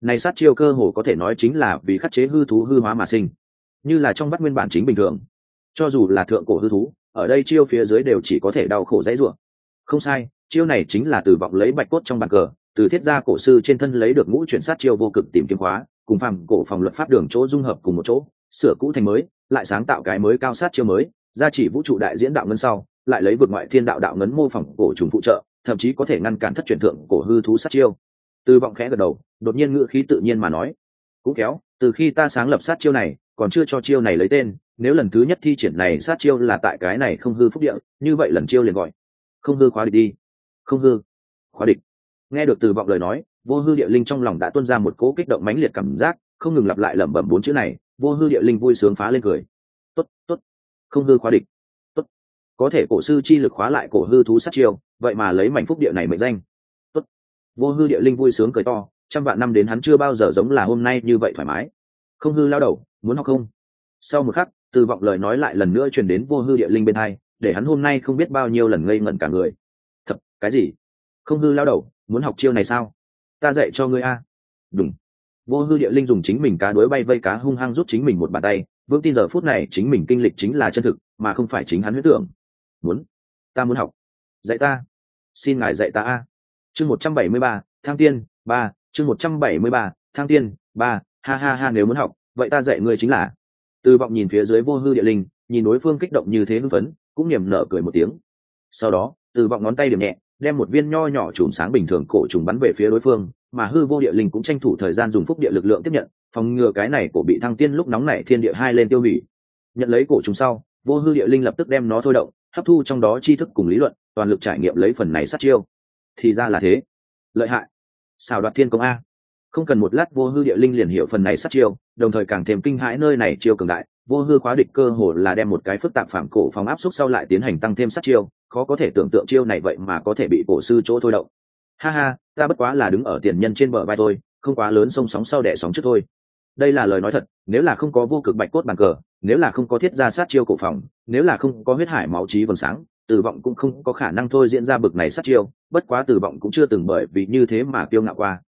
Này sát chiêu cơ hồ có thể nói chính là vì khắc chế hư thú hư hóa mà sinh. Như là trong bắt nguyên bản chính bình thường. Cho dù là thượng cổ hư thú, ở đây chiêu phía dưới đều chỉ có thể đau khổ dãy ruộng không sai, chiêu này chính là từ vọng lấy bạch cốt trong bàn cờ từ thiết gia cổ sư trên thân lấy được ngũ chuyển sát chiêu vô cực tìm kiếm khóa, cùng phàm cổ phòng luật pháp đường chỗ dung hợp cùng một chỗ, sửa cũ thành mới, lại sáng tạo cái mới cao sát chiêu mới, gia chỉ vũ trụ đại diễn đạo ngân sau, lại lấy vượt ngoại thiên đạo đạo ngấn mô phỏng cổ trùng phụ trợ, thậm chí có thể ngăn cản thất truyền thượng cổ hư thú sát chiêu. Từ vọng khẽ gật đầu, đột nhiên ngữ khí tự nhiên mà nói, cũng kéo từ khi ta sáng lập sát chiêu này, còn chưa cho chiêu này lấy tên, nếu lần thứ nhất thi triển này sát chiêu là tại cái này không hư phúc địa, như vậy lần chiêu liền gọi, không hư khóa địch đi, không hư khóa địch nghe được từ vọng lời nói, vô hư địa linh trong lòng đã tuân ra một cỗ kích động mãnh liệt cảm giác, không ngừng lặp lại lẩm bẩm bốn chữ này, vô hư địa linh vui sướng phá lên cười. Tốt tốt, không hư khóa địch. Tốt, có thể cổ sư chi lực khóa lại cổ hư thú sát chiêu, vậy mà lấy mảnh phúc địa này mệnh danh. Tốt. Vô hư địa linh vui sướng cười to, trăm vạn năm đến hắn chưa bao giờ giống là hôm nay như vậy thoải mái. Không hư lao đầu, muốn học không? Sau một khắc, từ vọng lời nói lại lần nữa truyền đến vô hư địa linh bên hai, để hắn hôm nay không biết bao nhiêu lần ngây ngẩn cả người. Thật, cái gì? Không hư lao đầu muốn học chiêu này sao? Ta dạy cho ngươi a. Đúng. Vô hư địa linh dùng chính mình cá đuối bay vây cá hung hăng rút chính mình một bàn tay. Vương tin giờ phút này chính mình kinh lịch chính là chân thực, mà không phải chính hắn huyết tưởng. Muốn. Ta muốn học. Dạy ta. Xin ngài dạy ta a. Chương một trăm bảy mươi ba thang tiên, ba. Chương một trăm bảy mươi ba thang tiên, ba. Ha ha ha, nếu muốn học, vậy ta dạy ngươi chính là. Từ vọng nhìn phía dưới vô hư địa linh, nhìn đối phương kích động như thế hưng phấn, cũng niềm nở cười một tiếng. Sau đó từ vọng ngón tay điểm nhẹ đem một viên nho nhỏ chùm sáng bình thường cổ trùng bắn về phía đối phương, mà hư vô địa linh cũng tranh thủ thời gian dùng phúc địa lực lượng tiếp nhận, phòng ngừa cái này cổ bị thăng tiên lúc nóng này thiên địa hai lên tiêu hủy. Nhận lấy cổ trùng sau, vô hư địa linh lập tức đem nó thôi động, hấp thu trong đó tri thức cùng lý luận, toàn lực trải nghiệm lấy phần này sát chiêu. Thì ra là thế. Lợi hại. Xào đoạt thiên công a. Không cần một lát vô hư địa linh liền hiểu phần này sát chiêu, đồng thời càng thêm kinh hãi nơi này chiêu cường đại, vô hư khóa địch cơ hồ là đem một cái phức tạp phạm cổ phòng áp xúc sau lại tiến hành tăng thêm sát chiêu khó có thể tưởng tượng chiêu này vậy mà có thể bị cổ sư chỗ thôi động. Ha ha, ta bất quá là đứng ở tiền nhân trên bờ vai thôi, không quá lớn sông sóng sau đẻ sóng trước thôi. Đây là lời nói thật, nếu là không có vô cực bạch cốt bàn cờ, nếu là không có thiết ra sát chiêu cổ phòng, nếu là không có huyết hải máu trí vầng sáng, tử vọng cũng không có khả năng thôi diễn ra bực này sát chiêu, bất quá tử vọng cũng chưa từng bởi vì như thế mà kiêu ngạo qua.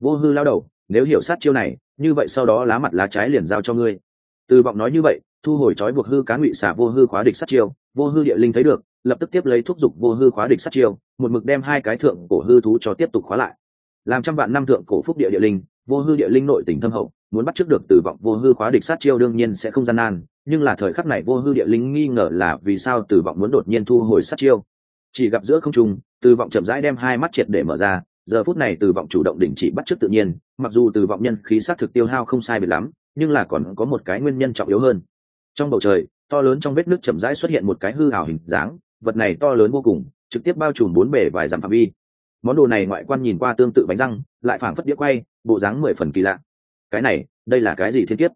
Vô hư lao đầu, nếu hiểu sát chiêu này, như vậy sau đó lá mặt lá trái liền giao cho ngươi. Tử vọng nói như vậy, thu hồi trói buộc hư cá ngụy xả vô hư khóa địch sát chiêu, vô hư địa linh thấy được lập tức tiếp lấy thúc dục vô hư khóa địch sát chiêu, một mực đem hai cái thượng cổ hư thú cho tiếp tục khóa lại. Làm trăm vạn năm thượng cổ phúc địa địa linh, vô hư địa linh nội tình thâm hậu, muốn bắt trước được từ vọng vô hư khóa địch sát chiêu đương nhiên sẽ không gian nan, nhưng là thời khắc này vô hư địa linh nghi ngờ là vì sao từ vọng muốn đột nhiên thu hồi sát chiêu. Chỉ gặp giữa không trung từ vọng chậm rãi đem hai mắt triệt để mở ra, giờ phút này từ vọng chủ động đình chỉ bắt chước tự nhiên, mặc dù từ vọng nhân khí sát thực tiêu hao không sai biệt lắm, nhưng là còn có một cái nguyên nhân trọng yếu hơn. Trong bầu trời, to lớn trong vết nước chậm rãi xuất hiện một cái hư ảo hình dáng vật này to lớn vô cùng, trực tiếp bao trùm bốn bể vài dặm phạm vi. Món đồ này ngoại quan nhìn qua tương tự bánh răng, lại phảng phất đĩa quay, bộ dáng mười phần kỳ lạ. Cái này, đây là cái gì thiên kiếp?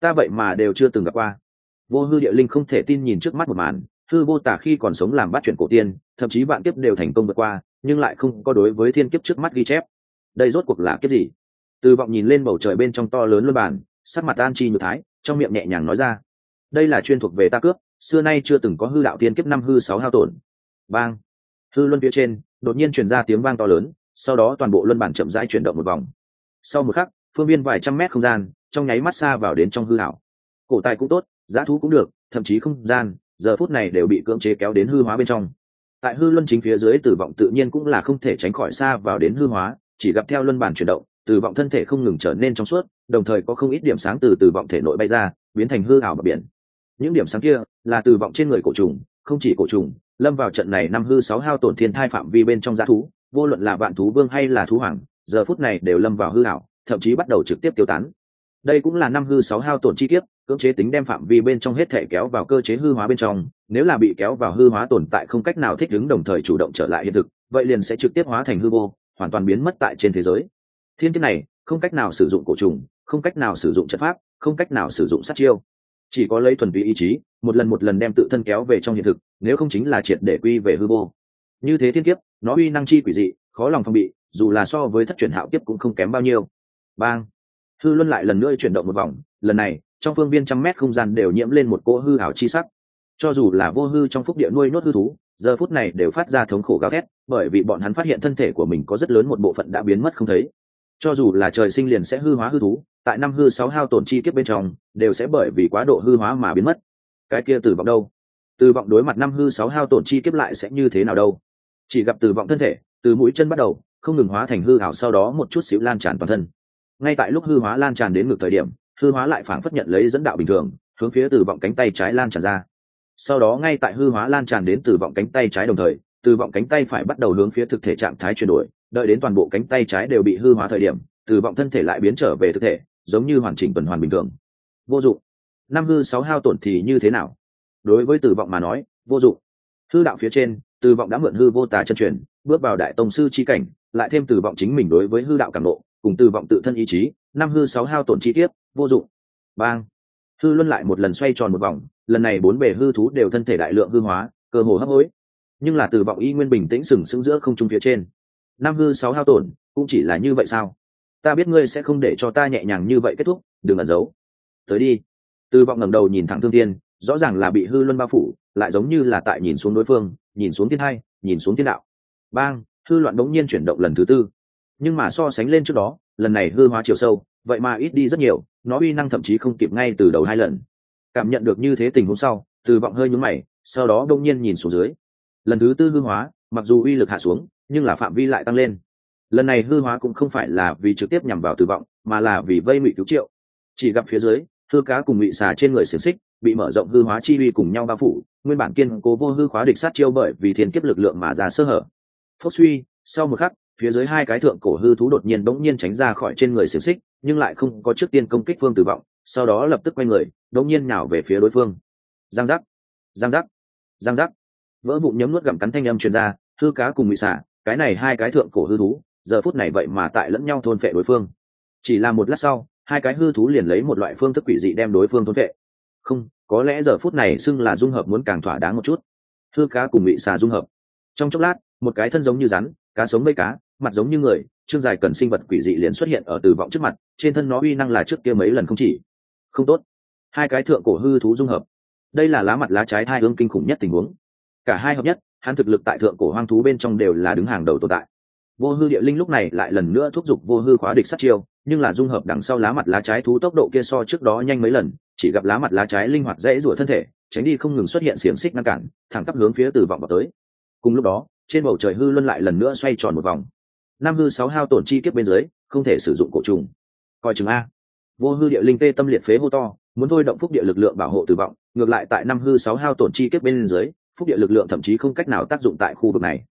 Ta vậy mà đều chưa từng gặp qua. Vô hư địa linh không thể tin nhìn trước mắt một màn, hư vô tả khi còn sống làm bắt chuyện cổ tiên, thậm chí vạn kiếp đều thành công vượt qua, nhưng lại không có đối với thiên kiếp trước mắt ghi chép. Đây rốt cuộc là kiếp gì? Từ vọng nhìn lên bầu trời bên trong to lớn luân bàn, sắc mặt an chi như thái, trong miệng nhẹ nhàng nói ra. Đây là chuyên thuộc về ta cướp xưa nay chưa từng có hư đạo tiên kiếp năm hư sáu hao tổn. Bang. Hư luân phía trên, đột nhiên truyền ra tiếng vang to lớn, sau đó toàn bộ luân bản chậm rãi chuyển động một vòng. Sau một khắc, phương viên vài trăm mét không gian, trong nháy mắt xa vào đến trong hư hảo cổ tài cũng tốt, giá thú cũng được, thậm chí không gian, giờ phút này đều bị cưỡng chế kéo đến hư hóa bên trong. Tại hư luân chính phía dưới, tử vọng tự nhiên cũng là không thể tránh khỏi xa vào đến hư hóa, chỉ gặp theo luân bản chuyển động, tử vọng thân thể không ngừng trở nên trong suốt, đồng thời có không ít điểm sáng từ tử vọng thể nội bay ra, biến thành hư ảo bờ biển. Những điểm sáng kia là từ vọng trên người cổ trùng không chỉ cổ trùng lâm vào trận này năm hư sáu hao tổn thiên thai phạm vi bên trong g thú vô luận là vạn thú vương hay là thú hoàng giờ phút này đều lâm vào hư hảo, thậm chí bắt đầu trực tiếp tiêu tán. Đây cũng là năm hư sáu hao tổn chi tiết cưỡng chế tính đem phạm vi bên trong hết thể kéo vào cơ chế hư hóa bên trong nếu là bị kéo vào hư hóa tồn tại không cách nào thích ứng đồng thời chủ động trở lại hiện thực vậy liền sẽ trực tiếp hóa thành hư vô hoàn toàn biến mất tại trên thế giới. Thiên kiếp này không cách nào sử dụng cổ trùng không cách nào sử dụng chất pháp không cách nào sử dụng sát chiêu chỉ có lấy thuần túy ý chí, một lần một lần đem tự thân kéo về trong hiện thực, nếu không chính là triệt để quy về hư vô. Như thế thiên kiếp, nó uy năng chi quỷ dị, khó lòng phòng bị, dù là so với thất truyền hạo kiếp cũng không kém bao nhiêu. Bang! Hư luân lại lần nữa chuyển động một vòng, lần này, trong phương viên trăm mét không gian đều nhiễm lên một cỗ hư ảo chi sắc. Cho dù là vô hư trong phúc địa nuôi nốt hư thú, giờ phút này đều phát ra thống khổ gào thét, bởi vì bọn hắn phát hiện thân thể của mình có rất lớn một bộ phận đã biến mất không thấy. Cho dù là trời sinh liền sẽ hư hóa hư thú tại năm hư sáu hao tổn chi kiếp bên trong, đều sẽ bởi vì quá độ hư hóa mà biến mất. Cái kia tử vọng đâu? Từ vọng đối mặt năm hư sáu hao tổn chi kiếp lại sẽ như thế nào đâu? Chỉ gặp tử vọng thân thể, từ mũi chân bắt đầu, không ngừng hóa thành hư ảo sau đó một chút xíu lan tràn toàn thân. Ngay tại lúc hư hóa lan tràn đến ngược thời điểm, hư hóa lại phản phất nhận lấy dẫn đạo bình thường, hướng phía tử vọng cánh tay trái lan tràn ra. Sau đó ngay tại hư hóa lan tràn đến tử vọng cánh tay trái đồng thời, tử vọng cánh tay phải bắt đầu hướng phía thực thể trạng thái chuyển đổi, đợi đến toàn bộ cánh tay trái đều bị hư hóa thời điểm, tử vọng thân thể lại biến trở về thực thể giống như hoàn chỉnh tuần hoàn bình thường. Vô dụng. Năm hư sáu hao tổn thì như thế nào? Đối với tử vọng mà nói, vô dụng. Hư đạo phía trên, tử vọng đã mượn hư vô tà chân truyền, bước vào đại tông sư chi cảnh, lại thêm tử vọng chính mình đối với hư đạo cảm nộ, cùng tử vọng tự thân ý chí, năm hư sáu hao tổn chi tiết, vô dụng. Bang. Hư luân lại một lần xoay tròn một vòng, lần này bốn bề hư thú đều thân thể đại lượng hư hóa, cơ hồ hấp hối. Nhưng là tử vọng y nguyên bình tĩnh sừng sững giữa không trung phía trên. Năm hư sáu hao tổn, cũng chỉ là như vậy sao? Ta biết ngươi sẽ không để cho ta nhẹ nhàng như vậy kết thúc, đừng ẩn giấu. Tới đi. Từ vọng ngẩng đầu nhìn thẳng thương tiên rõ ràng là bị hư luân bao phủ, lại giống như là tại nhìn xuống đối phương, nhìn xuống thiên hai, nhìn xuống thiên đạo. Bang, hư loạn đống nhiên chuyển động lần thứ tư. Nhưng mà so sánh lên trước đó, lần này hư hóa chiều sâu, vậy mà ít đi rất nhiều, nó uy năng thậm chí không kịp ngay từ đầu hai lần. Cảm nhận được như thế tình huống sau từ vọng hơi nhúng mày, sau đó đông nhiên nhìn xuống dưới. Lần thứ tư hư hóa, mặc dù uy lực hạ xuống, nhưng là phạm vi lại tăng lên lần này hư hóa cũng không phải là vì trực tiếp nhằm vào tử vọng mà là vì vây ngụy cứu triệu. Chỉ gặp phía dưới, hư cá cùng ngụy xà trên người xiềng xích, bị mở rộng hư hóa chi uy cùng nhau bao phủ, nguyên bản kiên cố vô hư khóa địch sát chiêu bởi vì thiên kiếp lực lượng mà ra sơ hở. Phốc suy, sau một khắc, phía dưới hai cái thượng cổ hư thú đột nhiên bỗng nhiên tránh ra khỏi trên người xiềng xích, nhưng lại không có trước tiên công kích phương tử vọng sau đó lập tức quay người, bỗng nhiên nào về phía đối phương. Giang giác giang giác giang giác. Vỡ bụng nhấm nuốt gặm cắn thanh âm truyền ra, hư cá cùng ngụy xả cái này hai cái thượng cổ hư thú giờ phút này vậy mà tại lẫn nhau thôn phệ đối phương. Chỉ là một lát sau, hai cái hư thú liền lấy một loại phương thức quỷ dị đem đối phương thôn phệ. Không, có lẽ giờ phút này xưng là dung hợp muốn càng thỏa đáng một chút. Hư cá cùng ngụy xà dung hợp. Trong chốc lát, một cái thân giống như rắn, cá sống mấy cá, mặt giống như người chương dài cần sinh vật quỷ dị liền xuất hiện ở từ vọng trước mặt, trên thân nó uy năng là trước kia mấy lần không chỉ. Không tốt. Hai cái thượng cổ hư thú dung hợp. Đây là lá mặt lá trái thai hương kinh khủng nhất tình huống. Cả hai hợp nhất, hắn thực lực tại thượng cổ hoang thú bên trong đều là đứng hàng đầu tồn tại vô hư địa linh lúc này lại lần nữa thúc giục vô hư khóa địch sát chiêu, nhưng là dung hợp đằng sau lá mặt lá trái thú tốc độ kia so trước đó nhanh mấy lần, chỉ gặp lá mặt lá trái linh hoạt dễ rủa thân thể, tránh đi không ngừng xuất hiện xiềng xích ngăn cản, thẳng tắp hướng phía từ vọng vào tới. Cùng lúc đó, trên bầu trời hư luân lại lần nữa xoay tròn một vòng. Nam hư sáu hao tổn chi kiếp bên dưới, không thể sử dụng cổ trùng. Coi chừng a. Vô hư địa linh tê tâm liệt phế hô to, muốn thôi động phúc địa lực lượng bảo hộ tử vọng, ngược lại tại năm hư sáu hao tổn chi kiếp bên dưới, phúc địa lực lượng thậm chí không cách nào tác dụng tại khu vực này.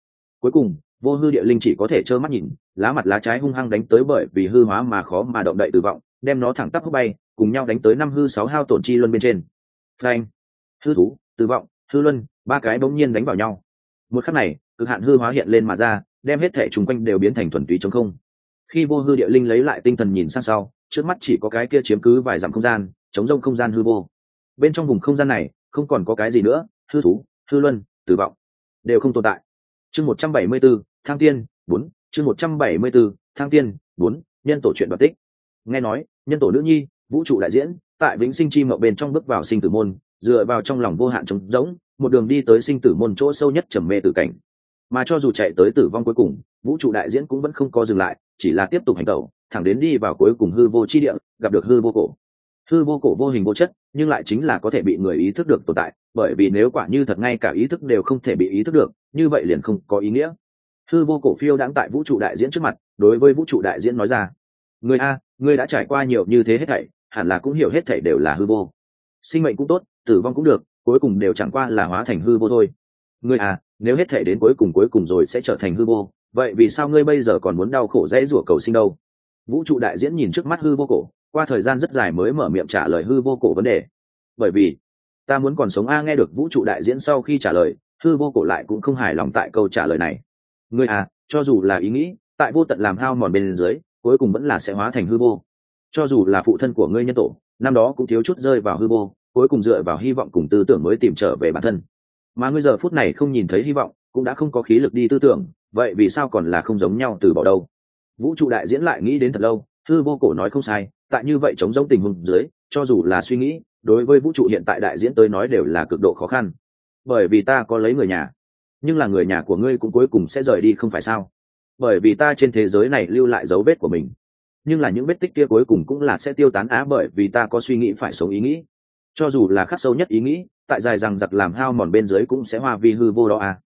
Cuối cùng vô hư địa linh chỉ có thể trơ mắt nhìn, lá mặt lá trái hung hăng đánh tới bởi vì hư hóa mà khó mà động đậy tử vọng đem nó thẳng tắp hút bay, cùng nhau đánh tới năm hư sáu hao tổn chi luân bên trên. Phanh! Hư thú, tử vọng hư luân, ba cái bỗng nhiên đánh vào nhau. Một khắc này, cực hạn hư hóa hiện lên mà ra, đem hết thể chung quanh đều biến thành thuần túy chống không. Khi vô hư địa linh lấy lại tinh thần nhìn sang sau, trước mắt chỉ có cái kia chiếm cứ vài dặm không gian, chống rông không gian hư vô. Bên trong vùng không gian này, không còn có cái gì nữa, hư thú, hư luân, tử vọng đều không tồn tại. Chương một trăm bảy mươi bốn thang tiên, bốn, chương một trăm bảy mươi bốn. thang tiên, bốn, nhân tổ chuyện đoạt tích. Nghe nói, nhân tổ nữ nhi, vũ trụ đại diễn, tại vĩnh sinh chi mậu bên trong bước vào sinh tử môn, dựa vào trong lòng vô hạn trống rỗng, một đường đi tới sinh tử môn chỗ sâu nhất trầm mê tử cảnh. Mà cho dù chạy tới tử vong cuối cùng, vũ trụ đại diễn cũng vẫn không có dừng lại, chỉ là tiếp tục hành tẩu thẳng đến đi vào cuối cùng hư vô chi địa, gặp được hư vô cổ. Hư vô cổ vô hình vô chất, nhưng lại chính là có thể bị người ý thức được tồn tại, bởi vì nếu quả như thật ngay cả ý thức đều không thể bị ý thức được, như vậy liền không có ý nghĩa hư vô cổ phiêu đang tại vũ trụ đại diễn trước mặt, đối với vũ trụ đại diễn nói ra. Người a ngươi đã trải qua nhiều như thế hết thảy, hẳn là cũng hiểu hết thảy đều là hư vô. Sinh mệnh cũng tốt, tử vong cũng được, cuối cùng đều chẳng qua là hóa thành hư vô thôi. Ngươi à nếu hết thảy đến cuối cùng cuối cùng rồi sẽ trở thành hư vô, vậy vì sao ngươi bây giờ còn muốn đau khổ dễ rủa cầu sinh đâu? Vũ trụ đại diễn nhìn trước mắt hư vô cổ, qua thời gian rất dài mới mở miệng trả lời hư vô cổ vấn đề. Bởi vì, ta muốn còn sống a nghe được vũ trụ đại diễn sau khi trả lời, hư vô cổ lại cũng không hài lòng tại câu trả lời này ngươi à cho dù là ý nghĩ, tại vô tận làm hao mòn bên dưới, cuối cùng vẫn là sẽ hóa thành hư vô. Cho dù là phụ thân của ngươi nhân tổ, năm đó cũng thiếu chút rơi vào hư vô, cuối cùng dựa vào hy vọng cùng tư tưởng mới tìm trở về bản thân. Mà ngươi giờ phút này không nhìn thấy hy vọng, cũng đã không có khí lực đi tư tưởng, vậy vì sao còn là không giống nhau từ bỏ đâu? Vũ trụ đại diễn lại nghĩ đến thật lâu, hư vô cổ nói không sai, tại như vậy chống giống tình huống dưới, cho dù là suy nghĩ, đối với vũ trụ hiện tại đại diễn tới nói đều là cực độ khó khăn. Bởi vì ta có lấy người nhà nhưng là người nhà của ngươi cũng cuối cùng sẽ rời đi không phải sao? Bởi vì ta trên thế giới này lưu lại dấu vết của mình. Nhưng là những vết tích kia cuối cùng cũng là sẽ tiêu tán á bởi vì ta có suy nghĩ phải sống ý nghĩ. Cho dù là khắc sâu nhất ý nghĩ, tại dài rằng giặc làm hao mòn bên dưới cũng sẽ hoa vi hư vô đó à.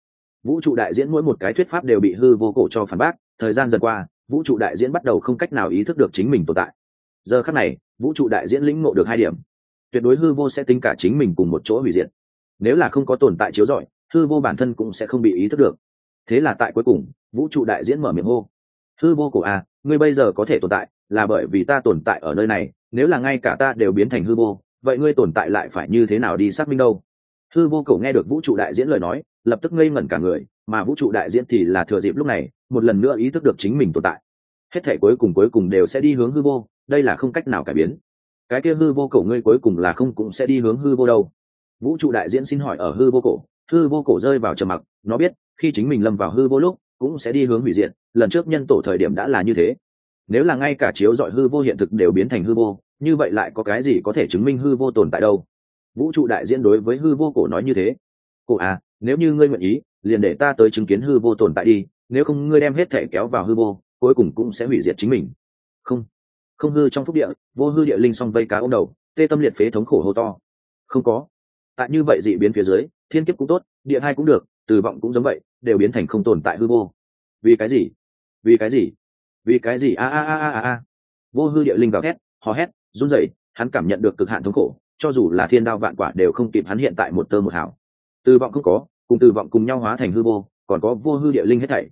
vũ trụ đại diễn mỗi một cái thuyết pháp đều bị hư vô cổ cho phản bác, thời gian dần qua, vũ trụ đại diễn bắt đầu không cách nào ý thức được chính mình tồn tại. Giờ khắc này, vũ trụ đại diễn lĩnh ngộ được hai điểm. Tuyệt đối hư vô sẽ tính cả chính mình cùng một chỗ hủy diệt. Nếu là không có tồn tại chiếu rọi hư vô bản thân cũng sẽ không bị ý thức được. Thế là tại cuối cùng vũ trụ đại diễn mở miệng hô. Hư vô cổ a à, ngươi bây giờ có thể tồn tại là bởi vì ta tồn tại ở nơi này nếu là ngay cả ta đều biến thành hư vô vậy ngươi tồn tại lại phải như thế nào đi xác minh đâu? Hư vô cổ nghe được vũ trụ đại diễn lời nói lập tức ngây ngẩn cả người mà vũ trụ đại diễn thì là thừa dịp lúc này một lần nữa ý thức được chính mình tồn tại. Hết thể cuối cùng cuối cùng đều sẽ đi hướng hư vô đây là không cách nào cải biến. Cái kia hư vô cổ ngươi cuối cùng là không cũng sẽ đi hướng hư vô đâu. Vũ trụ đại diễn xin hỏi ở hư vô cổ hư vô cổ rơi vào trầm mặc, nó biết, khi chính mình lâm vào hư vô lúc, cũng sẽ đi hướng hủy diệt, lần trước nhân tổ thời điểm đã là như thế. Nếu là ngay cả chiếu dọi hư vô hiện thực đều biến thành hư vô, như vậy lại có cái gì có thể chứng minh hư vô tồn tại đâu? Vũ trụ đại diễn đối với hư vô cổ nói như thế. Cổ à nếu như ngươi nguyện ý, liền để ta tới chứng kiến hư vô tồn tại đi, nếu không ngươi đem hết thể kéo vào hư vô, cuối cùng cũng sẽ hủy diệt chính mình. Không. Không hư trong phúc địa, vô hư địa linh song vây cá ô đầu, tê tâm liệt phế thống khổ hô to. Không có. Tại như vậy dị biến phía dưới thiên kiếp cũng tốt, địa hai cũng được, từ vọng cũng giống vậy, đều biến thành không tồn tại hư vô. Vì cái gì? Vì cái gì? Vì cái gì? A a a a a vô hư địa linh gào hét hò hét, run rẩy, hắn cảm nhận được cực hạn thống khổ, cho dù là thiên đao vạn quả đều không kịp hắn hiện tại một tơ một hảo từ vọng không có, cùng từ vọng cùng nhau hóa thành hư vô, còn có vô hư địa linh hết thảy.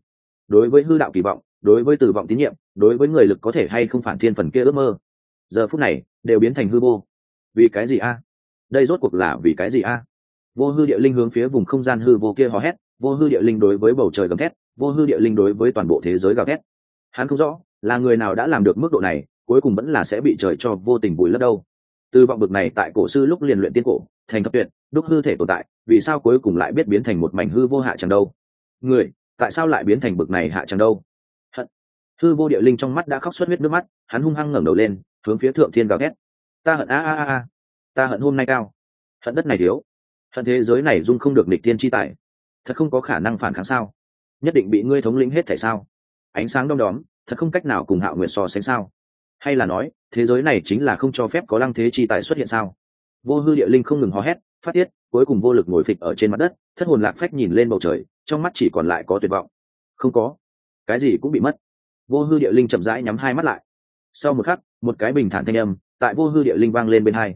Đối với hư đạo kỳ vọng, đối với từ vọng tín nhiệm, đối với người lực có thể hay không phản thiên phần kia ước mơ, giờ phút này, đều biến thành hư vô. Vì cái gì a? Đây rốt cuộc là vì cái gì a? Vô hư địa linh hướng phía vùng không gian hư vô kia hò hét, vô hư địa linh đối với bầu trời gầm thét, vô hư địa linh đối với toàn bộ thế giới gào thét. Hắn không rõ, là người nào đã làm được mức độ này, cuối cùng vẫn là sẽ bị trời cho vô tình bùi lấp đâu. Từ vọng bực này tại cổ sư lúc liền luyện tiên cổ, thành thập tuyệt, đúc hư thể tồn tại, vì sao cuối cùng lại biết biến thành một mảnh hư vô hạ chẳng đâu? Người, tại sao lại biến thành bực này hạ chẳng đâu? Hận. Hư vô địa linh trong mắt đã khóc xuất huyết nước mắt, hắn hung hăng ngẩng đầu lên, hướng phía thượng thiên gào thét. Ta hận, a a a a. Ta hận hôm nay cao. Hận đất này thiếu hận thế giới này dung không được nịch tiên chi tài. Thật không có khả năng phản kháng sao? Nhất định bị ngươi thống lĩnh hết thể sao? Ánh sáng đom đóm, thật không cách nào cùng hạo nguyệt so sánh sao? Hay là nói, thế giới này chính là không cho phép có lăng thế chi tài xuất hiện sao? Vô hư địa linh không ngừng hò hét, phát tiết, cuối cùng vô lực ngồi phịch ở trên mặt đất, thất hồn lạc phách nhìn lên bầu trời, trong mắt chỉ còn lại có tuyệt vọng. Không có. Cái gì cũng bị mất. Vô hư địa linh chậm rãi nhắm hai mắt lại. Sau một khắc, một cái bình thản thanh âm tại vô hư địa linh vang lên bên hai.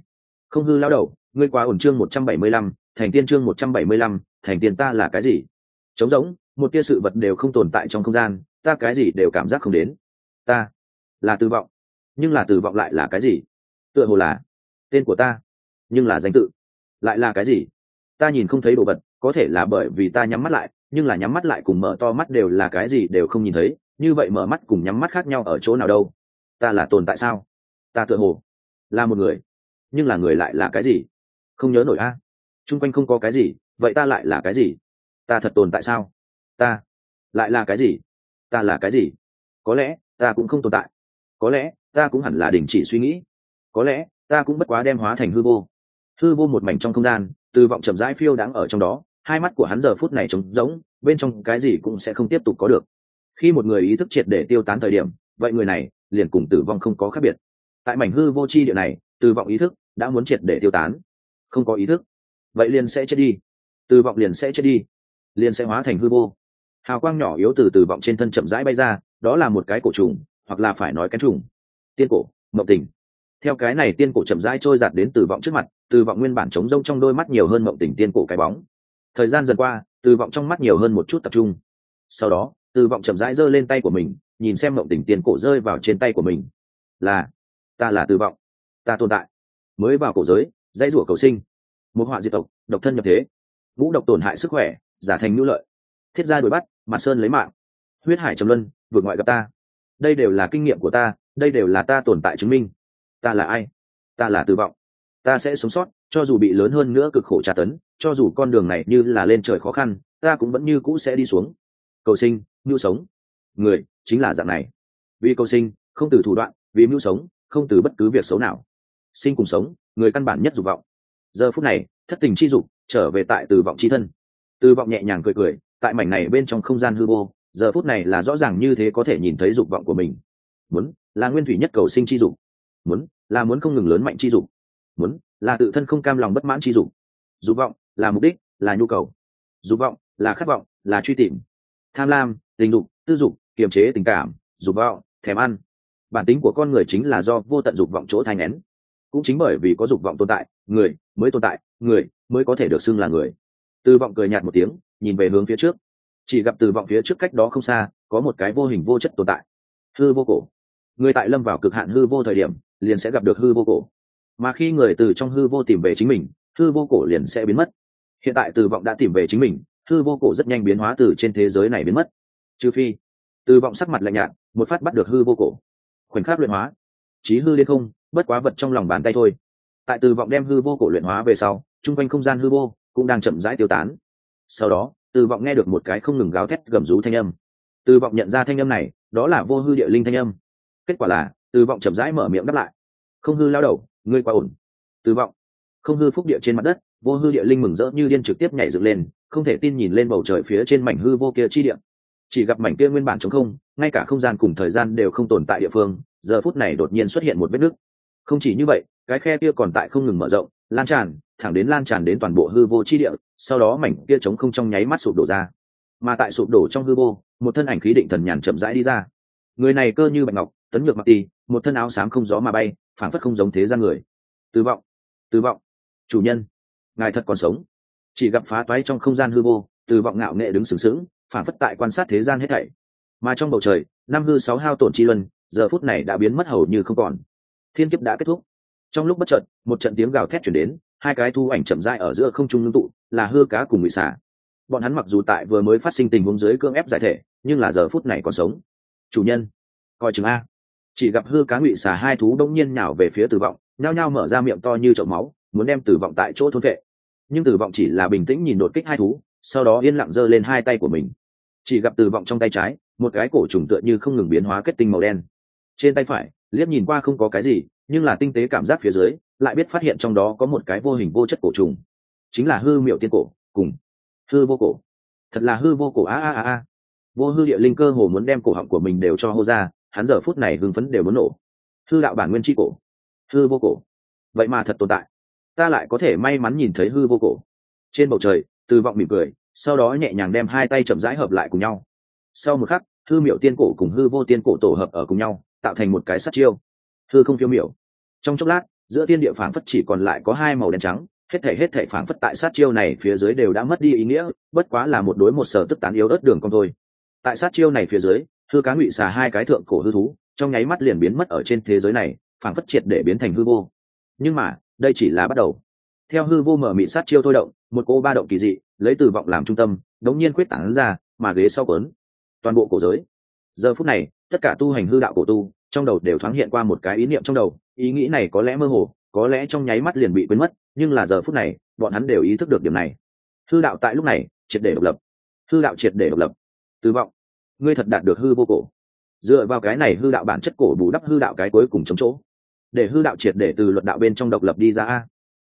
Không hư lao đầu, ngươi quá ổn chương một trăm bảy mươi lăm thành tiên chương một trăm bảy mươi lăm, thành tiên ta là cái gì? Trống rỗng, một tia sự vật đều không tồn tại trong không gian, ta cái gì đều cảm giác không đến. Ta là tư vọng, nhưng là từ vọng lại là cái gì? Tựa hồ là tên của ta, nhưng là danh tự lại là cái gì? Ta nhìn không thấy đồ vật, có thể là bởi vì ta nhắm mắt lại, nhưng là nhắm mắt lại cùng mở to mắt đều là cái gì đều không nhìn thấy, như vậy mở mắt cùng nhắm mắt khác nhau ở chỗ nào đâu? Ta là tồn tại sao? Ta tựa hồ là một người, nhưng là người lại là cái gì? Không nhớ nổi a. à? Chung quanh không có cái gì, vậy ta lại là cái gì? Ta thật tồn tại sao? Ta lại là cái gì? Ta là cái gì? Có lẽ ta cũng không tồn tại. Có lẽ ta cũng hẳn là đình chỉ suy nghĩ. Có lẽ ta cũng bất quá đem hóa thành hư vô. Hư vô một mảnh trong không gian, từ vọng chậm rãi phiêu đáng ở trong đó, hai mắt của hắn giờ phút này trống rỗng, bên trong cái gì cũng sẽ không tiếp tục có được. Khi một người ý thức triệt để tiêu tán thời điểm, vậy người này liền cùng tử vong không có khác biệt. Tại mảnh hư vô c h i địa này, từ vọng ý thức đã muốn triệt để tiêu tán. Không có ý thức vậy liền sẽ chết đi. Từ vọng liền sẽ chết đi. Liền sẽ hóa thành hư vô. Hào quang nhỏ yếu từ từ vọng trên thân chậm rãi bay ra, đó là một cái cổ trùng, hoặc là phải nói cái trùng. Tiên cổ, mộng tình. Theo cái này tiên cổ chậm rãi trôi giạt đến từ vọng trước mặt, từ vọng nguyên bản trống rông trong đôi mắt nhiều hơn mộng tình tiên cổ cái bóng. Thời gian dần qua, từ vọng trong mắt nhiều hơn một chút tập trung. Sau đó, từ vọng chậm rãi giơ lên tay của mình, nhìn xem mộng tình tiên cổ rơi vào trên tay của mình. Là, ta là từ vọng. Ta tồn tại. Mới vào cổ giới, dãy rủa cầu sinh một họa diệt tộc, độc thân nhập thế. Vũ độc tổn hại sức khỏe, giả thành nhu lợi. Thiết gia đuổi bắt mặt sơn lấy mạng. Huyết hải trầm luân, vượt ngoại gặp ta. Đây đều là kinh nghiệm của ta, đây đều là ta tồn tại chứng minh. Ta là ai? Ta là tử vọng. Ta sẽ sống sót, cho dù bị lớn hơn nữa cực khổ tra tấn, cho dù con đường này như là lên trời khó khăn, ta cũng vẫn như cũ sẽ đi xuống. Cầu sinh mưu sống. Người, chính là dạng này. Vì cầu sinh, không từ thủ đoạn, vì mưu sống, không từ bất cứ việc xấu nào. Sinh cùng sống, người căn bản nhất dục vọng giờ phút này, thất tình chi dục trở về tại từ vọng chi thân. Từ vọng nhẹ nhàng cười cười, tại mảnh này bên trong không gian hư vô, giờ phút này là rõ ràng như thế có thể nhìn thấy dục vọng của mình. Muốn là nguyên thủy nhất cầu sinh chi dục, muốn là muốn không ngừng lớn mạnh chi dục, muốn là tự thân không cam lòng bất mãn chi dục. Dục vọng là mục đích, là nhu cầu. Dục vọng là khát vọng, là truy tìm. Tham lam, tình dục, tư dục, kiềm chế tình cảm, dục vọng, thèm ăn. Bản tính của con người chính là do vô tận dục vọng chỗ thai ngén cũng chính bởi vì có dục vọng tồn tại, người mới tồn tại, người mới có thể được xưng là người. Từ vọng cười nhạt một tiếng, nhìn về hướng phía trước. Chỉ gặp từ vọng phía trước cách đó không xa, có một cái vô hình vô chất tồn tại. Hư vô cổ. Người tại lâm vào cực hạn hư vô thời điểm, liền sẽ gặp được hư vô cổ. Mà khi người từ trong hư vô tìm về chính mình, hư vô cổ liền sẽ biến mất. Hiện tại từ vọng đã tìm về chính mình, hư vô cổ rất nhanh biến hóa từ trên thế giới này biến mất. Trừ phi, từ vọng sắc mặt lạnh nhạt, một phát bắt được hư vô cổ. Khoảnh khắc luyện hóa trí hư liên không, bất quá vật trong lòng bàn tay thôi. Tại từ vọng đem hư vô cổ luyện hóa về sau, chung quanh không gian hư vô cũng đang chậm rãi tiêu tán. Sau đó, từ vọng nghe được một cái không ngừng gáo thét gầm rú thanh âm. Từ vọng nhận ra thanh âm này, đó là vô hư địa linh thanh âm. Kết quả là, từ vọng chậm rãi mở miệng đáp lại. Không hư lao đầu, ngươi quá ổn. Từ vọng, không hư phúc địa trên mặt đất, vô hư địa linh mừng rỡ như điên trực tiếp nhảy dựng lên, không thể tin nhìn lên bầu trời phía trên mảnh hư vô kia chi địa. Chỉ gặp mảnh kia nguyên bản chống không, ngay cả không gian cùng thời gian đều không tồn tại địa phương giờ phút này đột nhiên xuất hiện một vết nứt. Không chỉ như vậy cái khe kia còn tại không ngừng mở rộng lan tràn thẳng đến lan tràn đến toàn bộ hư vô chi địa sau đó mảnh kia trống không trong nháy mắt sụp đổ ra. Mà tại sụp đổ trong hư vô một thân ảnh khí định thần nhàn chậm rãi đi ra. Người này cơ như bạch ngọc tấn nhược mặc tì, một thân áo xám không gió mà bay phảng phất không giống thế gian người. Từ vọng từ vọng. Chủ nhân ngài thật còn sống. Chỉ gặp phá toái trong không gian hư vô từ vọng ngạo nghệ đứng sừng sững phảng phất tại quan sát thế gian hết thảy. Mà trong bầu trời năm hư sáu hao tổn chi luân giờ phút này đã biến mất hầu như không còn. Thiên kiếp đã kết thúc. Trong lúc bất chợt, một trận tiếng gào thét chuyển đến, hai cái thu ảnh chậm rãi ở giữa không trung ngưng tụ, là hư cá cùng ngụy xả bọn hắn mặc dù tại vừa mới phát sinh tình huống dưới cưỡng ép giải thể, nhưng là giờ phút này còn sống. Chủ nhân, coi chừng a. Chỉ gặp hư cá ngụy xả hai thú đông nhiên nhào về phía tử vọng, nhao nhao mở ra miệng to như chậu máu, muốn đem tử vọng tại chỗ thôn vệ. Nhưng tử vọng chỉ là bình tĩnh nhìn đột kích hai thú, sau đó yên lặng giơ lên hai tay của mình. Chỉ gặp tử vọng trong tay trái, một cái cổ trùng tựa như không ngừng biến hóa kết tinh màu đen trên tay phải, liếc nhìn qua không có cái gì, nhưng là tinh tế cảm giác phía dưới, lại biết phát hiện trong đó có một cái vô hình vô chất cổ trùng. Chính là hư miệu tiên cổ, cùng hư vô cổ. Thật là hư vô cổ a a a a. Vô hư địa linh cơ hồ muốn đem cổ họng của mình đều cho hô ra, hắn giờ phút này hưng phấn đều muốn nổ. Hư đạo bản nguyên tri cổ. Hư vô cổ. Vậy mà thật tồn tại. Ta lại có thể may mắn nhìn thấy hư vô cổ. Trên bầu trời, từ vọng mỉm cười, sau đó nhẹ nhàng đem hai tay chậm rãi hợp lại cùng nhau. Sau một khắc, hư miệu tiên cổ cùng hư vô tiên cổ tổ hợp ở cùng nhau tạo thành một cái sát chiêu. Hư không phiêu miểu. Trong chốc lát, giữa thiên địa phảng phất chỉ còn lại có hai màu đen trắng, hết thể hết thể phảng phất tại sát chiêu này phía dưới đều đã mất đi ý nghĩa, bất quá là một đối một sở tức tán yếu ớt đường con thôi. Tại sát chiêu này phía dưới, hư cá ngụy xà hai cái thượng cổ hư thú, trong nháy mắt liền biến mất ở trên thế giới này, phảng phất triệt để biến thành hư vô. Nhưng mà, đây chỉ là bắt đầu. Theo hư vô mở mị sát chiêu thôi động, một cô ba động kỳ dị, lấy từ vọng làm trung tâm, đống nhiên quyết tản ra, mà ghế sau quấn toàn bộ cổ giới giờ phút này, tất cả tu hành hư đạo cổ tu, trong đầu đều thoáng hiện qua một cái ý niệm trong đầu. Ý nghĩ này có lẽ mơ hồ, có lẽ trong nháy mắt liền bị quên mất, nhưng là giờ phút này, bọn hắn đều ý thức được điểm này. Hư đạo tại lúc này, triệt để độc lập. Hư đạo triệt để độc lập. Tư vọng. Ngươi thật đạt được hư vô cổ. Dựa vào cái này hư đạo bản chất cổ bù đắp hư đạo cái cuối cùng chống chỗ. Để hư đạo triệt để từ luật đạo bên trong độc lập đi ra a.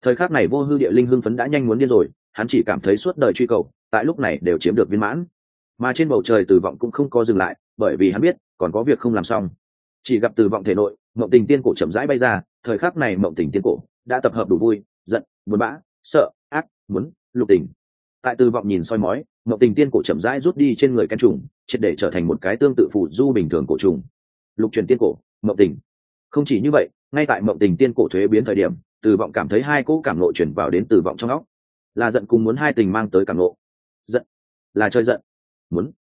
Thời khắc này vô hư địa linh hưng phấn đã nhanh muốn điên rồi, hắn chỉ cảm thấy suốt đời truy cầu, tại lúc này đều chiếm được viên mãn. Mà trên bầu trời từ vọng cũng không có dừng lại bởi vì hắn biết, còn có việc không làm xong. Chỉ gặp từ vọng thể nội, mộng tình tiên cổ chậm rãi bay ra, thời khắc này mộng tình tiên cổ đã tập hợp đủ vui, giận, buồn bã, sợ, ác, muốn, lục tình. Tại từ vọng nhìn soi mói, mộng tình tiên cổ chậm rãi rút đi trên người ken trùng, triệt để trở thành một cái tương tự phụ du bình thường cổ trùng. Lục truyền tiên cổ, mộng tình. Không chỉ như vậy, ngay tại mộng tình tiên cổ thuế biến thời điểm, từ vọng cảm thấy hai cỗ cảm nộ chuyển vào đến từ vọng trong óc. Là giận cùng muốn hai tình mang tới cảm nộ giận là chơi giận. Muốn.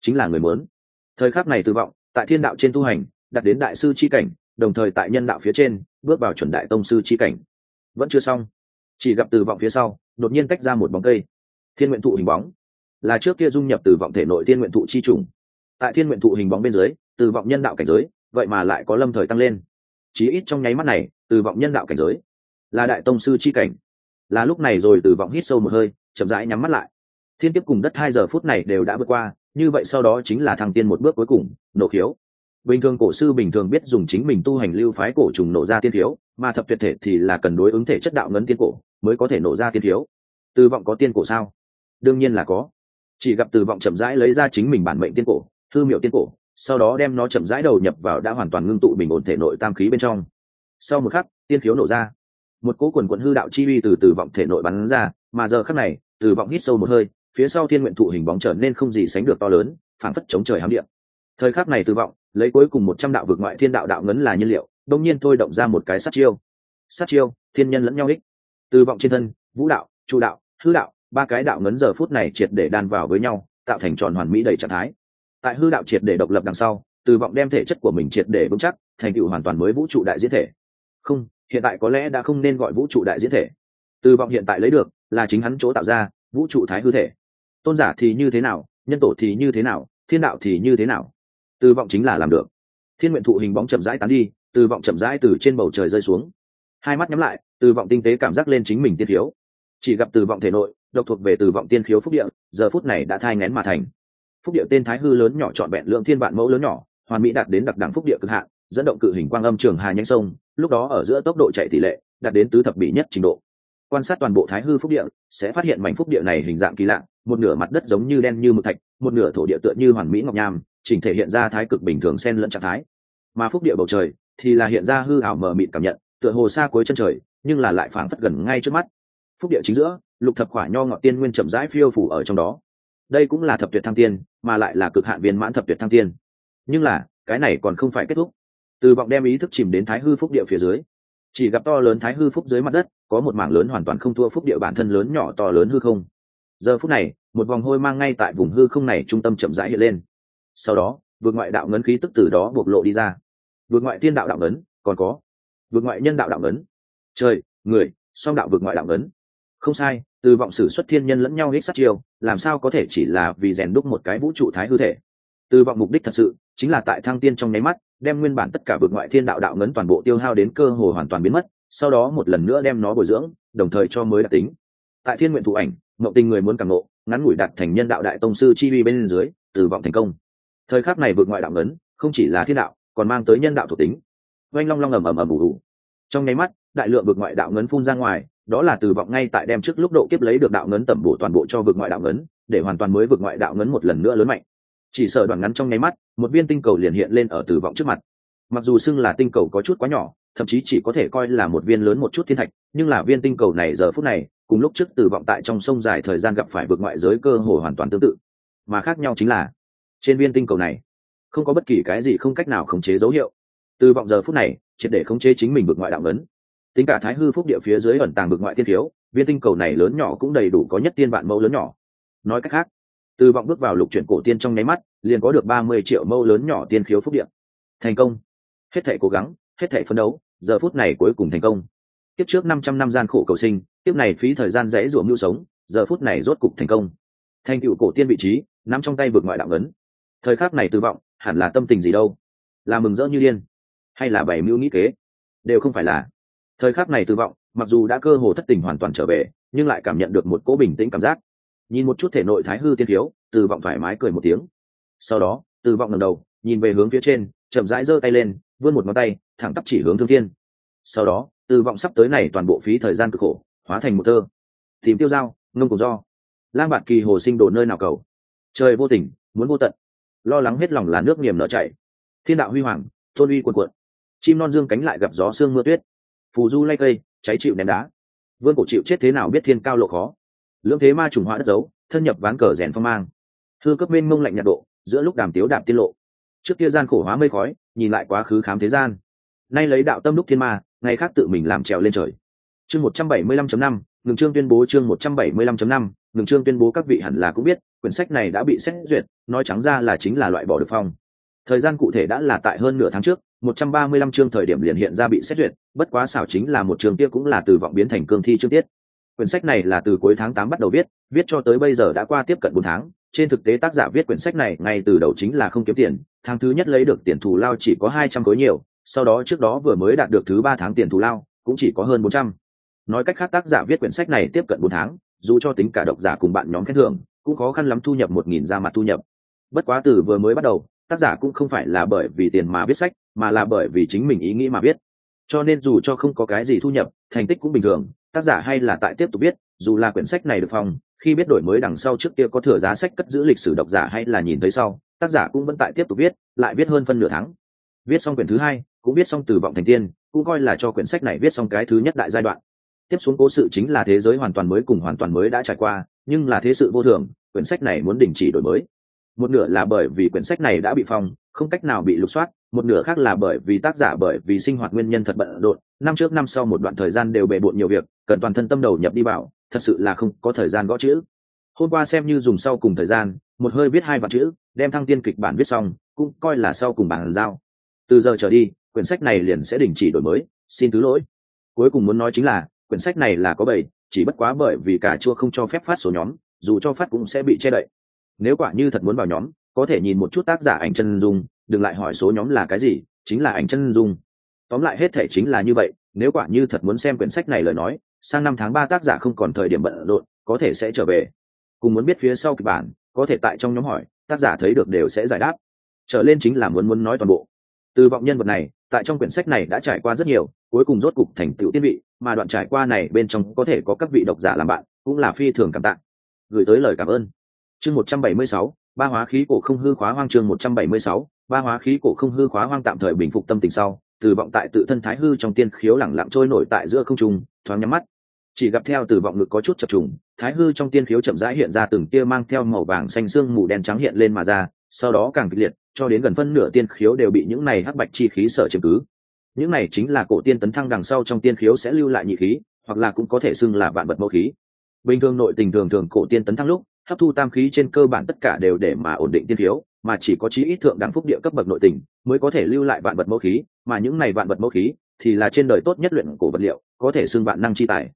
Chính là người muốn thời khắc này từ vọng, tại thiên đạo trên tu hành, đặt đến đại sư c h i cảnh, đồng thời tại nhân đạo phía trên, bước vào chuẩn đại tông sư c h i cảnh. Vẫn chưa xong. Chỉ gặp từ vọng phía sau, đột nhiên tách ra một bóng cây. Thiên nguyện thụ hình bóng. Là trước kia dung nhập từ vọng thể nội thiên nguyện thụ chi trùng. Tại thiên nguyện thụ hình bóng bên dưới, từ vọng nhân đạo cảnh giới, vậy mà lại có lâm thời tăng lên. Chí ít trong nháy mắt này, từ vọng nhân đạo cảnh giới, là đại tông sư chi cảnh. Là lúc này rồi từ vọng hít sâu một hơi, chậm rãi nhắm mắt lại. Thiên tiếp cùng đất hai giờ phút này đều đã vượt qua như vậy sau đó chính là thăng tiên một bước cuối cùng, nổ khiếu. Bình thường cổ sư bình thường biết dùng chính mình tu hành lưu phái cổ trùng nổ ra tiên thiếu mà thập tuyệt thể thì là cần đối ứng thể chất đạo ngấn tiên cổ mới có thể nổ ra tiên thiếu từ vọng có tiên cổ sao? Đương nhiên là có. Chỉ gặp từ vọng chậm rãi lấy ra chính mình bản mệnh tiên cổ, thư miệu tiên cổ, sau đó đem nó chậm rãi đầu nhập vào đã hoàn toàn ngưng tụ bình ổn thể nội tam khí bên trong. Sau một khắc, tiên thiếu nổ ra. Một cỗ quần quận hư đạo chi uy từ từ vọng thể nội bắn ra, mà giờ khắc này, từ vọng hít sâu một hơi phía sau thiên nguyện thụ hình bóng trở nên không gì sánh được to lớn phản phất chống trời hám điện thời khắc này từ vọng, lấy cuối cùng một trăm đạo vực ngoại thiên đạo đạo ngấn là nhiên liệu, đông nhiên thôi động ra một cái sát chiêu. Sát chiêu, thiên nhân lẫn nhau ích từ vọng trên thân, vũ đạo, trụ đạo, hư đạo, ba cái đạo ngấn giờ phút này triệt để đan vào với nhau, tạo thành tròn hoàn mỹ đầy trạng thái. Tại hư đạo triệt để độc lập đằng sau, từ vọng đem thể chất của mình triệt để vững chắc, thành tựu hoàn toàn mới vũ trụ đại diễn thể. Không, hiện tại có lẽ đã không nên gọi vũ trụ đại diễn thể. Từ vọng hiện tại lấy được, là chính hắn chỗ tạo ra, vũ trụ thái hư thể tôn giả thì như thế nào, nhân tổ thì như thế nào, thiên đạo thì như thế nào? Từ vọng chính là làm được. Thiên nguyện thụ hình bóng chậm rãi tán đi từ vọng chậm rãi từ trên bầu trời rơi xuống. Hai mắt nhắm lại từ vọng tinh tế cảm giác lên chính mình tiên khiếu. Chỉ gặp từ vọng thể nội, độc thuộc về từ vọng tiên khiếu phúc địa, giờ phút này đã thai ngén mà thành. Phúc địa tên thái hư lớn nhỏ trọn vẹn lượng thiên vạn mẫu lớn nhỏ, hoàn mỹ đạt đến đặc đẳng phúc địa cực hạn, dẫn động cự hình quang âm trường hà nhanh sông, lúc đó ở giữa tốc độ chạy tỷ lệ, đạt đến tứ thập bị nhất trình độ. Quan sát toàn bộ thái hư phúc địa, sẽ phát hiện mảnh phúc địa này hình dạng kỳ lạ một nửa mặt đất giống như đen như mực thạch, một nửa thổ địa tựa như hoàn mỹ ngọc nham, chỉnh thể hiện ra thái cực bình thường xen lẫn trạng thái. Mà phúc địa bầu trời thì là hiện ra hư ảo mờ mịt cảm nhận, tựa hồ xa cuối chân trời, nhưng là lại phảng phất gần ngay trước mắt. Phúc địa chính giữa, lục thập khỏa nho ngọt tiên nguyên chậm rãi phiêu phủ ở trong đó. Đây cũng là thập tuyệt thăng tiên, mà lại là cực hạn viên mãn thập tuyệt thăng tiên. Nhưng là, cái này còn không phải kết thúc. Từ vọng đem ý thức chìm đến thái hư phúc địa phía dưới, chỉ gặp to lớn thái hư phúc dưới mặt đất, có một mảng lớn hoàn toàn không thua phúc địa bản thân lớn nhỏ to lớn hư không giờ phút này, một vòng hôi mang ngay tại vùng hư không này trung tâm chậm rãi hiện lên. Sau đó, vượt ngoại đạo ngấn khí tức từ đó bộc lộ đi ra. Vượt ngoại tiên đạo đạo ngấn, còn có. Vượt ngoại nhân đạo đạo ngấn. Trời, người, song đạo vượt ngoại đạo ngấn. Không sai, từ vọng sử xuất thiên nhân lẫn nhau hết sát chiêu, làm sao có thể chỉ là vì rèn đúc một cái vũ trụ thái hư thể? Từ vọng mục đích thật sự, chính là tại thăng tiên trong nháy mắt, đem nguyên bản tất cả vượt ngoại thiên đạo đạo ngấn toàn bộ tiêu hao đến cơ hồ hoàn toàn biến mất, sau đó một lần nữa đem nó bồi dưỡng, đồng thời cho mới đặc tính. Tại thiên nguyện thụ ảnh Mộng tình người muốn càng nộ ngắn ngủi đặt thành nhân đạo đại tông sư chi vi bên dưới từ vọng thành công. Thời khắc này vượt ngoại đạo ngấn, không chỉ là thiên đạo, còn mang tới nhân đạo thuộc tính. Oanh long long ầm ầm ầm ủ ủ trong nháy mắt, đại lượng vượt ngoại đạo ngấn phun ra ngoài, đó là từ vọng ngay tại đem trước lúc độ kiếp lấy được đạo ngấn tẩm bổ toàn bộ cho vượt ngoại đạo ngấn, để hoàn toàn mới vượt ngoại đạo ngấn một lần nữa lớn mạnh. Chỉ sợ đoạn ngắn trong nháy mắt, một viên tinh cầu liền hiện lên ở từ vọng trước mặt. Mặc dù xưng là tinh cầu có chút quá nhỏ, thậm chí chỉ có thể coi là một viên lớn một chút thiên thạch, nhưng là viên tinh cầu này giờ phút này cùng lúc trước từ vọng tại trong sông dài thời gian gặp phải vượt ngoại giới cơ hồ hoàn toàn tương tự. Mà khác nhau chính là, trên viên tinh cầu này, không có bất kỳ cái gì không cách nào khống chế dấu hiệu. Từ vọng giờ phút này, triệt để khống chế chính mình vượt ngoại đạo ấn. Tính cả thái hư phúc địa phía dưới ẩn tàng vượt ngoại thiên thiếu viên tinh cầu này lớn nhỏ cũng đầy đủ có nhất tiên vạn mẫu lớn nhỏ. Nói cách khác, từ vọng bước vào lục chuyển cổ tiên trong nháy mắt, liền có được ba mươi triệu mẫu lớn nhỏ tiên khiếu phúc điện thành công. Hết thể cố gắng, hết thể phấn đấu, giờ phút này cuối cùng thành công tiếp trước năm trăm năm gian khổ cầu sinh, tiếp này phí thời gian dễ ruộng mưu sống, giờ phút này rốt cục thành công. Thành tựu cổ tiên vị trí, nắm trong tay vượt ngoại đạo ấn. Thời khắc này tư vọng, hẳn là tâm tình gì đâu? Là mừng rỡ như điên, hay là bảy mưu nghĩ kế? Đều không phải là. Thời khắc này tư vọng, mặc dù đã cơ hồ thất tình hoàn toàn trở về, nhưng lại cảm nhận được một cỗ bình tĩnh cảm giác. Nhìn một chút thể nội thái hư tiên thiếu, tư vọng thoải mái cười một tiếng. Sau đó, tư vọng ngầm đầu, nhìn về hướng phía trên, chậm rãi giơ tay lên, vươn một ngón tay, thẳng tắp chỉ hướng thương thiên. Sau đó từ vọng sắp tới này toàn bộ phí thời gian cực khổ, hóa thành một thơ. Tìm tiêu dao ngông cổ do. Lang bạt kỳ hồ sinh đổ nơi nào cầu? Trời vô tình, muốn vô tận. Lo lắng hết lòng là nước niềm nở chảy. Thiên đạo huy hoàng, tôn uy quần quận chim non dương cánh lại gặp gió sương mưa tuyết. Phù du lay cây, cháy chịu ném đá. Vương cổ chịu chết thế nào biết thiên cao lộ khó. Lưỡng thế ma trùng hóa đất dấu, thân nhập ván cờ rèn phong mang. Thư cấp bên mông lạnh nhạt độ, giữa lúc đàm tiếu đạm tiết lộ. Trước kia gian khổ hóa mây khói, nhìn lại quá khứ khám thế gian. Nay lấy đạo tâm đúc thiên ma ngày khác tự mình làm trèo lên trời. Chương một trăm bảy mươi lăm năm, ngừng chương tuyên bố chương một trăm bảy mươi lăm năm, ngừng chương tuyên bố các vị hẳn là cũng biết, quyển sách này đã bị xét duyệt, nói trắng ra là chính là loại bỏ được phong. Thời gian cụ thể đã là tại hơn nửa tháng trước, một trăm ba mươi lăm chương thời điểm liền hiện ra bị xét duyệt, bất quá xảo chính là một trường kia cũng là từ vọng biến thành cương thi chương tiết. Quyển sách này là từ cuối tháng tám bắt đầu viết viết cho tới bây giờ đã qua tiếp cận bốn tháng. Trên thực tế tác giả viết quyển sách này ngay từ đầu chính là không kiếm tiền, tháng thứ nhất lấy được tiền thù lao chỉ có hai trăm khối nhiều sau đó trước đó vừa mới đạt được thứ ba tháng tiền thù lao, cũng chỉ có hơn bốn trăm. Nói cách khác, tác giả viết quyển sách này tiếp cận bốn tháng, dù cho tính cả độc giả cùng bạn nhóm khen thưởng, cũng khó khăn lắm thu nhập một nghìn ra mặt thu nhập. Bất quá từ vừa mới bắt đầu, tác giả cũng không phải là bởi vì tiền mà viết sách, mà là bởi vì chính mình ý nghĩ mà viết. Cho nên dù cho không có cái gì thu nhập, thành tích cũng bình thường, tác giả hay là tại tiếp tục viết, dù là quyển sách này được phòng khi biết đổi mới đằng sau trước kia có thừa giá sách cất giữ lịch sử độc giả hay là nhìn thấy sau, tác giả cũng vẫn tại tiếp tục viết, lại viết hơn phân nửa tháng. Viết xong quyển thứ hai cũng viết xong từ vọng thành tiên, cũng coi là cho quyển sách này viết xong cái thứ nhất đại giai đoạn. Tiếp xuống cố sự chính là thế giới hoàn toàn mới cùng hoàn toàn mới đã trải qua, nhưng là thế sự vô thường, quyển sách này muốn đình chỉ đổi mới. Một nửa là bởi vì quyển sách này đã bị phong, không cách nào bị lục soát, một nửa khác là bởi vì tác giả bởi vì sinh hoạt nguyên nhân thật bận rộn, năm trước năm sau một đoạn thời gian đều bề bộn nhiều việc, cần toàn thân tâm đầu nhập đi vào, thật sự là không có thời gian gõ chữ. Hôm qua xem như dùng sau cùng thời gian, một hơi viết hai vạn chữ, đem thăng tiên kịch bản viết xong, cũng coi là sau cùng bản giao. Từ giờ trở đi quyển sách này liền sẽ đình chỉ đổi mới, xin thứ lỗi. Cuối cùng muốn nói chính là, quyển sách này là có bảy chỉ bất quá bởi vì cả chua không cho phép phát số nhóm, dù cho phát cũng sẽ bị che đậy. Nếu quả như thật muốn vào nhóm, có thể nhìn một chút tác giả ảnh chân dung, đừng lại hỏi số nhóm là cái gì, chính là ảnh chân dung. Tóm lại hết thể chính là như vậy, nếu quả như thật muốn xem quyển sách này lời nói, sang năm tháng ba tác giả không còn thời điểm bận rộn, có thể sẽ trở về. Cùng muốn biết phía sau kịch bản, có thể tại trong nhóm hỏi, tác giả thấy được đều sẽ giải đáp. Trở lên chính là muốn muốn nói toàn bộ. Từ vọng nhân vật này tại trong quyển sách này đã trải qua rất nhiều, cuối cùng rốt cục thành tựu tiên vị, mà đoạn trải qua này bên trong có thể có các vị độc giả làm bạn, cũng là phi thường cảm tạ. Gửi tới lời cảm ơn. Chương một trăm bảy mươi sáu, ba hóa khí cổ không hư khóa hoang chương một trăm bảy mươi sáu, ba hóa khí cổ không hư khóa hoang tạm thời bình phục tâm tình sau, từ vọng tại tự thân thái hư trong tiên khiếu lẳng lặng trôi nổi tại giữa không trung, thoáng nhắm mắt. Chỉ gặp theo từ vọng ngực có chút chập trùng, thái hư trong tiên khiếu chậm rãi hiện ra từng tia mang theo màu vàng xanh xương mù đen trắng hiện lên mà ra, sau đó càng kịch liệt cho đến gần phân nửa tiên khiếu đều bị những này hắc bạch chi khí sở chiếm cứ. Những này chính là cổ tiên tấn thăng đằng sau trong tiên khiếu sẽ lưu lại nhị khí, hoặc là cũng có thể xưng là vạn vật mẫu khí. Bình thường nội tình thường thường cổ tiên tấn thăng lúc, hấp thu tam khí trên cơ bản tất cả đều để mà ổn định tiên khiếu, mà chỉ có chí ít thượng đẳng phúc địa cấp bậc nội tình mới có thể lưu lại vạn vật mẫu khí, mà những này vạn vật mẫu khí thì là trên đời tốt nhất luyện cổ vật liệu, có thể xưng vạn năng chi tài.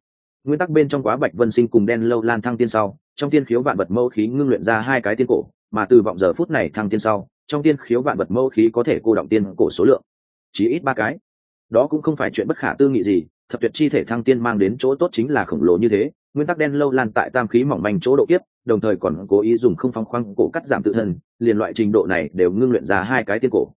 Nguyên tắc bên trong quá bạch vân sinh cùng đen lâu lan thăng tiên sau, trong tiên khiếu vạn vật mẫu khí ngưng luyện ra hai cái tiên cổ, mà từ vọng giờ phút này thăng tiên sau trong tiên khiếu vạn vật mẫu khí có thể cô động tiên cổ số lượng chỉ ít ba cái. Đó cũng không phải chuyện bất khả tư nghị gì, thập tuyệt chi thể thăng tiên mang đến chỗ tốt chính là khổng lồ như thế, nguyên tắc đen lâu lan tại tam khí mỏng manh chỗ độ kiếp, đồng thời còn cố ý dùng không phong khoang cổ cắt giảm tự thân, liền loại trình độ này đều ngưng luyện ra hai cái tiên cổ.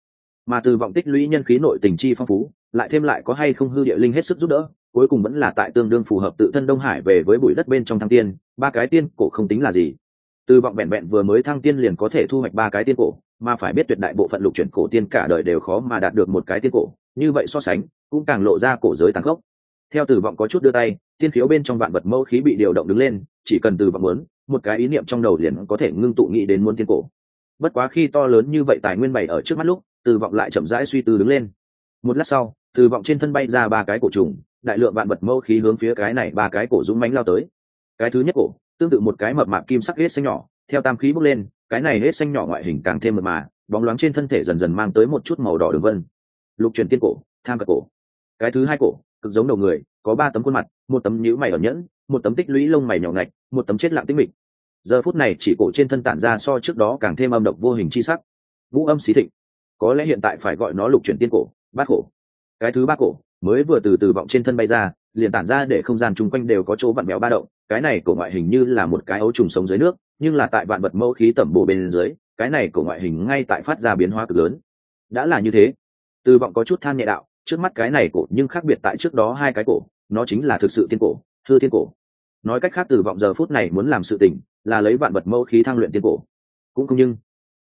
Mà từ vọng tích lũy nhân khí nội tình chi phong phú, lại thêm lại có hay không hư địa linh hết sức giúp đỡ, cuối cùng vẫn là tại tương đương phù hợp tự thân đông hải về với bụi đất bên trong thăng tiên, ba cái tiên cổ không tính là gì từ vọng bẹn bẹn vừa mới thăng tiên liền có thể thu hoạch ba cái tiên cổ, mà phải biết tuyệt đại bộ phận lục chuyển cổ tiên cả đời đều khó mà đạt được một cái tiên cổ, như vậy so sánh, cũng càng lộ ra cổ giới tăng gốc theo từ vọng có chút đưa tay, tiên khiếu bên trong vạn vật mẫu khí bị điều động đứng lên, chỉ cần từ vọng muốn, một cái ý niệm trong đầu liền có thể ngưng tụ nghĩ đến muốn tiên cổ. Bất quá khi to lớn như vậy tài nguyên bày ở trước mắt lúc, từ vọng lại chậm rãi suy tư đứng lên. Một lát sau, từ vọng trên thân bay ra ba cái cổ trùng, đại lượng vạn vật mẫu khí hướng phía cái này ba cái cổ dũng mánh lao tới. Cái thứ nhất cổ tương tự một cái mập mạp kim sắc hết xanh nhỏ, theo tam khí bốc lên, cái này hết xanh nhỏ ngoại hình càng thêm mật mà, bóng loáng trên thân thể dần dần mang tới một chút màu đỏ đường vân. Lục truyền tiên cổ, tham cật cổ. Cái thứ hai cổ, cực giống đầu người, có ba tấm khuôn mặt, một tấm nhữ mày ẩn nhẫn, một tấm tích lũy lông mày nhỏ ngạch, một tấm chết lặng tĩnh mịch. Giờ phút này chỉ cổ trên thân tản ra so trước đó càng thêm âm độc vô hình chi sắc. Vũ âm xí thịnh. Có lẽ hiện tại phải gọi nó lục chuyển tiên cổ, bát cổ. Cái thứ ba cổ, mới vừa từ từ vọng trên thân bay ra, liền tản ra để không gian chung quanh đều có chỗ vặn béo ba động cái này cổ ngoại hình như là một cái ấu trùng sống dưới nước, nhưng là tại vạn vật mẫu khí tẩm bổ bên dưới, cái này cổ ngoại hình ngay tại phát ra biến hóa cực lớn. Đã là như thế, từ vọng có chút than nhẹ đạo, trước mắt cái này cổ nhưng khác biệt tại trước đó hai cái cổ, nó chính là thực sự tiên cổ thư thiên cổ. Nói cách khác từ vọng giờ phút này muốn làm sự tình là lấy vạn vật mẫu khí thăng luyện tiên cổ. Cũng không nhưng,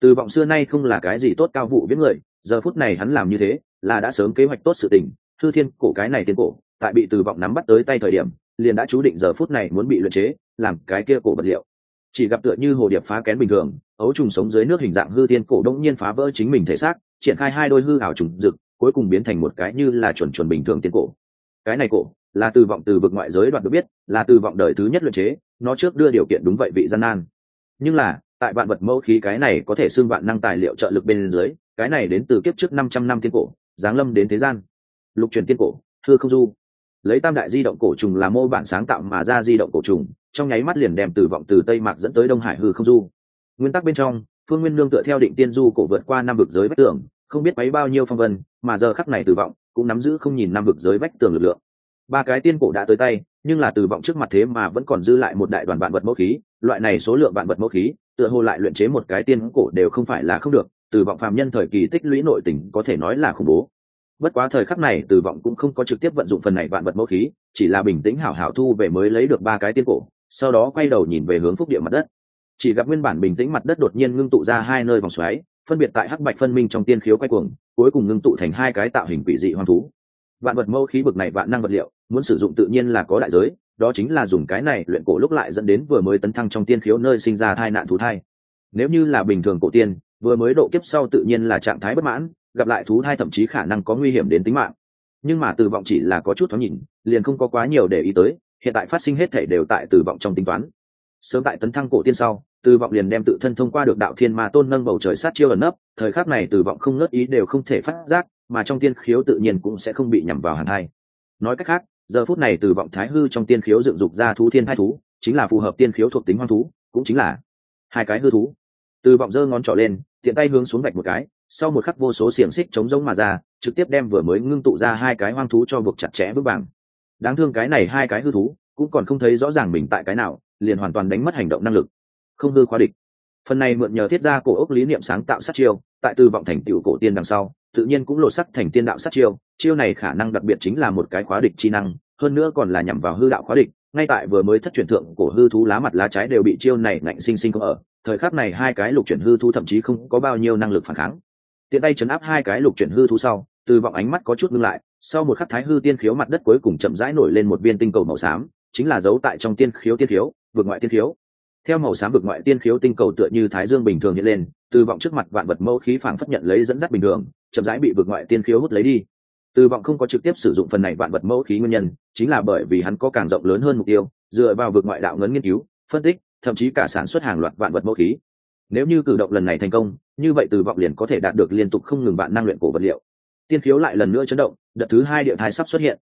từ vọng xưa nay không là cái gì tốt cao vụ viễn người, giờ phút này hắn làm như thế là đã sớm kế hoạch tốt sự tình thư thiên cổ cái này tiên cổ, tại bị từ vọng nắm bắt tới tay thời điểm liền đã chú định giờ phút này muốn bị luyện chế, làm cái kia cổ vật liệu. Chỉ gặp tựa như hồ điệp phá kén bình thường, ấu trùng sống dưới nước hình dạng hư thiên cổ đông nhiên phá vỡ chính mình thể xác, triển khai hai đôi hư ảo trùng rực cuối cùng biến thành một cái như là chuẩn chuẩn bình thường tiên cổ. Cái này cổ, là từ vọng từ vực ngoại giới đoạt được biết, là từ vọng đời thứ nhất luyện chế, nó trước đưa điều kiện đúng vậy vị gian nan. Nhưng là, tại vạn vật mẫu khí cái này có thể xưng vạn năng tài liệu trợ lực bên dưới, cái này đến từ kiếp trước năm trăm năm tiên cổ, giáng lâm đến thế gian. Lục truyền tiên cổ thưa không du lấy tam đại di động cổ trùng là mô bản sáng tạo mà ra di động cổ trùng, trong nháy mắt liền đem từ vọng từ tây mạc dẫn tới đông hải hư không du. Nguyên tắc bên trong, phương nguyên lương tựa theo định tiên du cổ vượt qua năm vực giới vách tường, không biết mấy bao nhiêu phong vân, mà giờ khắc này từ vọng cũng nắm giữ không nhìn năm vực giới vách tường lực lượng. Ba cái tiên cổ đã tới tay, nhưng là từ vọng trước mặt thế mà vẫn còn dư lại một đại đoàn vạn vật mẫu khí, loại này số lượng vạn vật mẫu khí, tựa hồ lại luyện chế một cái tiên cổ đều không phải là không được, từ vọng phàm nhân thời kỳ tích lũy nội tình có thể nói là khủng bố bất quá thời khắc này, từ vọng cũng không có trực tiếp vận dụng phần này vạn vật mẫu khí, chỉ là bình tĩnh hảo hảo thu về mới lấy được ba cái tiên cổ, sau đó quay đầu nhìn về hướng phúc địa mặt đất. Chỉ gặp nguyên bản bình tĩnh mặt đất đột nhiên ngưng tụ ra hai nơi vòng xoáy, phân biệt tại hắc bạch phân minh trong tiên khiếu quay cuồng, cuối cùng ngưng tụ thành hai cái tạo hình quỷ dị hoang thú. Vạn vật mẫu khí bực này vạn năng vật liệu, muốn sử dụng tự nhiên là có đại giới, đó chính là dùng cái này luyện cổ lúc lại dẫn đến vừa mới tấn thăng trong tiên khiếu nơi sinh ra thai nạn thú thai. Nếu như là bình thường cổ tiên, vừa mới độ kiếp sau tự nhiên là trạng thái bất mãn gặp lại thú thai thậm chí khả năng có nguy hiểm đến tính mạng. Nhưng mà từ vọng chỉ là có chút thoáng nhìn, liền không có quá nhiều để ý tới, hiện tại phát sinh hết thể đều tại từ vọng trong tính toán. Sớm tại tấn thăng cổ tiên sau, từ vọng liền đem tự thân thông qua được đạo thiên ma tôn nâng bầu trời sát chiêu ẩn nấp, thời khắc này từ vọng không ngớt ý đều không thể phát giác, mà trong tiên khiếu tự nhiên cũng sẽ không bị nhằm vào hàn thai. Nói cách khác, giờ phút này từ vọng thái hư trong tiên khiếu dựng dục ra thú thiên hai thú, chính là phù hợp tiên khiếu thuộc tính hoang thú, cũng chính là hai cái hư thú. Từ vọng giơ ngón trỏ lên, tiện tay hướng xuống gạch một cái sau một khắc vô số xiềng xích chống giống mà ra, trực tiếp đem vừa mới ngưng tụ ra hai cái hoang thú cho buộc chặt chẽ vững vàng đáng thương cái này hai cái hư thú, cũng còn không thấy rõ ràng mình tại cái nào, liền hoàn toàn đánh mất hành động năng lực. Không hư khóa địch. Phần này mượn nhờ thiết gia cổ ốc lý niệm sáng tạo sát chiêu, tại từ vọng thành tựu cổ tiên đằng sau, tự nhiên cũng lột sắc thành tiên đạo sát chiêu chiêu này khả năng đặc biệt chính là một cái khóa địch chi năng, hơn nữa còn là nhằm vào hư đạo khóa địch, ngay tại vừa mới thất truyền thượng cổ hư thú lá mặt lá trái đều bị chiêu này ngạnh sinh sinh không ở, thời khắc này hai cái lục chuyển hư thú thậm chí không có bao nhiêu năng lực phản kháng tiện tay chấn áp hai cái lục chuyển hư thú sau, từ vọng ánh mắt có chút ngưng lại, sau một khắc thái hư tiên khiếu mặt đất cuối cùng chậm rãi nổi lên một viên tinh cầu màu xám, chính là dấu tại trong tiên khiếu tiên khiếu vượt ngoại tiên khiếu. Theo màu xám vực ngoại tiên khiếu tinh cầu tựa như thái dương bình thường hiện lên, từ vọng trước mặt vạn vật mẫu khí phảng phất nhận lấy dẫn dắt bình thường, chậm rãi bị vực ngoại tiên khiếu hút lấy đi. Từ vọng không có trực tiếp sử dụng phần này vạn vật mẫu khí nguyên nhân, chính là bởi vì hắn có càng rộng lớn hơn mục tiêu, dựa vào vực ngoại đạo ngấn nghiên cứu, phân tích, thậm chí cả sản xuất hàng loạt vạn vật mẫu khí nếu như cử động lần này thành công, như vậy từ vọng liền có thể đạt được liên tục không ngừng bạn năng luyện cổ vật liệu. Tiên khiếu lại lần nữa chấn động, đợt thứ hai địa thai sắp xuất hiện.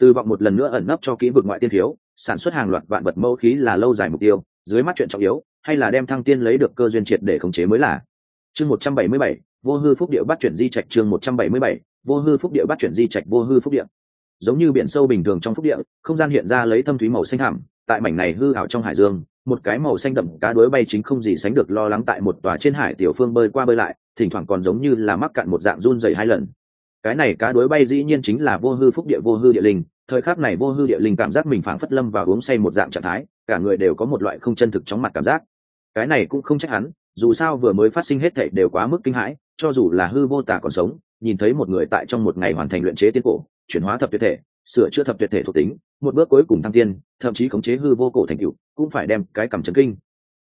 Từ vọng một lần nữa ẩn nấp cho kỹ vực ngoại tiên khiếu, sản xuất hàng loạt vạn vật mẫu khí là lâu dài mục tiêu, dưới mắt chuyện trọng yếu, hay là đem thăng tiên lấy được cơ duyên triệt để khống chế mới là. Chương một trăm bảy mươi bảy, vô hư phúc địa bắt chuyển di trạch chương một trăm bảy mươi bảy, vô hư phúc địa bắt chuyển di trạch vô hư phúc địa. Giống như biển sâu bình thường trong phúc địa, không gian hiện ra lấy thâm thúy màu xanh hẳm tại mảnh này hư ảo trong hải dương, một cái màu xanh đậm cá đuối bay chính không gì sánh được lo lắng tại một tòa trên hải tiểu phương bơi qua bơi lại, thỉnh thoảng còn giống như là mắc cạn một dạng run dày hai lần. Cái này cá đuối bay dĩ nhiên chính là vô hư phúc địa, vô hư địa linh, thời khắc này vô hư địa linh cảm giác mình phảng phất lâm và uống say một dạng trạng thái, cả người đều có một loại không chân thực chóng mặt cảm giác. Cái này cũng không trách hắn, dù sao vừa mới phát sinh hết thảy đều quá mức kinh hãi, cho dù là hư vô tả còn sống, nhìn thấy một người tại trong một ngày hoàn thành luyện chế tiên cổ, chuyển hóa thập tuyệt thể sửa chữa thập tuyệt thể thuộc tính, một bước cuối cùng thăng tiên, thậm chí khống chế hư vô cổ thành cựu cũng phải đem cái cầm chấn kinh.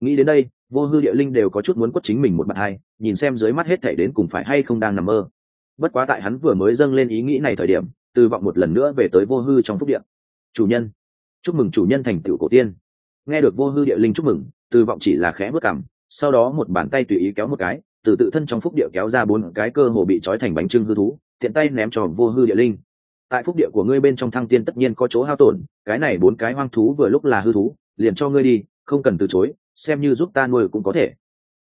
Nghĩ đến đây, vô hư địa linh đều có chút muốn quất chính mình một mặt hai, nhìn xem dưới mắt hết thể đến cùng phải hay không đang nằm mơ. Bất quá tại hắn vừa mới dâng lên ý nghĩ này thời điểm, từ vọng một lần nữa về tới vô hư trong phúc điện chủ nhân, chúc mừng chủ nhân thành tựu cổ tiên. Nghe được vô hư địa linh chúc mừng, từ vọng chỉ là khẽ bước cảm sau đó một bàn tay tùy ý kéo một cái, từ tự thân trong phúc địa kéo ra bốn cái cơ hồ bị trói thành bánh trưng hư thú, tiện tay ném cho vô hư địa linh tại phúc địa của ngươi bên trong thăng tiên tất nhiên có chỗ hao tổn, cái này bốn cái hoang thú vừa lúc là hư thú, liền cho ngươi đi, không cần từ chối, xem như giúp ta nuôi cũng có thể.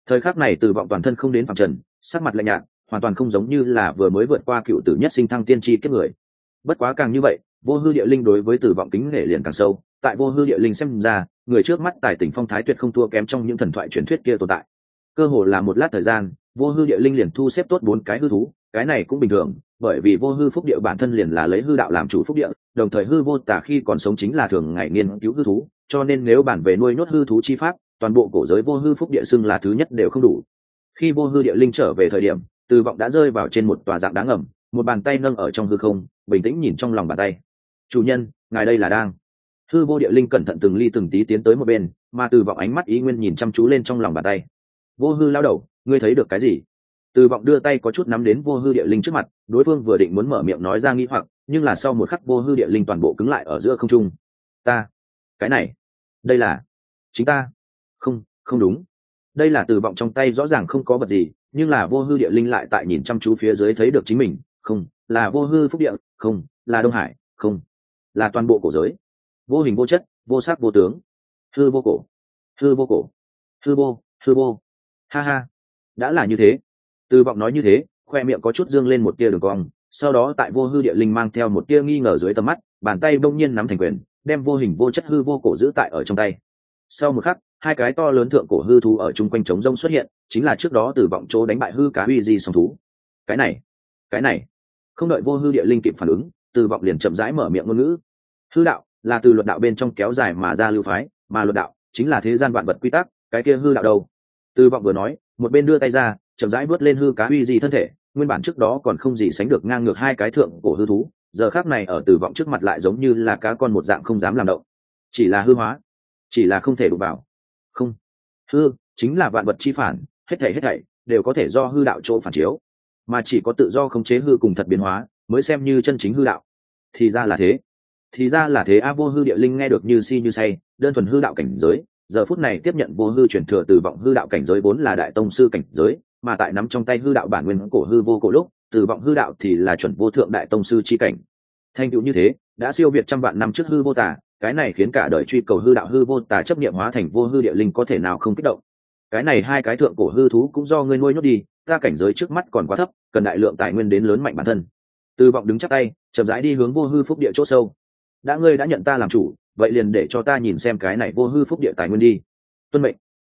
Thời khắc này từ vọng toàn thân không đến phạm trần, sắc mặt lạnh nhạt, hoàn toàn không giống như là vừa mới vượt qua cựu tử nhất sinh thăng tiên tri kiếp người. Bất quá càng như vậy, vô hư địa linh đối với tử vọng kính nể liền càng sâu, tại vô hư địa linh xem ra, người trước mắt tài tỉnh phong thái tuyệt không thua kém trong những thần thoại truyền thuyết kia tồn tại. Cơ hồ là một lát thời gian, vô hư địa linh liền thu xếp tốt bốn cái hư thú cái này cũng bình thường, bởi vì vô hư phúc địa bản thân liền là lấy hư đạo làm chủ phúc địa, đồng thời hư vô tả khi còn sống chính là thường ngày nghiên cứu hư thú, cho nên nếu bản về nuôi nhốt hư thú chi pháp, toàn bộ cổ giới vô hư phúc địa xưng là thứ nhất đều không đủ. Khi vô hư địa linh trở về thời điểm, từ vọng đã rơi vào trên một tòa dạng đá ngầm, một bàn tay nâng ở trong hư không, bình tĩnh nhìn trong lòng bàn tay. Chủ nhân, ngài đây là đang. Hư vô địa linh cẩn thận từng ly từng tí tiến tới một bên, mà từ vọng ánh mắt ý nguyên nhìn chăm chú lên trong lòng bàn tay. Vô hư lao đầu, ngươi thấy được cái gì? Từ vọng đưa tay có chút nắm đến vô hư địa linh trước mặt, đối phương vừa định muốn mở miệng nói ra nghĩ hoặc, nhưng là sau một khắc vô hư địa linh toàn bộ cứng lại ở giữa không trung. Ta, cái này, đây là, chính ta. Không không đúng. Đây là từ vọng trong tay rõ ràng không có vật gì, nhưng là vô hư địa linh lại tại nhìn chăm chú phía dưới thấy được chính mình. Không, là vô hư phúc địa. Không, là đông hải. Không, là toàn bộ cổ giới. Vô hình vô chất, vô sắc vô tướng. Hư vô cổ. Hư vô cổ. Hư vô hư vô. Ha ha. Đã là như thế từ vọng nói như thế, khoe miệng có chút dương lên một tia đường cong, sau đó tại vô hư địa linh mang theo một tia nghi ngờ dưới tầm mắt, bàn tay đông nhiên nắm thành quyền, đem vô hình vô chất hư vô cổ giữ tại ở trong tay. Sau một khắc, hai cái to lớn thượng cổ hư thú ở chung quanh trống rông xuất hiện, chính là trước đó từ vọng chỗ đánh bại hư cá huy di song thú. Cái này cái này. Không đợi vô hư địa linh kịp phản ứng từ vọng liền chậm rãi mở miệng ngôn ngữ. Hư đạo là từ luật đạo bên trong kéo dài mà ra lưu phái, mà luật đạo chính là thế gian vạn vật quy tắc, cái kia hư đạo đâu? Từ vọng vừa nói, một bên đưa tay ra chậm rãi vớt lên hư cá uy gì thân thể, nguyên bản trước đó còn không gì sánh được ngang ngược hai cái thượng cổ hư thú, giờ khác này ở tử vọng trước mặt lại giống như là cá con một dạng không dám làm động. Chỉ là hư hóa, chỉ là không thể đụng vào. Không, hư chính là vạn vật chi phản, hết thảy hết thảy đều có thể do hư đạo chỗ phản chiếu. Mà chỉ có tự do khống chế hư cùng thật biến hóa, mới xem như chân chính hư đạo. Thì ra là thế. Thì ra là thế. A vô hư địa linh nghe được như si như say, đơn thuần hư đạo cảnh giới, giờ phút này tiếp nhận vô hư truyền thừa từ vọng hư đạo cảnh giới vốn là đại tông sư cảnh giới mà tại nắm trong tay hư đạo bản nguyên cổ hư vô cổ lúc, từ vọng hư đạo thì là chuẩn vô thượng đại tông sư chi cảnh. Thành tựu như thế, đã siêu việt trăm vạn năm trước hư vô tả cái này khiến cả đời truy cầu hư đạo hư vô tả chấp niệm hóa thành vô hư địa linh có thể nào không kích động. Cái này hai cái thượng cổ hư thú cũng do ngươi nuôi nhốt đi, ta cảnh giới trước mắt còn quá thấp, cần đại lượng tài nguyên đến lớn mạnh bản thân. Từ vọng đứng chắc tay, chậm rãi đi hướng vô hư phúc địa chỗ sâu. Đã ngươi đã nhận ta làm chủ, vậy liền để cho ta nhìn xem cái này vô hư phúc địa tài nguyên đi. Tuân mệnh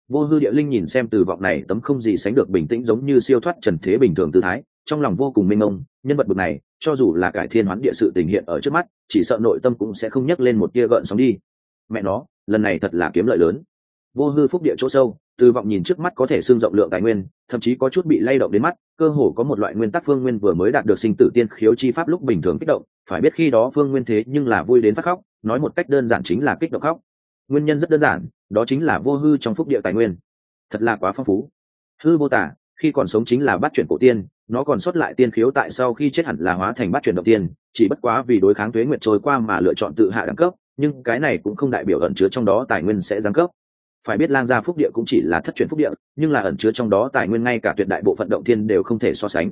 vô hư địa linh nhìn xem từ vọng này tấm không gì sánh được bình tĩnh giống như siêu thoát trần thế bình thường tư thái, trong lòng vô cùng mênh mông, nhân vật bực này, cho dù là cải thiên hoán địa sự tình hiện ở trước mắt, chỉ sợ nội tâm cũng sẽ không nhắc lên một tia gợn sóng đi. Mẹ nó, lần này thật là kiếm lợi lớn. Vô hư phúc địa chỗ sâu, từ vọng nhìn trước mắt có thể xương rộng lượng tài nguyên, thậm chí có chút bị lay động đến mắt, cơ hồ có một loại nguyên tắc phương nguyên vừa mới đạt được sinh tử tiên khiếu chi pháp lúc bình thường kích động, phải biết khi đó phương nguyên thế nhưng là vui đến phát khóc, nói một cách đơn giản chính là kích động khóc nguyên nhân rất đơn giản, đó chính là vô hư trong phúc địa tài nguyên. Thật là quá phong phú. Hư vô tả, khi còn sống chính là bắt chuyển cổ tiên, nó còn xuất lại tiên khiếu tại sau khi chết hẳn là hóa thành bắt chuyển đầu tiên, chỉ bất quá vì đối kháng thuế nguyệt trôi qua mà lựa chọn tự hạ đẳng cấp, nhưng cái này cũng không đại biểu ẩn chứa trong đó tài nguyên sẽ giáng cấp. Phải biết lang gia phúc địa cũng chỉ là thất truyền phúc địa, nhưng là ẩn chứa trong đó tài nguyên ngay cả tuyệt đại bộ phận động thiên đều không thể so sánh.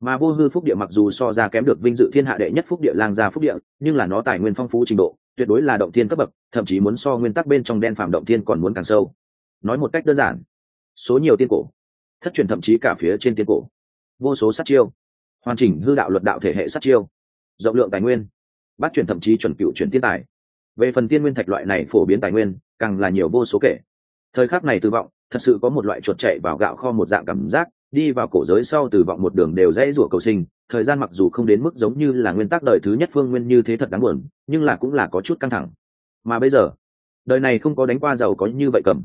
Mà vô hư phúc địa mặc dù so ra kém được vinh dự thiên hạ đệ nhất phúc địa lang gia phúc địa, nhưng là nó tài nguyên phong phú trình độ tuyệt đối là động thiên cấp bậc, thậm chí muốn so nguyên tắc bên trong đen phạm động thiên còn muốn càng sâu. Nói một cách đơn giản, số nhiều tiên cổ, thất truyền thậm chí cả phía trên tiên cổ, vô số sát chiêu, hoàn chỉnh hư đạo luật đạo thể hệ sát chiêu, rộng lượng tài nguyên bắt chuyển thậm chí chuẩn cựu chuyển tiên tài. Về phần tiên nguyên thạch loại này phổ biến tài nguyên, càng là nhiều vô số kể. Thời khắc này từ vọng, thật sự có một loại chuột chạy vào gạo kho một dạng cảm giác đi vào cổ giới sau từ vọng một đường đều dễ rủa cầu sinh, thời gian mặc dù không đến mức giống như là nguyên tắc đời thứ nhất phương nguyên như thế thật đáng buồn, nhưng là cũng là có chút căng thẳng. Mà bây giờ, đời này không có đánh qua giàu có như vậy cầm.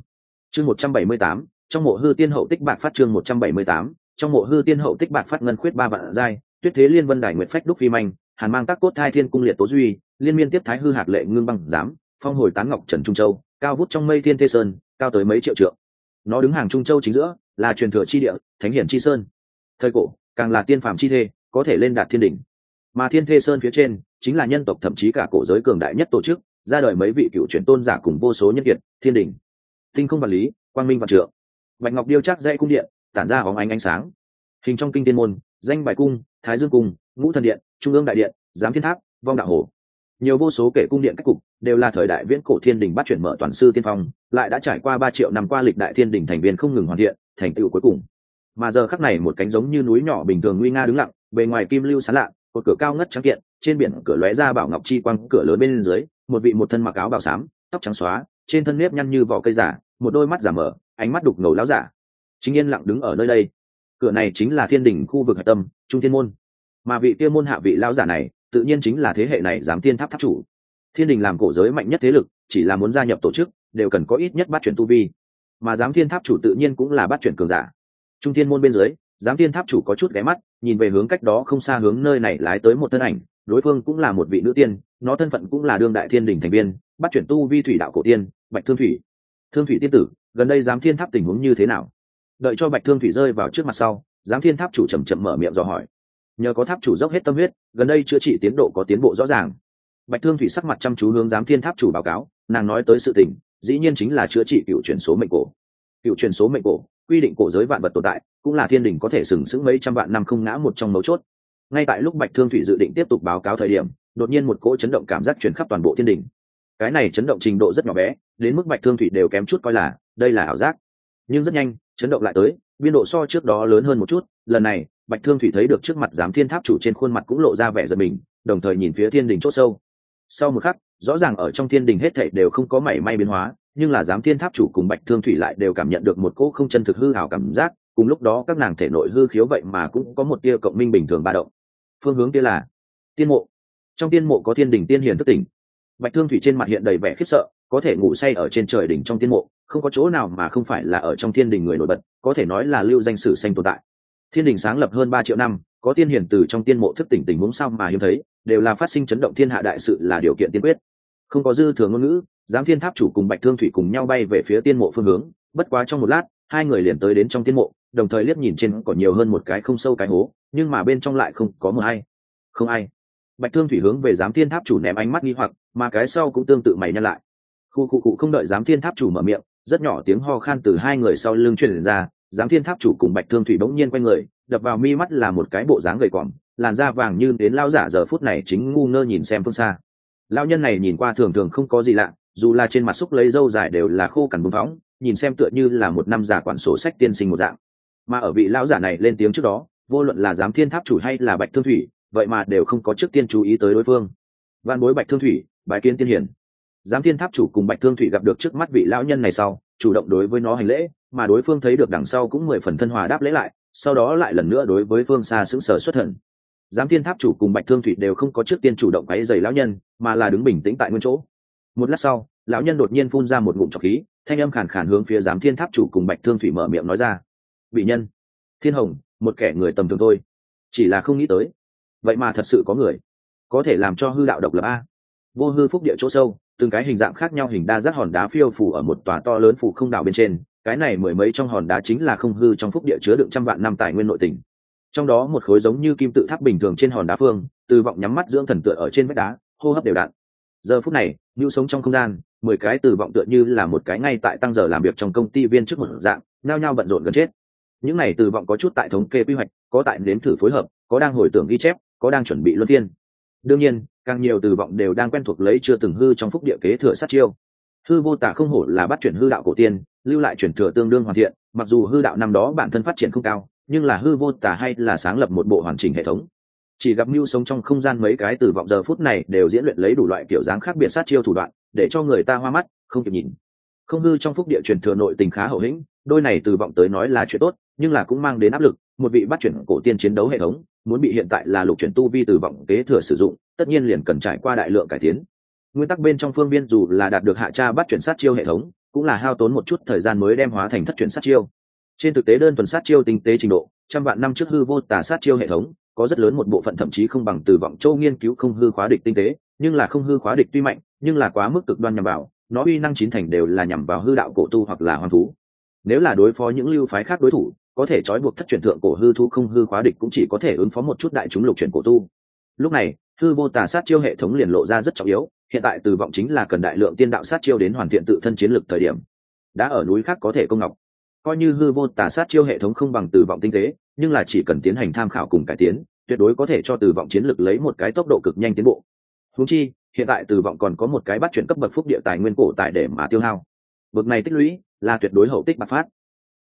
Chương một trăm bảy mươi tám, trong mộ hư tiên hậu tích bạc phát chương một trăm bảy mươi tám, trong mộ hư tiên hậu tích bạc phát ngân khuyết ba vạn giai, tuyết thế liên vân đài nguyệt phách đúc phi manh, hàn mang tác cốt thai thiên cung liệt tố duy, liên miên tiếp thái hư hạt lệ ngưng băng giám, phong hồi tán ngọc trần trung châu, cao vút trong mây thiên thê sơn, cao tới mấy triệu trượng nó đứng hàng trung châu chính giữa, là truyền thừa chi địa, thánh hiển chi sơn. Thời cổ, càng là tiên phàm chi thê, có thể lên đạt thiên đỉnh. Mà thiên thê sơn phía trên, chính là nhân tộc thậm chí cả cổ giới cường đại nhất tổ chức, ra đời mấy vị cựu truyền tôn giả cùng vô số nhân kiệt, thiên đỉnh. Tinh không vật lý, quang minh vạn trượng. Bạch ngọc điêu chắc dãy cung điện, tản ra hóng ánh ánh sáng. Hình trong kinh tiên môn, danh bài cung, thái dương cung, ngũ thần điện, trung ương đại điện giám thiên tháp, vong đạo hồ nhiều vô số kể cung điện cách cục đều là thời đại viễn cổ thiên đình bắt chuyển mở toàn sư tiên phong, lại đã trải qua ba triệu năm qua lịch đại thiên đình thành viên không ngừng hoàn thiện, thành tựu cuối cùng. Mà giờ khắc này một cánh giống như núi nhỏ bình thường nguy nga đứng lặng, bề ngoài kim lưu sán lạ, một cửa cao ngất trắng kiện, trên biển cửa lóe ra bảo ngọc chi quang, cửa lớn bên dưới, một vị một thân mặc áo bào xám, tóc trắng xóa, trên thân nếp nhăn như vỏ cây giả, một đôi mắt giả mở, ánh mắt đục ngầu láo giả. Chính yên lặng đứng ở nơi đây. Cửa này chính là thiên đình khu vực hạch tâm, trung thiên môn. Mà vị kia môn hạ vị lao giả này tự nhiên chính là thế hệ này dám tiên tháp tháp chủ. Thiên đình làm cổ giới mạnh nhất thế lực, chỉ là muốn gia nhập tổ chức, đều cần có ít nhất bắt chuyển tu vi. Mà giám thiên tháp chủ tự nhiên cũng là bắt chuyển cường giả. Trung thiên môn bên dưới giám thiên tháp chủ có chút ghé mắt, nhìn về hướng cách đó không xa hướng nơi này lái tới một thân ảnh, đối phương cũng là một vị nữ tiên, nó thân phận cũng là đương đại thiên đình thành viên, bắt chuyển tu vi thủy đạo cổ tiên, bạch thương thủy. Thương thủy tiên tử, gần đây giám thiên tháp tình huống như thế nào? Đợi cho bạch thương thủy rơi vào trước mặt sau giám thiên tháp chủ chầm chậm mở miệng dò hỏi nhờ có tháp chủ dốc hết tâm huyết, gần đây chữa trị tiến độ có tiến bộ rõ ràng. Bạch thương thủy sắc mặt chăm chú hướng giám thiên tháp chủ báo cáo, nàng nói tới sự tình, dĩ nhiên chính là chữa trị cựu chuyển số mệnh cổ. Cựu chuyển số mệnh cổ, quy định cổ giới vạn vật tồn tại, cũng là thiên đình có thể sừng sững mấy trăm vạn năm không ngã một trong mấu chốt. Ngay tại lúc bạch thương thủy dự định tiếp tục báo cáo thời điểm, đột nhiên một cỗ chấn động cảm giác chuyển khắp toàn bộ thiên đình. Cái này chấn động trình độ rất nhỏ bé, đến mức bạch thương thủy đều kém chút coi là, đây là ảo giác. Nhưng rất nhanh, chấn động lại tới, biên độ so trước đó lớn hơn một chút, lần này bạch thương thủy thấy được trước mặt giám thiên tháp chủ trên khuôn mặt cũng lộ ra vẻ giật mình, đồng thời nhìn phía thiên đình c h ỗ sâu. Sau một khắc, rõ ràng ở trong thiên đình hết thảy đều không có mảy may biến hóa, nhưng là giám thiên tháp chủ cùng bạch thương thủy lại đều cảm nhận được một cỗ không chân thực hư hảo cảm giác, cùng lúc đó các nàng thể nội hư khiếu vậy mà cũng có một tia cộng minh bình thường ba động. Phương hướng kia là tiên mộ. Trong tiên mộ có thiên đình tiên hiền thất tỉnh. Bạch thương thủy trên mặt hiện đầy vẻ khiếp sợ, có thể ngủ say ở trên trời đỉnh trong tiên mộ, không có chỗ nào mà không phải là ở trong thiên đình người nổi bật, có thể nói là lưu danh sử xanh tồn tại thiên đình sáng lập hơn ba triệu năm, có tiên hiển từ trong tiên mộ thức tỉnh tình huống sao mà hiếm thấy, đều là phát sinh chấn động thiên hạ đại sự là điều kiện tiên quyết. Không có dư thừa ngôn ngữ, giám thiên tháp chủ cùng bạch thương thủy cùng nhau bay về phía tiên mộ phương hướng, bất quá trong một lát, hai người liền tới đến trong tiên mộ, đồng thời liếc nhìn trên còn nhiều hơn một cái không sâu cái hố, nhưng mà bên trong lại không có mờ ai. Không ai. Bạch thương thủy hướng về giám thiên tháp chủ ném ánh mắt nghi hoặc, mà cái sau cũng tương tự mày nhăn lại. Khu cụ cụ không đợi giám thiên tháp chủ mở miệng, rất nhỏ tiếng ho khan từ hai người sau lưng truyền ra giám thiên tháp chủ cùng bạch thương thủy bỗng nhiên quay người, đập vào mi mắt là một cái bộ dáng gầy còm làn da vàng như đến lao giả giờ phút này chính ngu ngơ nhìn xem phương xa. Lao nhân này nhìn qua thường thường không có gì lạ, dù là trên mặt xúc lấy dâu dài đều là khô cằn bưng phóng, nhìn xem tựa như là một năm giả quản sổ sách tiên sinh một dạng. Mà ở vị lão giả này lên tiếng trước đó, vô luận là giám thiên tháp chủ hay là bạch thương thủy, vậy mà đều không có trước tiên chú ý tới đối phương. Văn bối bạch thương thủy bài kiến tiên hiển giám thiên tháp chủ cùng bạch thương thủy gặp được trước mắt vị lão nhân này sau, chủ động đối với nó hành lễ mà đối phương thấy được đằng sau cũng mười phần thân hòa đáp lễ lại, sau đó lại lần nữa đối với phương xa xứng sở xuất thần. Giám thiên tháp chủ cùng bạch thương thủy đều không có trước tiên chủ động quáy dày lão nhân, mà là đứng bình tĩnh tại nguyên chỗ. Một lát sau, lão nhân đột nhiên phun ra một ngụm trọc khí, thanh âm khàn khàn hướng phía giám thiên tháp chủ cùng bạch thương thủy mở miệng nói ra. Vị nhân, thiên hồng, một kẻ người tầm thường thôi. Chỉ là không nghĩ tới. Vậy mà thật sự có người. Có thể làm cho hư đạo độc lập a. Vô hư phúc địa chỗ sâu, từng cái hình dạng khác nhau hình đa giác hòn đá phiêu phủ ở một tòa to lớn phủ không đảo bên trên cái này mười mấy trong hòn đá chính là không hư trong phúc địa chứa đựng trăm vạn năm tài nguyên nội tình. Trong đó một khối giống như kim tự tháp bình thường trên hòn đá phương, từ vọng nhắm mắt dưỡng thần tựa ở trên vách đá, hô hấp đều đặn. Giờ phút này như sống trong không gian, mười cái từ vọng tựa như là một cái ngay tại tăng giờ làm việc trong công ty viên trước một dạng nao nhao bận rộn gần chết. Những này từ vọng có chút tại thống kê quy hoạch, có tại nếm thử phối hợp, có đang hồi tưởng ghi chép, có đang chuẩn bị luân phiên. Đương nhiên, càng nhiều từ vọng đều đang quen thuộc lấy chưa từng hư trong phúc địa kế thừa sát chiêu hư vô tả không hổ là bắt chuyển hư đạo cổ tiên, lưu lại chuyển thừa tương đương hoàn thiện, mặc dù hư đạo năm đó bản thân phát triển không cao, nhưng là hư vô tả hay là sáng lập một bộ hoàn chỉnh hệ thống. Chỉ gặp mưu sống trong không gian mấy cái từ vọng giờ phút này đều diễn luyện lấy đủ loại kiểu dáng khác biệt sát chiêu thủ đoạn, để cho người ta hoa mắt, không kịp nhìn. Không hư trong phúc địa truyền thừa nội tình khá hậu hĩnh, đôi này từ vọng tới nói là chuyện tốt, nhưng là cũng mang đến áp lực, một vị bắt chuyển cổ tiên chiến đấu hệ thống, muốn bị hiện tại là lục chuyển tu vi từ vọng kế thừa sử dụng, tất nhiên liền cần trải qua đại lượng cải tiến nguyên tắc bên trong phương biên dù là đạt được hạ tra bắt chuyển sát chiêu hệ thống, cũng là hao tốn một chút thời gian mới đem hóa thành thất chuyển sát chiêu. Trên thực tế đơn thuần sát chiêu tinh tế trình độ, trăm vạn năm trước hư vô tà sát chiêu hệ thống, có rất lớn một bộ phận thậm chí không bằng từ vọng châu nghiên cứu không hư khóa địch tinh tế, nhưng là không hư khóa địch tuy mạnh, nhưng là quá mức cực đoan nhằm vào, nó uy năng chín thành đều là nhằm vào hư đạo cổ tu hoặc là hoàng thú. Nếu là đối phó những lưu phái khác đối thủ, có thể trói buộc thất truyền thượng cổ hư thu không hư khóa địch cũng chỉ có thể ứng phó một chút đại chúng lục chuyển cổ tu. Lúc này, hư vô tà sát chiêu hệ thống liền lộ ra rất trọng yếu hiện tại từ vọng chính là cần đại lượng tiên đạo sát chiêu đến hoàn thiện tự thân chiến lược thời điểm. Đã ở núi khác có thể công ngọc. Coi như hư vô tà sát chiêu hệ thống không bằng từ vọng tinh tế, nhưng là chỉ cần tiến hành tham khảo cùng cải tiến, tuyệt đối có thể cho từ vọng chiến lược lấy một cái tốc độ cực nhanh tiến bộ. Húng chi, hiện tại từ vọng còn có một cái bắt chuyển cấp bậc phúc địa tài nguyên cổ tại để mà tiêu hao. Bậc này tích lũy là tuyệt đối hậu tích bạc phát.